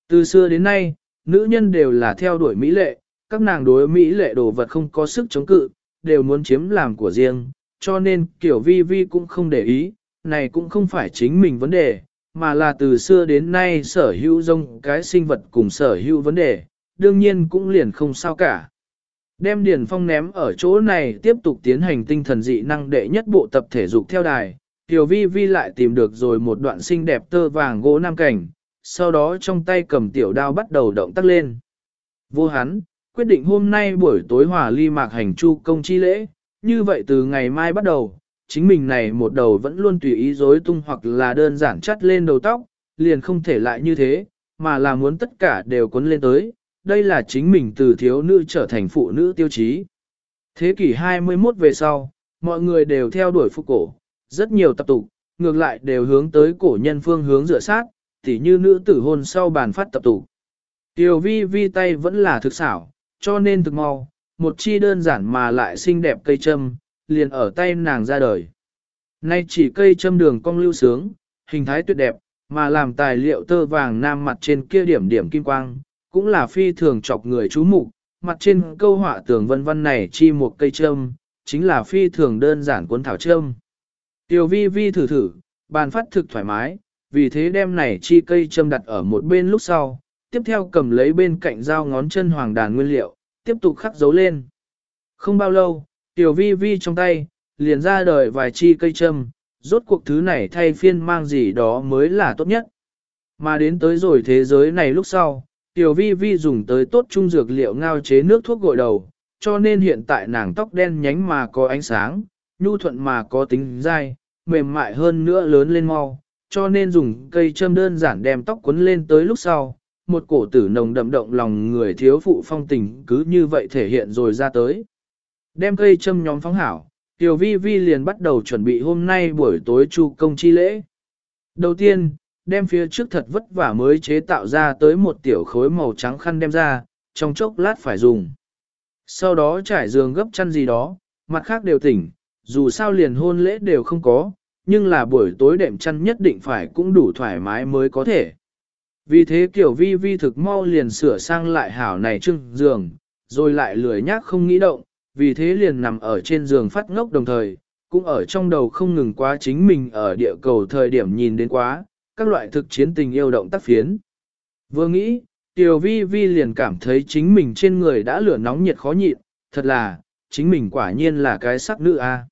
Từ xưa đến nay, nữ nhân đều là theo đuổi mỹ lệ, các nàng đối mỹ lệ đồ vật không có sức chống cự, đều muốn chiếm làm của riêng, cho nên kiểu vi vi cũng không để ý, này cũng không phải chính mình vấn đề, mà là từ xưa đến nay sở hữu rông cái sinh vật cùng sở hữu vấn đề, đương nhiên cũng liền không sao cả. Đem Điền Phong ném ở chỗ này tiếp tục tiến hành tinh thần dị năng đệ nhất bộ tập thể dục theo đài, Tiểu Vi Vi lại tìm được rồi một đoạn xinh đẹp tơ vàng gỗ nam cảnh, sau đó trong tay cầm tiểu đao bắt đầu động tác lên. Vô hắn, quyết định hôm nay buổi tối hòa ly mạc hành chu công chi lễ, như vậy từ ngày mai bắt đầu, chính mình này một đầu vẫn luôn tùy ý rối tung hoặc là đơn giản chắt lên đầu tóc, liền không thể lại như thế, mà là muốn tất cả đều cuốn lên tới, đây là chính mình từ thiếu nữ trở thành phụ nữ tiêu chí. Thế kỷ 21 về sau, mọi người đều theo đuổi phục cổ, rất nhiều tập tục, ngược lại đều hướng tới cổ nhân phương hướng dựa sát, tỉ như nữ tử hôn sau bàn phát tập tục. Tiểu vi vi tay vẫn là thực xảo, cho nên thực mau, một chi đơn giản mà lại xinh đẹp cây châm, liền ở tay nàng ra đời. Nay chỉ cây châm đường cong lưu sướng, hình thái tuyệt đẹp, mà làm tài liệu tơ vàng nam mặt trên kia điểm điểm kim quang, cũng là phi thường chọc người chú mục. Mặt trên câu họa tường vân vân này chi một cây châm, chính là phi thường đơn giản cuốn thảo châm. Tiểu vi vi thử thử, bàn phát thực thoải mái, vì thế đem này chi cây châm đặt ở một bên lúc sau, tiếp theo cầm lấy bên cạnh dao ngón chân hoàng đàn nguyên liệu, tiếp tục khắc dấu lên. Không bao lâu, tiểu vi vi trong tay, liền ra đời vài chi cây châm, rốt cuộc thứ này thay phiên mang gì đó mới là tốt nhất. Mà đến tới rồi thế giới này lúc sau, tiểu vi vi dùng tới tốt trung dược liệu ngao chế nước thuốc gội đầu, cho nên hiện tại nàng tóc đen nhánh mà có ánh sáng, nhu thuận mà có tính dai, mềm mại hơn nữa lớn lên mau, cho nên dùng cây châm đơn giản đem tóc quấn lên tới lúc sau, một cổ tử nồng đậm động lòng người thiếu phụ phong tình cứ như vậy thể hiện rồi ra tới. Đem cây châm nhóm phóng hảo, Tiểu Vi Vi liền bắt đầu chuẩn bị hôm nay buổi tối chu công chi lễ. Đầu tiên, đem phía trước thật vất vả mới chế tạo ra tới một tiểu khối màu trắng khăn đem ra, trong chốc lát phải dùng. Sau đó trải giường gấp chăn gì đó, mặt khác đều tỉnh, dù sao liền hôn lễ đều không có, nhưng là buổi tối đệm chăn nhất định phải cũng đủ thoải mái mới có thể. Vì thế kiểu vi vi thực mau liền sửa sang lại hảo này trưng giường, rồi lại lười nhác không nghĩ động, vì thế liền nằm ở trên giường phát ngốc đồng thời, cũng ở trong đầu không ngừng quá chính mình ở địa cầu thời điểm nhìn đến quá, các loại thực chiến tình yêu động tác phiến. Vừa nghĩ, Tiểu Vi Vi liền cảm thấy chính mình trên người đã lửa nóng nhiệt khó nhịn, thật là, chính mình quả nhiên là cái sắc nữ a.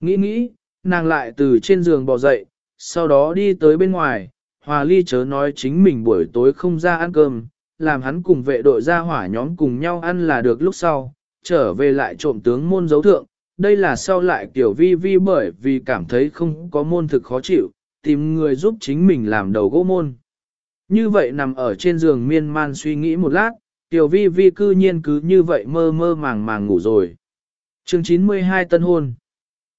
Nghĩ nghĩ, nàng lại từ trên giường bò dậy, sau đó đi tới bên ngoài, Hòa Ly chớ nói chính mình buổi tối không ra ăn cơm, làm hắn cùng vệ đội ra hỏa nhóm cùng nhau ăn là được lúc sau, trở về lại trộm tướng môn dấu thượng. Đây là sau lại kiểu vi vi bởi vì cảm thấy không có môn thực khó chịu, tìm người giúp chính mình làm đầu gỗ môn. Như vậy nằm ở trên giường miên man suy nghĩ một lát, tiểu vi vi cư nhiên cứ như vậy mơ mơ màng màng ngủ rồi. chương 92 tân hôn.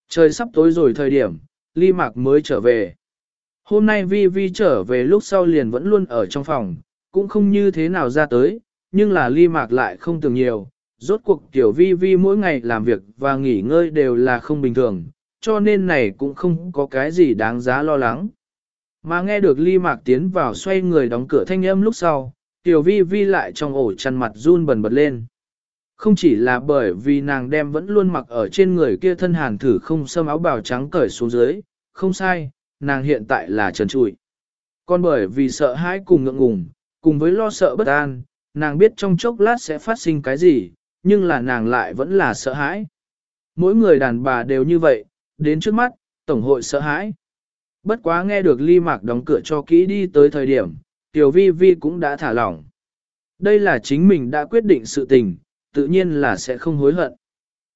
Trời sắp tối rồi thời điểm, ly mạc mới trở về. Hôm nay vi vi trở về lúc sau liền vẫn luôn ở trong phòng, cũng không như thế nào ra tới, nhưng là ly mạc lại không tưởng nhiều. Rốt cuộc tiểu vi vi mỗi ngày làm việc và nghỉ ngơi đều là không bình thường, cho nên này cũng không có cái gì đáng giá lo lắng. Mà nghe được ly mạc tiến vào xoay người đóng cửa thanh âm lúc sau, tiểu vi vi lại trong ổ chăn mặt run bần bật lên. Không chỉ là bởi vì nàng đem vẫn luôn mặc ở trên người kia thân hàn thử không xâm áo bào trắng cởi xuống dưới, không sai, nàng hiện tại là trần trụi. Còn bởi vì sợ hãi cùng ngượng ngùng, cùng với lo sợ bất an, nàng biết trong chốc lát sẽ phát sinh cái gì, nhưng là nàng lại vẫn là sợ hãi. Mỗi người đàn bà đều như vậy, đến trước mắt, tổng hội sợ hãi. Bất quá nghe được ly mạc đóng cửa cho kỹ đi tới thời điểm, tiểu vi vi cũng đã thả lỏng. Đây là chính mình đã quyết định sự tình, tự nhiên là sẽ không hối hận.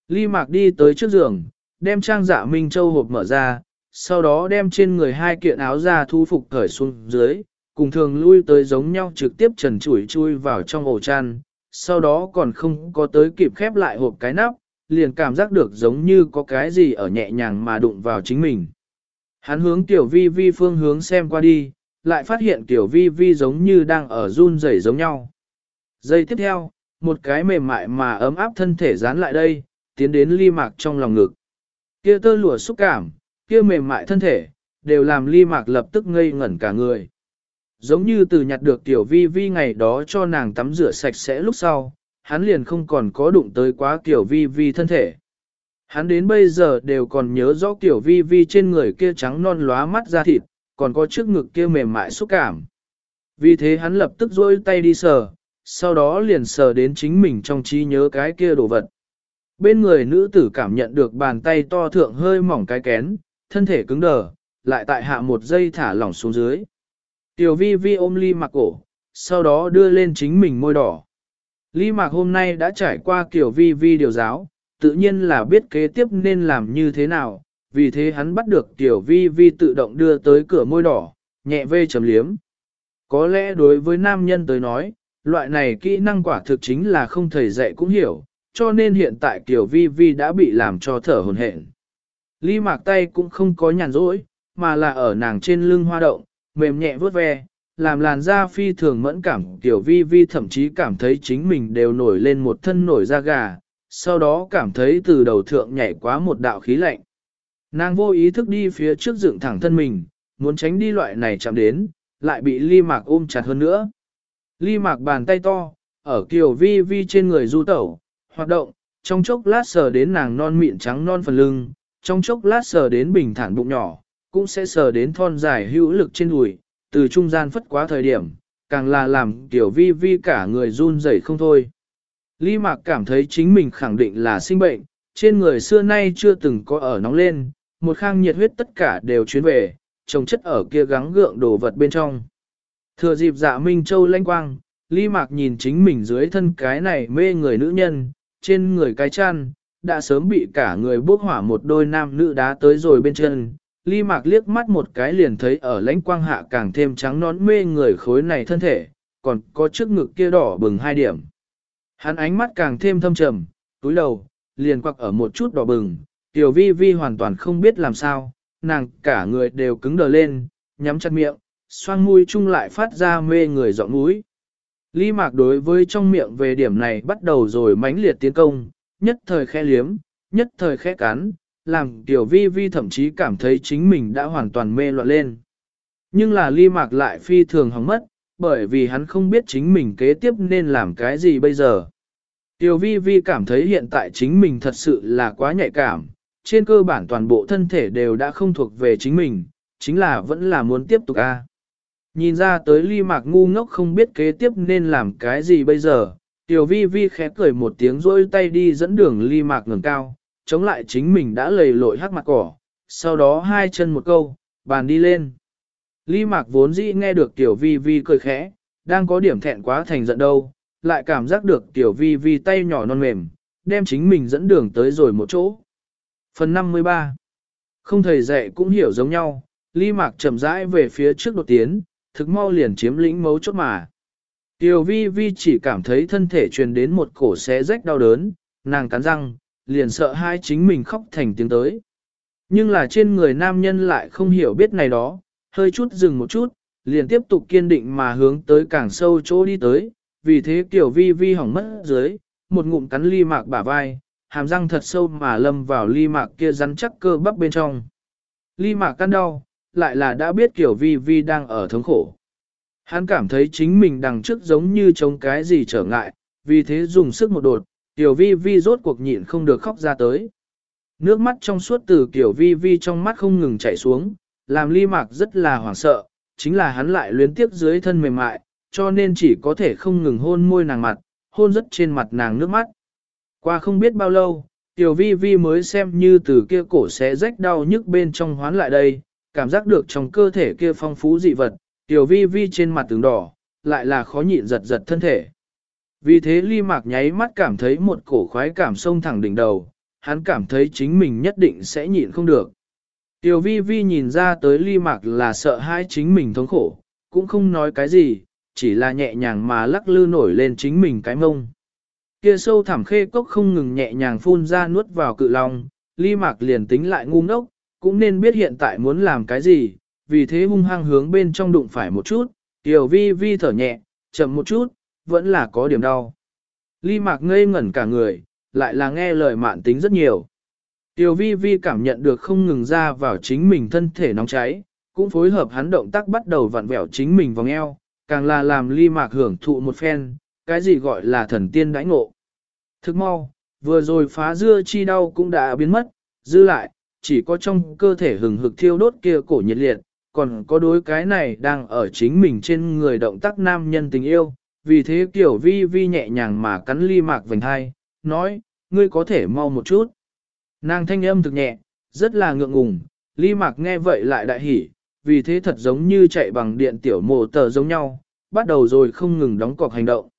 Ly mạc đi tới trước giường, đem trang dạ Minh Châu hộp mở ra, sau đó đem trên người hai kiện áo ra thu phục cởi xuống dưới, cùng thường lui tới giống nhau trực tiếp trần chủi chui vào trong ổ chăn, sau đó còn không có tới kịp khép lại hộp cái nắp, liền cảm giác được giống như có cái gì ở nhẹ nhàng mà đụng vào chính mình. Hắn hướng tiểu vi vi phương hướng xem qua đi, lại phát hiện tiểu vi vi giống như đang ở run rẩy giống nhau. Giây tiếp theo, một cái mềm mại mà ấm áp thân thể dán lại đây, tiến đến ly mạc trong lòng ngực. Kia tơ lụa xúc cảm, kia mềm mại thân thể, đều làm ly mạc lập tức ngây ngẩn cả người. Giống như từ nhặt được tiểu vi vi ngày đó cho nàng tắm rửa sạch sẽ lúc sau, hắn liền không còn có đụng tới quá tiểu vi vi thân thể. Hắn đến bây giờ đều còn nhớ rõ tiểu vi vi trên người kia trắng non lóa mắt da thịt, còn có trước ngực kia mềm mại xúc cảm. Vì thế hắn lập tức rôi tay đi sờ, sau đó liền sờ đến chính mình trong trí nhớ cái kia đồ vật. Bên người nữ tử cảm nhận được bàn tay to thượng hơi mỏng cái kén, thân thể cứng đờ, lại tại hạ một giây thả lỏng xuống dưới. Tiểu vi vi ôm ly Mặc cổ, sau đó đưa lên chính mình môi đỏ. Ly mạc hôm nay đã trải qua kiểu vi vi điều giáo, tự nhiên là biết kế tiếp nên làm như thế nào, vì thế hắn bắt được tiểu vi vi tự động đưa tới cửa môi đỏ, nhẹ vê chấm liếm. Có lẽ đối với nam nhân tới nói, loại này kỹ năng quả thực chính là không thầy dạy cũng hiểu, cho nên hiện tại tiểu vi vi đã bị làm cho thở hồn hển. Ly mạc tay cũng không có nhàn rỗi, mà là ở nàng trên lưng hoa động, mềm nhẹ vuốt ve, làm làn da phi thường mẫn cảm tiểu vi vi thậm chí cảm thấy chính mình đều nổi lên một thân nổi da gà, sau đó cảm thấy từ đầu thượng nhảy quá một đạo khí lạnh. Nàng vô ý thức đi phía trước dựng thẳng thân mình, muốn tránh đi loại này chạm đến, lại bị ly mạc ôm chặt hơn nữa. Ly mạc bàn tay to, ở kiểu vi vi trên người du tẩu, hoạt động, trong chốc lát sờ đến nàng non mịn trắng non phần lưng, trong chốc lát sờ đến bình thản bụng nhỏ, cũng sẽ sờ đến thon dài hữu lực trên đùi, từ trung gian phất quá thời điểm, càng là làm tiểu vi vi cả người run rẩy không thôi. Lý Mạc cảm thấy chính mình khẳng định là sinh bệnh, trên người xưa nay chưa từng có ở nóng lên, một khang nhiệt huyết tất cả đều chuyến về, trồng chất ở kia gắng gượng đồ vật bên trong. Thừa dịp dạ Minh Châu lanh quang, Lý Mạc nhìn chính mình dưới thân cái này mê người nữ nhân, trên người cái chăn, đã sớm bị cả người bốc hỏa một đôi nam nữ đá tới rồi bên chân, ly mạc liếc mắt một cái liền thấy ở lãnh quang hạ càng thêm trắng nón mê người khối này thân thể, còn có trước ngực kia đỏ bừng hai điểm. Hắn ánh mắt càng thêm thâm trầm, túi đầu, liền quặc ở một chút đỏ bừng, tiểu vi vi hoàn toàn không biết làm sao, nàng cả người đều cứng đờ lên, nhắm chặt miệng, xoang mũi chung lại phát ra mê người giọng mũi. Ly mạc đối với trong miệng về điểm này bắt đầu rồi mãnh liệt tiến công, nhất thời khẽ liếm, nhất thời khẽ cắn, làm tiểu vi vi thậm chí cảm thấy chính mình đã hoàn toàn mê loạn lên. Nhưng là ly mạc lại phi thường hóng mất, bởi vì hắn không biết chính mình kế tiếp nên làm cái gì bây giờ. Tiểu vi vi cảm thấy hiện tại chính mình thật sự là quá nhạy cảm, trên cơ bản toàn bộ thân thể đều đã không thuộc về chính mình, chính là vẫn là muốn tiếp tục a. Nhìn ra tới ly mạc ngu ngốc không biết kế tiếp nên làm cái gì bây giờ, tiểu vi vi khẽ cười một tiếng rôi tay đi dẫn đường ly mạc ngừng cao, chống lại chính mình đã lầy lội hắc mặt cỏ, sau đó hai chân một câu, bàn đi lên. Lý mạc vốn dĩ nghe được tiểu vi vi cười khẽ, đang có điểm thẹn quá thành giận đâu, lại cảm giác được tiểu vi vi tay nhỏ non mềm, đem chính mình dẫn đường tới rồi một chỗ. Phần 53 Không thầy dạy cũng hiểu giống nhau, Lý mạc chậm rãi về phía trước đột tiến, thực mau liền chiếm lĩnh mấu chốt mà. Tiểu vi vi chỉ cảm thấy thân thể truyền đến một cổ xé rách đau đớn, nàng cắn răng, liền sợ hai chính mình khóc thành tiếng tới. Nhưng là trên người nam nhân lại không hiểu biết này đó, hơi chút dừng một chút, liền tiếp tục kiên định mà hướng tới càng sâu chỗ đi tới, vì thế kiểu vi vi hỏng mất dưới, một ngụm cắn ly mạc bả vai, hàm răng thật sâu mà lâm vào ly mạc kia rắn chắc cơ bắp bên trong. Ly mạc căn đau, lại là đã biết kiểu vi vi đang ở thống khổ. Hắn cảm thấy chính mình đằng trước giống như chống cái gì trở ngại, vì thế dùng sức một đột, tiểu vi vi rốt cuộc nhịn không được khóc ra tới. Nước mắt trong suốt từ kiểu vi vi trong mắt không ngừng chảy xuống, làm ly mạc rất là hoảng sợ, chính là hắn lại luyến tiếp dưới thân mềm mại, cho nên chỉ có thể không ngừng hôn môi nàng mặt, hôn rất trên mặt nàng nước mắt. Qua không biết bao lâu, tiểu vi vi mới xem như từ kia cổ sẽ rách đau nhức bên trong hoán lại đây, cảm giác được trong cơ thể kia phong phú dị vật, tiểu vi vi trên mặt tướng đỏ, lại là khó nhịn giật giật thân thể. Vì thế ly mạc nháy mắt cảm thấy một cổ khoái cảm sông thẳng đỉnh đầu, hắn cảm thấy chính mình nhất định sẽ nhịn không được. Tiểu vi vi nhìn ra tới ly mạc là sợ hai chính mình thống khổ, cũng không nói cái gì, chỉ là nhẹ nhàng mà lắc lư nổi lên chính mình cái mông. Kia sâu thẳm khê cốc không ngừng nhẹ nhàng phun ra nuốt vào cự lòng, ly mạc liền tính lại ngu ngốc, cũng nên biết hiện tại muốn làm cái gì, vì thế hung hăng hướng bên trong đụng phải một chút, tiểu vi vi thở nhẹ, chậm một chút, vẫn là có điểm đau. Ly mạc ngây ngẩn cả người, lại là nghe lời mạn tính rất nhiều. Tiểu vi vi cảm nhận được không ngừng ra vào chính mình thân thể nóng cháy, cũng phối hợp hắn động tác bắt đầu vặn vẹo chính mình vòng eo, càng là làm ly mạc hưởng thụ một phen, cái gì gọi là thần tiên đãi ngộ. Thức mau, vừa rồi phá dưa chi đau cũng đã biến mất, dư lại, chỉ có trong cơ thể hừng hực thiêu đốt kia cổ nhiệt liệt, còn có đối cái này đang ở chính mình trên người động tác nam nhân tình yêu, vì thế kiểu vi vi nhẹ nhàng mà cắn ly mạc vành hai, nói, ngươi có thể mau một chút. Nàng thanh âm thực nhẹ, rất là ngượng ngùng, ly mạc nghe vậy lại đại hỉ, vì thế thật giống như chạy bằng điện tiểu mồ tờ giống nhau, bắt đầu rồi không ngừng đóng cọc hành động.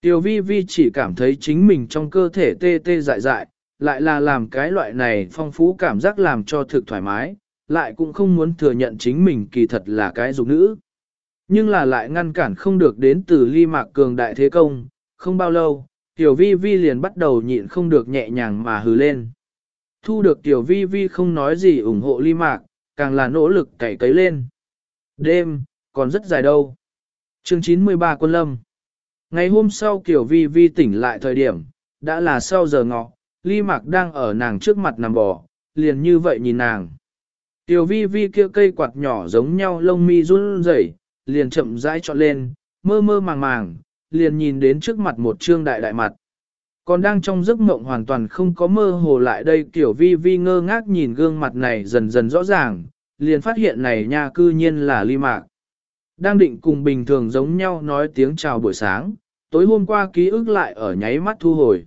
Tiểu vi vi chỉ cảm thấy chính mình trong cơ thể tê tê dại dại, lại là làm cái loại này phong phú cảm giác làm cho thực thoải mái, lại cũng không muốn thừa nhận chính mình kỳ thật là cái dục nữ. Nhưng là lại ngăn cản không được đến từ ly mạc cường đại thế công, không bao lâu, tiểu vi vi liền bắt đầu nhịn không được nhẹ nhàng mà hừ lên. Thu được tiểu vi vi không nói gì ủng hộ ly mạc, càng là nỗ lực cày cấy lên. Đêm, còn rất dài đâu. Chương 93 Quân Lâm Ngày hôm sau Kiều Vi Vi tỉnh lại thời điểm, đã là sau giờ ngọ, Ly Mạc đang ở nàng trước mặt nằm bò, liền như vậy nhìn nàng. Tiểu Vi Vi kia cây quạt nhỏ giống nhau lông mi run rẩy, liền chậm rãi trọn lên, mơ mơ màng màng, liền nhìn đến trước mặt một trương đại đại mặt. Còn đang trong giấc mộng hoàn toàn không có mơ hồ lại đây kiểu vi vi ngơ ngác nhìn gương mặt này dần dần rõ ràng, liền phát hiện này nha cư nhiên là ly mạc. Đang định cùng bình thường giống nhau nói tiếng chào buổi sáng, tối hôm qua ký ức lại ở nháy mắt thu hồi.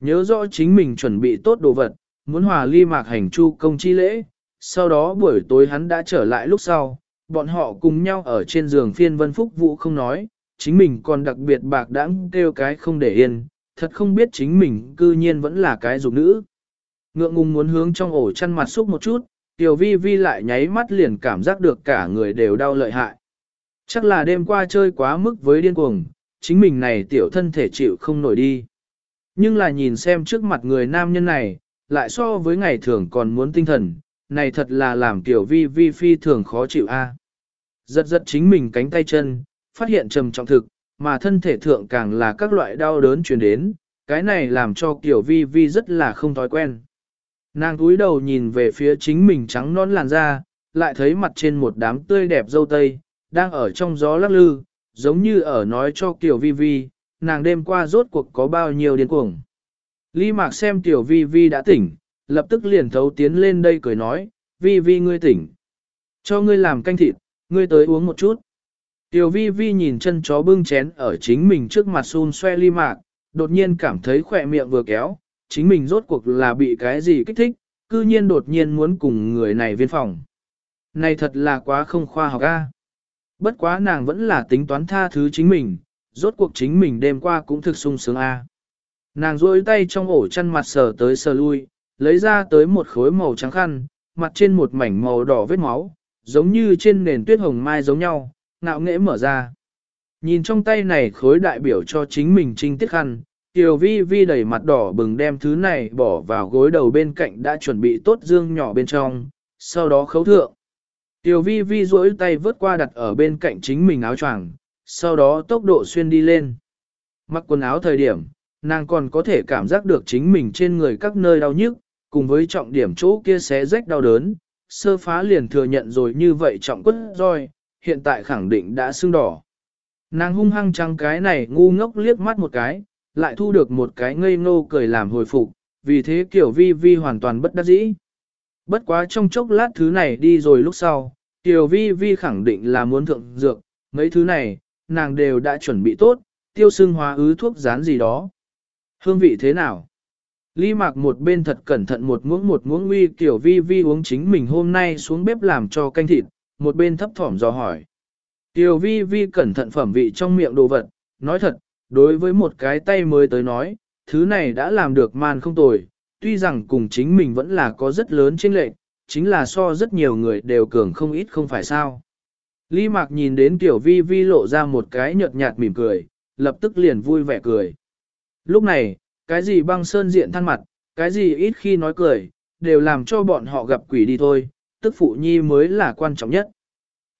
Nhớ rõ chính mình chuẩn bị tốt đồ vật, muốn hòa ly mạc hành chu công chi lễ, sau đó buổi tối hắn đã trở lại lúc sau, bọn họ cùng nhau ở trên giường phiên vân phúc vũ không nói, chính mình còn đặc biệt bạc đãng kêu cái không để yên, thật không biết chính mình cư nhiên vẫn là cái dục nữ. Ngượng ngùng muốn hướng trong ổ chăn mặt xúc một chút, tiểu vi vi lại nháy mắt liền cảm giác được cả người đều đau lợi hại. Chắc là đêm qua chơi quá mức với điên cuồng, chính mình này tiểu thân thể chịu không nổi đi. Nhưng là nhìn xem trước mặt người nam nhân này, lại so với ngày thường còn muốn tinh thần, này thật là làm tiểu vi vi phi thường khó chịu a. Giật giật chính mình cánh tay chân, phát hiện trầm trọng thực, mà thân thể thượng càng là các loại đau đớn truyền đến, cái này làm cho Kiều Vi Vi rất là không thói quen. Nàng túi đầu nhìn về phía chính mình trắng non làn da, lại thấy mặt trên một đám tươi đẹp dâu tây, đang ở trong gió lắc lư, giống như ở nói cho Kiều Vi Vi, nàng đêm qua rốt cuộc có bao nhiêu điên cuồng. Lý Mạc xem Tiểu Vi Vi đã tỉnh, lập tức liền thấu tiến lên đây cười nói, Vi Vi ngươi tỉnh. Cho ngươi làm canh thịt, ngươi tới uống một chút. Tiểu vi vi nhìn chân chó bưng chén ở chính mình trước mặt xun xoe ly mạc, đột nhiên cảm thấy khỏe miệng vừa kéo, chính mình rốt cuộc là bị cái gì kích thích, cư nhiên đột nhiên muốn cùng người này viên phòng. Này thật là quá không khoa học a. À? Bất quá nàng vẫn là tính toán tha thứ chính mình, rốt cuộc chính mình đêm qua cũng thực sung sướng a. À? Nàng duỗi tay trong ổ chăn mặt sờ tới sờ lui, lấy ra tới một khối màu trắng khăn, mặt trên một mảnh màu đỏ vết máu, giống như trên nền tuyết hồng mai giống nhau, ngạo nghễ mở ra. Nhìn trong tay này khối đại biểu cho chính mình trinh tiết khăn, Tiểu vi vi đẩy mặt đỏ bừng đem thứ này bỏ vào gối đầu bên cạnh đã chuẩn bị tốt dương nhỏ bên trong, sau đó khấu thượng. Tiểu vi vi duỗi tay vớt qua đặt ở bên cạnh chính mình áo choàng, sau đó tốc độ xuyên đi lên. Mặc quần áo thời điểm, nàng còn có thể cảm giác được chính mình trên người các nơi đau nhức, cùng với trọng điểm chỗ kia xé rách đau đớn, sơ phá liền thừa nhận rồi như vậy trọng quất roi, hiện tại khẳng định đã sưng đỏ. Nàng hung hăng trăng cái này ngu ngốc liếc mắt một cái, lại thu được một cái ngây ngô cười làm hồi phục, vì thế kiểu vi vi hoàn toàn bất đắc dĩ. Bất quá trong chốc lát thứ này đi rồi lúc sau, tiểu vi vi khẳng định là muốn thượng dược, mấy thứ này, nàng đều đã chuẩn bị tốt, tiêu xương hóa ứ thuốc rán gì đó. Hương vị thế nào? Lý mạc một bên thật cẩn thận một muỗng một muỗng uy kiểu vi vi uống chính mình hôm nay xuống bếp làm cho canh thịt, một bên thấp thỏm dò hỏi. Tiểu vi vi cẩn thận phẩm vị trong miệng đồ vật, nói thật, đối với một cái tay mới tới nói, thứ này đã làm được man không tồi, tuy rằng cùng chính mình vẫn là có rất lớn chênh lệch, chính là so rất nhiều người đều cường không ít không phải sao. Lý Mạc nhìn đến Tiểu Vi Vi lộ ra một cái nhợt nhạt mỉm cười, lập tức liền vui vẻ cười. Lúc này, cái gì băng sơn diện than mặt, cái gì ít khi nói cười, đều làm cho bọn họ gặp quỷ đi thôi, tức phụ nhi mới là quan trọng nhất.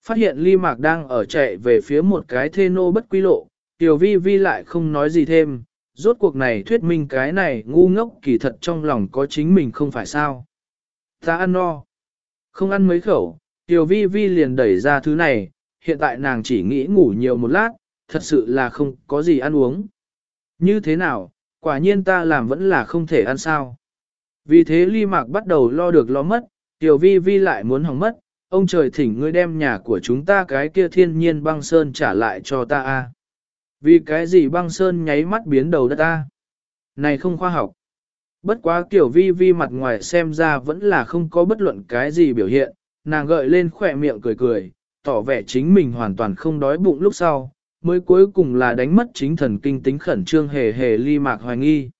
Phát hiện Ly Mạc đang ở chạy về phía một cái thê nô bất quy lộ, Tiểu Vi Vi lại không nói gì thêm, rốt cuộc này thuyết minh cái này ngu ngốc kỳ thật trong lòng có chính mình không phải sao. Ta ăn no. Không ăn mấy khẩu, Tiểu Vi Vi liền đẩy ra thứ này, hiện tại nàng chỉ nghĩ ngủ nhiều một lát, thật sự là không có gì ăn uống. Như thế nào, quả nhiên ta làm vẫn là không thể ăn sao. Vì thế ly mạc bắt đầu lo được lo mất, Tiểu Vi Vi lại muốn hỏng mất, ông trời thỉnh ngươi đem nhà của chúng ta cái kia thiên nhiên băng sơn trả lại cho ta a. Vì cái gì băng sơn nháy mắt biến đầu đất ta? Này không khoa học. Bất quá Tiểu Vi Vi mặt ngoài xem ra vẫn là không có bất luận cái gì biểu hiện, nàng gợi lên khỏe miệng cười cười, tỏ vẻ chính mình hoàn toàn không đói bụng lúc sau, mới cuối cùng là đánh mất chính thần kinh tính khẩn trương hề hề ly mạc hoài nghi.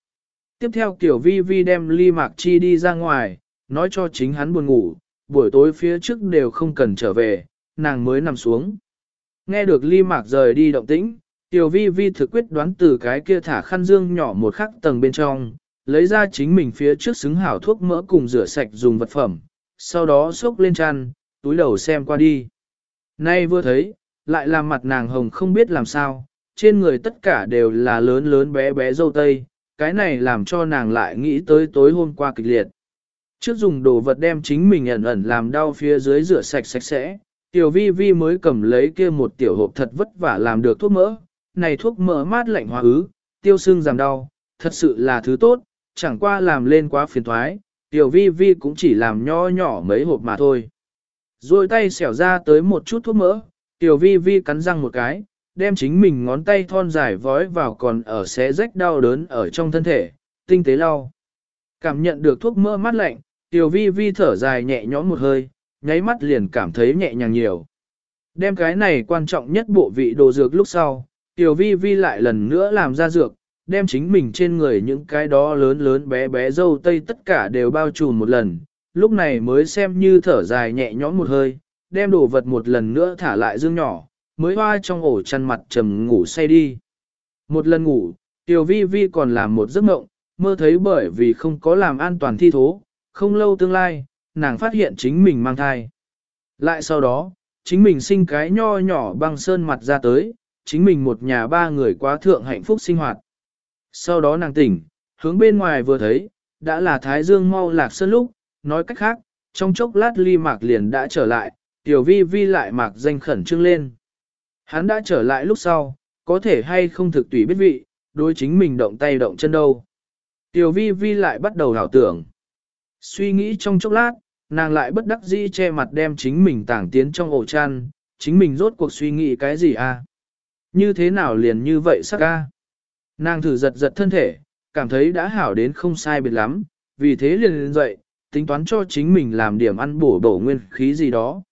Tiếp theo Tiểu Vi Vi đem ly mạc chi đi ra ngoài, nói cho chính hắn buồn ngủ, buổi tối phía trước đều không cần trở về, nàng mới nằm xuống. Nghe được ly mạc rời đi động tĩnh, Tiểu Vi Vi thực quyết đoán từ cái kia thả khăn dương nhỏ một khắc tầng bên trong, lấy ra chính mình phía trước xứng hảo thuốc mỡ cùng rửa sạch dùng vật phẩm, sau đó xốc lên chăn, túi đầu xem qua đi. Nay vừa thấy, lại làm mặt nàng hồng không biết làm sao, trên người tất cả đều là lớn lớn bé bé dâu tây, cái này làm cho nàng lại nghĩ tới tối hôm qua kịch liệt. Trước dùng đồ vật đem chính mình ẩn ẩn làm đau phía dưới rửa sạch sạch sẽ, tiểu vi vi mới cầm lấy kia một tiểu hộp thật vất vả làm được thuốc mỡ, này thuốc mỡ mát lạnh hóa ứ, tiêu sưng giảm đau, thật sự là thứ tốt, chẳng qua làm lên quá phiền thoái, tiểu vi vi cũng chỉ làm nho nhỏ mấy hộp mà thôi. Rồi tay xẻo ra tới một chút thuốc mỡ, tiểu vi vi cắn răng một cái, đem chính mình ngón tay thon dài vói vào còn ở xé rách đau đớn ở trong thân thể, tinh tế lau. Cảm nhận được thuốc mỡ mát lạnh, tiểu vi vi thở dài nhẹ nhõm một hơi, nháy mắt liền cảm thấy nhẹ nhàng nhiều. Đem cái này quan trọng nhất bộ vị đồ dược lúc sau, tiểu vi vi lại lần nữa làm ra dược, đem chính mình trên người những cái đó lớn lớn bé bé dâu tây tất cả đều bao trùm một lần, lúc này mới xem như thở dài nhẹ nhõm một hơi, đem đồ vật một lần nữa thả lại dương nhỏ, mới hoa trong ổ chăn mặt trầm ngủ say đi. Một lần ngủ, Tiểu Vi Vi còn làm một giấc mộng, mơ thấy bởi vì không có làm an toàn thi thố, không lâu tương lai, nàng phát hiện chính mình mang thai. Lại sau đó, chính mình sinh cái nho nhỏ băng sơn mặt ra tới, chính mình một nhà ba người quá thượng hạnh phúc sinh hoạt. Sau đó nàng tỉnh, hướng bên ngoài vừa thấy, đã là Thái Dương mau lạc sơn lúc, nói cách khác, trong chốc lát ly mạc liền đã trở lại, tiểu vi vi lại mạc danh khẩn trương lên. Hắn đã trở lại lúc sau, có thể hay không thực tùy biết vị, đối chính mình động tay động chân đâu. Tiểu vi vi lại bắt đầu hảo tưởng. Suy nghĩ trong chốc lát, nàng lại bất đắc dĩ che mặt đem chính mình tảng tiến trong ổ chăn, chính mình rốt cuộc suy nghĩ cái gì à? Như thế nào liền như vậy sắc a? Nàng thử giật giật thân thể, cảm thấy đã hảo đến không sai biệt lắm, vì thế liền lên dậy, tính toán cho chính mình làm điểm ăn bổ bổ nguyên khí gì đó.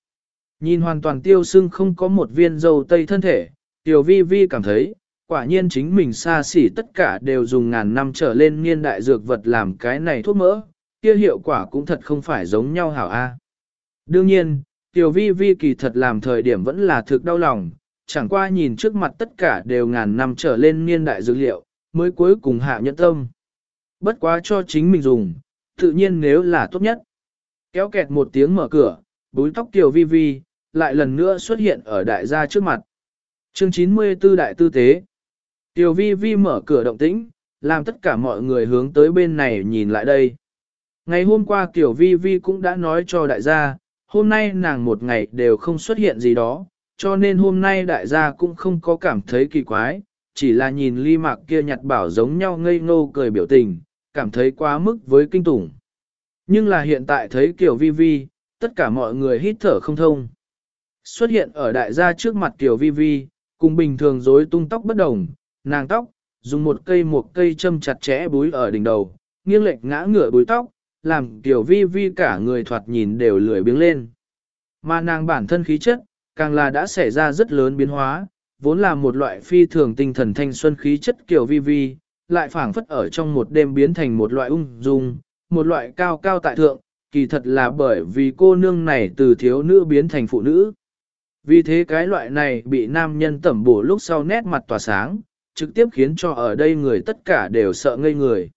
Nhìn hoàn toàn tiêu sưng không có một viên dầu tây thân thể, tiểu vi vi cảm thấy, quả nhiên chính mình xa xỉ tất cả đều dùng ngàn năm trở lên niên đại dược vật làm cái này thuốc mỡ, kia hiệu quả cũng thật không phải giống nhau hảo a. Đương nhiên, tiểu vi vi kỳ thật làm thời điểm vẫn là thực đau lòng, chẳng qua nhìn trước mặt tất cả đều ngàn năm trở lên niên đại dược liệu, mới cuối cùng hạ nhẫn tâm. Bất quá cho chính mình dùng, tự nhiên nếu là tốt nhất. Kéo kẹt một tiếng mở cửa, búi tóc tiểu vi vi, lại lần nữa xuất hiện ở đại gia trước mặt. Chương 94 Đại Tư Tế Tiểu vi vi mở cửa động tĩnh, làm tất cả mọi người hướng tới bên này nhìn lại đây. Ngày hôm qua Tiểu vi vi cũng đã nói cho đại gia, hôm nay nàng một ngày đều không xuất hiện gì đó, cho nên hôm nay đại gia cũng không có cảm thấy kỳ quái, chỉ là nhìn ly mạc kia nhặt bảo giống nhau ngây ngô cười biểu tình, cảm thấy quá mức với kinh tủng. Nhưng là hiện tại thấy tiểu vi vi, tất cả mọi người hít thở không thông. Xuất hiện ở đại gia trước mặt tiểu vi vi, cùng bình thường rối tung tóc bất đồng, nàng tóc, dùng một cây một cây châm chặt chẽ búi ở đỉnh đầu, nghiêng lệch ngã ngửa búi tóc, làm tiểu vi vi cả người thoạt nhìn đều lười biếng lên. Mà nàng bản thân khí chất, càng là đã xảy ra rất lớn biến hóa, vốn là một loại phi thường tinh thần thanh xuân khí chất kiểu vi vi, lại phảng phất ở trong một đêm biến thành một loại ung dung, một loại cao cao tại thượng, kỳ thật là bởi vì cô nương này từ thiếu nữ biến thành phụ nữ. Vì thế cái loại này bị nam nhân tẩm bổ lúc sau nét mặt tỏa sáng, trực tiếp khiến cho ở đây người tất cả đều sợ ngây người.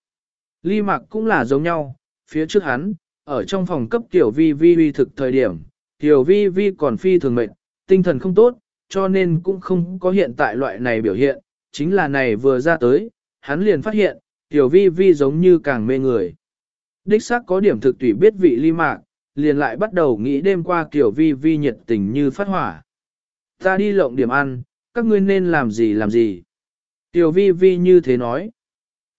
Ly mặc cũng là giống nhau, phía trước hắn, ở trong phòng cấp tiểu vi vi vi thực thời điểm, tiểu vi vi còn phi thường mệnh, tinh thần không tốt, cho nên cũng không có hiện tại loại này biểu hiện, chính là này vừa ra tới, hắn liền phát hiện, tiểu vi vi giống như càng mê người. Đích xác có điểm thực tùy biết vị ly mạc, liền lại bắt đầu nghĩ đêm qua tiểu vi vi nhiệt tình như phát hỏa. Ta đi lộng điểm ăn, các ngươi nên làm gì làm gì. Tiểu vi vi như thế nói.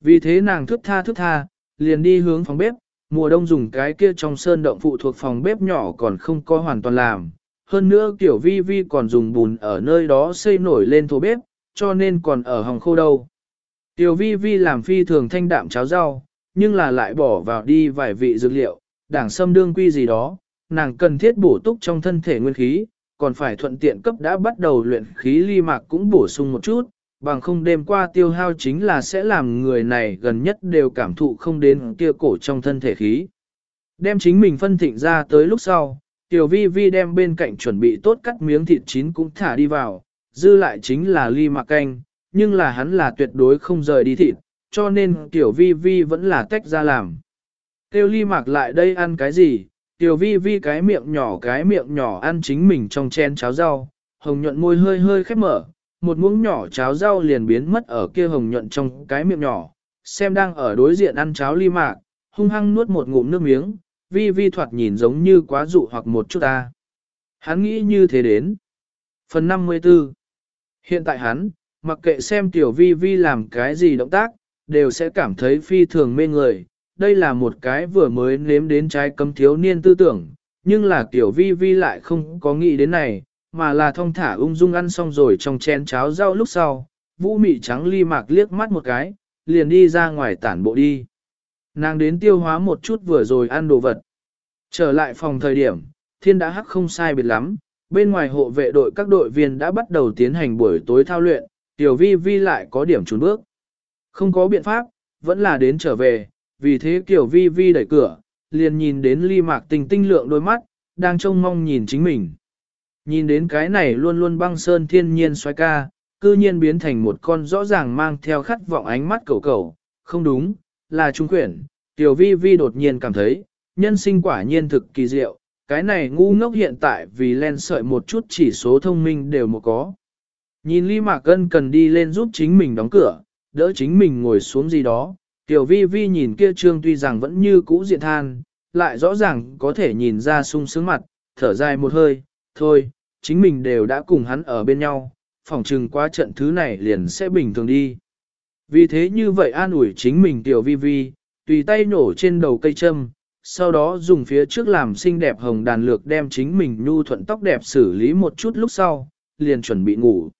Vì thế nàng thức tha thức tha, liền đi hướng phòng bếp, mùa đông dùng cái kia trong sơn động phụ thuộc phòng bếp nhỏ còn không có hoàn toàn làm. Hơn nữa kiểu vi vi còn dùng bùn ở nơi đó xây nổi lên thổ bếp, cho nên còn ở hòng khô đâu. Tiểu vi vi làm phi thường thanh đạm cháo rau, nhưng là lại bỏ vào đi vài vị dược liệu, đảng sâm đương quy gì đó, nàng cần thiết bổ túc trong thân thể nguyên khí, còn phải thuận tiện cấp đã bắt đầu luyện khí ly mạc cũng bổ sung một chút, bằng không đêm qua tiêu hao chính là sẽ làm người này gần nhất đều cảm thụ không đến kia cổ trong thân thể khí. Đem chính mình phân thịnh ra tới lúc sau, tiểu vi vi đem bên cạnh chuẩn bị tốt cắt miếng thịt chín cũng thả đi vào, dư lại chính là ly mạc canh, nhưng là hắn là tuyệt đối không rời đi thịt, cho nên tiểu vi vi vẫn là tách ra làm. Tiêu ly mạc lại đây ăn cái gì, tiểu vi vi cái miệng nhỏ cái miệng nhỏ ăn chính mình trong chen cháo rau, hồng nhuận môi hơi hơi khép mở, một muỗng nhỏ cháo rau liền biến mất ở kia hồng nhuận trong cái miệng nhỏ, xem đang ở đối diện ăn cháo ly mạc, hung hăng nuốt một ngụm nước miếng, vi vi thoạt nhìn giống như quá dụ hoặc một chút ta. Hắn nghĩ như thế đến. Phần 54 Hiện tại hắn, mặc kệ xem tiểu vi vi làm cái gì động tác, đều sẽ cảm thấy phi thường mê người. Đây là một cái vừa mới nếm đến trái cấm thiếu niên tư tưởng, nhưng là tiểu vi vi lại không có nghĩ đến này, mà là thong thả ung dung ăn xong rồi trong chén cháo rau lúc sau, vũ mị trắng ly mạc liếc mắt một cái, liền đi ra ngoài tản bộ đi. Nàng đến tiêu hóa một chút vừa rồi ăn đồ vật. Trở lại phòng thời điểm, thiên đã hắc không sai biệt lắm, bên ngoài hộ vệ đội các đội viên đã bắt đầu tiến hành buổi tối thao luyện, tiểu vi vi lại có điểm trốn bước. Không có biện pháp, vẫn là đến trở về, vì thế tiểu vi vi đẩy cửa, liền nhìn đến ly mạc tình tinh lượng đôi mắt, đang trông mong nhìn chính mình. Nhìn đến cái này luôn luôn băng sơn thiên nhiên xoay ca, cư nhiên biến thành một con rõ ràng mang theo khát vọng ánh mắt cầu cầu, không đúng, là trung quyển. Tiểu vi vi đột nhiên cảm thấy, nhân sinh quả nhiên thực kỳ diệu, cái này ngu ngốc hiện tại vì len sợi một chút chỉ số thông minh đều một có. Nhìn Ly Mạc Cân cần đi lên giúp chính mình đóng cửa, đỡ chính mình ngồi xuống gì đó, Tiểu Vi Vi nhìn kia trương tuy rằng vẫn như cũ diện than, lại rõ ràng có thể nhìn ra sung sướng mặt, thở dài một hơi, thôi, chính mình đều đã cùng hắn ở bên nhau, phỏng trừng qua trận thứ này liền sẽ bình thường đi. Vì thế như vậy an ủi chính mình Tiểu Vi Vi, tùy tay nổ trên đầu cây châm, sau đó dùng phía trước làm xinh đẹp hồng đàn lược đem chính mình nhu thuận tóc đẹp xử lý một chút lúc sau, liền chuẩn bị ngủ.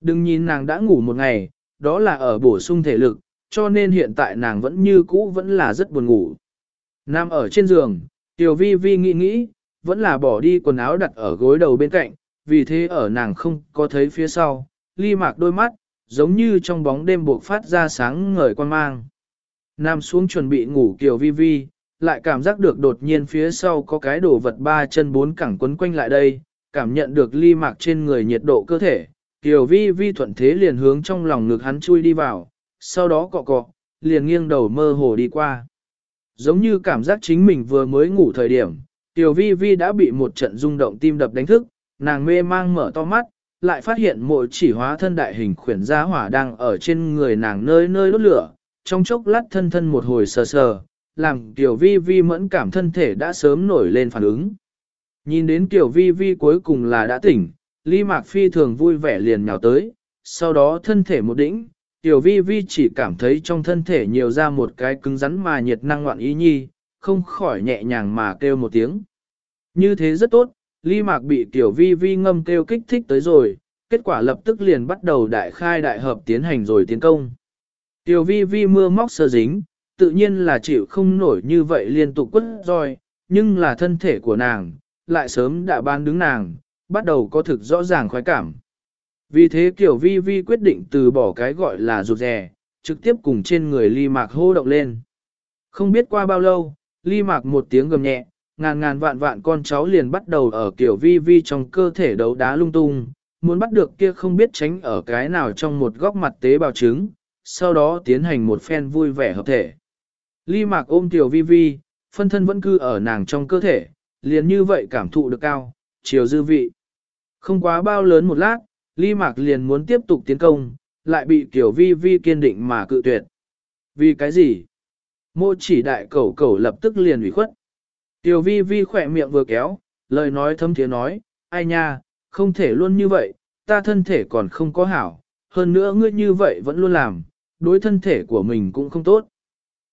Đừng nhìn nàng đã ngủ một ngày, đó là ở bổ sung thể lực, cho nên hiện tại nàng vẫn như cũ vẫn là rất buồn ngủ. Nằm ở trên giường, Tiểu Vi Vi nghĩ nghĩ, vẫn là bỏ đi quần áo đặt ở gối đầu bên cạnh, vì thế ở nàng không có thấy phía sau, ly mạc đôi mắt, giống như trong bóng đêm buộc phát ra sáng ngời quan mang. Nam xuống chuẩn bị ngủ Kiều Vi Vi, lại cảm giác được đột nhiên phía sau có cái đồ vật ba chân bốn cẳng quấn quanh lại đây, cảm nhận được ly mạc trên người nhiệt độ cơ thể, Tiểu vi vi thuận thế liền hướng trong lòng ngực hắn chui đi vào, sau đó cọ cọ, liền nghiêng đầu mơ hồ đi qua. Giống như cảm giác chính mình vừa mới ngủ thời điểm, tiểu vi vi đã bị một trận rung động tim đập đánh thức, nàng mê mang mở to mắt, lại phát hiện mỗi chỉ hóa thân đại hình khuyển gia hỏa đang ở trên người nàng nơi nơi đốt lửa, trong chốc lát thân thân một hồi sờ sờ, làm tiểu vi vi mẫn cảm thân thể đã sớm nổi lên phản ứng. Nhìn đến tiểu vi vi cuối cùng là đã tỉnh, Ly Mạc Phi thường vui vẻ liền nhào tới, sau đó thân thể một đỉnh, tiểu vi vi chỉ cảm thấy trong thân thể nhiều ra một cái cứng rắn mà nhiệt năng loạn ý nhi, không khỏi nhẹ nhàng mà kêu một tiếng. Như thế rất tốt, ly mạc bị tiểu vi vi ngâm kêu kích thích tới rồi, kết quả lập tức liền bắt đầu đại khai đại hợp tiến hành rồi tiến công. Tiểu vi vi mưa móc sơ dính, tự nhiên là chịu không nổi như vậy liên tục quất roi, nhưng là thân thể của nàng, lại sớm đã ban đứng nàng, bắt đầu có thực rõ ràng khoái cảm. Vì thế kiểu vi vi quyết định từ bỏ cái gọi là rụt rè, trực tiếp cùng trên người ly mạc hô động lên. Không biết qua bao lâu, ly mạc một tiếng gầm nhẹ, ngàn ngàn vạn vạn con cháu liền bắt đầu ở kiểu vi vi trong cơ thể đấu đá lung tung, muốn bắt được kia không biết tránh ở cái nào trong một góc mặt tế bào trứng, sau đó tiến hành một phen vui vẻ hợp thể. Ly mạc ôm tiểu vi vi, phân thân vẫn cư ở nàng trong cơ thể, liền như vậy cảm thụ được cao, chiều dư vị. Không quá bao lớn một lát, Ly Mạc liền muốn tiếp tục tiến công, lại bị Tiểu Vi Vi kiên định mà cự tuyệt. Vì cái gì? Mô chỉ đại cẩu cẩu lập tức liền ủy khuất. Tiểu Vi Vi khỏe miệng vừa kéo, lời nói thâm thiế nói, ai nha, không thể luôn như vậy, ta thân thể còn không có hảo, hơn nữa ngươi như vậy vẫn luôn làm, đối thân thể của mình cũng không tốt.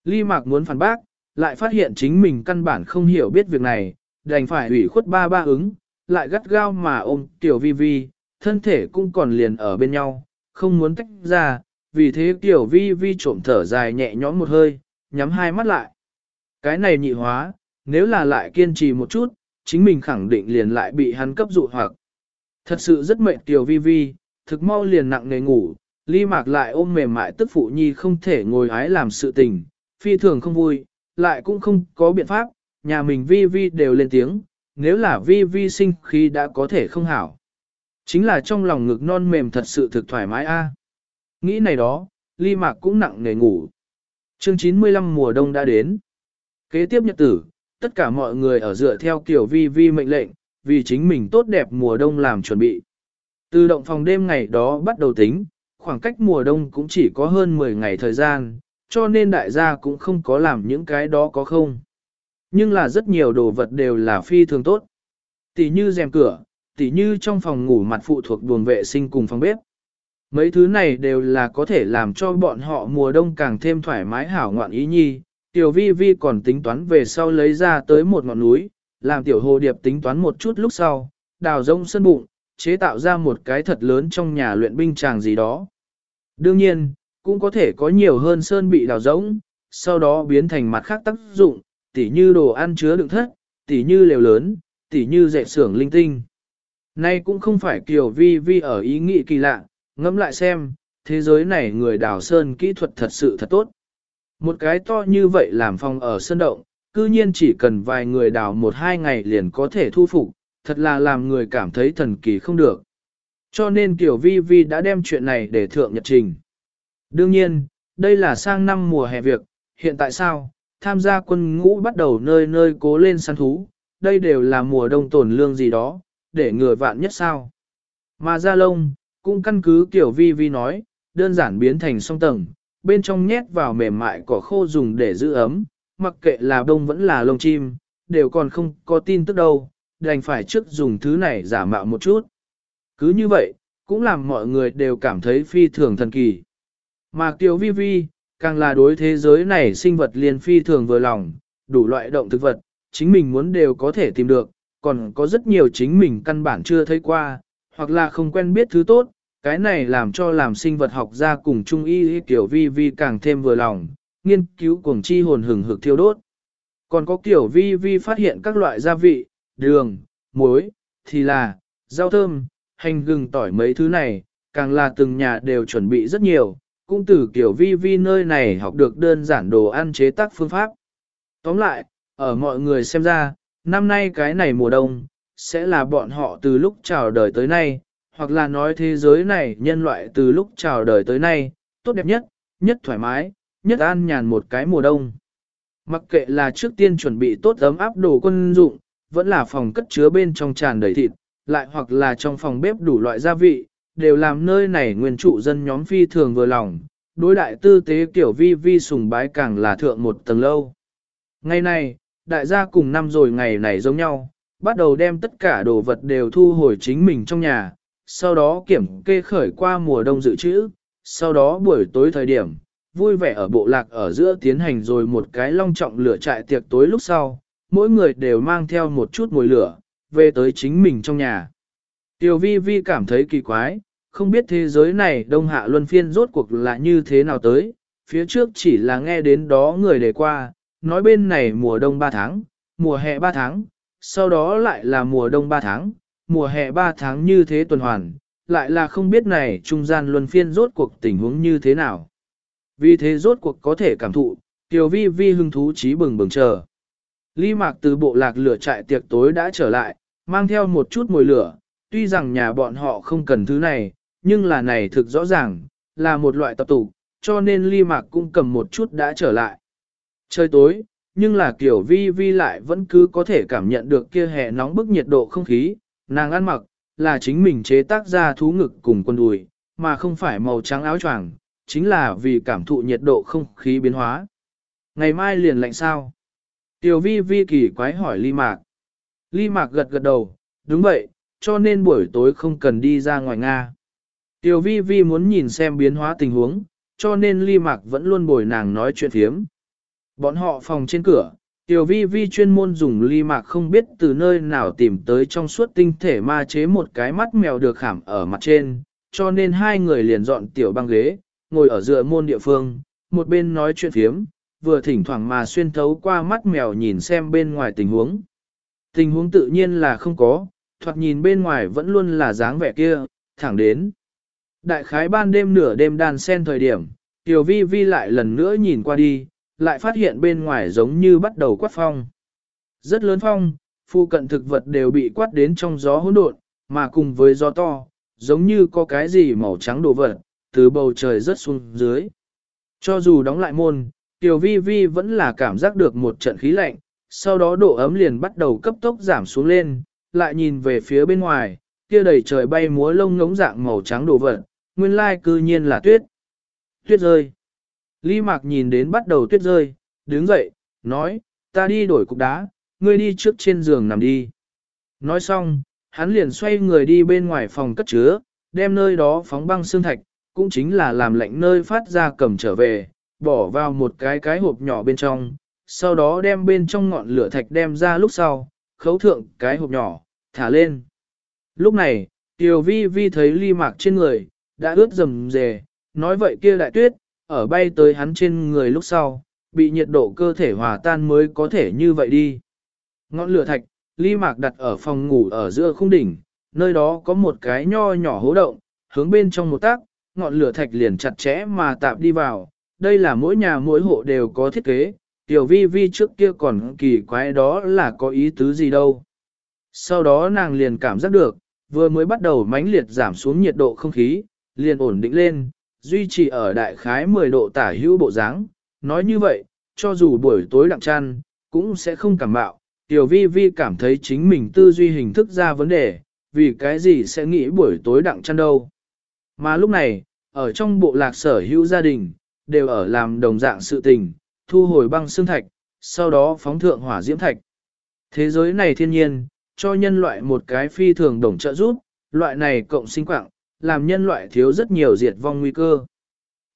Ly Mạc muốn phản bác, lại phát hiện chính mình căn bản không hiểu biết việc này, đành phải ủy khuất ba ba ứng, lại gắt gao mà ôm Tiểu Vi Vi, thân thể cũng còn liền ở bên nhau, không muốn tách ra, vì thế Tiểu Vi Vi trộm thở dài nhẹ nhõm một hơi, nhắm hai mắt lại. Cái này nhị hóa, nếu là lại kiên trì một chút, chính mình khẳng định liền lại bị hắn cấp dụ hoặc. Thật sự rất mệt Tiểu Vi Vi, thực mau liền nặng nề ngủ, ly mạc lại ôm mềm mại tức phụ nhi không thể ngồi ái làm sự tình, phi thường không vui, lại cũng không có biện pháp, nhà mình Vi Vi đều lên tiếng, nếu là Vi Vi sinh khi đã có thể không hảo. Chính là trong lòng ngực non mềm thật sự thực thoải mái a. Nghĩ này đó, ly mạc cũng nặng nề ngủ. Chương 95 mùa đông đã đến. Kế tiếp nhật tử, tất cả mọi người ở dựa theo kiểu vi vi mệnh lệnh, vì chính mình tốt đẹp mùa đông làm chuẩn bị. Từ động phòng đêm ngày đó bắt đầu tính, khoảng cách mùa đông cũng chỉ có hơn 10 ngày thời gian, cho nên đại gia cũng không có làm những cái đó có không. Nhưng là rất nhiều đồ vật đều là phi thường tốt. Tỷ như rèm cửa, tỉ như trong phòng ngủ mặt phụ thuộc buồng vệ sinh cùng phòng bếp. Mấy thứ này đều là có thể làm cho bọn họ mùa đông càng thêm thoải mái hảo ngoạn ý nhi. Tiểu vi vi còn tính toán về sau lấy ra tới một ngọn núi, làm tiểu hồ điệp tính toán một chút lúc sau, đào rông sân bụng, chế tạo ra một cái thật lớn trong nhà luyện binh tràng gì đó. Đương nhiên, cũng có thể có nhiều hơn sơn bị đào rỗng, sau đó biến thành mặt khác tác dụng, tỉ như đồ ăn chứa đựng thất, tỉ như lều lớn, tỉ như dạy xưởng linh tinh. Nay cũng không phải kiểu vi vi ở ý nghĩ kỳ lạ, ngẫm lại xem, thế giới này người đào sơn kỹ thuật thật sự thật tốt. Một cái to như vậy làm phòng ở sơn động, cư nhiên chỉ cần vài người đào một hai ngày liền có thể thu phục, thật là làm người cảm thấy thần kỳ không được. Cho nên Tiểu Vi Vi đã đem chuyện này để thượng nhật trình. Đương nhiên, đây là sang năm mùa hè việc, hiện tại sao, tham gia quân ngũ bắt đầu nơi nơi cố lên săn thú, đây đều là mùa đông tổn lương gì đó, để ngừa vạn nhất sao. Mà da lông, cũng căn cứ kiểu vi vi nói, đơn giản biến thành song tầng, bên trong nhét vào mềm mại cỏ khô dùng để giữ ấm, mặc kệ là đông vẫn là lông chim, đều còn không có tin tức đâu, đành phải trước dùng thứ này giả mạo một chút. Cứ như vậy, cũng làm mọi người đều cảm thấy phi thường thần kỳ. Mà Kiều Vi Vi, càng là đối thế giới này sinh vật liền phi thường vừa lòng, đủ loại động thực vật, chính mình muốn đều có thể tìm được, còn có rất nhiều chính mình căn bản chưa thấy qua, hoặc là không quen biết thứ tốt, cái này làm cho làm sinh vật học ra cùng trung y kiểu vi vi càng thêm vừa lòng, nghiên cứu cuồng chi hồn hừng hực thiêu đốt. Còn có kiểu vi vi phát hiện các loại gia vị, đường, muối, thì là, rau thơm, hành gừng tỏi mấy thứ này, càng là từng nhà đều chuẩn bị rất nhiều, cũng từ kiểu vi vi nơi này học được đơn giản đồ ăn chế tác phương pháp. Tóm lại, ở mọi người xem ra, Năm nay cái này mùa đông, sẽ là bọn họ từ lúc chào đời tới nay, hoặc là nói thế giới này nhân loại từ lúc chào đời tới nay, tốt đẹp nhất, nhất thoải mái, nhất an nhàn một cái mùa đông. Mặc kệ là trước tiên chuẩn bị tốt ấm áp đồ quân dụng, vẫn là phòng cất chứa bên trong tràn đầy thịt, lại hoặc là trong phòng bếp đủ loại gia vị, đều làm nơi này nguyên trụ dân nhóm phi thường vừa lòng, đối đại tư tế kiểu vi vi sùng bái càng là thượng một tầng lâu. Ngày này, đại gia cùng năm rồi ngày này giống nhau, bắt đầu đem tất cả đồ vật đều thu hồi chính mình trong nhà, sau đó kiểm kê khởi qua mùa đông dự trữ, sau đó buổi tối thời điểm, vui vẻ ở bộ lạc ở giữa tiến hành rồi một cái long trọng lửa trại tiệc tối lúc sau, mỗi người đều mang theo một chút mùi lửa, về tới chính mình trong nhà. Tiểu vi vi cảm thấy kỳ quái, không biết thế giới này đông hạ luân phiên rốt cuộc là như thế nào tới, phía trước chỉ là nghe đến đó người đề qua, nói bên này mùa đông 3 tháng, mùa hè 3 tháng, sau đó lại là mùa đông 3 tháng, mùa hè 3 tháng như thế tuần hoàn, lại là không biết này trung gian luân phiên rốt cuộc tình huống như thế nào. Vì thế rốt cuộc có thể cảm thụ, Tiểu vi vi hưng thú trí bừng bừng chờ. Ly mạc từ bộ lạc lửa trại tiệc tối đã trở lại, mang theo một chút mùi lửa, tuy rằng nhà bọn họ không cần thứ này, nhưng là này thực rõ ràng, là một loại tập tụ, cho nên ly mạc cũng cầm một chút đã trở lại. Trời tối, nhưng là kiểu vi vi lại vẫn cứ có thể cảm nhận được kia hè nóng bức nhiệt độ không khí, nàng ăn mặc, là chính mình chế tác ra thú ngực cùng quần đùi, mà không phải màu trắng áo choàng, chính là vì cảm thụ nhiệt độ không khí biến hóa. Ngày mai liền lạnh sao? Tiểu vi vi kỳ quái hỏi ly mạc. Ly mạc gật gật đầu, đúng vậy, cho nên buổi tối không cần đi ra ngoài Nga. Tiểu vi vi muốn nhìn xem biến hóa tình huống, cho nên ly mạc vẫn luôn bồi nàng nói chuyện thiếm. Bọn họ phòng trên cửa, tiểu vi vi chuyên môn dùng ly mạc không biết từ nơi nào tìm tới trong suốt tinh thể ma chế một cái mắt mèo được khảm ở mặt trên, cho nên hai người liền dọn tiểu băng ghế, ngồi ở dựa môn địa phương, một bên nói chuyện phiếm, vừa thỉnh thoảng mà xuyên thấu qua mắt mèo nhìn xem bên ngoài tình huống. Tình huống tự nhiên là không có, thoạt nhìn bên ngoài vẫn luôn là dáng vẻ kia, thẳng đến. Đại khái ban đêm nửa đêm đàn sen thời điểm, Tiểu Vi Vi lại lần nữa nhìn qua đi, lại phát hiện bên ngoài giống như bắt đầu quát phong. Rất lớn phong, phu cận thực vật đều bị quát đến trong gió hỗn độn, mà cùng với gió to, giống như có cái gì màu trắng đổ vật, từ bầu trời rớt xuống dưới. Cho dù đóng lại môn, Tiểu Vi Vi vẫn là cảm giác được một trận khí lạnh, sau đó độ ấm liền bắt đầu cấp tốc giảm xuống lên, lại nhìn về phía bên ngoài, kia đầy trời bay múa lông ngống dạng màu trắng đổ vật, nguyên lai cư nhiên là tuyết. Tuyết rơi. Lý Mạc nhìn đến bắt đầu tuyết rơi, đứng dậy, nói, ta đi đổi cục đá, ngươi đi trước trên giường nằm đi. Nói xong, hắn liền xoay người đi bên ngoài phòng cất chứa, đem nơi đó phóng băng xương thạch, cũng chính là làm lạnh nơi phát ra cầm trở về, bỏ vào một cái cái hộp nhỏ bên trong, sau đó đem bên trong ngọn lửa thạch đem ra lúc sau, khấu thượng cái hộp nhỏ, thả lên. Lúc này, Tiểu Vi Vi thấy ly mạc trên người, đã ướt rầm rề, nói vậy kia đại tuyết, ở bay tới hắn trên người lúc sau, bị nhiệt độ cơ thể hòa tan mới có thể như vậy đi. Ngọn lửa thạch, ly mạc đặt ở phòng ngủ ở giữa khung đỉnh, nơi đó có một cái nho nhỏ hố động, hướng bên trong một tác, ngọn lửa thạch liền chặt chẽ mà tạp đi vào. Đây là mỗi nhà mỗi hộ đều có thiết kế, tiểu vi vi trước kia còn kỳ quái đó là có ý tứ gì đâu. Sau đó nàng liền cảm giác được, vừa mới bắt đầu mãnh liệt giảm xuống nhiệt độ không khí, liền ổn định lên, duy trì ở đại khái 10 độ tả hữu bộ dáng. Nói như vậy, cho dù buổi tối đặng chăn, cũng sẽ không cảm bạo. Tiểu vi vi cảm thấy chính mình tư duy hình thức ra vấn đề, vì cái gì sẽ nghĩ buổi tối đặng chăn đâu. Mà lúc này, ở trong bộ lạc sở hữu gia đình, đều ở làm đồng dạng sự tình, thu hồi băng xương thạch, sau đó phóng thượng hỏa diễm thạch. Thế giới này thiên nhiên, cho nhân loại một cái phi thường đồng trợ giúp, loại này cộng sinh quạng, làm nhân loại thiếu rất nhiều diệt vong nguy cơ.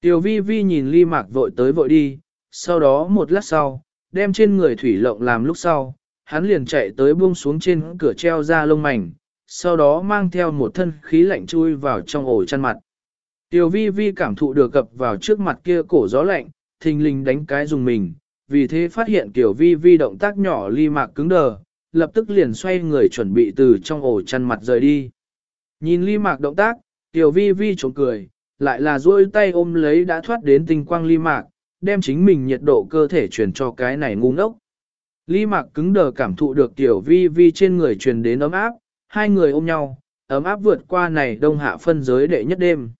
Tiểu vi vi nhìn ly mạc vội tới vội đi, sau đó một lát sau, đem trên người thủy lộng làm lúc sau, hắn liền chạy tới buông xuống trên cửa treo ra lông mảnh, sau đó mang theo một thân khí lạnh chui vào trong ổ chăn mặt. Tiểu vi vi cảm thụ được cập vào trước mặt kia cổ gió lạnh, thình lình đánh cái dùng mình, vì thế phát hiện tiểu vi vi động tác nhỏ ly mạc cứng đờ, lập tức liền xoay người chuẩn bị từ trong ổ chăn mặt rời đi. Nhìn ly mạc động tác, tiểu vi vi trộm cười, lại là duỗi tay ôm lấy đã thoát đến tinh quang ly mạc, đem chính mình nhiệt độ cơ thể truyền cho cái này ngu ngốc. Ly mạc cứng đờ cảm thụ được tiểu vi vi trên người truyền đến ấm áp, hai người ôm nhau, ấm áp vượt qua này đông hạ phân giới đệ nhất đêm.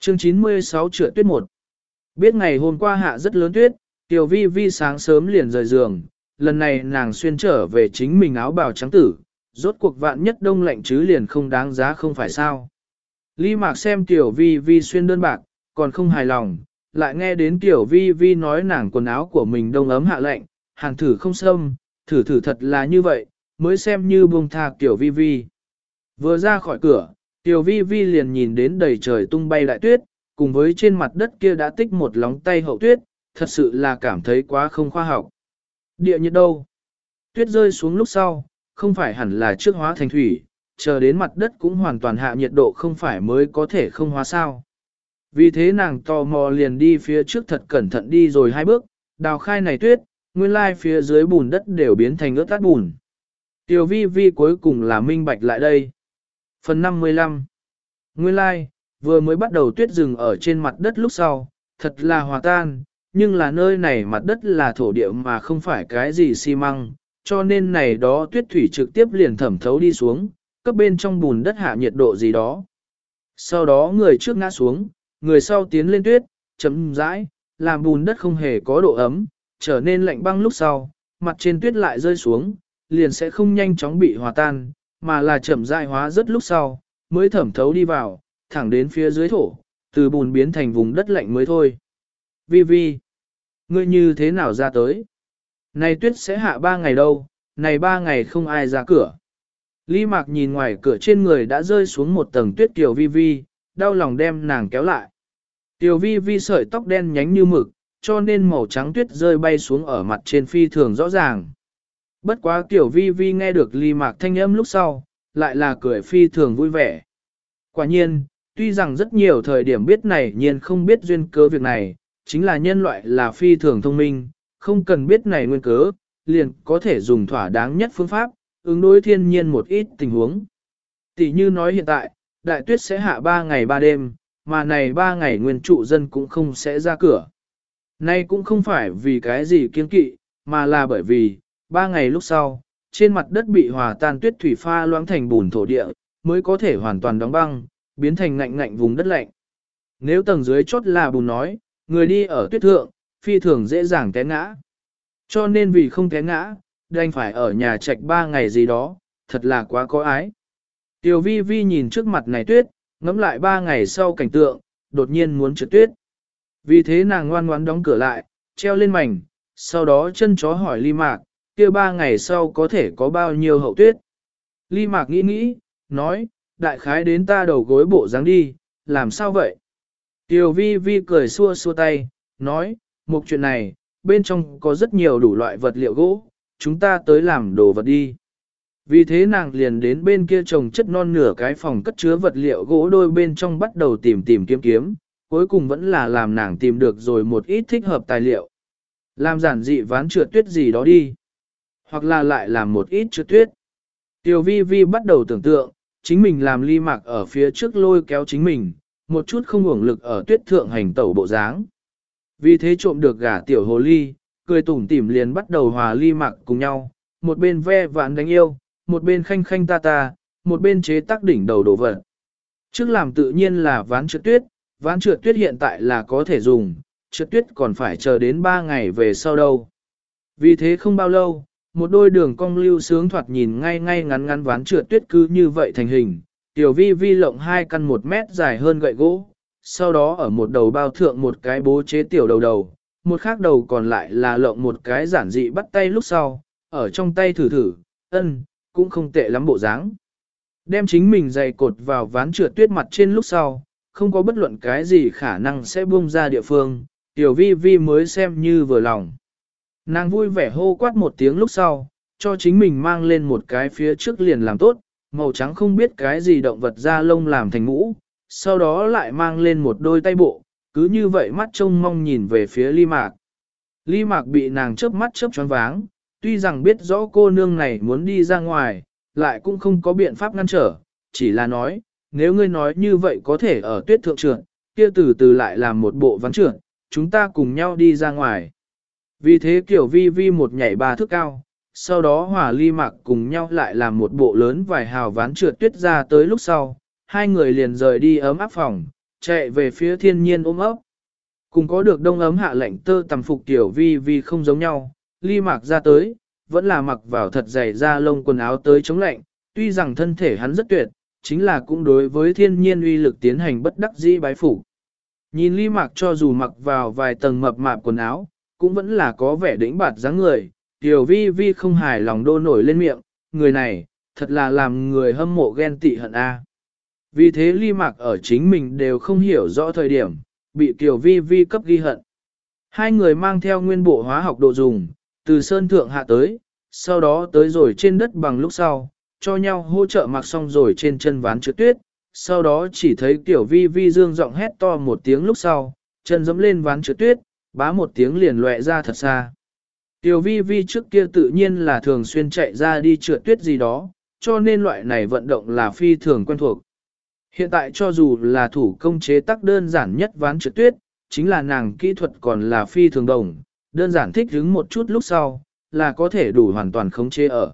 Chương 96 trựa tuyết một Biết ngày hôm qua hạ rất lớn tuyết, tiểu vi vi sáng sớm liền rời giường, lần này nàng xuyên trở về chính mình áo bào trắng tử, rốt cuộc vạn nhất đông lạnh chứ liền không đáng giá không phải sao. Lý Mạc xem Tiểu Vi Vi xuyên đơn bạc, còn không hài lòng, lại nghe đến Tiểu Vi Vi nói nàng quần áo của mình đông ấm hạ lạnh, hàng thử không xâm, thử thử thật là như vậy, mới xem như buông tha Tiểu Vi Vi. Vừa ra khỏi cửa, Tiểu Vi Vi liền nhìn đến đầy trời tung bay đại tuyết, cùng với trên mặt đất kia đã tích một lóng tay hậu tuyết, thật sự là cảm thấy quá không khoa học. Địa nhiệt đâu? Tuyết rơi xuống lúc sau, không phải hẳn là trước hóa thành thủy, chờ đến mặt đất cũng hoàn toàn hạ nhiệt độ không phải mới có thể không hóa sao. Vì thế nàng tò mò liền đi phía trước thật cẩn thận đi rồi hai bước, đào khai này tuyết, nguyên lai phía dưới bùn đất đều biến thành ướt tát bùn. Tiểu vi vi cuối cùng là minh bạch lại đây. Phần 55 Nguyên lai, vừa mới bắt đầu tuyết rừng ở trên mặt đất lúc sau, thật là hòa tan, nhưng là nơi này mặt đất là thổ địa mà không phải cái gì xi măng, cho nên này đó tuyết thủy trực tiếp liền thẩm thấu đi xuống, cấp bên trong bùn đất hạ nhiệt độ gì đó. Sau đó người trước ngã xuống, người sau tiến lên tuyết, chấm rãi, làm bùn đất không hề có độ ấm, trở nên lạnh băng lúc sau, mặt trên tuyết lại rơi xuống, liền sẽ không nhanh chóng bị hòa tan, mà là chậm rãi hóa rất lúc sau, mới thẩm thấu đi vào, thẳng đến phía dưới thổ, từ bùn biến thành vùng đất lạnh mới thôi. Vi Vi, ngươi như thế nào ra tới? Này tuyết sẽ hạ ba ngày đâu, này ba ngày không ai ra cửa. Lý Mạc nhìn ngoài cửa trên người đã rơi xuống một tầng tuyết Tiểu Vi Vi, đau lòng đem nàng kéo lại. Tiểu Vi Vi sợi tóc đen nhánh như mực, cho nên màu trắng tuyết rơi bay xuống ở mặt trên phi thường rõ ràng. Bất quá Tiểu Vi Vi nghe được Lý Mạc thanh âm lúc sau, lại là cười phi thường vui vẻ. Quả nhiên, tuy rằng rất nhiều thời điểm biết này nhiên không biết duyên cớ việc này, chính là nhân loại là phi thường thông minh, không cần biết này nguyên cớ, liền có thể dùng thỏa đáng nhất phương pháp, ứng đối thiên nhiên một ít tình huống. Tỷ như nói hiện tại, đại tuyết sẽ hạ 3 ngày 3 đêm, mà này 3 ngày nguyên trụ dân cũng không sẽ ra cửa. Nay cũng không phải vì cái gì kiên kỵ, mà là bởi vì, 3 ngày lúc sau, trên mặt đất bị hòa tan tuyết thủy pha loãng thành bùn thổ địa, mới có thể hoàn toàn đóng băng, biến thành ngạnh ngạnh vùng đất lạnh. Nếu tầng dưới chốt là bùn nói, người đi ở tuyết thượng, phi thường dễ dàng té ngã. Cho nên vì không té ngã, đành phải ở nhà trạch ba ngày gì đó, thật là quá có ái. Tiểu vi vi nhìn trước mặt này tuyết, ngắm lại ba ngày sau cảnh tượng, đột nhiên muốn trượt tuyết. Vì thế nàng ngoan ngoãn đóng cửa lại, treo lên mảnh, sau đó chân chó hỏi ly mạc, kia ba ngày sau có thể có bao nhiêu hậu tuyết. Ly mạc nghĩ nghĩ, nói, đại khái đến ta đầu gối bộ dáng đi, làm sao vậy? Tiểu vi vi cười xua xua tay, nói, một chuyện này, bên trong có rất nhiều đủ loại vật liệu gỗ, chúng ta tới làm đồ vật đi. Vì thế nàng liền đến bên kia trồng chất non nửa cái phòng cất chứa vật liệu gỗ đôi bên trong bắt đầu tìm tìm kiếm kiếm, cuối cùng vẫn là làm nàng tìm được rồi một ít thích hợp tài liệu. Làm giản dị ván trượt tuyết gì đó đi. Hoặc là lại làm một ít trượt tuyết. Tiểu vi vi bắt đầu tưởng tượng, chính mình làm ly mạc ở phía trước lôi kéo chính mình, một chút không hưởng lực ở tuyết thượng hành tẩu bộ dáng. Vì thế trộm được gả tiểu hồ ly, cười tủm tỉm liền bắt đầu hòa ly mặc cùng nhau, một bên ve vãn đánh yêu, một bên khanh khanh ta ta, một bên chế tác đỉnh đầu đổ vật. Trước làm tự nhiên là ván trượt tuyết, ván trượt tuyết hiện tại là có thể dùng, trượt tuyết còn phải chờ đến 3 ngày về sau đâu. Vì thế không bao lâu, một đôi đường cong lưu sướng thoạt nhìn ngay ngay ngắn ngắn ván trượt tuyết cứ như vậy thành hình, tiểu vi vi lộng hai căn một mét dài hơn gậy gỗ, sau đó ở một đầu bao thượng một cái bố chế tiểu đầu đầu, một khác đầu còn lại là lộng một cái giản dị bắt tay lúc sau, ở trong tay thử thử, ân, cũng không tệ lắm bộ dáng. Đem chính mình dày cột vào ván trượt tuyết mặt trên lúc sau, không có bất luận cái gì khả năng sẽ buông ra địa phương, tiểu vi vi mới xem như vừa lòng. Nàng vui vẻ hô quát một tiếng lúc sau, cho chính mình mang lên một cái phía trước liền làm tốt, màu trắng không biết cái gì động vật da lông làm thành mũ, sau đó lại mang lên một đôi tay bộ, cứ như vậy mắt trông mong nhìn về phía ly mạc. Ly mạc bị nàng chớp mắt chớp choáng váng, tuy rằng biết rõ cô nương này muốn đi ra ngoài, lại cũng không có biện pháp ngăn trở, chỉ là nói, nếu ngươi nói như vậy có thể ở tuyết thượng trượt, kia từ từ lại làm một bộ ván trượt, chúng ta cùng nhau đi ra ngoài. Vì thế kiểu vi vi một nhảy ba thước cao, sau đó hòa ly mạc cùng nhau lại làm một bộ lớn vài hào ván trượt tuyết ra tới lúc sau, hai người liền rời đi ấm áp phòng, chạy về phía thiên nhiên ôm ấp. Cùng có được đông ấm hạ lạnh tơ tầm phục tiểu vi vi không giống nhau, ly mạc ra tới, vẫn là mặc vào thật dày da lông quần áo tới chống lạnh, tuy rằng thân thể hắn rất tuyệt, chính là cũng đối với thiên nhiên uy lực tiến hành bất đắc dĩ bái phủ. Nhìn ly mạc cho dù mặc vào vài tầng mập mạp quần áo, cũng vẫn là có vẻ đĩnh bạt dáng người, tiểu vi vi không hài lòng đô nổi lên miệng, người này, thật là làm người hâm mộ ghen tị hận a. Vì thế ly mạc ở chính mình đều không hiểu rõ thời điểm, bị Kiều Vi Vi cấp ghi hận. Hai người mang theo nguyên bộ hóa học đồ dùng, từ sơn thượng hạ tới, sau đó tới rồi trên đất bằng lúc sau, cho nhau hỗ trợ mặc xong rồi trên chân ván trượt tuyết, sau đó chỉ thấy Tiểu Vi Vi dương giọng hét to một tiếng lúc sau, chân dẫm lên ván trượt tuyết, bá một tiếng liền lệ ra thật xa. Tiểu Vi Vi trước kia tự nhiên là thường xuyên chạy ra đi trượt tuyết gì đó, cho nên loại này vận động là phi thường quen thuộc. Hiện tại cho dù là thủ công chế tác đơn giản nhất ván trượt tuyết, chính là nàng kỹ thuật còn là phi thường đồng, đơn giản thích hứng một chút lúc sau, là có thể đủ hoàn toàn khống chế ở.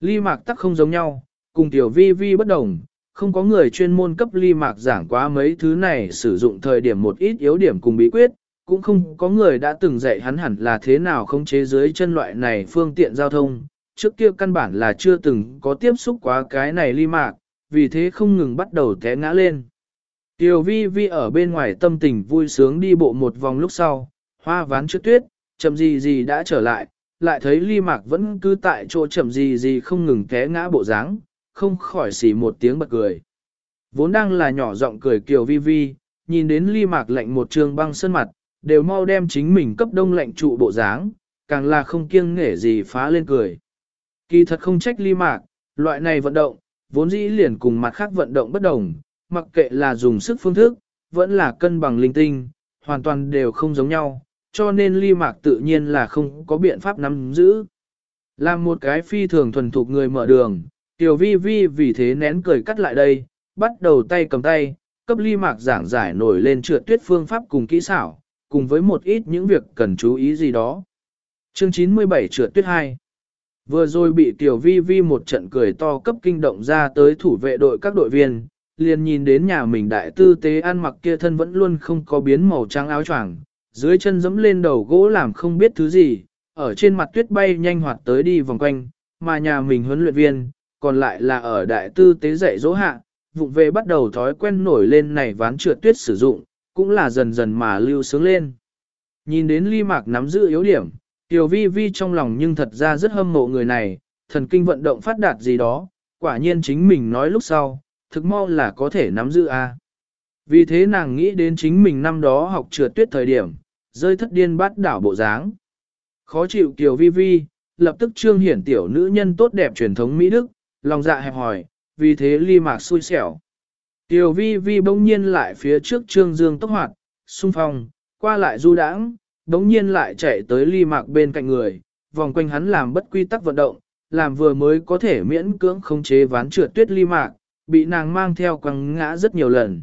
Ly mạc tắc không giống nhau, cùng tiểu vi vi bất đồng, không có người chuyên môn cấp ly mạc giảng quá mấy thứ này sử dụng thời điểm một ít yếu điểm cùng bí quyết, cũng không có người đã từng dạy hắn hẳn là thế nào khống chế dưới chân loại này phương tiện giao thông, trước kia căn bản là chưa từng có tiếp xúc quá cái này ly mạc, vì thế không ngừng bắt đầu té ngã lên. Tiểu vi vi ở bên ngoài tâm tình vui sướng đi bộ một vòng lúc sau, hoa ván trước tuyết, chậm gì gì đã trở lại, lại thấy ly mạc vẫn cứ tại chỗ chậm gì gì không ngừng té ngã bộ dáng, không khỏi xỉ một tiếng bật cười. Vốn đang là nhỏ giọng cười kiều vi vi, nhìn đến ly mạc lạnh một trường băng sân mặt, đều mau đem chính mình cấp đông lạnh trụ bộ dáng, càng là không kiêng nghể gì phá lên cười. Kỳ thật không trách ly mạc, loại này vận động, vốn dĩ liền cùng mặt khác vận động bất đồng, mặc kệ là dùng sức phương thức, vẫn là cân bằng linh tinh, hoàn toàn đều không giống nhau, cho nên ly mạc tự nhiên là không có biện pháp nắm giữ. Là một cái phi thường thuần thục người mở đường, tiểu vi vi vì thế nén cười cắt lại đây, bắt đầu tay cầm tay, cấp ly mạc giảng giải nổi lên trượt tuyết phương pháp cùng kỹ xảo, cùng với một ít những việc cần chú ý gì đó. Chương 97 trượt tuyết 2 Vừa rồi bị tiểu vi vi một trận cười to cấp kinh động ra tới thủ vệ đội các đội viên, liền nhìn đến nhà mình đại tư tế ăn mặc kia thân vẫn luôn không có biến màu trắng áo choàng, dưới chân dẫm lên đầu gỗ làm không biết thứ gì, ở trên mặt tuyết bay nhanh hoạt tới đi vòng quanh, mà nhà mình huấn luyện viên, còn lại là ở đại tư tế dạy dỗ hạ, vụng về bắt đầu thói quen nổi lên này ván trượt tuyết sử dụng, cũng là dần dần mà lưu sướng lên. Nhìn đến ly mạc nắm giữ yếu điểm, tiểu vi vi trong lòng nhưng thật ra rất hâm mộ người này, thần kinh vận động phát đạt gì đó, quả nhiên chính mình nói lúc sau, thực mau là có thể nắm giữ a. Vì thế nàng nghĩ đến chính mình năm đó học trượt tuyết thời điểm, rơi thất điên bắt đảo bộ dáng. Khó chịu Kiều Vi Vi, lập tức trương hiển tiểu nữ nhân tốt đẹp truyền thống Mỹ Đức, lòng dạ hẹp hỏi, vì thế ly mạc xui xẻo. Tiểu Vi Vi bỗng nhiên lại phía trước trương dương tốc hoạt, xung phong, qua lại du đãng, đống nhiên lại chạy tới ly mạc bên cạnh người, vòng quanh hắn làm bất quy tắc vận động, làm vừa mới có thể miễn cưỡng khống chế ván trượt tuyết ly mạc, bị nàng mang theo quăng ngã rất nhiều lần.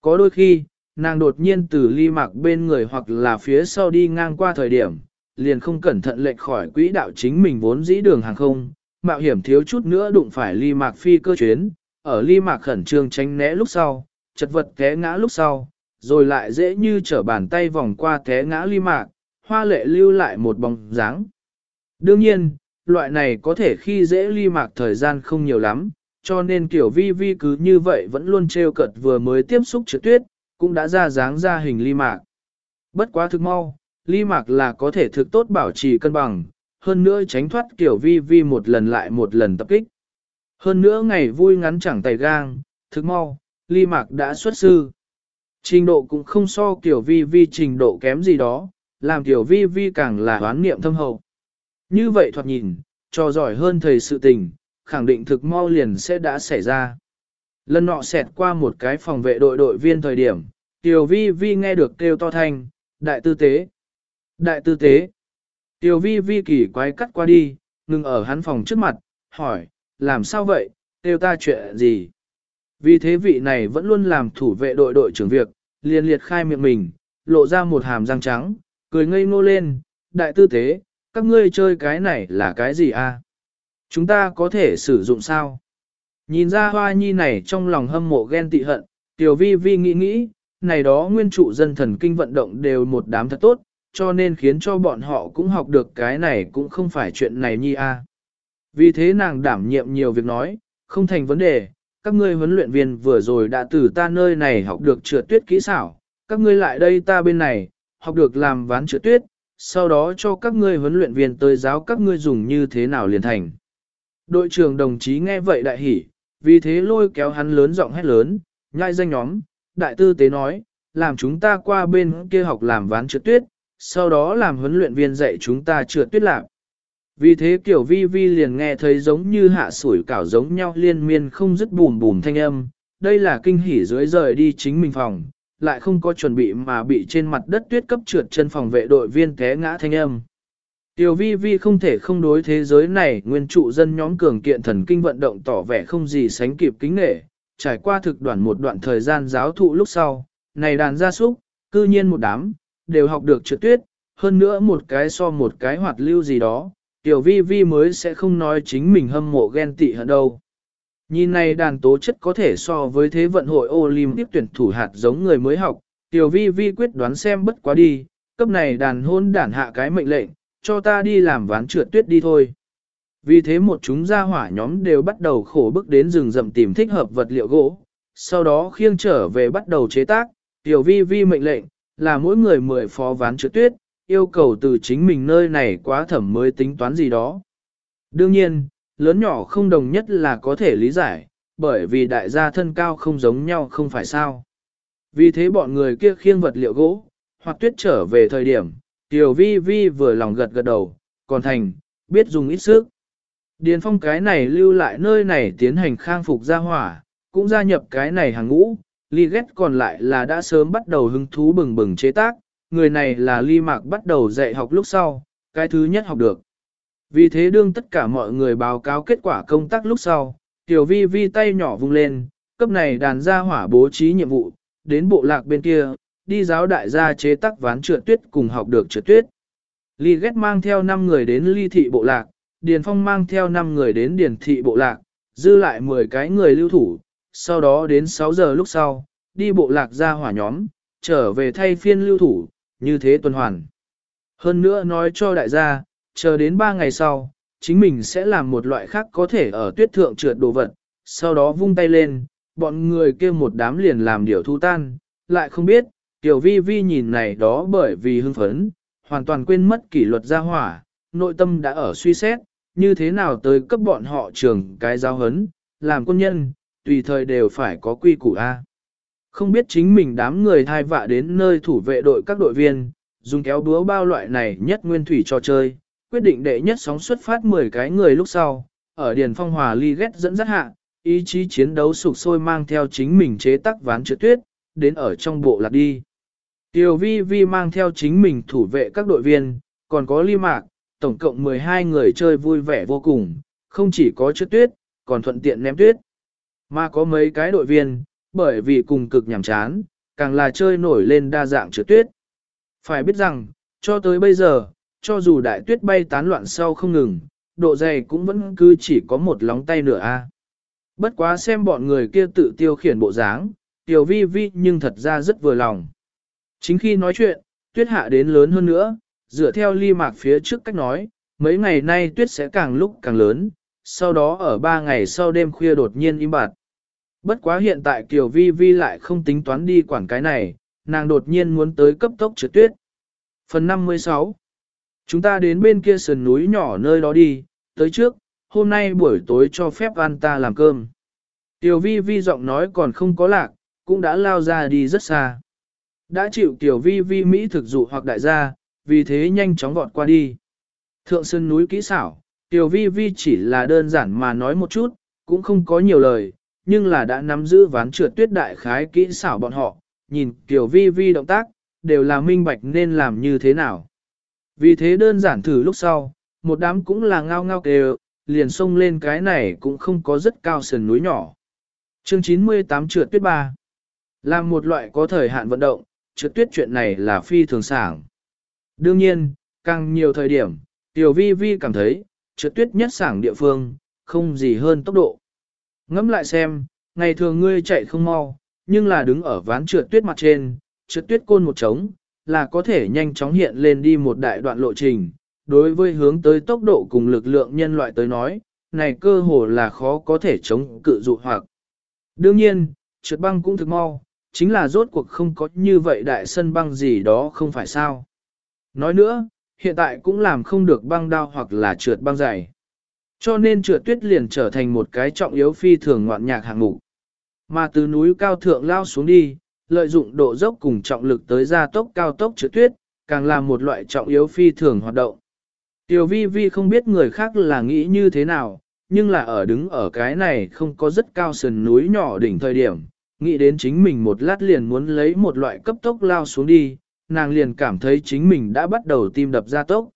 Có đôi khi, nàng đột nhiên từ ly mạc bên người hoặc là phía sau đi ngang qua thời điểm, liền không cẩn thận lệch khỏi quỹ đạo chính mình vốn dĩ đường hàng không, mạo hiểm thiếu chút nữa đụng phải ly mạc phi cơ chuyến, ở ly mạc khẩn trương tránh né lúc sau, chật vật té ngã lúc sau, rồi lại dễ như trở bàn tay vòng qua té ngã ly mạc, hoa lệ lưu lại một bóng dáng. Đương nhiên, loại này có thể khi dễ ly mạc thời gian không nhiều lắm, cho nên kiểu vi vi cứ như vậy vẫn luôn trêu cợt vừa mới tiếp xúc trượt tuyết, cũng đã ra dáng ra hình ly mạc. Bất quá thực mau, ly mạc là có thể thực tốt bảo trì cân bằng, hơn nữa tránh thoát kiểu vi vi một lần lại một lần tập kích. Hơn nữa ngày vui ngắn chẳng tay gang, thực mau, ly mạc đã xuất sư. Trình độ cũng không so kiểu vi vi trình độ kém gì đó, làm kiểu vi vi càng là đoán niệm thâm hậu. Như vậy thoạt nhìn, cho giỏi hơn thầy sự tình, khẳng định thực mau liền sẽ đã xảy ra. Lần nọ xẹt qua một cái phòng vệ đội đội viên thời điểm, Tiểu Vi Vi nghe được kêu to thanh, đại tư tế, đại tư tế. Tiểu Vi Vi kỳ quái cắt qua đi, ngừng ở hắn phòng trước mặt, hỏi, làm sao vậy, kêu ta chuyện gì? Vì thế vị này vẫn luôn làm thủ vệ đội đội trưởng việc, liền liệt khai miệng mình, lộ ra một hàm răng trắng, cười ngây ngô lên, đại tư tế, các ngươi chơi cái này là cái gì a? Chúng ta có thể sử dụng sao? Nhìn ra hoa nhi này trong lòng hâm mộ ghen tị hận, tiểu vi vi nghĩ nghĩ, này đó nguyên trụ dân thần kinh vận động đều một đám thật tốt, cho nên khiến cho bọn họ cũng học được cái này cũng không phải chuyện này nhi a. Vì thế nàng đảm nhiệm nhiều việc nói, không thành vấn đề, các ngươi huấn luyện viên vừa rồi đã từ ta nơi này học được trượt tuyết kỹ xảo, các ngươi lại đây ta bên này, học được làm ván trượt tuyết, sau đó cho các ngươi huấn luyện viên tới giáo các ngươi dùng như thế nào liền thành. Đội trưởng đồng chí nghe vậy đại hỉ, vì thế lôi kéo hắn lớn giọng hét lớn, nhai danh nhóm, đại tư tế nói, làm chúng ta qua bên kia học làm ván trượt tuyết, sau đó làm huấn luyện viên dạy chúng ta trượt tuyết lạc. Vì thế kiểu vi vi liền nghe thấy giống như hạ sủi cảo giống nhau liên miên không dứt bùm bùm thanh âm, đây là kinh hỉ dưới rời đi chính mình phòng, lại không có chuẩn bị mà bị trên mặt đất tuyết cấp trượt chân phòng vệ đội viên té ngã thanh âm. Tiểu vi vi không thể không đối thế giới này nguyên trụ dân nhóm cường kiện thần kinh vận động tỏ vẻ không gì sánh kịp kính nghệ, trải qua thực đoạn một đoạn thời gian giáo thụ lúc sau, này đàn gia súc, cư nhiên một đám, đều học được trượt tuyết, hơn nữa một cái so một cái hoạt lưu gì đó, tiểu vi vi mới sẽ không nói chính mình hâm mộ ghen tị hơn đâu. Nhìn này đàn tố chất có thể so với thế vận hội Olympic tuyển thủ hạt giống người mới học, tiểu vi vi quyết đoán xem bất quá đi, cấp này đàn hôn đản hạ cái mệnh lệnh, cho ta đi làm ván trượt tuyết đi thôi. Vì thế một chúng gia hỏa nhóm đều bắt đầu khổ bức đến rừng rậm tìm thích hợp vật liệu gỗ, sau đó khiêng trở về bắt đầu chế tác, tiểu vi vi mệnh lệnh, là mỗi người mười phó ván trượt tuyết, yêu cầu từ chính mình nơi này quá thẩm mới tính toán gì đó. Đương nhiên, lớn nhỏ không đồng nhất là có thể lý giải, bởi vì đại gia thân cao không giống nhau không phải sao. Vì thế bọn người kia khiêng vật liệu gỗ, hoặc tuyết trở về thời điểm, tiểu vi vi vừa lòng gật gật đầu, còn thành, biết dùng ít sức. Điền phong cái này lưu lại nơi này tiến hành khang phục gia hỏa, cũng gia nhập cái này hàng ngũ, ly ghét còn lại là đã sớm bắt đầu hứng thú bừng bừng chế tác, người này là ly mạc bắt đầu dạy học lúc sau, cái thứ nhất học được. Vì thế đương tất cả mọi người báo cáo kết quả công tác lúc sau, tiểu vi vi tay nhỏ vung lên, cấp này đàn gia hỏa bố trí nhiệm vụ, đến bộ lạc bên kia, đi giáo đại gia chế tác ván trượt tuyết cùng học được trượt tuyết. Ly ghét mang theo 5 người đến ly thị bộ lạc, Điền Phong mang theo 5 người đến Điền thị bộ lạc, dư lại 10 cái người lưu thủ, sau đó đến 6 giờ lúc sau, đi bộ lạc ra hỏa nhóm, trở về thay phiên lưu thủ, như thế tuần hoàn. Hơn nữa nói cho đại gia, chờ đến 3 ngày sau, chính mình sẽ làm một loại khác có thể ở tuyết thượng trượt đồ vật, sau đó vung tay lên, bọn người kia một đám liền làm điều thu tan, lại không biết, tiểu vi vi nhìn này đó bởi vì hưng phấn, hoàn toàn quên mất kỷ luật gia hỏa, nội tâm đã ở suy xét, như thế nào tới cấp bọn họ trường cái giáo hấn, làm quân nhân, tùy thời đều phải có quy củ A. Không biết chính mình đám người thai vạ đến nơi thủ vệ đội các đội viên, dùng kéo búa bao loại này nhất nguyên thủy cho chơi, quyết định đệ nhất sóng xuất phát 10 cái người lúc sau, ở Điền Phong Hòa Ly ghét dẫn dắt hạ, ý chí chiến đấu sục sôi mang theo chính mình chế tác ván trượt tuyết, đến ở trong bộ lạc đi. Tiểu vi vi mang theo chính mình thủ vệ các đội viên, còn có ly mạc, tổng cộng 12 người chơi vui vẻ vô cùng, không chỉ có trượt tuyết, còn thuận tiện ném tuyết. Mà có mấy cái đội viên, bởi vì cùng cực nhàm chán, càng là chơi nổi lên đa dạng trượt tuyết. Phải biết rằng, cho tới bây giờ, cho dù đại tuyết bay tán loạn sau không ngừng, độ dày cũng vẫn cứ chỉ có một lóng tay nửa a. Bất quá xem bọn người kia tự tiêu khiển bộ dáng, tiểu vi vi nhưng thật ra rất vừa lòng. Chính khi nói chuyện, tuyết hạ đến lớn hơn nữa, dựa theo ly mạc phía trước cách nói, mấy ngày nay tuyết sẽ càng lúc càng lớn, sau đó ở ba ngày sau đêm khuya đột nhiên im bặt. Bất quá hiện tại Kiều Vi Vi lại không tính toán đi quản cái này, nàng đột nhiên muốn tới cấp tốc trượt tuyết. Phần 56 Chúng ta đến bên kia sườn núi nhỏ nơi đó đi, tới trước, hôm nay buổi tối cho phép ăn ta làm cơm. Tiểu vi vi giọng nói còn không có lạc, cũng đã lao ra đi rất xa. Đã chịu tiểu vi vi Mỹ thực dụ hoặc đại gia, vì thế nhanh chóng vọt qua đi. Thượng sơn núi kỹ xảo, tiểu vi vi chỉ là đơn giản mà nói một chút, cũng không có nhiều lời, nhưng là đã nắm giữ ván trượt tuyết đại khái kỹ xảo bọn họ, nhìn tiểu vi vi động tác, đều là minh bạch nên làm như thế nào. Vì thế đơn giản thử lúc sau, một đám cũng là ngao ngao kêu, liền xông lên cái này cũng không có rất cao sườn núi nhỏ. Chương 98 trượt tuyết 3 Là một loại có thời hạn vận động, trượt tuyết chuyện này là phi thường sảng. Đương nhiên, càng nhiều thời điểm, Tiểu Vi Vi cảm thấy, trượt tuyết nhất sảng địa phương, không gì hơn tốc độ. Ngẫm lại xem, ngày thường ngươi chạy không mau, nhưng là đứng ở ván trượt tuyết mặt trên, trượt tuyết côn một trống, là có thể nhanh chóng hiện lên đi một đại đoạn lộ trình. Đối với hướng tới tốc độ cùng lực lượng nhân loại tới nói, này cơ hồ là khó có thể chống cự dụ hoặc. Đương nhiên, trượt băng cũng thực mau, chính là rốt cuộc không có như vậy đại sân băng gì đó không phải sao. Nói nữa, hiện tại cũng làm không được băng đao hoặc là trượt băng dày. Cho nên trượt tuyết liền trở thành một cái trọng yếu phi thường ngoạn nhạc hạng mục. Mà từ núi cao thượng lao xuống đi, lợi dụng độ dốc cùng trọng lực tới gia tốc cao tốc trượt tuyết, càng là một loại trọng yếu phi thường hoạt động. Tiểu vi vi không biết người khác là nghĩ như thế nào, nhưng là ở đứng ở cái này không có rất cao sườn núi nhỏ đỉnh thời điểm, nghĩ đến chính mình một lát liền muốn lấy một loại cấp tốc lao xuống đi, nàng liền cảm thấy chính mình đã bắt đầu tim đập ra tốc.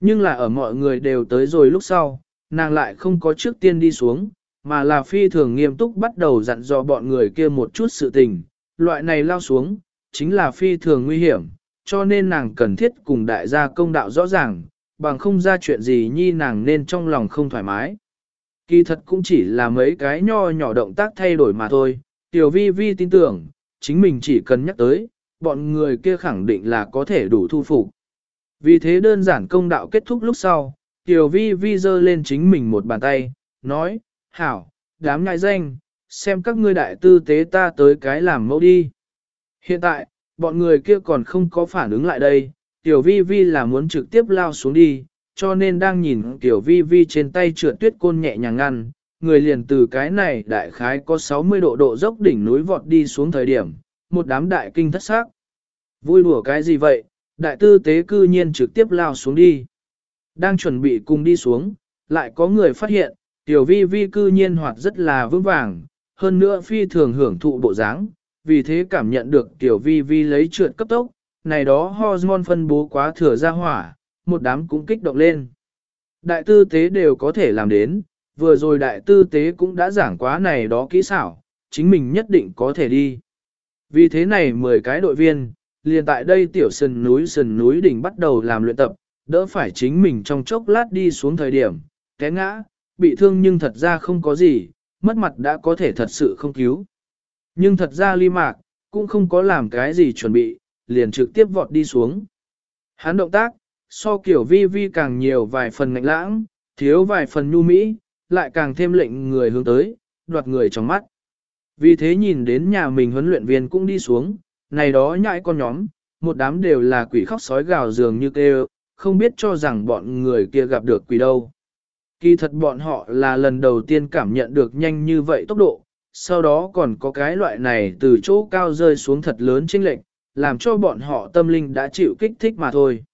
Nhưng là ở mọi người đều tới rồi lúc sau, nàng lại không có trước tiên đi xuống, mà là phi thường nghiêm túc bắt đầu dặn dò bọn người kia một chút sự tình, loại này lao xuống, chính là phi thường nguy hiểm, cho nên nàng cần thiết cùng đại gia công đạo rõ ràng, bằng không ra chuyện gì nhi nàng nên trong lòng không thoải mái. Kỳ thật cũng chỉ là mấy cái nho nhỏ động tác thay đổi mà thôi, tiểu vi vi tin tưởng, chính mình chỉ cần nhắc tới, bọn người kia khẳng định là có thể đủ thu phục. Vì thế đơn giản công đạo kết thúc lúc sau, tiểu vi vi giơ lên chính mình một bàn tay, nói, hảo, đám ngại danh, xem các ngươi đại tư tế ta tới cái làm mẫu đi. Hiện tại, bọn người kia còn không có phản ứng lại đây, tiểu vi vi là muốn trực tiếp lao xuống đi, cho nên đang nhìn tiểu vi vi trên tay trượt tuyết côn nhẹ nhàng ngăn, người liền từ cái này đại khái có 60 độ độ dốc đỉnh núi vọt đi xuống thời điểm, một đám đại kinh thất xác. Vui đùa cái gì vậy, đại tư tế cư nhiên trực tiếp lao xuống đi. Đang chuẩn bị cùng đi xuống, lại có người phát hiện, tiểu vi vi cư nhiên hoạt rất là vững vàng, hơn nữa phi thường hưởng thụ bộ dáng, vì thế cảm nhận được tiểu vi vi lấy trượt cấp tốc, này đó hormone phân bố quá thừa ra hỏa, một đám cũng kích động lên. Đại tư tế đều có thể làm đến, vừa rồi đại tư tế cũng đã giảng quá này đó kỹ xảo, chính mình nhất định có thể đi. Vì thế này 10 cái đội viên, liền tại đây tiểu sần núi sần núi đỉnh bắt đầu làm luyện tập, đỡ phải chính mình trong chốc lát đi xuống thời điểm, té ngã, bị thương nhưng thật ra không có gì, mất mặt đã có thể thật sự không cứu. Nhưng thật ra ly mạc, cũng không có làm cái gì chuẩn bị, liền trực tiếp vọt đi xuống. Hắn động tác, so kiểu vi vi càng nhiều vài phần ngạnh lãng, thiếu vài phần nhu mỹ, lại càng thêm lệnh người hướng tới, đoạt người trong mắt. Vì thế nhìn đến nhà mình huấn luyện viên cũng đi xuống, này đó nhãi con nhóm, một đám đều là quỷ khóc sói gào dường như kêu, không biết cho rằng bọn người kia gặp được quỷ đâu. Kỳ thật bọn họ là lần đầu tiên cảm nhận được nhanh như vậy tốc độ, sau đó còn có cái loại này từ chỗ cao rơi xuống thật lớn chênh lệnh, làm cho bọn họ tâm linh đã chịu kích thích mà thôi.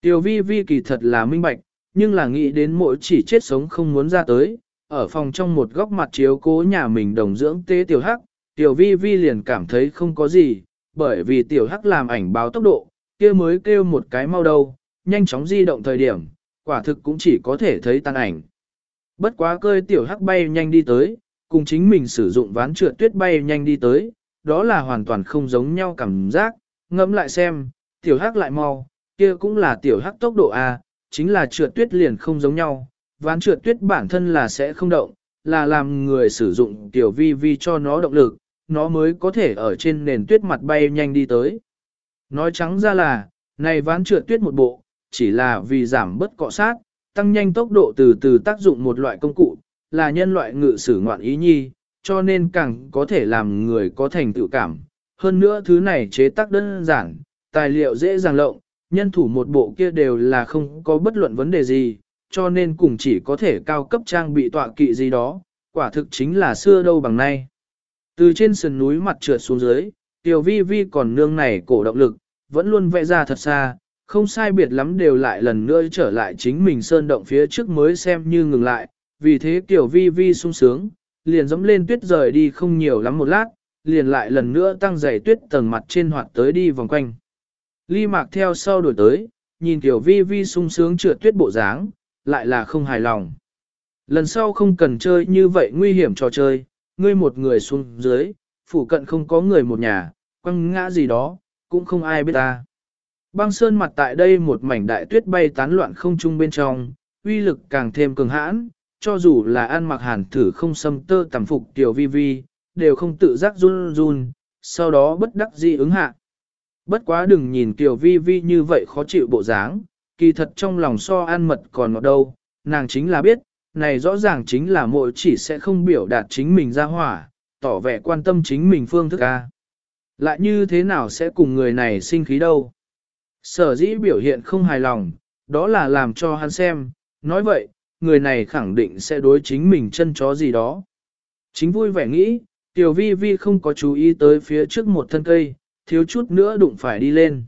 Tiểu vi vi kỳ thật là minh bạch, nhưng là nghĩ đến mỗi chỉ chết sống không muốn ra tới, ở phòng trong một góc mặt chiếu cố nhà mình đồng dưỡng tế tiểu hắc, tiểu vi vi liền cảm thấy không có gì, bởi vì tiểu hắc làm ảnh báo tốc độ, kia mới kêu một cái mau đâu, nhanh chóng di động thời điểm, quả thực cũng chỉ có thể thấy tan ảnh. Bất quá cơi tiểu hắc bay nhanh đi tới, cùng chính mình sử dụng ván trượt tuyết bay nhanh đi tới, đó là hoàn toàn không giống nhau cảm giác, ngẫm lại xem, tiểu hắc lại mau, kia cũng là tiểu hắc tốc độ A, chính là trượt tuyết liền không giống nhau, ván trượt tuyết bản thân là sẽ không động, là làm người sử dụng tiểu vi vi cho nó động lực, nó mới có thể ở trên nền tuyết mặt bay nhanh đi tới. Nói trắng ra là, này ván trượt tuyết một bộ, chỉ là vì giảm bớt cọ sát, tăng nhanh tốc độ từ từ tác dụng một loại công cụ, là nhân loại ngự sử ngoạn ý nhi, cho nên càng có thể làm người có thành tựu cảm. Hơn nữa thứ này chế tác đơn giản, tài liệu dễ dàng lộng, nhân thủ một bộ kia đều là không có bất luận vấn đề gì, cho nên cũng chỉ có thể cao cấp trang bị tọa kỵ gì đó, quả thực chính là xưa đâu bằng nay. Từ trên sườn núi mặt trượt xuống dưới, tiểu vi vi còn nương này cổ động lực, vẫn luôn vẽ ra thật xa, không sai biệt lắm đều lại lần nữa trở lại chính mình sơn động phía trước mới xem như ngừng lại, vì thế tiểu vi vi sung sướng, liền dẫm lên tuyết rời đi không nhiều lắm một lát, liền lại lần nữa tăng dày tuyết tầng mặt trên hoạt tới đi vòng quanh. Ly mạc theo sau đổi tới, nhìn tiểu vi vi sung sướng trượt tuyết bộ dáng, lại là không hài lòng. Lần sau không cần chơi như vậy nguy hiểm trò chơi, ngươi một người xuống dưới, phủ cận không có người một nhà, quăng ngã gì đó, cũng không ai biết ta. Băng sơn mặt tại đây một mảnh đại tuyết bay tán loạn không trung bên trong, uy lực càng thêm cường hãn, cho dù là ăn mặc hàn thử không xâm tơ tầm phục tiểu vi vi, đều không tự giác run run, sau đó bất đắc dĩ ứng hạ. Bất quá đừng nhìn tiểu vi vi như vậy khó chịu bộ dáng, kỳ thật trong lòng so An mật còn ngọt đâu, nàng chính là biết, này rõ ràng chính là mội chỉ sẽ không biểu đạt chính mình ra hỏa, tỏ vẻ quan tâm chính mình phương thức a. Lại như thế nào sẽ cùng người này sinh khí đâu? Sở dĩ biểu hiện không hài lòng, đó là làm cho hắn xem, nói vậy, người này khẳng định sẽ đối chính mình chân chó gì đó. Chính vui vẻ nghĩ, Tiểu Vi Vi không có chú ý tới phía trước một thân cây, thiếu chút nữa đụng phải đi lên.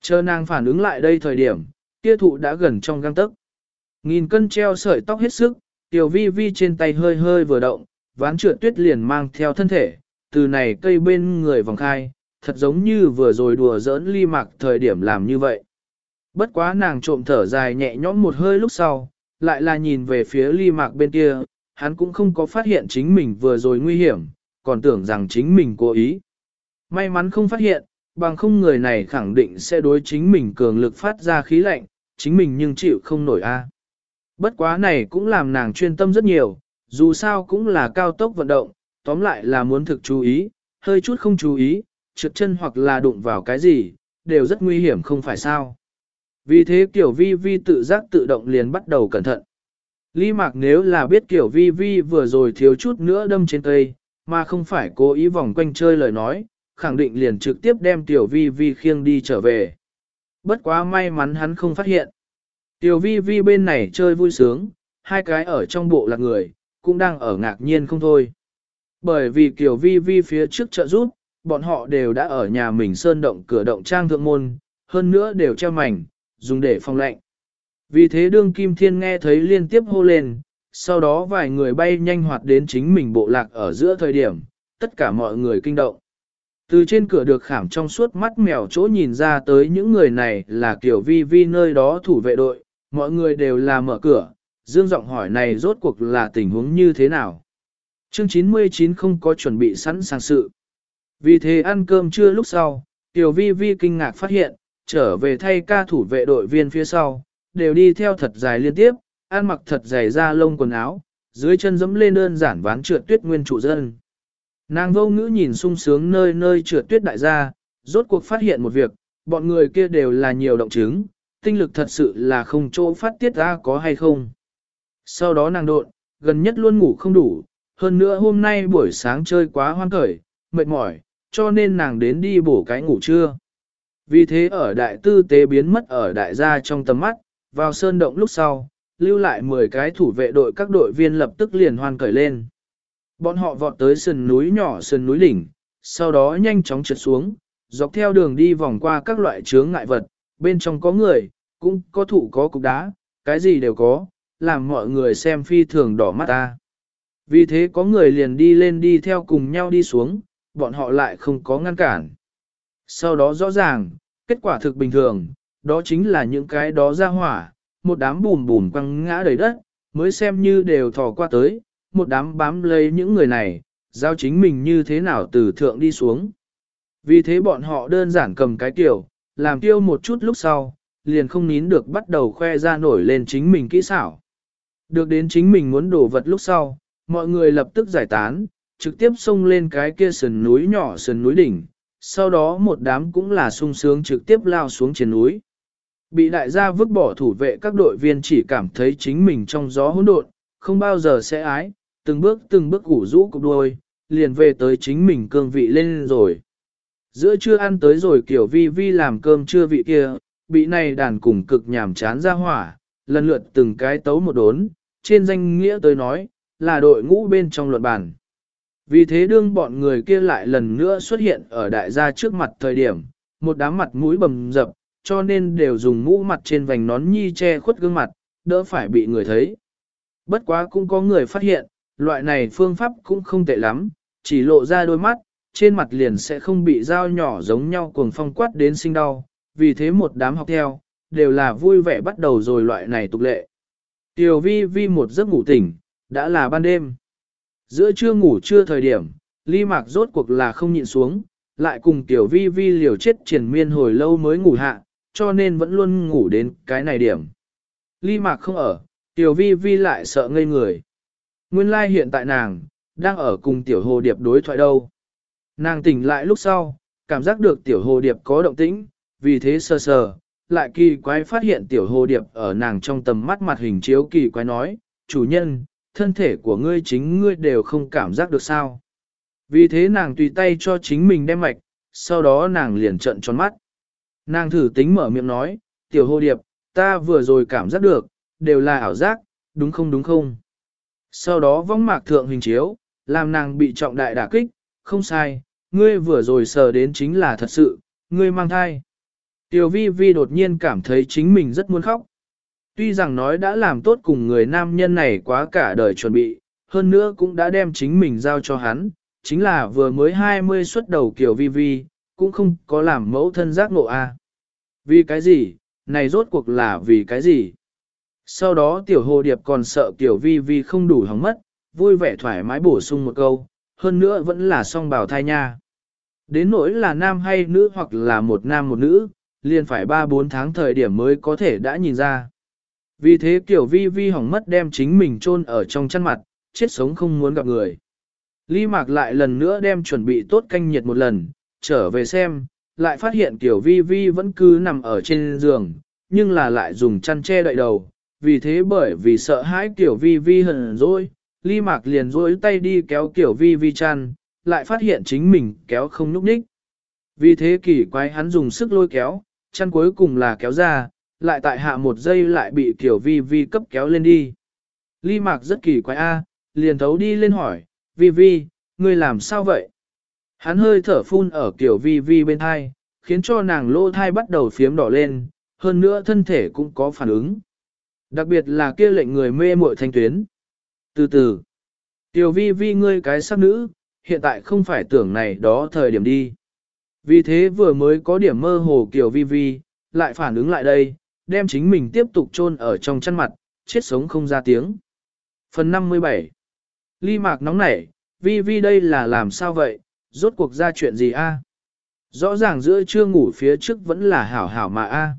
Chờ nàng phản ứng lại đây thời điểm, kia thụ đã gần trong găng tấc. Nghìn cân treo sợi tóc hết sức, Tiểu Vi Vi trên tay hơi hơi vừa động, ván trượt tuyết liền mang theo thân thể, từ này cây bên người vòng khai, thật giống như vừa rồi đùa giỡn ly mạc thời điểm làm như vậy. Bất quá nàng trộm thở dài nhẹ nhõm một hơi lúc sau, lại là nhìn về phía ly mạc bên kia, hắn cũng không có phát hiện chính mình vừa rồi nguy hiểm, còn tưởng rằng chính mình cố ý. May mắn không phát hiện, bằng không người này khẳng định sẽ đối chính mình cường lực phát ra khí lạnh, chính mình nhưng chịu không nổi a. Bất quá này cũng làm nàng chuyên tâm rất nhiều, dù sao cũng là cao tốc vận động, tóm lại là muốn thực chú ý, hơi chút không chú ý, trượt chân hoặc là đụng vào cái gì, đều rất nguy hiểm không phải sao. Vì thế kiểu vi vi tự giác tự động liền bắt đầu cẩn thận. Lý mạc nếu là biết kiểu vi vi vừa rồi thiếu chút nữa đâm trên cây, mà không phải cố ý vòng quanh chơi lời nói, khẳng định liền trực tiếp đem tiểu vi vi khiêng đi trở về. Bất quá may mắn hắn không phát hiện. Tiểu vi vi bên này chơi vui sướng, hai cái ở trong bộ là người, cũng đang ở ngạc nhiên không thôi. Bởi vì kiểu vi vi phía trước trợ rút, bọn họ đều đã ở nhà mình sơn động cửa động trang thượng môn, hơn nữa đều treo mảnh, dùng để phòng lạnh. Vì thế đương Kim Thiên nghe thấy liên tiếp hô lên, sau đó vài người bay nhanh hoạt đến chính mình bộ lạc ở giữa thời điểm, tất cả mọi người kinh động. Từ trên cửa được khảm trong suốt mắt mèo chỗ nhìn ra tới những người này là kiểu vi vi nơi đó thủ vệ đội, mọi người đều là mở cửa, dương giọng hỏi này rốt cuộc là tình huống như thế nào. Chương 99 không có chuẩn bị sẵn sàng sự. Vì thế ăn cơm trưa lúc sau, Tiểu Vi Vi kinh ngạc phát hiện, trở về thay ca thủ vệ đội viên phía sau, đều đi theo thật dài liên tiếp, ăn mặc thật dày da lông quần áo, dưới chân dẫm lên đơn giản ván trượt tuyết nguyên trụ dân. Nàng vô ngữ nhìn sung sướng nơi nơi trượt tuyết đại gia, rốt cuộc phát hiện một việc, bọn người kia đều là nhiều động chứng, tinh lực thật sự là không chỗ phát tiết ra có hay không. Sau đó nàng đột, gần nhất luôn ngủ không đủ, hơn nữa hôm nay buổi sáng chơi quá hoan cởi, mệt mỏi, cho nên nàng đến đi bổ cái ngủ trưa. Vì thế ở đại tư tế biến mất ở đại gia trong tầm mắt, vào sơn động lúc sau, lưu lại 10 cái thủ vệ đội các đội viên lập tức liền hoan cởi lên. Bọn họ vọt tới sườn núi nhỏ sườn núi đỉnh, sau đó nhanh chóng trượt xuống, dọc theo đường đi vòng qua các loại chướng ngại vật, bên trong có người, cũng có thủ có cục đá, cái gì đều có, làm mọi người xem phi thường đỏ mắt ta. Vì thế có người liền đi lên đi theo cùng nhau đi xuống, bọn họ lại không có ngăn cản. Sau đó rõ ràng, kết quả thực bình thường, đó chính là những cái đó ra hỏa, một đám bùn bùn quăng ngã đầy đất, mới xem như đều thò qua tới, một đám bám lấy những người này, giao chính mình như thế nào từ thượng đi xuống. Vì thế bọn họ đơn giản cầm cái kiểu, làm tiêu một chút lúc sau, liền không nín được bắt đầu khoe ra nổi lên chính mình kỹ xảo. Được đến chính mình muốn đổ vật lúc sau, mọi người lập tức giải tán, trực tiếp xông lên cái kia sườn núi nhỏ sườn núi đỉnh, sau đó một đám cũng là sung sướng trực tiếp lao xuống trên núi. Bị đại gia vứt bỏ thủ vệ các đội viên chỉ cảm thấy chính mình trong gió hỗn độn, không bao giờ sẽ ái, từng bước từng bước củ rũ cục đuôi, liền về tới chính mình cương vị lên rồi. Giữa trưa ăn tới rồi kiểu vi vi làm cơm trưa vị kia, bị này đàn cùng cực nhảm chán ra hỏa, lần lượt từng cái tấu một đốn, trên danh nghĩa tới nói, là đội ngũ bên trong luận bản. Vì thế đương bọn người kia lại lần nữa xuất hiện ở đại gia trước mặt thời điểm, một đám mặt mũi bầm dập, cho nên đều dùng mũ mặt trên vành nón nhi che khuất gương mặt, đỡ phải bị người thấy. Bất quá cũng có người phát hiện, loại này phương pháp cũng không tệ lắm, chỉ lộ ra đôi mắt, trên mặt liền sẽ không bị dao nhỏ giống nhau cuồng phong quát đến sinh đau, vì thế một đám học theo, đều là vui vẻ bắt đầu rồi loại này tục lệ. Tiểu vi vi một giấc ngủ tỉnh, đã là ban đêm. Giữa trưa ngủ trưa thời điểm, ly mạc rốt cuộc là không nhịn xuống, lại cùng tiểu vi vi liều chết triển miên hồi lâu mới ngủ hạ, cho nên vẫn luôn ngủ đến cái này điểm. Ly mạc không ở, tiểu vi vi lại sợ ngây người. Nguyên lai hiện tại nàng, đang ở cùng tiểu hồ điệp đối thoại đâu. Nàng tỉnh lại lúc sau, cảm giác được tiểu hồ điệp có động tĩnh, vì thế sờ sờ, lại kỳ quái phát hiện tiểu hồ điệp ở nàng trong tầm mắt mặt hình chiếu kỳ quái nói, chủ nhân, thân thể của ngươi chính ngươi đều không cảm giác được sao. Vì thế nàng tùy tay cho chính mình đem mạch, sau đó nàng liền trận tròn mắt. Nàng thử tính mở miệng nói, tiểu hồ điệp, ta vừa rồi cảm giác được, đều là ảo giác, đúng không đúng không? Sau đó vong mạc thượng hình chiếu, làm nàng bị trọng đại đả kích, không sai, ngươi vừa rồi sờ đến chính là thật sự, ngươi mang thai. Tiểu vi vi đột nhiên cảm thấy chính mình rất muốn khóc. Tuy rằng nói đã làm tốt cùng người nam nhân này quá cả đời chuẩn bị, hơn nữa cũng đã đem chính mình giao cho hắn, chính là vừa mới 20 xuất đầu kiểu vi vi, cũng không có làm mẫu thân giác ngộ a. Vì cái gì, này rốt cuộc là vì cái gì? Sau đó tiểu hồ điệp còn sợ kiểu vi vi không đủ hóng mất, vui vẻ thoải mái bổ sung một câu, hơn nữa vẫn là song bào thai nha. Đến nỗi là nam hay nữ hoặc là một nam một nữ, liền phải 3-4 tháng thời điểm mới có thể đã nhìn ra. Vì thế kiểu vi vi hỏng mất đem chính mình chôn ở trong chăn mặt, chết sống không muốn gặp người. Ly Mạc lại lần nữa đem chuẩn bị tốt canh nhiệt một lần, trở về xem, lại phát hiện kiểu vi vi vẫn cứ nằm ở trên giường, nhưng là lại dùng chăn che đậy đầu. Vì thế bởi vì sợ hãi kiểu vi vi hận rồi, Ly Mạc liền rối tay đi kéo kiểu vi vi chăn, lại phát hiện chính mình kéo không nhúc nhích. Vì thế kỳ quái hắn dùng sức lôi kéo, chăn cuối cùng là kéo ra, lại tại hạ một giây lại bị tiểu vi vi cấp kéo lên đi. Ly Mạc rất kỳ quái a, liền thấu đi lên hỏi, vi vi, ngươi làm sao vậy? Hắn hơi thở phun ở tiểu vi vi bên thai, khiến cho nàng lỗ thai bắt đầu phiếm đỏ lên, hơn nữa thân thể cũng có phản ứng. Đặc biệt là kia lệnh người mê muội thanh tuyến. Từ từ, tiểu vi vi ngươi cái sắc nữ, hiện tại không phải tưởng này đó thời điểm đi. Vì thế vừa mới có điểm mơ hồ tiểu vi vi, lại phản ứng lại đây, đem chính mình tiếp tục chôn ở trong chăn mặt, chết sống không ra tiếng. Phần 57 Ly mạc nóng nảy, vi vi đây là làm sao vậy, rốt cuộc ra chuyện gì a? Rõ ràng giữa trưa ngủ phía trước vẫn là hảo hảo mà a.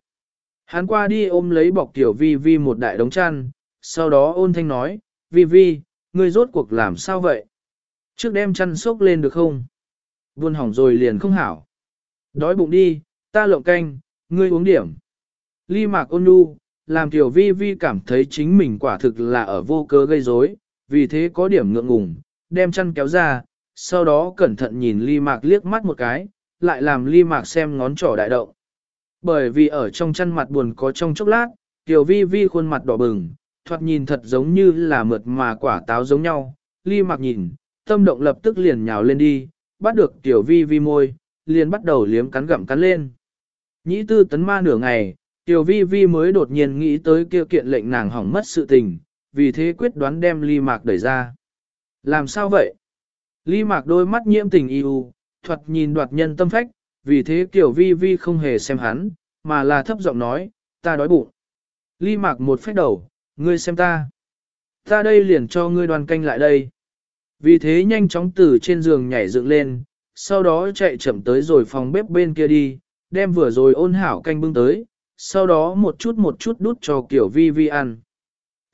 Hắn qua đi ôm lấy bọc tiểu vi vi một đại đống chăn, sau đó ôn thanh nói, vi vi, ngươi rốt cuộc làm sao vậy? Trước đem chăn sốc lên được không? Buồn hỏng rồi liền không hảo. Đói bụng đi, ta lộng canh, ngươi uống điểm. Ly mạc ôn nhu, làm tiểu vi vi cảm thấy chính mình quả thực là ở vô cớ gây rối, vì thế có điểm ngượng ngùng, đem chăn kéo ra, sau đó cẩn thận nhìn ly mạc liếc mắt một cái, lại làm ly mạc xem ngón trỏ đại động. Bởi vì ở trong chăn mặt buồn có trong chốc lát, tiểu vi vi khuôn mặt đỏ bừng, thoạt nhìn thật giống như là mượt mà quả táo giống nhau, ly mạc nhìn, tâm động lập tức liền nhào lên đi, bắt được tiểu vi vi môi, liền bắt đầu liếm cắn gặm cắn lên. Nhĩ tư tấn ma nửa ngày, tiểu vi vi mới đột nhiên nghĩ tới kia kiện lệnh nàng hỏng mất sự tình, vì thế quyết đoán đem ly mạc đẩy ra. Làm sao vậy? Ly mạc đôi mắt nhiễm tình yêu, thuật nhìn đoạt nhân tâm phách, vì thế tiểu vi vi không hề xem hắn, mà là thấp giọng nói, ta đói bụng. Ly mạc một phách đầu, ngươi xem ta. Ta đây liền cho ngươi đoàn canh lại đây. Vì thế nhanh chóng từ trên giường nhảy dựng lên, sau đó chạy chậm tới rồi phòng bếp bên kia đi, đem vừa rồi ôn hảo canh bưng tới, sau đó một chút một chút đút cho kiểu vi vi ăn.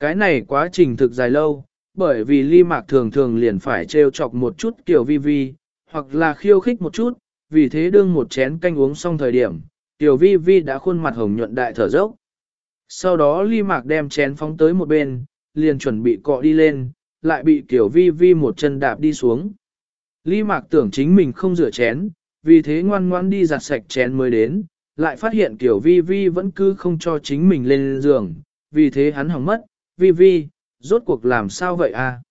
Cái này quá trình thực dài lâu, bởi vì ly mạc thường thường liền phải trêu chọc một chút kiểu vi vi, hoặc là khiêu khích một chút, vì thế đương một chén canh uống xong thời điểm, tiểu vi vi đã khuôn mặt hồng nhuận đại thở dốc. Sau đó ly mạc đem chén phóng tới một bên, liền chuẩn bị cọ đi lên, lại bị tiểu vi vi một chân đạp đi xuống. Ly mạc tưởng chính mình không rửa chén, vì thế ngoan ngoan đi giặt sạch chén mới đến, lại phát hiện tiểu vi vi vẫn cứ không cho chính mình lên giường, vì thế hắn hỏng mất, vi vi, rốt cuộc làm sao vậy? À?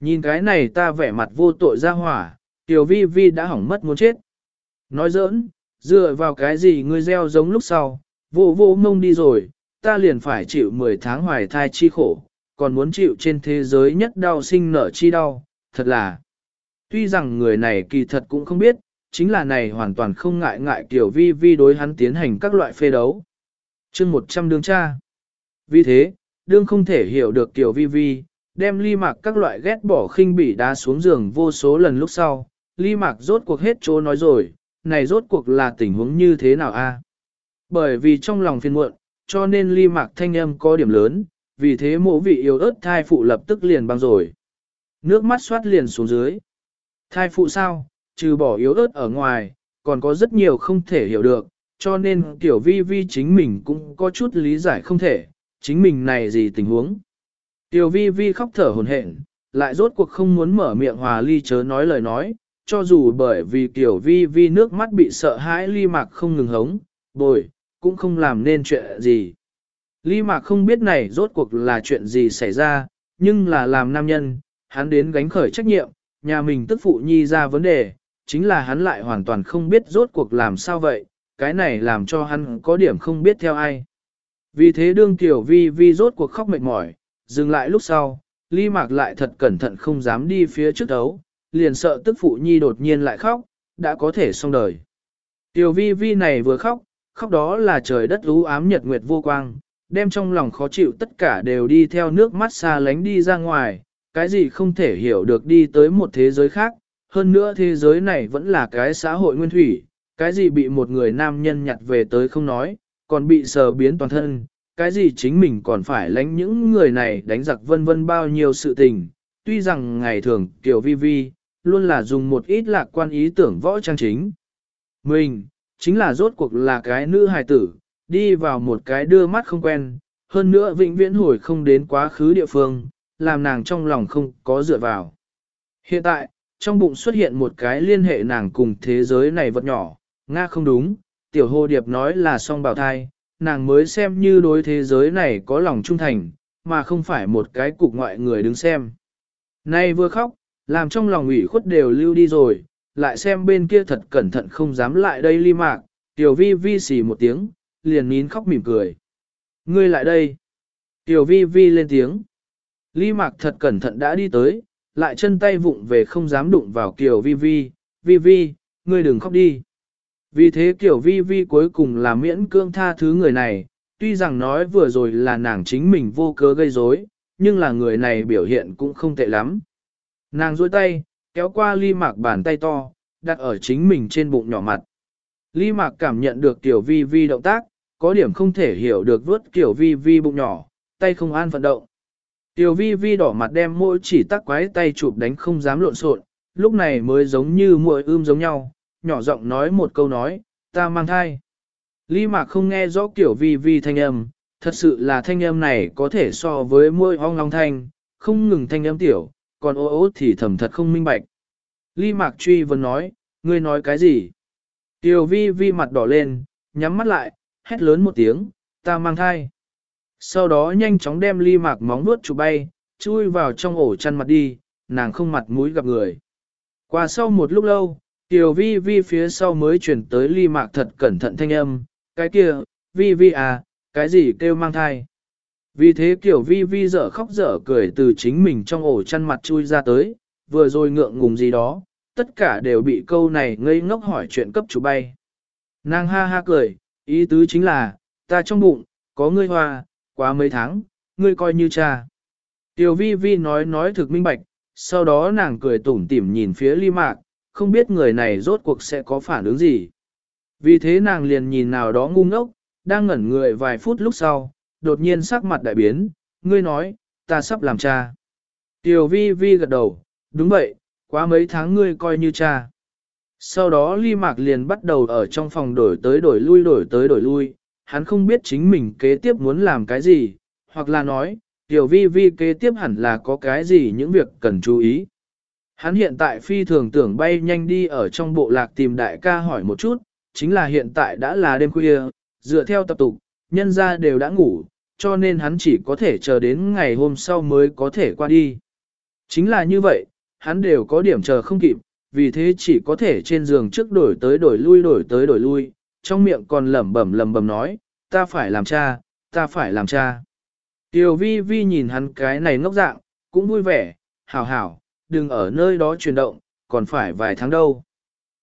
Nhìn cái này ta vẻ mặt vô tội ra hỏa, tiểu vi vi đã hỏng mất muốn chết. Nói giỡn, dựa vào cái gì ngươi gieo giống lúc sau, vô vô mông đi rồi, ta liền phải chịu 10 tháng hoài thai chi khổ, còn muốn chịu trên thế giới nhất đau sinh nở chi đau, thật là. Tuy rằng người này kỳ thật cũng không biết, chính là này hoàn toàn không ngại ngại tiểu vi vi đối hắn tiến hành các loại phê đấu. chương 100 đương cha. Vì thế, đương không thể hiểu được tiểu vi vi, đem ly mạc các loại ghét bỏ khinh bỉ đá xuống giường vô số lần lúc sau, ly mạc rốt cuộc hết chỗ nói rồi, này rốt cuộc là tình huống như thế nào a? Bởi vì trong lòng phiền muộn, cho nên ly mạc thanh âm có điểm lớn, vì thế mộ vị yêu ớt thai phụ lập tức liền băng rồi. Nước mắt xoát liền xuống dưới. Thai phụ sao, trừ bỏ yếu ớt ở ngoài, còn có rất nhiều không thể hiểu được, cho nên tiểu vi vi chính mình cũng có chút lý giải không thể, chính mình này gì tình huống. Tiểu vi vi khóc thở hồn hển, lại rốt cuộc không muốn mở miệng hòa ly chớ nói lời nói, cho dù bởi vì tiểu vi vi nước mắt bị sợ hãi ly mạc không ngừng hống, bồi, cũng không làm nên chuyện gì. Ly Mạc không biết này rốt cuộc là chuyện gì xảy ra, nhưng là làm nam nhân, hắn đến gánh khởi trách nhiệm, nhà mình tức phụ nhi ra vấn đề, chính là hắn lại hoàn toàn không biết rốt cuộc làm sao vậy, cái này làm cho hắn có điểm không biết theo ai. Vì thế đương tiểu vi vi rốt cuộc khóc mệt mỏi, dừng lại lúc sau, ly mạc lại thật cẩn thận không dám đi phía trước đấu, liền sợ tức phụ nhi đột nhiên lại khóc, đã có thể xong đời. Tiểu vi vi này vừa khóc, khóc đó là trời đất u ám nhật nguyệt vô quang, đem trong lòng khó chịu tất cả đều đi theo nước mắt xa lánh đi ra ngoài, cái gì không thể hiểu được đi tới một thế giới khác, hơn nữa thế giới này vẫn là cái xã hội nguyên thủy, cái gì bị một người nam nhân nhặt về tới không nói, còn bị sờ biến toàn thân, cái gì chính mình còn phải lánh những người này đánh giặc vân vân bao nhiêu sự tình, tuy rằng ngày thường kiểu vi vi, luôn là dùng một ít lạc quan ý tưởng võ trang chính. Mình, chính là rốt cuộc là cái nữ hài tử, đi vào một cái đưa mắt không quen, hơn nữa vĩnh viễn hồi không đến quá khứ địa phương, làm nàng trong lòng không có dựa vào. Hiện tại, trong bụng xuất hiện một cái liên hệ nàng cùng thế giới này vật nhỏ, Nga không đúng, tiểu hồ điệp nói là song bào thai, nàng mới xem như đối thế giới này có lòng trung thành, mà không phải một cái cục ngoại người đứng xem. Nay vừa khóc, làm trong lòng ủy khuất đều lưu đi rồi, lại xem bên kia thật cẩn thận không dám lại đây ly mạc, tiểu vi vi xì một tiếng, liền nín khóc mỉm cười. Ngươi lại đây. Tiểu vi vi lên tiếng. Ly mạc thật cẩn thận đã đi tới, lại chân tay vụng về không dám đụng vào Kiều Vi Vi, Vi Vi, ngươi đừng khóc đi. Vì thế Kiều Vi Vi cuối cùng là miễn cương tha thứ người này, tuy rằng nói vừa rồi là nàng chính mình vô cớ gây rối, nhưng là người này biểu hiện cũng không tệ lắm. Nàng duỗi tay, kéo qua ly mạc bàn tay to, đặt ở chính mình trên bụng nhỏ mặt. Ly mạc cảm nhận được Kiều Vi Vi động tác, có điểm không thể hiểu được vớt Kiều Vi Vi bụng nhỏ, tay không an vận động. Tiểu vi vi đỏ mặt đem mỗi chỉ tắc quái tay chụp đánh không dám lộn xộn, lúc này mới giống như muội ươm giống nhau, nhỏ giọng nói một câu nói, ta mang thai. Lý mạc không nghe rõ kiểu vi vi thanh âm, thật sự là thanh âm này có thể so với môi ong long thanh, không ngừng thanh âm tiểu, còn ô ô thì thầm thật không minh bạch. Lý mạc truy vấn nói, ngươi nói cái gì? Tiểu vi vi mặt đỏ lên, nhắm mắt lại, hét lớn một tiếng, ta mang thai sau đó nhanh chóng đem ly mạc móng nuốt chụp bay, chui vào trong ổ chăn mặt đi, nàng không mặt mũi gặp người. Qua sau một lúc lâu, tiểu vi vi phía sau mới chuyển tới ly mạc thật cẩn thận thanh âm, cái kia, vi vi à, cái gì kêu mang thai. Vì thế tiểu vi vi dở khóc dở cười từ chính mình trong ổ chăn mặt chui ra tới, vừa rồi ngượng ngùng gì đó, tất cả đều bị câu này ngây ngốc hỏi chuyện cấp chủ bay. Nàng ha ha cười, ý tứ chính là, ta trong bụng, có ngươi hoa, quá mấy tháng, ngươi coi như cha. Tiểu vi vi nói nói thực minh bạch, sau đó nàng cười tủm tỉm nhìn phía ly mạc, không biết người này rốt cuộc sẽ có phản ứng gì. Vì thế nàng liền nhìn nào đó ngu ngốc, đang ngẩn người vài phút lúc sau, đột nhiên sắc mặt đại biến, ngươi nói, ta sắp làm cha. Tiểu vi vi gật đầu, đúng vậy, quá mấy tháng ngươi coi như cha. Sau đó ly mạc liền bắt đầu ở trong phòng đổi tới đổi lui đổi tới đổi lui, hắn không biết chính mình kế tiếp muốn làm cái gì, hoặc là nói, tiểu vi vi kế tiếp hẳn là có cái gì những việc cần chú ý. Hắn hiện tại phi thường tưởng bay nhanh đi ở trong bộ lạc tìm đại ca hỏi một chút, chính là hiện tại đã là đêm khuya, dựa theo tập tục, nhân ra đều đã ngủ, cho nên hắn chỉ có thể chờ đến ngày hôm sau mới có thể qua đi. Chính là như vậy, hắn đều có điểm chờ không kịp, vì thế chỉ có thể trên giường trước đổi tới đổi lui đổi tới đổi lui, trong miệng còn lẩm bẩm lẩm bẩm nói, ta phải làm cha, ta phải làm cha. Tiểu vi vi nhìn hắn cái này ngốc dạng, cũng vui vẻ, hảo hảo, đừng ở nơi đó chuyển động, còn phải vài tháng đâu.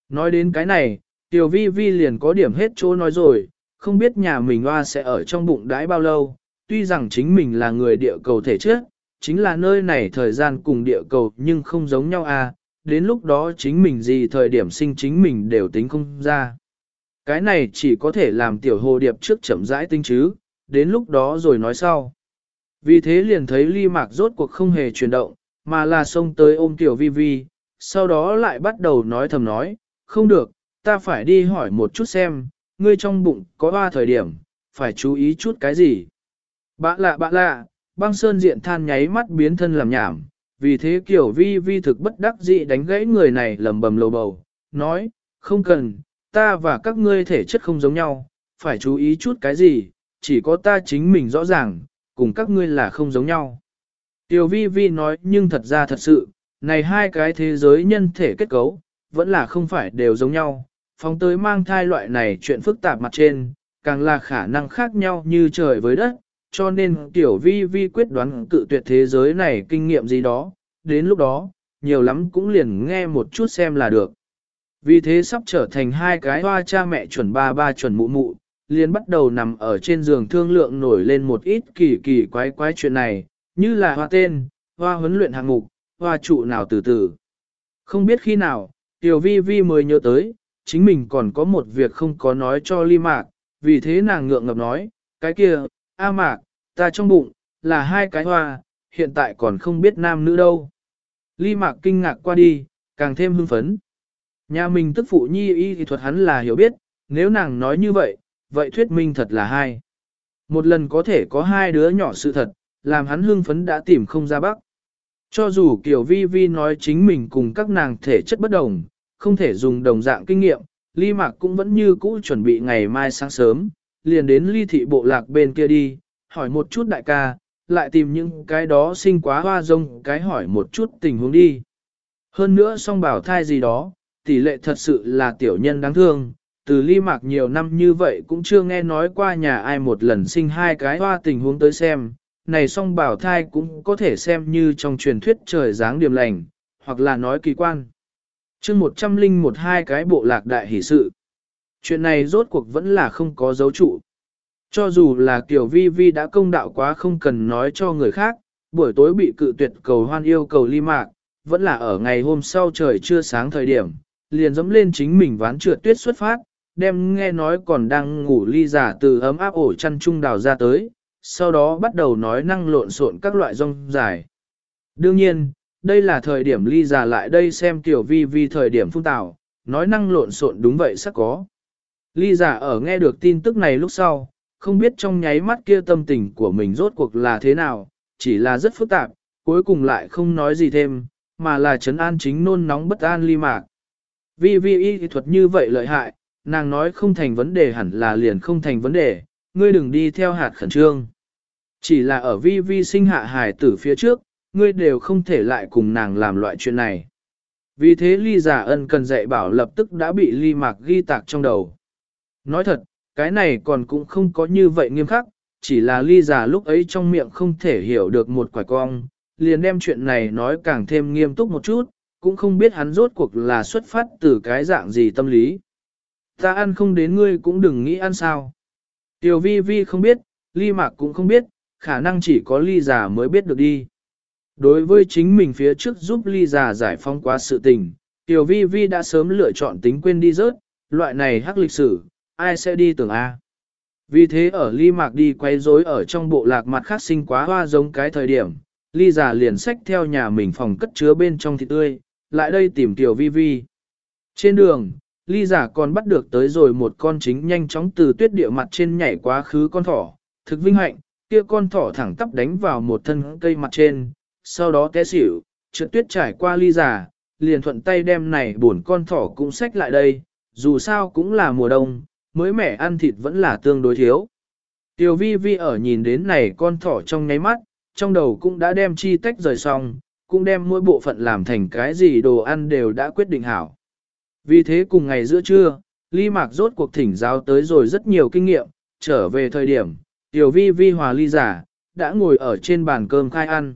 Nói đến cái này, tiểu vi vi liền có điểm hết chỗ nói rồi, không biết nhà mình hoa sẽ ở trong bụng đãi bao lâu, tuy rằng chính mình là người địa cầu thể trước, chính là nơi này thời gian cùng địa cầu nhưng không giống nhau à, đến lúc đó chính mình gì thời điểm sinh chính mình đều tính không ra. Cái này chỉ có thể làm tiểu hồ điệp trước chậm rãi tinh chứ, đến lúc đó rồi nói sau. Vì thế liền thấy ly mạc rốt cuộc không hề chuyển động, mà là xông tới ôm tiểu vi vi, sau đó lại bắt đầu nói thầm nói, không được, ta phải đi hỏi một chút xem, ngươi trong bụng có ba thời điểm, phải chú ý chút cái gì. Bạ lạ bạ lạ, băng sơn diện than nháy mắt biến thân làm nhảm, vì thế kiểu vi vi thực bất đắc dĩ đánh gãy người này lầm bầm lầu bầu, nói, không cần, ta và các ngươi thể chất không giống nhau, phải chú ý chút cái gì, chỉ có ta chính mình rõ ràng, cùng các ngươi là không giống nhau. Tiểu vi vi nói nhưng thật ra thật sự, này hai cái thế giới nhân thể kết cấu, vẫn là không phải đều giống nhau, phóng tới mang thai loại này chuyện phức tạp mặt trên, càng là khả năng khác nhau như trời với đất, cho nên tiểu vi vi quyết đoán cự tuyệt thế giới này kinh nghiệm gì đó, đến lúc đó, nhiều lắm cũng liền nghe một chút xem là được. Vì thế sắp trở thành hai cái hoa cha mẹ chuẩn ba ba chuẩn mụ mụ, liền bắt đầu nằm ở trên giường thương lượng nổi lên một ít kỳ kỳ quái quái chuyện này, như là hoa tên, hoa huấn luyện hạng mục, hoa trụ nào từ từ. Không biết khi nào, Tiểu Vi Vi mới nhớ tới, chính mình còn có một việc không có nói cho Ly Mạc, vì thế nàng ngượng ngập nói, cái kia, A Mạc, ta trong bụng, là hai cái hoa, hiện tại còn không biết nam nữ đâu. Ly Mạc kinh ngạc qua đi, càng thêm hưng phấn. Nhà mình tức phụ nhi y thì thuật hắn là hiểu biết, nếu nàng nói như vậy, vậy thuyết minh thật là hai. Một lần có thể có hai đứa nhỏ sự thật, làm hắn hưng phấn đã tìm không ra bắc. Cho dù Kiều Vi Vi nói chính mình cùng các nàng thể chất bất đồng, không thể dùng đồng dạng kinh nghiệm, Ly Mạc cũng vẫn như cũ chuẩn bị ngày mai sáng sớm, liền đến ly thị bộ lạc bên kia đi, hỏi một chút đại ca, lại tìm những cái đó sinh quá hoa rông cái hỏi một chút tình huống đi. Hơn nữa song bảo thai gì đó, tỷ lệ thật sự là tiểu nhân đáng thương, từ ly mạc nhiều năm như vậy cũng chưa nghe nói qua nhà ai một lần sinh hai cái hoa tình huống tới xem, này song bảo thai cũng có thể xem như trong truyền thuyết trời dáng điểm lành, hoặc là nói kỳ quan. chương một trăm linh một hai cái bộ lạc đại hỷ sự. Chuyện này rốt cuộc vẫn là không có dấu trụ. Cho dù là kiểu vi vi đã công đạo quá không cần nói cho người khác, buổi tối bị cự tuyệt cầu hoan yêu cầu ly mạc, vẫn là ở ngày hôm sau trời chưa sáng thời điểm, liền dẫm lên chính mình ván trượt tuyết xuất phát, đem nghe nói còn đang ngủ ly giả từ ấm áp ổ chăn trung đào ra tới, sau đó bắt đầu nói năng lộn xộn các loại rong dài. Đương nhiên, đây là thời điểm ly giả lại đây xem tiểu vi vi thời điểm phung tạo, nói năng lộn xộn đúng vậy sắc có. Ly giả ở nghe được tin tức này lúc sau, không biết trong nháy mắt kia tâm tình của mình rốt cuộc là thế nào, chỉ là rất phức tạp, cuối cùng lại không nói gì thêm, mà là trấn an chính nôn nóng bất an ly mạc. Vi vi y thuật như vậy lợi hại, nàng nói không thành vấn đề hẳn là liền không thành vấn đề, ngươi đừng đi theo hạt khẩn trương. Chỉ là ở vi vi sinh hạ hài tử phía trước, ngươi đều không thể lại cùng nàng làm loại chuyện này. Vì thế ly giả ân cần dạy bảo lập tức đã bị ly mạc ghi tạc trong đầu. Nói thật, cái này còn cũng không có như vậy nghiêm khắc, chỉ là ly giả lúc ấy trong miệng không thể hiểu được một quả cong, liền đem chuyện này nói càng thêm nghiêm túc một chút, cũng không biết hắn rốt cuộc là xuất phát từ cái dạng gì tâm lý. Ta ăn không đến ngươi cũng đừng nghĩ ăn sao. Tiểu vi vi không biết, ly mạc cũng không biết, khả năng chỉ có ly giả mới biết được đi. Đối với chính mình phía trước giúp ly giả giải phóng quá sự tình, tiểu vi vi đã sớm lựa chọn tính quên đi rớt, loại này hắc lịch sử, ai sẽ đi tưởng A. Vì thế ở ly mạc đi quay rối ở trong bộ lạc mặt khác sinh quá hoa giống cái thời điểm, ly giả liền xách theo nhà mình phòng cất chứa bên trong thịt tươi, lại đây tìm tiểu vi vi. Trên đường, ly giả còn bắt được tới rồi một con chính nhanh chóng từ tuyết địa mặt trên nhảy quá khứ con thỏ, thực vinh hạnh, kia con thỏ thẳng tắp đánh vào một thân cây mặt trên, sau đó té xỉu, trượt tuyết trải qua ly giả, liền thuận tay đem này buồn con thỏ cũng xách lại đây, dù sao cũng là mùa đông, mới mẻ ăn thịt vẫn là tương đối thiếu. Tiểu vi vi ở nhìn đến này con thỏ trong nháy mắt, trong đầu cũng đã đem chi tách rời xong, cũng đem mỗi bộ phận làm thành cái gì đồ ăn đều đã quyết định hảo. Vì thế cùng ngày giữa trưa, Ly Mạc rốt cuộc thỉnh giáo tới rồi rất nhiều kinh nghiệm, trở về thời điểm, Tiểu Vi Vi hòa Ly giả, đã ngồi ở trên bàn cơm khai ăn.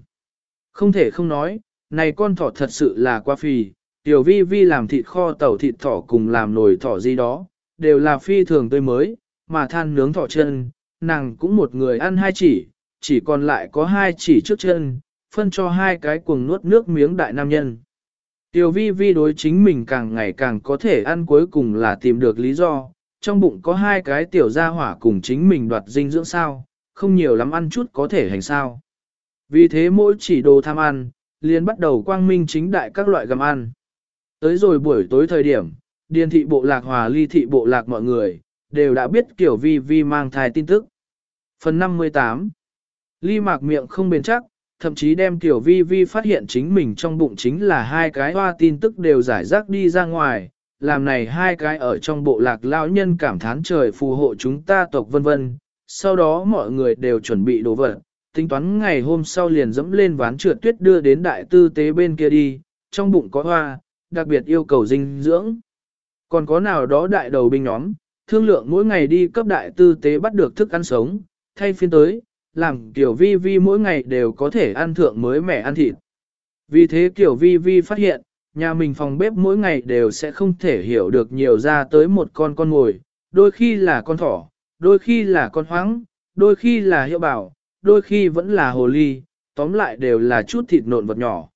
Không thể không nói, này con thỏ thật sự là quá phì, Tiểu Vi Vi làm thịt kho tàu thịt thỏ cùng làm nồi thỏ gì đó, đều là phi thường tươi mới, mà than nướng thỏ chân, nàng cũng một người ăn hai chỉ, chỉ còn lại có hai chỉ trước chân, phân cho hai cái cuồng nuốt nước miếng đại nam nhân. Tiểu vi vi đối chính mình càng ngày càng có thể ăn cuối cùng là tìm được lý do, trong bụng có hai cái tiểu gia hỏa cùng chính mình đoạt dinh dưỡng sao, không nhiều lắm ăn chút có thể hành sao. Vì thế mỗi chỉ đồ tham ăn, liền bắt đầu quang minh chính đại các loại gầm ăn. Tới rồi buổi tối thời điểm, điền thị bộ lạc hòa ly thị bộ lạc mọi người, đều đã biết kiểu vi vi mang thai tin tức. Phần 58 Ly mạc miệng không bền chắc, thậm chí đem tiểu vi vi phát hiện chính mình trong bụng chính là hai cái hoa tin tức đều giải rác đi ra ngoài, làm này hai cái ở trong bộ lạc lão nhân cảm thán trời phù hộ chúng ta tộc vân vân, sau đó mọi người đều chuẩn bị đồ vật, tính toán ngày hôm sau liền dẫm lên ván trượt tuyết đưa đến đại tư tế bên kia đi, trong bụng có hoa, đặc biệt yêu cầu dinh dưỡng. Còn có nào đó đại đầu binh nhóm, thương lượng mỗi ngày đi cấp đại tư tế bắt được thức ăn sống, thay phiên tới, làm Tiểu vi vi mỗi ngày đều có thể ăn thượng mới mẻ ăn thịt. Vì thế Tiểu vi vi phát hiện, nhà mình phòng bếp mỗi ngày đều sẽ không thể hiểu được nhiều ra tới một con con ngồi, đôi khi là con thỏ, đôi khi là con hoáng, đôi khi là hiệu bảo, đôi khi vẫn là hồ ly, tóm lại đều là chút thịt nộn vật nhỏ.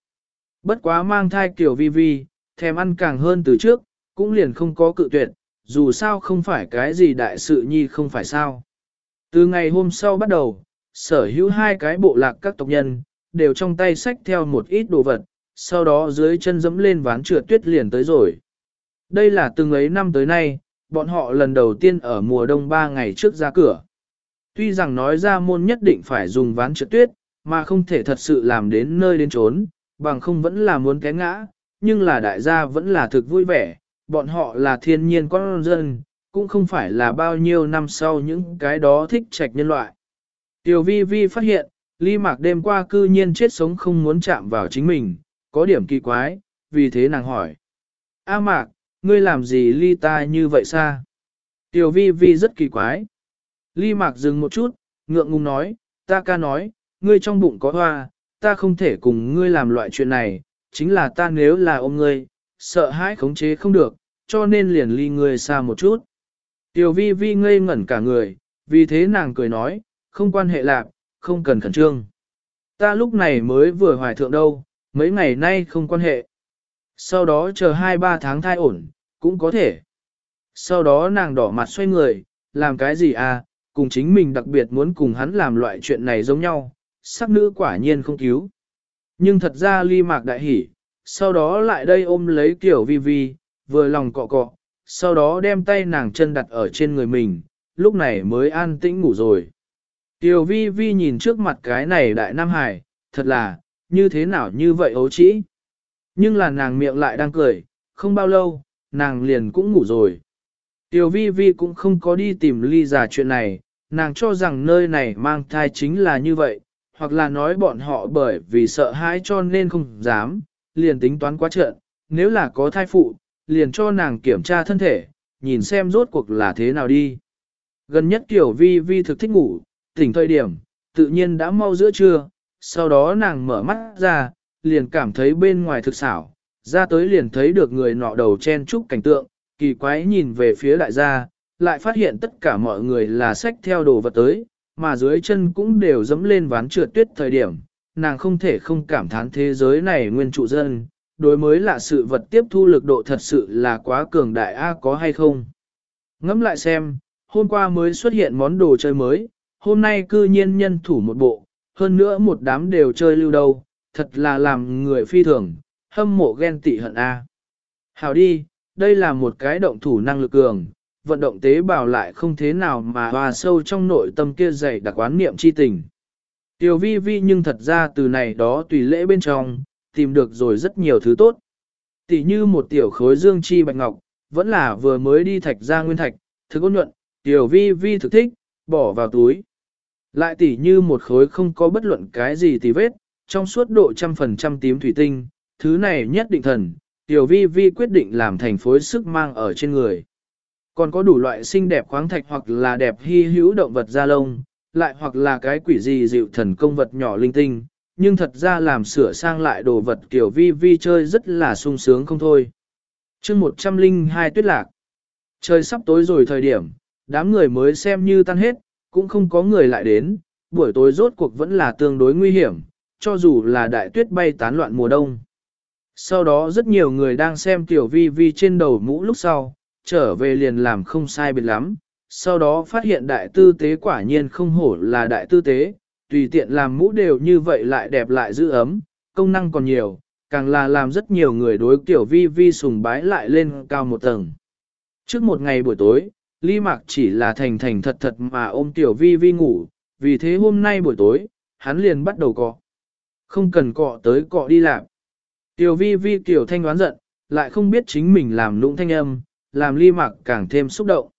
Bất quá mang thai Tiểu vi vi, thèm ăn càng hơn từ trước, cũng liền không có cự tuyệt, dù sao không phải cái gì đại sự nhi không phải sao. Từ ngày hôm sau bắt đầu, sở hữu hai cái bộ lạc các tộc nhân, đều trong tay sách theo một ít đồ vật, sau đó dưới chân dẫm lên ván trượt tuyết liền tới rồi. Đây là từng ấy năm tới nay, bọn họ lần đầu tiên ở mùa đông ba ngày trước ra cửa. Tuy rằng nói ra môn nhất định phải dùng ván trượt tuyết, mà không thể thật sự làm đến nơi đến trốn, bằng không vẫn là muốn cái ngã, nhưng là đại gia vẫn là thực vui vẻ, bọn họ là thiên nhiên con dân, cũng không phải là bao nhiêu năm sau những cái đó thích trạch nhân loại. Tiểu vi vi phát hiện, ly mạc đêm qua cư nhiên chết sống không muốn chạm vào chính mình, có điểm kỳ quái, vì thế nàng hỏi. A mạc, ngươi làm gì ly ta như vậy xa? Tiểu vi vi rất kỳ quái. Ly mạc dừng một chút, ngượng ngùng nói, ta ca nói, ngươi trong bụng có hoa, ta không thể cùng ngươi làm loại chuyện này, chính là ta nếu là ôm ngươi, sợ hãi khống chế không được, cho nên liền ly ngươi xa một chút. Tiểu vi vi ngây ngẩn cả người, vì thế nàng cười nói, không quan hệ lạc, không cần khẩn trương. Ta lúc này mới vừa hoài thượng đâu, mấy ngày nay không quan hệ. Sau đó chờ 2-3 tháng thai ổn, cũng có thể. Sau đó nàng đỏ mặt xoay người, làm cái gì à, cùng chính mình đặc biệt muốn cùng hắn làm loại chuyện này giống nhau, sắc nữ quả nhiên không cứu. Nhưng thật ra ly mạc đại hỉ, sau đó lại đây ôm lấy kiểu vi vi, vừa lòng cọ cọ, sau đó đem tay nàng chân đặt ở trên người mình, lúc này mới an tĩnh ngủ rồi. Tiểu vi vi nhìn trước mặt cái này đại nam hải, thật là, như thế nào như vậy ấu trĩ. Nhưng là nàng miệng lại đang cười, không bao lâu, nàng liền cũng ngủ rồi. Tiểu vi vi cũng không có đi tìm ly giả chuyện này, nàng cho rằng nơi này mang thai chính là như vậy, hoặc là nói bọn họ bởi vì sợ hãi cho nên không dám, liền tính toán quá trợn, nếu là có thai phụ, liền cho nàng kiểm tra thân thể, nhìn xem rốt cuộc là thế nào đi. Gần nhất tiểu vi vi thực thích ngủ, tỉnh thời điểm, tự nhiên đã mau giữa trưa, sau đó nàng mở mắt ra, liền cảm thấy bên ngoài thực xảo, ra tới liền thấy được người nọ đầu chen chúc cảnh tượng, kỳ quái nhìn về phía đại gia, lại phát hiện tất cả mọi người là sách theo đồ vật tới, mà dưới chân cũng đều dẫm lên ván trượt tuyết thời điểm, nàng không thể không cảm thán thế giới này nguyên trụ dân, đối mới là sự vật tiếp thu lực độ thật sự là quá cường đại A có hay không. Ngẫm lại xem, hôm qua mới xuất hiện món đồ chơi mới, hôm nay cư nhiên nhân thủ một bộ, hơn nữa một đám đều chơi lưu đâu, thật là làm người phi thường, hâm mộ ghen tị hận A. Hào đi, đây là một cái động thủ năng lực cường, vận động tế bào lại không thế nào mà hòa sâu trong nội tâm kia dày đặc quán niệm chi tình. Tiểu vi vi nhưng thật ra từ này đó tùy lễ bên trong, tìm được rồi rất nhiều thứ tốt. Tỷ như một tiểu khối dương chi bạch ngọc, vẫn là vừa mới đi thạch ra nguyên thạch, thực ôn nhuận, tiểu vi vi thực thích, bỏ vào túi. Lại tỉ như một khối không có bất luận cái gì tì vết, trong suốt độ trăm phần trăm tím thủy tinh, thứ này nhất định thần, tiểu vi vi quyết định làm thành phối sức mang ở trên người. Còn có đủ loại xinh đẹp khoáng thạch hoặc là đẹp hy hữu động vật da lông, lại hoặc là cái quỷ gì dịu thần công vật nhỏ linh tinh, nhưng thật ra làm sửa sang lại đồ vật kiểu vi vi chơi rất là sung sướng không thôi. chương 102 tuyết lạc. Trời sắp tối rồi thời điểm, đám người mới xem như tan hết, cũng không có người lại đến, buổi tối rốt cuộc vẫn là tương đối nguy hiểm, cho dù là đại tuyết bay tán loạn mùa đông. Sau đó rất nhiều người đang xem tiểu vi vi trên đầu mũ lúc sau, trở về liền làm không sai biệt lắm, sau đó phát hiện đại tư tế quả nhiên không hổ là đại tư tế, tùy tiện làm mũ đều như vậy lại đẹp lại giữ ấm, công năng còn nhiều, càng là làm rất nhiều người đối tiểu vi vi sùng bái lại lên cao một tầng. Trước một ngày buổi tối, Ly Mạc chỉ là thành thành thật thật mà ôm tiểu vi vi ngủ, vì thế hôm nay buổi tối, hắn liền bắt đầu cọ. Không cần cọ tới cọ đi làm. Tiểu vi vi tiểu thanh đoán giận, lại không biết chính mình làm lũng thanh âm, làm Ly Mạc càng thêm xúc động.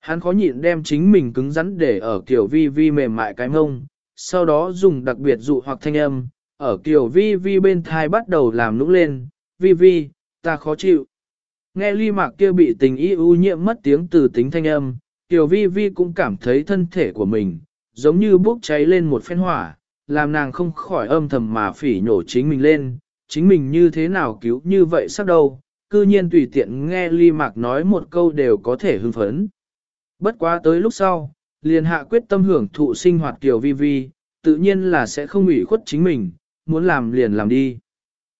hắn khó nhịn đem chính mình cứng rắn để ở Tiểu vi vi mềm mại cái mông, sau đó dùng đặc biệt dụ hoặc thanh âm, ở Tiểu vi vi bên thai bắt đầu làm lũng lên, vi vi, ta khó chịu. Nghe ly mạc kia bị tình y ưu nhiễm mất tiếng từ tính thanh âm, tiểu vi vi cũng cảm thấy thân thể của mình, giống như bốc cháy lên một phen hỏa, làm nàng không khỏi âm thầm mà phỉ nhổ chính mình lên, chính mình như thế nào cứu như vậy sắc đâu, cư nhiên tùy tiện nghe ly mạc nói một câu đều có thể hưng phấn. Bất quá tới lúc sau, liền hạ quyết tâm hưởng thụ sinh hoạt tiểu vi vi, tự nhiên là sẽ không ủy khuất chính mình, muốn làm liền làm đi.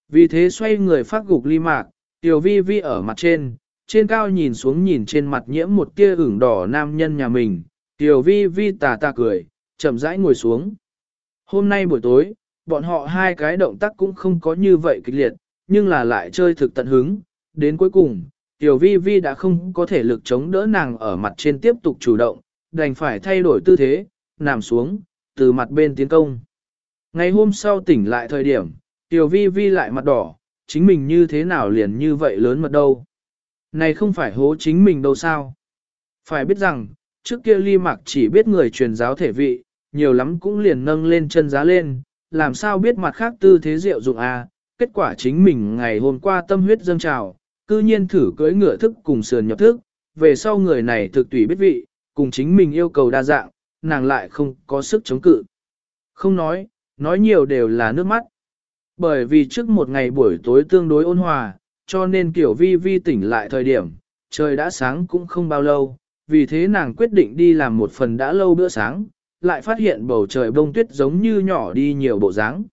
Vì thế xoay người phát gục ly mạc, tiểu vi vi ở mặt trên, trên cao nhìn xuống nhìn trên mặt nhiễm một tia ửng đỏ nam nhân nhà mình, tiểu vi vi tà tà cười, chậm rãi ngồi xuống. Hôm nay buổi tối, bọn họ hai cái động tác cũng không có như vậy kịch liệt, nhưng là lại chơi thực tận hứng. Đến cuối cùng, Tiểu Vi Vi đã không có thể lực chống đỡ nàng ở mặt trên tiếp tục chủ động, đành phải thay đổi tư thế, nằm xuống, từ mặt bên tiến công. Ngày hôm sau tỉnh lại thời điểm, Tiểu Vi Vi lại mặt đỏ, chính mình như thế nào liền như vậy lớn mật đâu. Này không phải hố chính mình đâu sao. Phải biết rằng, trước kia ly mạc chỉ biết người truyền giáo thể vị, nhiều lắm cũng liền nâng lên chân giá lên, làm sao biết mặt khác tư thế rượu dụng a? À? kết quả chính mình ngày hôm qua tâm huyết dâng trào, cư nhiên thử cưỡi ngựa thức cùng sườn nhập thức, về sau người này thực tùy biết vị, cùng chính mình yêu cầu đa dạng, nàng lại không có sức chống cự. Không nói, nói nhiều đều là nước mắt. Bởi vì trước một ngày buổi tối tương đối ôn hòa, cho nên kiểu vi vi tỉnh lại thời điểm, trời đã sáng cũng không bao lâu, vì thế nàng quyết định đi làm một phần đã lâu bữa sáng, lại phát hiện bầu trời bông tuyết giống như nhỏ đi nhiều bộ dáng.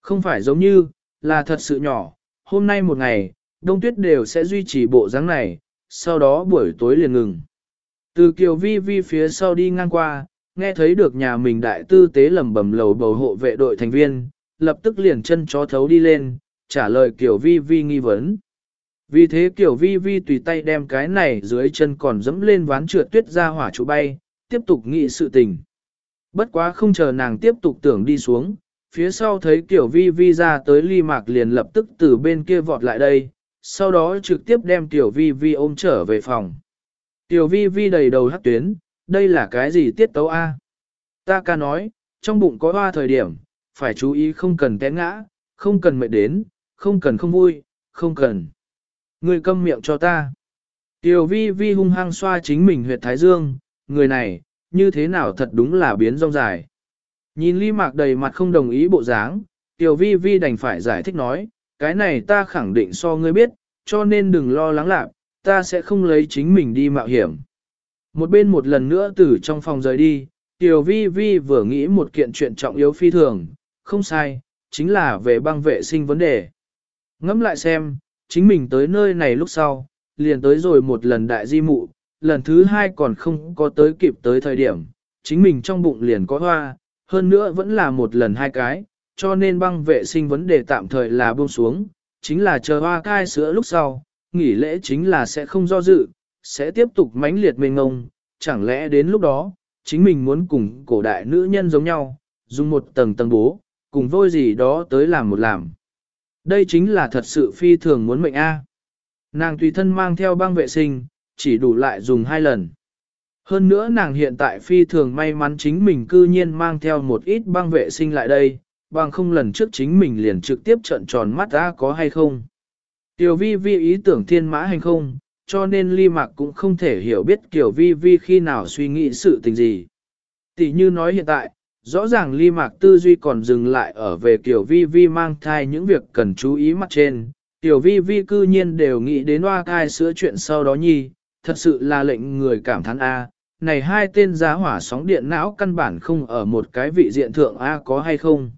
Không phải giống như, là thật sự nhỏ, hôm nay một ngày, đông tuyết đều sẽ duy trì bộ dáng này, sau đó buổi tối liền ngừng. Từ kiều vi vi phía sau đi ngang qua, nghe thấy được nhà mình đại tư tế lầm bầm lầu bầu hộ vệ đội thành viên, lập tức liền chân chó thấu đi lên, trả lời kiều vi vi nghi vấn. Vì thế kiểu vi vi tùy tay đem cái này dưới chân còn dẫm lên ván trượt tuyết ra hỏa trụ bay, tiếp tục nghĩ sự tình. Bất quá không chờ nàng tiếp tục tưởng đi xuống, phía sau thấy kiểu vi vi ra tới ly mạc liền lập tức từ bên kia vọt lại đây, sau đó trực tiếp đem Kiều vi vi ôm trở về phòng. Kiều vi vi đầy đầu hắc tuyến, đây là cái gì tiết tấu A? Ta ca nói, trong bụng có hoa thời điểm, phải chú ý không cần té ngã, không cần mệt đến, không cần không vui, không cần. Người câm miệng cho ta. Tiểu vi vi hung hăng xoa chính mình huyệt thái dương, người này, như thế nào thật đúng là biến rong dài. Nhìn ly mạc đầy mặt không đồng ý bộ dáng, tiểu vi vi đành phải giải thích nói, cái này ta khẳng định so ngươi biết, cho nên đừng lo lắng lạc, ta sẽ không lấy chính mình đi mạo hiểm. Một bên một lần nữa từ trong phòng rời đi, tiểu vi vi vừa nghĩ một kiện chuyện trọng yếu phi thường, không sai, chính là về băng vệ sinh vấn đề. Ngẫm lại xem, chính mình tới nơi này lúc sau, liền tới rồi một lần đại di mụ, lần thứ hai còn không có tới kịp tới thời điểm, chính mình trong bụng liền có hoa, hơn nữa vẫn là một lần hai cái, cho nên băng vệ sinh vấn đề tạm thời là buông xuống, chính là chờ hoa cai sữa lúc sau, nghỉ lễ chính là sẽ không do dự, sẽ tiếp tục mãnh liệt mênh ngông, chẳng lẽ đến lúc đó, chính mình muốn cùng cổ đại nữ nhân giống nhau, dùng một tầng tầng bố, cùng vôi gì đó tới làm một làm. Đây chính là thật sự phi thường muốn mệnh A. Nàng tùy thân mang theo băng vệ sinh, chỉ đủ lại dùng hai lần. Hơn nữa nàng hiện tại phi thường may mắn chính mình cư nhiên mang theo một ít băng vệ sinh lại đây, bằng không lần trước chính mình liền trực tiếp trận tròn mắt ra có hay không. Tiểu vi vi ý tưởng thiên mã hành không, cho nên ly mạc cũng không thể hiểu biết kiểu vi vi khi nào suy nghĩ sự tình gì. Tỷ như nói hiện tại, rõ ràng ly mạc tư duy còn dừng lại ở về kiểu vi vi mang thai những việc cần chú ý mặt trên. Tiểu vi vi cư nhiên đều nghĩ đến hoa thai sữa chuyện sau đó nhi, thật sự là lệnh người cảm thán A, này hai tên giá hỏa sóng điện não căn bản không ở một cái vị diện thượng A có hay không.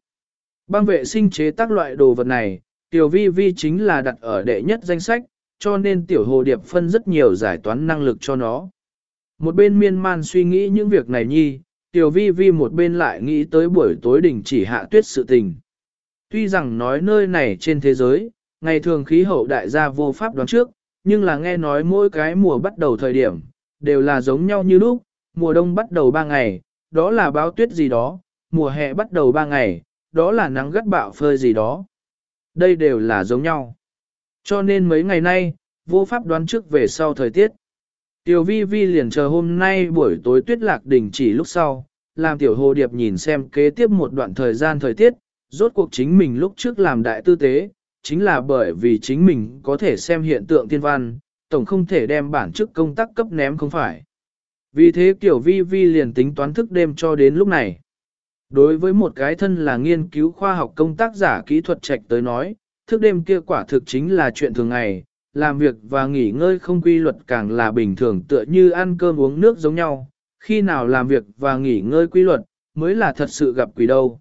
bang vệ sinh chế tác loại đồ vật này, tiểu vi vi chính là đặt ở đệ nhất danh sách, cho nên tiểu hồ điệp phân rất nhiều giải toán năng lực cho nó. Một bên miên man suy nghĩ những việc này nhi, tiểu vi vi một bên lại nghĩ tới buổi tối đỉnh chỉ hạ tuyết sự tình. Tuy rằng nói nơi này trên thế giới, ngày thường khí hậu đại gia vô pháp đoán trước, nhưng là nghe nói mỗi cái mùa bắt đầu thời điểm, đều là giống nhau như lúc, mùa đông bắt đầu 3 ngày, đó là báo tuyết gì đó, mùa hè bắt đầu 3 ngày, đó là nắng gắt bạo phơi gì đó. Đây đều là giống nhau. Cho nên mấy ngày nay, vô pháp đoán trước về sau thời tiết. Tiểu vi vi liền chờ hôm nay buổi tối tuyết lạc đỉnh chỉ lúc sau, làm tiểu hồ điệp nhìn xem kế tiếp một đoạn thời gian thời tiết, rốt cuộc chính mình lúc trước làm đại tư tế, chính là bởi vì chính mình có thể xem hiện tượng thiên văn, tổng không thể đem bản chức công tác cấp ném không phải. Vì thế tiểu vi vi liền tính toán thức đêm cho đến lúc này. Đối với một cái thân là nghiên cứu khoa học công tác giả kỹ thuật trạch tới nói, thức đêm kia quả thực chính là chuyện thường ngày, làm việc và nghỉ ngơi không quy luật càng là bình thường tựa như ăn cơm uống nước giống nhau, khi nào làm việc và nghỉ ngơi quy luật, mới là thật sự gặp quỷ đâu.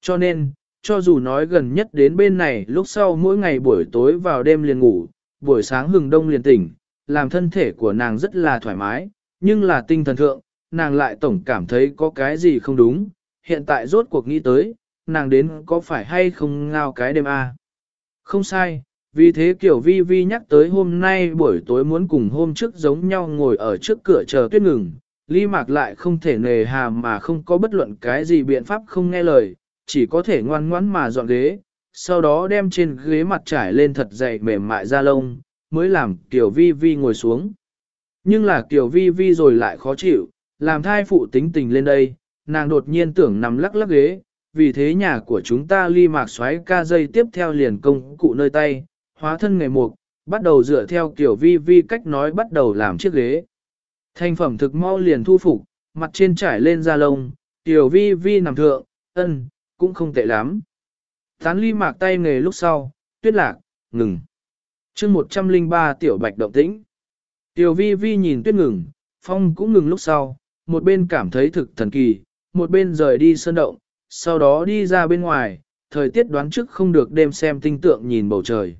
Cho nên, cho dù nói gần nhất đến bên này lúc sau mỗi ngày buổi tối vào đêm liền ngủ, buổi sáng hừng đông liền tỉnh, làm thân thể của nàng rất là thoải mái, nhưng là tinh thần thượng, nàng lại tổng cảm thấy có cái gì không đúng, hiện tại rốt cuộc nghĩ tới, nàng đến có phải hay không ngao cái đêm a à? Không sai, vì thế Kiều vi vi nhắc tới hôm nay buổi tối muốn cùng hôm trước giống nhau ngồi ở trước cửa chờ tuyết ngừng, ly mạc lại không thể nề hà mà không có bất luận cái gì biện pháp không nghe lời, chỉ có thể ngoan ngoãn mà dọn ghế, sau đó đem trên ghế mặt trải lên thật dày mềm mại da lông, mới làm Kiều Vi Vi ngồi xuống. Nhưng là Kiều Vi Vi rồi lại khó chịu, làm thai phụ tính tình lên đây, nàng đột nhiên tưởng nằm lắc lắc ghế, vì thế nhà của chúng ta ly mạc xoáy ca dây tiếp theo liền công cụ nơi tay, hóa thân nghề mục, bắt đầu dựa theo kiểu Vi Vi cách nói bắt đầu làm chiếc ghế. Thành phẩm thực mau liền thu phục, mặt trên trải lên da lông, Tiểu Vi Vi nằm thượng, ân, cũng không tệ lắm. Tán ly mạc tay nghề lúc sau, tuyết lạc, ngừng. chương 103 tiểu bạch động tĩnh. Tiểu vi vi nhìn tuyết ngừng, phong cũng ngừng lúc sau, một bên cảm thấy thực thần kỳ, một bên rời đi sơn động, sau đó đi ra bên ngoài, thời tiết đoán trước không được đêm xem tinh tượng nhìn bầu trời.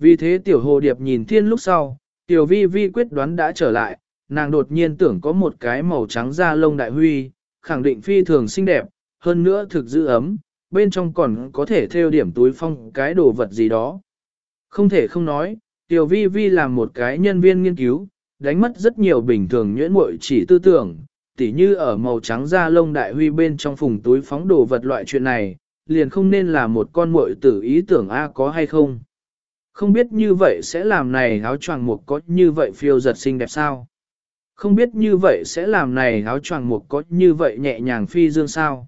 Vì thế tiểu hồ điệp nhìn thiên lúc sau, tiểu vi vi quyết đoán đã trở lại, nàng đột nhiên tưởng có một cái màu trắng da lông đại huy, khẳng định phi thường xinh đẹp, hơn nữa thực giữ ấm, bên trong còn có thể theo điểm túi phong cái đồ vật gì đó. Không thể không nói, Tiểu Vi Vi là một cái nhân viên nghiên cứu, đánh mất rất nhiều bình thường nhuyễn muội chỉ tư tưởng, tỉ như ở màu trắng da lông đại huy bên trong phùng túi phóng đồ vật loại chuyện này, liền không nên là một con muội tử ý tưởng A có hay không. Không biết như vậy sẽ làm này áo choàng mục có như vậy phiêu giật xinh đẹp sao? Không biết như vậy sẽ làm này áo choàng mục có như vậy nhẹ nhàng phi dương sao?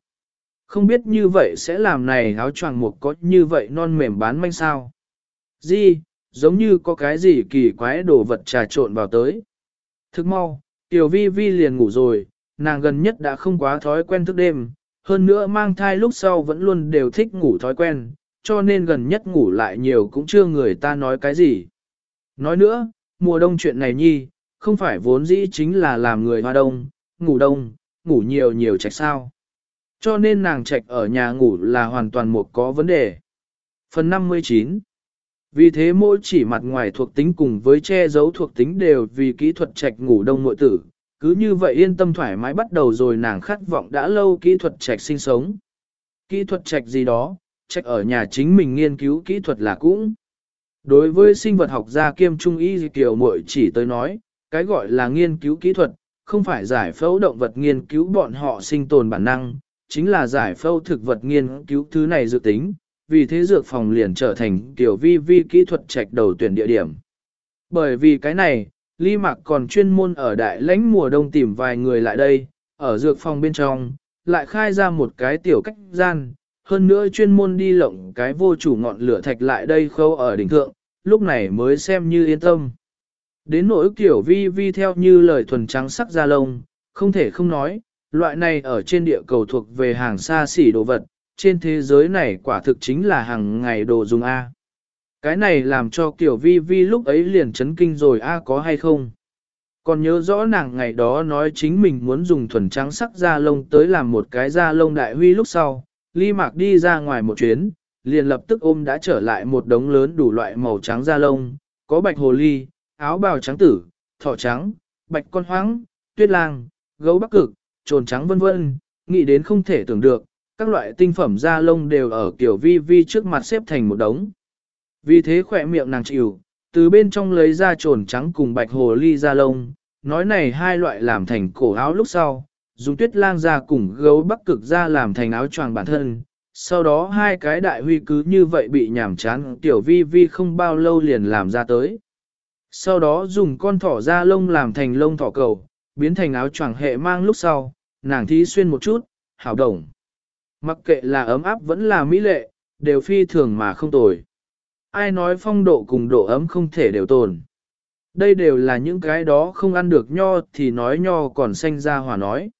Không biết như vậy sẽ làm này áo choàng mục có như vậy non mềm bán manh sao? Gì, giống như có cái gì kỳ quái đồ vật trà trộn vào tới. Thức mau, Tiểu Vi Vi liền ngủ rồi, nàng gần nhất đã không quá thói quen thức đêm, hơn nữa mang thai lúc sau vẫn luôn đều thích ngủ thói quen, cho nên gần nhất ngủ lại nhiều cũng chưa người ta nói cái gì. Nói nữa, mùa đông chuyện này nhi, không phải vốn dĩ chính là làm người hoa đông, ngủ đông, ngủ nhiều nhiều trạch sao. Cho nên nàng trạch ở nhà ngủ là hoàn toàn một có vấn đề. Phần 59 Vì thế mỗi chỉ mặt ngoài thuộc tính cùng với che giấu thuộc tính đều vì kỹ thuật trạch ngủ đông nội tử, cứ như vậy yên tâm thoải mái bắt đầu rồi nàng khát vọng đã lâu kỹ thuật trạch sinh sống. Kỹ thuật trạch gì đó, trạch ở nhà chính mình nghiên cứu kỹ thuật là cũng. Đối với sinh vật học gia kiêm trung y tiểu muội chỉ tới nói, cái gọi là nghiên cứu kỹ thuật, không phải giải phẫu động vật nghiên cứu bọn họ sinh tồn bản năng, chính là giải phẫu thực vật nghiên cứu thứ này dự tính, vì thế dược phòng liền trở thành tiểu vi vi kỹ thuật trạch đầu tuyển địa điểm. Bởi vì cái này, Ly Mạc còn chuyên môn ở đại lãnh mùa đông tìm vài người lại đây, ở dược phòng bên trong, lại khai ra một cái tiểu cách gian, hơn nữa chuyên môn đi lộng cái vô chủ ngọn lửa thạch lại đây khâu ở đỉnh thượng, lúc này mới xem như yên tâm. Đến nỗi kiểu vi vi theo như lời thuần trắng sắc da lông, không thể không nói, loại này ở trên địa cầu thuộc về hàng xa xỉ đồ vật, trên thế giới này quả thực chính là hàng ngày đồ dùng A. Cái này làm cho kiểu vi vi lúc ấy liền chấn kinh rồi A có hay không. Còn nhớ rõ nàng ngày đó nói chính mình muốn dùng thuần trắng sắc da lông tới làm một cái da lông đại huy lúc sau, ly mạc đi ra ngoài một chuyến, liền lập tức ôm đã trở lại một đống lớn đủ loại màu trắng da lông, có bạch hồ ly, áo bào trắng tử, thỏ trắng, bạch con hoáng, tuyết lang, gấu bắc cực, trồn trắng vân vân, nghĩ đến không thể tưởng được, các loại tinh phẩm da lông đều ở kiểu vi vi trước mặt xếp thành một đống. Vì thế khỏe miệng nàng chịu, từ bên trong lấy ra trồn trắng cùng bạch hồ ly da lông, nói này hai loại làm thành cổ áo lúc sau, dùng tuyết lang da cùng gấu bắc cực da làm thành áo choàng bản thân. Sau đó hai cái đại huy cứ như vậy bị nhảm chán tiểu vi vi không bao lâu liền làm ra tới. Sau đó dùng con thỏ da lông làm thành lông thỏ cầu, biến thành áo choàng hệ mang lúc sau, nàng thí xuyên một chút, hảo đồng. Mặc kệ là ấm áp vẫn là mỹ lệ, đều phi thường mà không tồi. Ai nói phong độ cùng độ ấm không thể đều tồn. Đây đều là những cái đó không ăn được nho thì nói nho còn xanh ra hòa nói.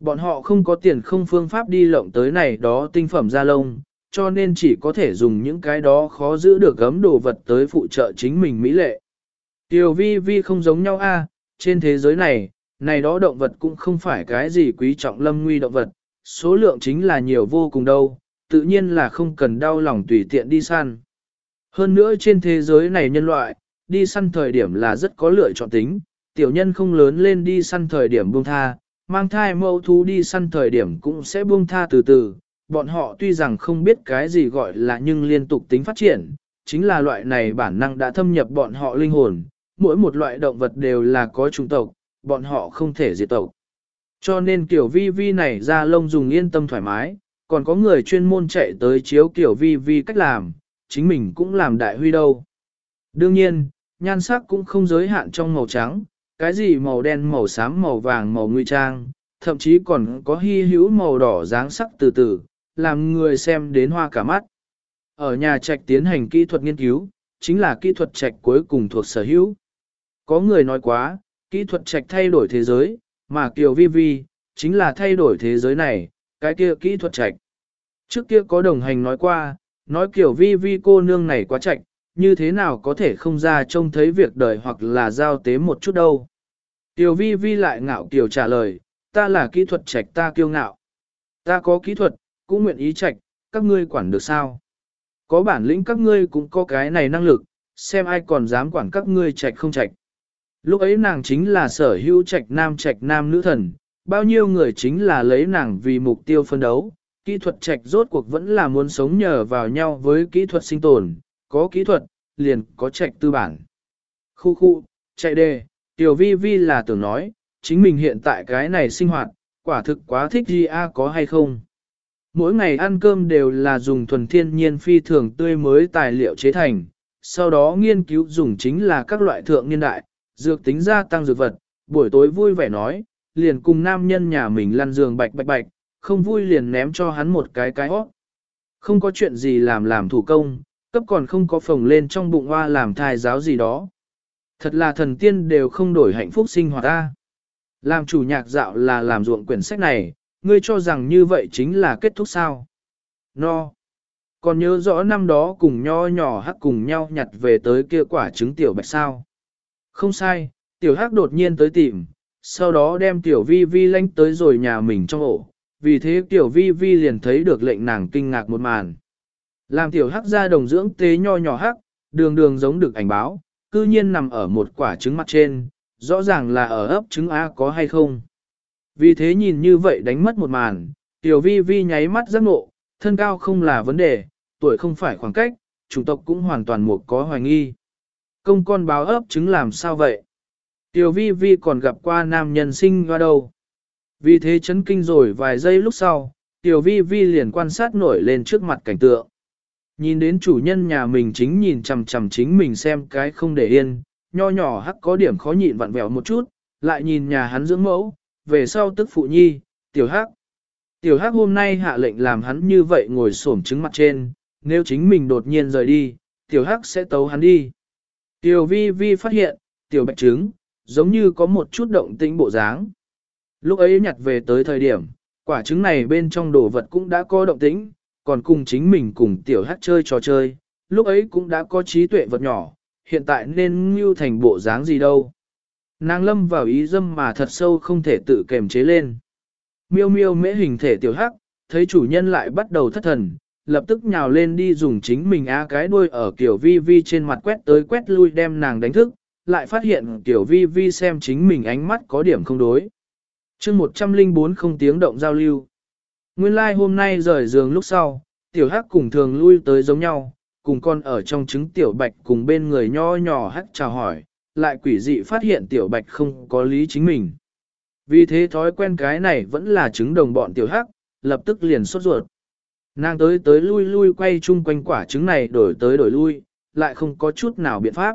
Bọn họ không có tiền không phương pháp đi lộng tới này đó tinh phẩm da lông, cho nên chỉ có thể dùng những cái đó khó giữ được gấm đồ vật tới phụ trợ chính mình mỹ lệ. Tiểu vi vi không giống nhau a, trên thế giới này, này đó động vật cũng không phải cái gì quý trọng lâm nguy động vật, số lượng chính là nhiều vô cùng đâu, tự nhiên là không cần đau lòng tùy tiện đi săn. Hơn nữa trên thế giới này nhân loại, đi săn thời điểm là rất có lựa chọn tính, tiểu nhân không lớn lên đi săn thời điểm buông tha, mang thai mẫu thú đi săn thời điểm cũng sẽ buông tha từ từ, bọn họ tuy rằng không biết cái gì gọi là nhưng liên tục tính phát triển, chính là loại này bản năng đã thâm nhập bọn họ linh hồn, mỗi một loại động vật đều là có chủng tộc, bọn họ không thể diệt tộc. Cho nên kiểu vi vi này ra lông dùng yên tâm thoải mái, còn có người chuyên môn chạy tới chiếu kiểu vi vi cách làm, chính mình cũng làm đại huy đâu. Đương nhiên, nhan sắc cũng không giới hạn trong màu trắng, cái gì màu đen màu xám màu vàng màu nguy trang, thậm chí còn có hy hữu màu đỏ dáng sắc từ từ, làm người xem đến hoa cả mắt. Ở nhà trạch tiến hành kỹ thuật nghiên cứu, chính là kỹ thuật trạch cuối cùng thuộc sở hữu. Có người nói quá, kỹ thuật trạch thay đổi thế giới, mà Kiều Vi Vi, chính là thay đổi thế giới này, cái kia kỹ thuật trạch. Trước kia có đồng hành nói qua, nói Kiều Vi Vi cô nương này quá trạch, như thế nào có thể không ra trông thấy việc đời hoặc là giao tế một chút đâu. Tiểu Vi Vi lại ngạo kiểu trả lời, ta là kỹ thuật trạch ta kiêu ngạo. Ta có kỹ thuật, cũng nguyện ý trạch, các ngươi quản được sao? Có bản lĩnh các ngươi cũng có cái này năng lực, xem ai còn dám quản các ngươi trạch không trạch. Lúc ấy nàng chính là sở hữu trạch nam trạch nam nữ thần, bao nhiêu người chính là lấy nàng vì mục tiêu phân đấu. Kỹ thuật trạch rốt cuộc vẫn là muốn sống nhờ vào nhau với kỹ thuật sinh tồn, có kỹ thuật, liền có trạch tư bản. Khu khu, chạy đề, tiểu vi vi là tưởng nói, chính mình hiện tại cái này sinh hoạt, quả thực quá thích gì a có hay không. Mỗi ngày ăn cơm đều là dùng thuần thiên nhiên phi thường tươi mới tài liệu chế thành, sau đó nghiên cứu dùng chính là các loại thượng niên đại, dược tính gia tăng dược vật, buổi tối vui vẻ nói, liền cùng nam nhân nhà mình lăn giường bạch bạch bạch, không vui liền ném cho hắn một cái cái hót. Không có chuyện gì làm làm thủ công, cấp còn không có phồng lên trong bụng hoa làm thai giáo gì đó. Thật là thần tiên đều không đổi hạnh phúc sinh hoạt ta. Làm chủ nhạc dạo là làm ruộng quyển sách này, ngươi cho rằng như vậy chính là kết thúc sao? No. Còn nhớ rõ năm đó cùng nho nhỏ hắc cùng nhau nhặt về tới kia quả trứng tiểu bạch sao? Không sai, tiểu hắc đột nhiên tới tìm, sau đó đem tiểu vi vi lanh tới rồi nhà mình trong ổ, vì thế tiểu vi vi liền thấy được lệnh nàng kinh ngạc một màn. Làm tiểu hắc ra đồng dưỡng tế nho nhỏ hắc, đường đường giống được ảnh báo, cư nhiên nằm ở một quả trứng mặt trên, rõ ràng là ở ấp trứng A có hay không. Vì thế nhìn như vậy đánh mất một màn, tiểu vi vi nháy mắt giác ngộ, thân cao không là vấn đề, tuổi không phải khoảng cách, chủng tộc cũng hoàn toàn một có hoài nghi. Công con báo ấp trứng làm sao vậy? Tiểu vi vi còn gặp qua nam nhân sinh qua đâu. Vì thế chấn kinh rồi vài giây lúc sau, tiểu vi vi liền quan sát nổi lên trước mặt cảnh tượng. Nhìn đến chủ nhân nhà mình chính nhìn chằm chằm chính mình xem cái không để yên, nho nhỏ hắc có điểm khó nhịn vặn vẹo một chút, lại nhìn nhà hắn dưỡng mẫu, về sau tức phụ nhi, tiểu hắc. Tiểu hắc hôm nay hạ lệnh làm hắn như vậy ngồi xổm trứng mặt trên, nếu chính mình đột nhiên rời đi, tiểu hắc sẽ tấu hắn đi. Tiểu vi vi phát hiện, tiểu bạch trứng, giống như có một chút động tĩnh bộ dáng. Lúc ấy nhặt về tới thời điểm, quả trứng này bên trong đồ vật cũng đã có động tĩnh, còn cùng chính mình cùng tiểu hắc chơi trò chơi, lúc ấy cũng đã có trí tuệ vật nhỏ, hiện tại nên ngưu thành bộ dáng gì đâu. Nàng lâm vào ý dâm mà thật sâu không thể tự kềm chế lên. Miêu miêu mễ hình thể tiểu hắc, thấy chủ nhân lại bắt đầu thất thần, lập tức nhào lên đi dùng chính mình á cái đuôi ở kiểu vi vi trên mặt quét tới quét lui đem nàng đánh thức, lại phát hiện kiểu vi vi xem chính mình ánh mắt có điểm không đối. chương 104 không tiếng động giao lưu. Nguyên lai like hôm nay rời giường lúc sau, tiểu hắc cùng thường lui tới giống nhau, cùng con ở trong trứng tiểu bạch cùng bên người nho nhỏ hắc chào hỏi, lại quỷ dị phát hiện tiểu bạch không có lý chính mình. Vì thế thói quen cái này vẫn là trứng đồng bọn tiểu hắc, lập tức liền sốt ruột. Nàng tới tới lui lui quay chung quanh quả trứng này đổi tới đổi lui, lại không có chút nào biện pháp.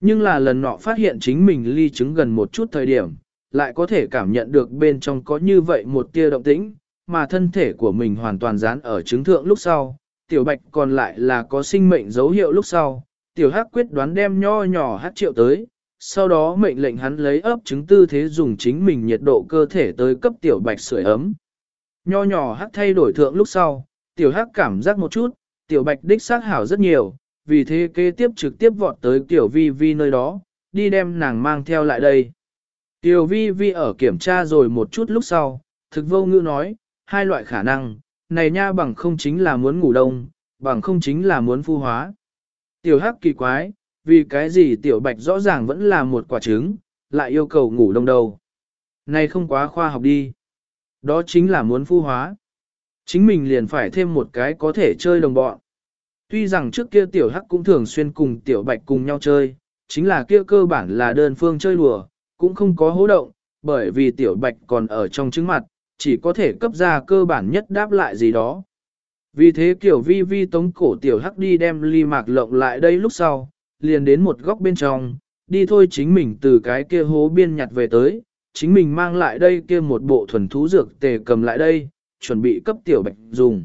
Nhưng là lần nọ phát hiện chính mình ly trứng gần một chút thời điểm, lại có thể cảm nhận được bên trong có như vậy một tia động tĩnh, mà thân thể của mình hoàn toàn dán ở chứng thượng lúc sau, tiểu bạch còn lại là có sinh mệnh dấu hiệu lúc sau, tiểu hắc quyết đoán đem nho nhỏ hát triệu tới, sau đó mệnh lệnh hắn lấy ấp trứng tư thế dùng chính mình nhiệt độ cơ thể tới cấp tiểu bạch sưởi ấm. Nho nhỏ hắc thay đổi thượng lúc sau, tiểu hắc cảm giác một chút, tiểu bạch đích xác hảo rất nhiều, vì thế kế tiếp trực tiếp vọt tới tiểu vi vi nơi đó, đi đem nàng mang theo lại đây. Tiểu vi vi ở kiểm tra rồi một chút lúc sau, thực vô ngữ nói, hai loại khả năng, này nha bằng không chính là muốn ngủ đông, bằng không chính là muốn phu hóa. Tiểu hắc kỳ quái, vì cái gì tiểu bạch rõ ràng vẫn là một quả trứng, lại yêu cầu ngủ đông đâu. Này không quá khoa học đi. Đó chính là muốn phu hóa. Chính mình liền phải thêm một cái có thể chơi đồng bọn. Tuy rằng trước kia tiểu hắc cũng thường xuyên cùng tiểu bạch cùng nhau chơi, chính là kia cơ bản là đơn phương chơi đùa, cũng không có hố động, bởi vì tiểu bạch còn ở trong trứng mặt, chỉ có thể cấp ra cơ bản nhất đáp lại gì đó. Vì thế kiểu vi vi tống cổ tiểu hắc đi đem ly mạc lộng lại đây lúc sau, liền đến một góc bên trong, đi thôi chính mình từ cái kia hố biên nhặt về tới, chính mình mang lại đây kia một bộ thuần thú dược tề cầm lại đây, chuẩn bị cấp tiểu bạch dùng.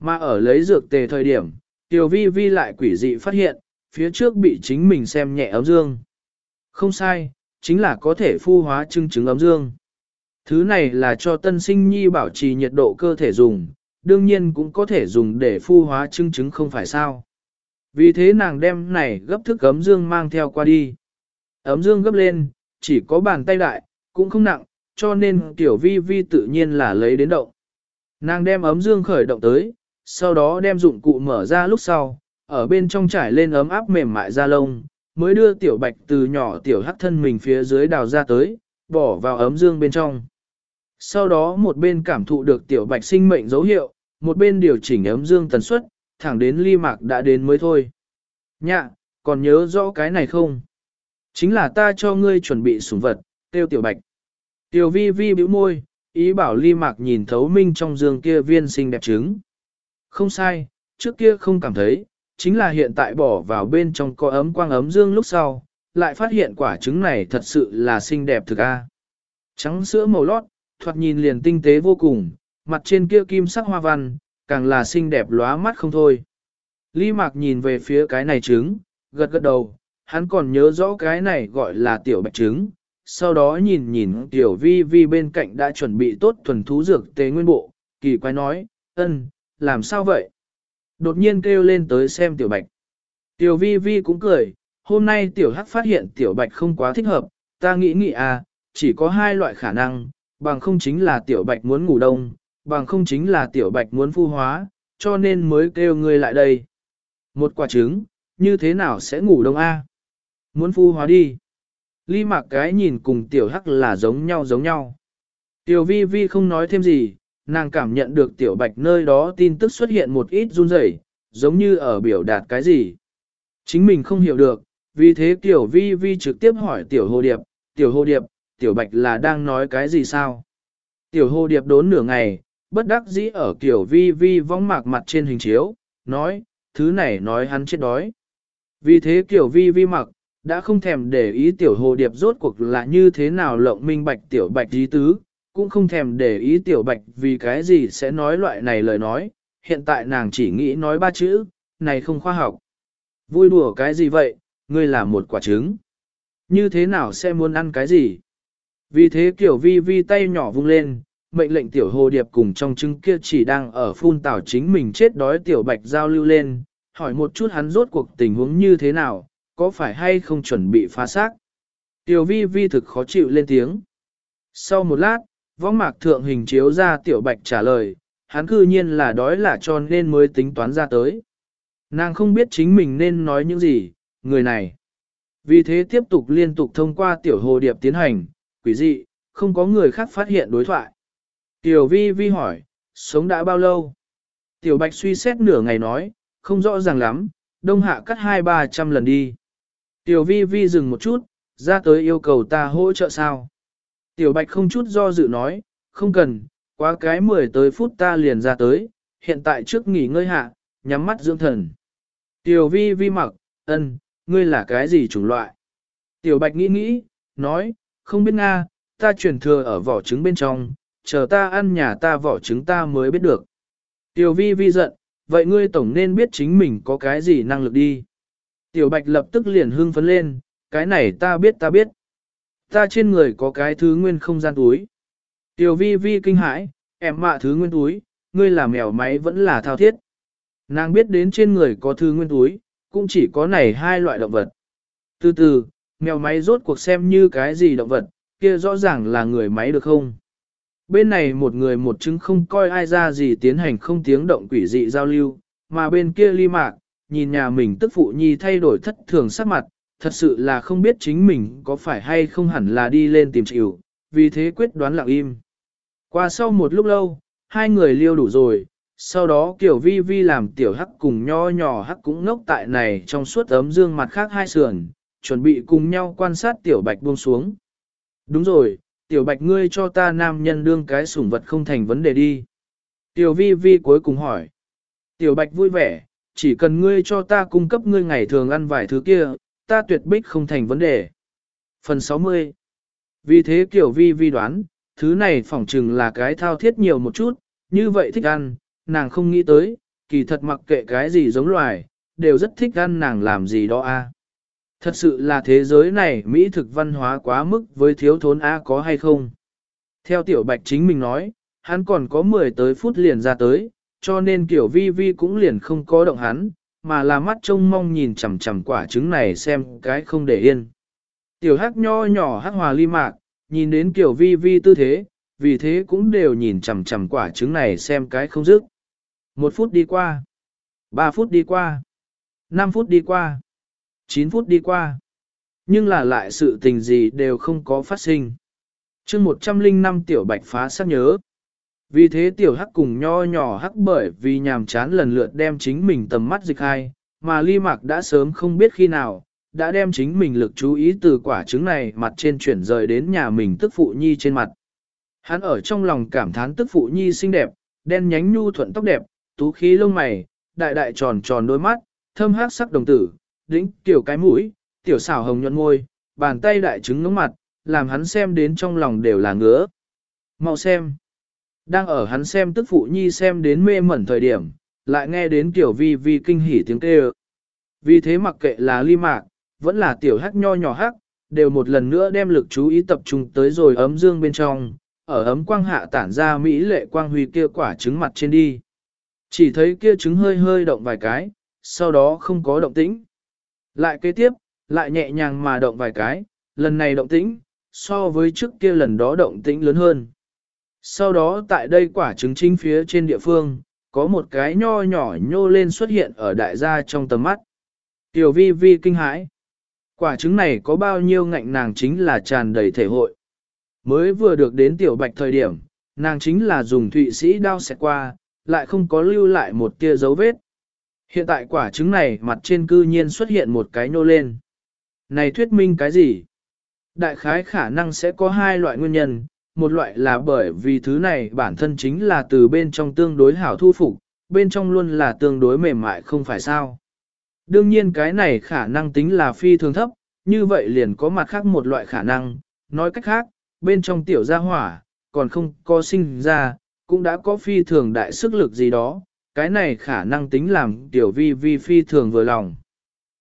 Mà ở lấy dược tề thời điểm, tiểu vi vi lại quỷ dị phát hiện, phía trước bị chính mình xem nhẹ ấm dương. Không sai, chính là có thể phu hóa trưng chứng ấm dương. Thứ này là cho tân sinh nhi bảo trì nhiệt độ cơ thể dùng, đương nhiên cũng có thể dùng để phu hóa chứng chứng không phải sao. Vì thế nàng đem này gấp thức ấm dương mang theo qua đi. Ấm dương gấp lên, chỉ có bàn tay đại, cũng không nặng, cho nên tiểu vi vi tự nhiên là lấy đến động. Nàng đem ấm dương khởi động tới, sau đó đem dụng cụ mở ra lúc sau, ở bên trong trải lên ấm áp mềm mại da lông, mới đưa tiểu bạch từ nhỏ tiểu hắc thân mình phía dưới đào ra tới, bỏ vào ấm dương bên trong. Sau đó một bên cảm thụ được tiểu bạch sinh mệnh dấu hiệu, một bên điều chỉnh ấm dương tần suất, thẳng đến ly mạc đã đến mới thôi. Nhạ, còn nhớ rõ cái này không? Chính là ta cho ngươi chuẩn bị sủng vật, tiêu tiểu bạch. Tiểu vi vi bĩu môi, ý bảo ly mạc nhìn thấu minh trong dương kia viên xinh đẹp trứng. Không sai, trước kia không cảm thấy, chính là hiện tại bỏ vào bên trong có ấm quang ấm dương lúc sau, lại phát hiện quả trứng này thật sự là xinh đẹp thực a. Trắng sữa màu lót, thoạt nhìn liền tinh tế vô cùng, mặt trên kia kim sắc hoa văn, càng là xinh đẹp lóa mắt không thôi. Lý Mạc nhìn về phía cái này trứng, gật gật đầu, hắn còn nhớ rõ cái này gọi là tiểu bạch trứng. Sau đó nhìn nhìn tiểu vi vi bên cạnh đã chuẩn bị tốt thuần thú dược tế nguyên bộ, kỳ quái nói, ân, làm sao vậy? Đột nhiên kêu lên tới xem tiểu bạch. Tiểu vi vi cũng cười, hôm nay tiểu hắc phát hiện tiểu bạch không quá thích hợp, ta nghĩ nghĩ à, chỉ có hai loại khả năng, bằng không chính là tiểu bạch muốn ngủ đông, bằng không chính là tiểu bạch muốn phu hóa, cho nên mới kêu ngươi lại đây. Một quả trứng, như thế nào sẽ ngủ đông a? Muốn phu hóa đi. Ly mạc cái nhìn cùng tiểu hắc là giống nhau giống nhau. Tiểu vi vi không nói thêm gì, nàng cảm nhận được tiểu bạch nơi đó tin tức xuất hiện một ít run rẩy, giống như ở biểu đạt cái gì. Chính mình không hiểu được, vì thế tiểu vi vi trực tiếp hỏi tiểu hồ điệp, tiểu hồ điệp, tiểu bạch là đang nói cái gì sao? Tiểu hồ điệp đốn nửa ngày, bất đắc dĩ ở tiểu vi vi vong mạc mặt trên hình chiếu, nói, thứ này nói hắn chết đói. Vì thế tiểu vi vi mặc, đã không thèm để ý tiểu hồ điệp rốt cuộc là như thế nào lộng minh bạch tiểu bạch ý tứ, cũng không thèm để ý tiểu bạch vì cái gì sẽ nói loại này lời nói, hiện tại nàng chỉ nghĩ nói ba chữ, này không khoa học. Vui đùa cái gì vậy, ngươi là một quả trứng. Như thế nào sẽ muốn ăn cái gì? Vì thế kiểu vi vi tay nhỏ vung lên, mệnh lệnh tiểu hồ điệp cùng trong trứng kia chỉ đang ở phun tảo chính mình chết đói tiểu bạch giao lưu lên, hỏi một chút hắn rốt cuộc tình huống như thế nào, có phải hay không chuẩn bị phá xác. Tiểu vi vi thực khó chịu lên tiếng. Sau một lát, võng mạc thượng hình chiếu ra tiểu bạch trả lời, hắn cư nhiên là đói là cho nên mới tính toán ra tới. Nàng không biết chính mình nên nói những gì, người này. Vì thế tiếp tục liên tục thông qua tiểu hồ điệp tiến hành, quỷ dị, không có người khác phát hiện đối thoại. Tiểu vi vi hỏi, sống đã bao lâu? Tiểu bạch suy xét nửa ngày nói, không rõ ràng lắm, đông hạ cắt hai ba trăm lần đi. Tiểu vi vi dừng một chút, ra tới yêu cầu ta hỗ trợ sao? Tiểu bạch không chút do dự nói, không cần, quá cái mười tới phút ta liền ra tới, hiện tại trước nghỉ ngơi hạ, nhắm mắt dưỡng thần. Tiểu vi vi mặc, ân, ngươi là cái gì chủng loại? Tiểu bạch nghĩ nghĩ, nói, không biết Nga, ta truyền thừa ở vỏ trứng bên trong, chờ ta ăn nhà ta vỏ trứng ta mới biết được. Tiểu vi vi giận, vậy ngươi tổng nên biết chính mình có cái gì năng lực đi. Tiểu bạch lập tức liền hưng phấn lên, cái này ta biết ta biết. Ta trên người có cái thứ nguyên không gian túi. Tiểu vi vi kinh hãi, em mạ thứ nguyên túi, ngươi là mèo máy vẫn là thao thiết. Nàng biết đến trên người có thứ nguyên túi, cũng chỉ có này hai loại động vật. Từ từ, mèo máy rốt cuộc xem như cái gì động vật, kia rõ ràng là người máy được không? Bên này một người một chứng không coi ai ra gì tiến hành không tiếng động quỷ dị giao lưu, mà bên kia ly mạc, nhìn nhà mình tức phụ nhi thay đổi thất thường sắc mặt, thật sự là không biết chính mình có phải hay không hẳn là đi lên tìm chịu, vì thế quyết đoán lặng im. Qua sau một lúc lâu, hai người liêu đủ rồi, sau đó kiểu vi vi làm tiểu hắc cùng nho nhỏ hắc cũng ngốc tại này trong suốt ấm dương mặt khác hai sườn, chuẩn bị cùng nhau quan sát tiểu bạch buông xuống. Đúng rồi, tiểu bạch ngươi cho ta nam nhân đương cái sủng vật không thành vấn đề đi. Tiểu vi vi cuối cùng hỏi. Tiểu bạch vui vẻ, chỉ cần ngươi cho ta cung cấp ngươi ngày thường ăn vài thứ kia, ta tuyệt bích không thành vấn đề. Phần 60 Vì thế kiểu vi vi đoán, thứ này phỏng chừng là cái thao thiết nhiều một chút, như vậy thích ăn, nàng không nghĩ tới, kỳ thật mặc kệ cái gì giống loài, đều rất thích ăn nàng làm gì đó a. Thật sự là thế giới này Mỹ thực văn hóa quá mức với thiếu thốn A có hay không? Theo tiểu bạch chính mình nói, hắn còn có 10 tới phút liền ra tới, cho nên kiểu vi vi cũng liền không có động hắn, mà là mắt trông mong nhìn chằm chằm quả trứng này xem cái không để yên. Tiểu hắc nho nhỏ hắc hòa ly mạc, nhìn đến kiểu vi vi tư thế, vì thế cũng đều nhìn chằm chằm quả trứng này xem cái không dứt. Một phút đi qua, ba phút đi qua, năm phút đi qua. chín phút đi qua. Nhưng là lại sự tình gì đều không có phát sinh. chương 105 tiểu bạch phá sắc nhớ. Vì thế tiểu hắc cùng nho nhỏ hắc bởi vì nhàm chán lần lượt đem chính mình tầm mắt dịch hai, mà ly mạc đã sớm không biết khi nào, đã đem chính mình lực chú ý từ quả trứng này mặt trên chuyển rời đến nhà mình tức phụ nhi trên mặt. Hắn ở trong lòng cảm thán tức phụ nhi xinh đẹp, đen nhánh nhu thuận tóc đẹp, tú khí lông mày, đại đại tròn tròn đôi mắt, thơm hát sắc đồng tử, đĩnh tiểu cái mũi, tiểu xảo hồng nhuận môi, bàn tay đại trứng ngưỡng mặt, làm hắn xem đến trong lòng đều là ngứa. Mau xem. Đang ở hắn xem tức phụ nhi xem đến mê mẩn thời điểm, lại nghe đến tiểu vi vi kinh hỉ tiếng kêu. Vì thế mặc kệ là ly mạc, vẫn là tiểu hắc nho nhỏ hắc, đều một lần nữa đem lực chú ý tập trung tới rồi ấm dương bên trong, ở ấm quang hạ tản ra mỹ lệ quang huy kia quả trứng mặt trên đi. Chỉ thấy kia trứng hơi hơi động vài cái, sau đó không có động tĩnh. Lại kế tiếp, lại nhẹ nhàng mà động vài cái, lần này động tĩnh, so với trước kia lần đó động tĩnh lớn hơn. Sau đó tại đây quả trứng chính phía trên địa phương, có một cái nho nhỏ nhô lên xuất hiện ở đại gia trong tầm mắt. Tiểu vi vi kinh hãi. Quả trứng này có bao nhiêu ngạnh nàng chính là tràn đầy thể hội. Mới vừa được đến tiểu bạch thời điểm, nàng chính là dùng thụy sĩ đao xẹt qua, lại không có lưu lại một tia dấu vết. Hiện tại quả trứng này mặt trên cư nhiên xuất hiện một cái nô lên. Này thuyết minh cái gì? Đại khái khả năng sẽ có hai loại nguyên nhân, một loại là bởi vì thứ này bản thân chính là từ bên trong tương đối hảo thu phục, bên trong luôn là tương đối mềm mại không phải sao. Đương nhiên cái này khả năng tính là phi thường thấp, như vậy liền có mặt khác một loại khả năng, nói cách khác, bên trong tiểu gia hỏa, còn không có sinh ra, cũng đã có phi thường đại sức lực gì đó, cái này khả năng tính làm tiểu vi vi phi thường vừa lòng.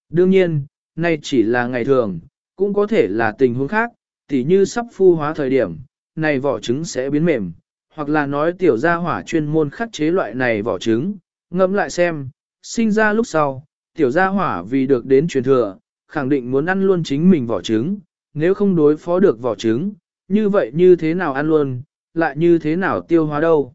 Đương nhiên, nay chỉ là ngày thường, cũng có thể là tình huống khác, tỉ như sắp phu hóa thời điểm, này vỏ trứng sẽ biến mềm, hoặc là nói tiểu gia hỏa chuyên môn khắc chế loại này vỏ trứng, ngẫm lại xem, sinh ra lúc sau, tiểu gia hỏa vì được đến truyền thừa, khẳng định muốn ăn luôn chính mình vỏ trứng, nếu không đối phó được vỏ trứng, như vậy như thế nào ăn luôn, lại như thế nào tiêu hóa đâu.